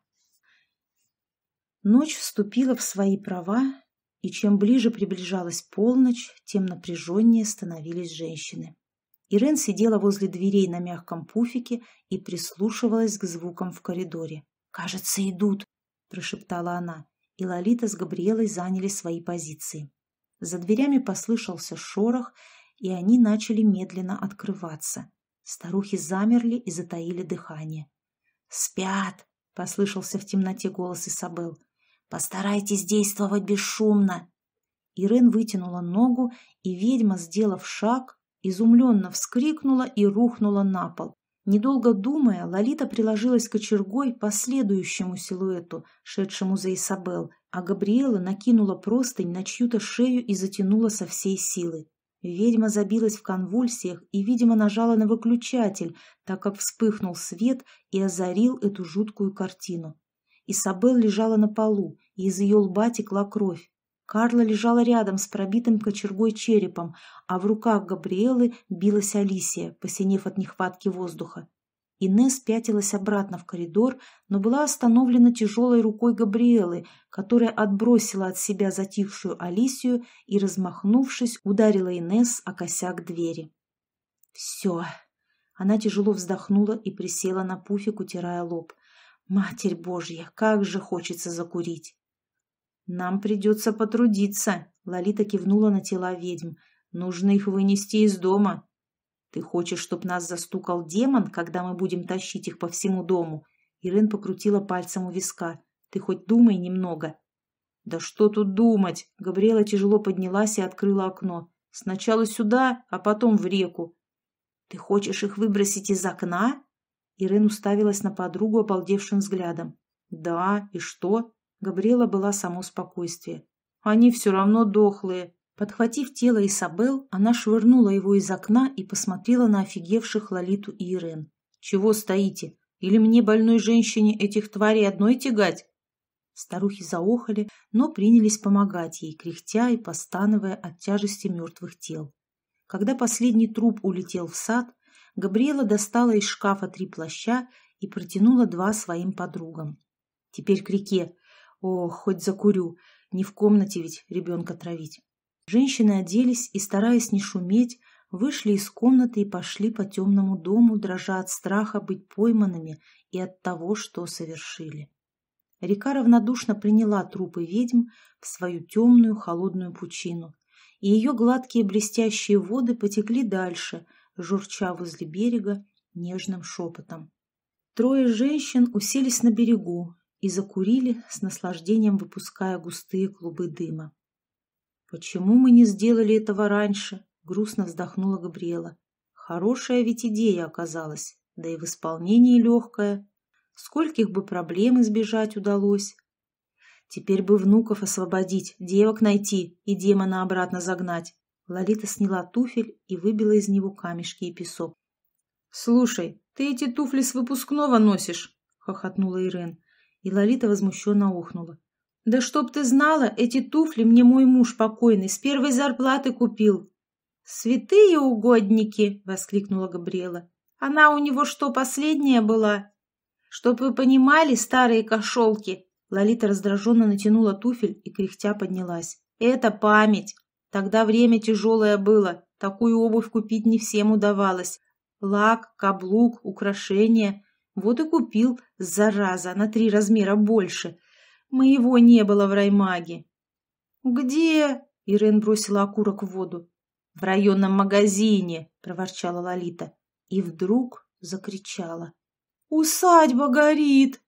Ночь вступила в свои права, и чем ближе приближалась полночь, тем напряженнее становились женщины. Ирен сидела возле дверей на мягком пуфике и прислушивалась к звукам в коридоре. «Кажется, идут», – прошептала она, и Лолита с Габриэлой заняли свои позиции. За дверями послышался шорох, и они начали медленно открываться. Старухи замерли и затаили дыхание. «Спят!» – послышался в темноте голос Исабел. Постарайтесь действовать бесшумно. Ирен вытянула ногу, и ведьма, сделав шаг, изумленно вскрикнула и рухнула на пол. Недолго думая, Лолита приложилась кочергой по следующему силуэту, шедшему за Исабел, а Габриэла накинула простынь на чью-то шею и затянула со всей силы. Ведьма забилась в конвульсиях и, видимо, нажала на выключатель, так как вспыхнул свет и озарил эту жуткую картину. Исабел лежала на полу, и из ее лба текла кровь. Карла лежала рядом с пробитым кочергой черепом, а в руках Габриэлы билась Алисия, посинев от нехватки воздуха. Инесс пятилась обратно в коридор, но была остановлена тяжелой рукой Габриэлы, которая отбросила от себя затихшую Алисию и, размахнувшись, ударила Инесс о косяк двери. «Все!» Она тяжело вздохнула и присела на пуфик, утирая лоб – Матерь Божья, как же хочется закурить! Нам придется потрудиться, Лолита кивнула на тела ведьм. Нужно их вынести из дома. Ты хочешь, чтоб нас застукал демон, когда мы будем тащить их по всему дому? Ирен покрутила пальцем у виска. Ты хоть думай немного. Да что тут думать? Габриэла тяжело поднялась и открыла окно. Сначала сюда, а потом в реку. Ты хочешь их выбросить из окна? Ирен уставилась на подругу обалдевшим взглядом. «Да, и что?» Габриэла была само спокойствие. «Они все равно дохлые». Подхватив тело Исабел, она швырнула его из окна и посмотрела на офигевших Лолиту и Ирен. «Чего стоите? Или мне, больной женщине, этих тварей одной тягать?» Старухи заохали, но принялись помогать ей, кряхтя и постановая от тяжести мертвых тел. Когда последний труп улетел в сад, Габриэла достала из шкафа три плаща и протянула два своим подругам. «Теперь к реке. Ох, хоть закурю. Не в комнате ведь ребенка травить». Женщины оделись и, стараясь не шуметь, вышли из комнаты и пошли по темному дому, дрожа от страха быть пойманными и от того, что совершили. Река равнодушно приняла трупы ведьм в свою темную холодную пучину, и ее гладкие блестящие воды потекли дальше, журча возле берега нежным шепотом. Трое женщин уселись на берегу и закурили, с наслаждением выпуская густые клубы дыма. «Почему мы не сделали этого раньше?» — грустно вздохнула Габриэла. «Хорошая ведь идея оказалась, да и в исполнении легкая. Скольких бы проблем избежать удалось. Теперь бы внуков освободить, девок найти и демона обратно загнать. Лолита сняла туфель и выбила из него камешки и песок. «Слушай, ты эти туфли с выпускного носишь?» — хохотнула Ирен. И Лолита возмущенно охнула. «Да чтоб ты знала, эти туфли мне мой муж покойный с первой зарплаты купил». «Святые угодники!» — воскликнула Габриэла. «Она у него что, последняя была?» «Чтоб вы понимали, старые кошелки!» Лолита раздраженно натянула туфель и кряхтя поднялась. «Это память! Тогда время тяжелое было. Такую обувь купить не всем удавалось. Лак, каблук, украшения. Вот и купил, зараза, на три размера больше. Моего не было в раймаге. «Где?» — Ирен бросила окурок в воду. «В районном магазине!» — проворчала Лолита. И вдруг закричала. «Усадьба горит!»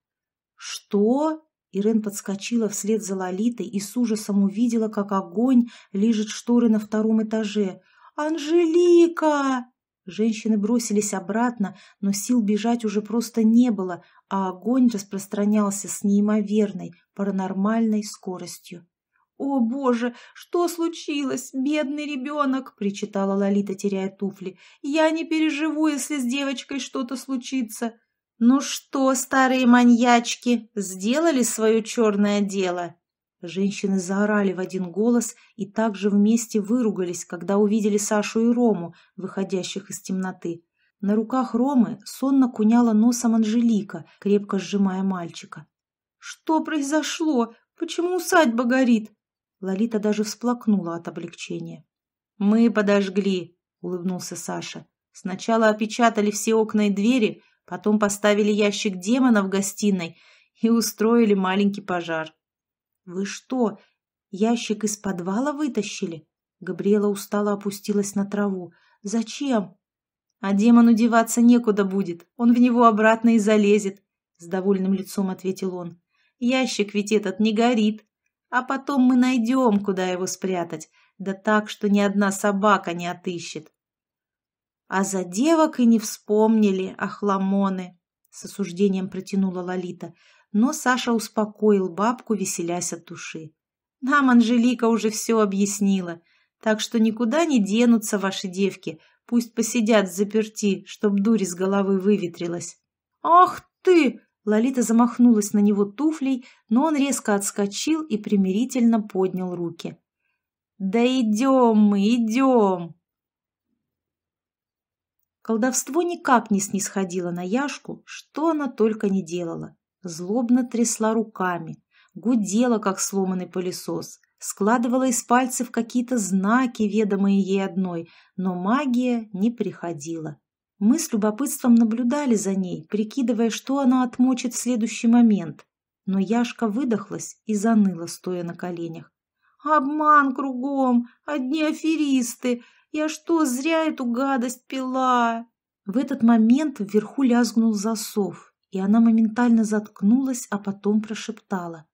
«Что?» Ирен подскочила вслед за Лолитой и с ужасом увидела, как огонь лижет шторы на втором этаже. «Анжелика!» Женщины бросились обратно, но сил бежать уже просто не было, а огонь распространялся с неимоверной, паранормальной скоростью. «О, Боже, что случилось, бедный ребенок!» – причитала Лолита, теряя туфли. «Я не переживу, если с девочкой что-то случится». «Ну что, старые маньячки, сделали свое черное дело?» Женщины заорали в один голос и также вместе выругались, когда увидели Сашу и Рому, выходящих из темноты. На руках Ромы сонно куняла носом Анжелика, крепко сжимая мальчика. «Что произошло? Почему усадьба горит?» Лолита даже всплакнула от облегчения. «Мы подожгли», — улыбнулся Саша. «Сначала опечатали все окна и двери, потом поставили ящик демона в гостиной и устроили маленький пожар». «Вы что, ящик из подвала вытащили?» Габриэла устало опустилась на траву. «Зачем?» «А демону деваться некуда будет, он в него обратно и залезет», — с довольным лицом ответил он. «Ящик ведь этот не горит, а потом мы найдем, куда его спрятать, да так, что ни одна собака не отыщет. А за девок и не вспомнили, охламоны, с осуждением протянула Лолита, но Саша успокоил бабку, веселясь от души. Нам Анжелика уже все объяснила, так что никуда не денутся ваши девки, пусть посидят заперти, чтоб дурь из головы выветрилась. «Ах ты!» Лолита замахнулась на него туфлей, но он резко отскочил и примирительно поднял руки. «Да идем мы, идем!» Колдовство никак не снисходило на Яшку, что она только не делала. Злобно трясла руками, гудела, как сломанный пылесос, складывала из пальцев какие-то знаки, ведомые ей одной, но магия не приходила. Мы с любопытством наблюдали за ней, прикидывая, что она отмочит в следующий момент. Но Яшка выдохлась и заныла, стоя на коленях. «Обман кругом! Одни аферисты! Я что, зря эту гадость пила?» В этот момент вверху лязгнул засов, и она моментально заткнулась, а потом прошептала.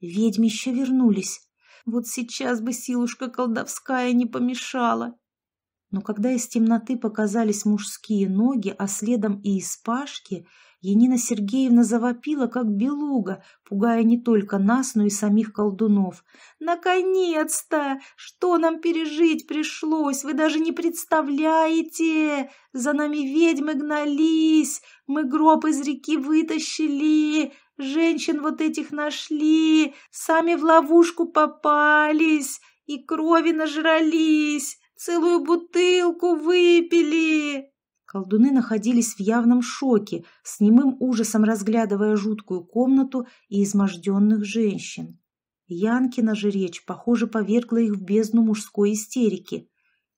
«Ведьмища вернулись! Вот сейчас бы силушка колдовская не помешала!» Но когда из темноты показались мужские ноги, а следом и из пашки, Янина Сергеевна завопила, как белуга, пугая не только нас, но и самих колдунов. «Наконец-то! Что нам пережить пришлось? Вы даже не представляете! За нами ведьмы гнались! Мы гроб из реки вытащили! Женщин вот этих нашли! Сами в ловушку попались! И крови нажрались! Целую бутылку выпили!» Колдуны находились в явном шоке, с немым ужасом разглядывая жуткую комнату и изможденных женщин. Янкина же речь, похоже, повергла их в бездну мужской истерики.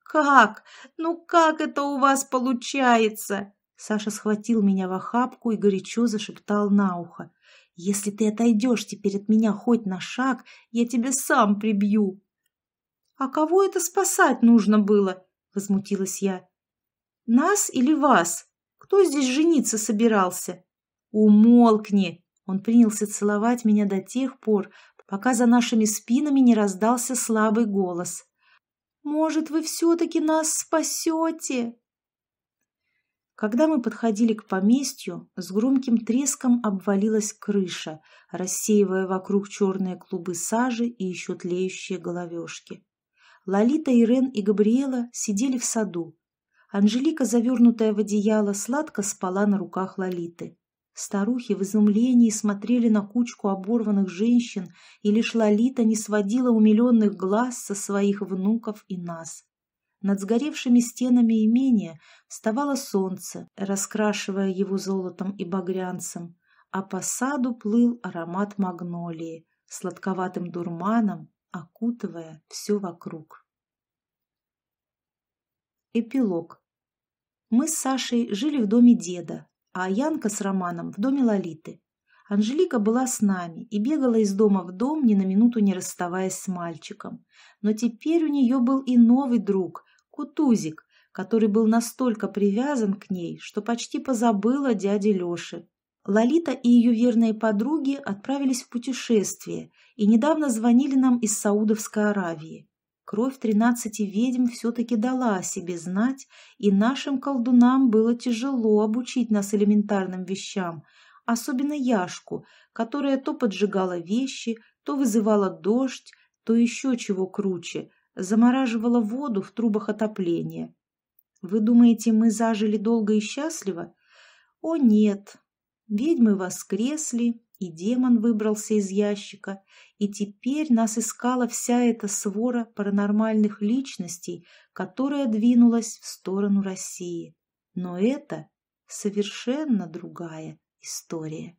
«Как? Ну как это у вас получается?» Саша схватил меня в охапку и горячо зашептал на ухо. «Если ты отойдешь теперь от меня хоть на шаг, я тебя сам прибью!» «А кого это спасать нужно было?» — возмутилась я. «Нас или вас? Кто здесь жениться собирался?» «Умолкни!» Он принялся целовать меня до тех пор, пока за нашими спинами не раздался слабый голос. «Может, вы все-таки нас спасете?» Когда мы подходили к поместью, с громким треском обвалилась крыша, рассеивая вокруг черные клубы сажи и еще тлеющие головешки. Лолита, Ирен и Габриэла сидели в саду. Анжелика, завернутая в одеяло, сладко спала на руках Лолиты. Старухи в изумлении смотрели на кучку оборванных женщин, и лишь Лолита не сводила умиленных глаз со своих внуков и нас. Над сгоревшими стенами имения вставало солнце, раскрашивая его золотом и багрянцем, а по саду плыл аромат магнолии, сладковатым дурманом окутывая все вокруг. Эпилог. Мы с Сашей жили в доме деда, а Янка с Романом в доме Лолиты. Анжелика была с нами и бегала из дома в дом, ни на минуту не расставаясь с мальчиком. Но теперь у нее был и новый друг, Кутузик, который был настолько привязан к ней, что почти позабыл о дяде Леше. Лолита и ее верные подруги отправились в путешествие и недавно звонили нам из Саудовской Аравии. Кровь тринадцати ведьм все-таки дала о себе знать, и нашим колдунам было тяжело обучить нас элементарным вещам, особенно Яшку, которая то поджигала вещи, то вызывала дождь, то еще чего круче, замораживала воду в трубах отопления. Вы думаете, мы зажили долго и счастливо? О нет! Ведьмы воскресли, и демон выбрался из ящика, и теперь нас искала вся эта свора паранормальных личностей, которая двинулась в сторону России. Но это совершенно другая история.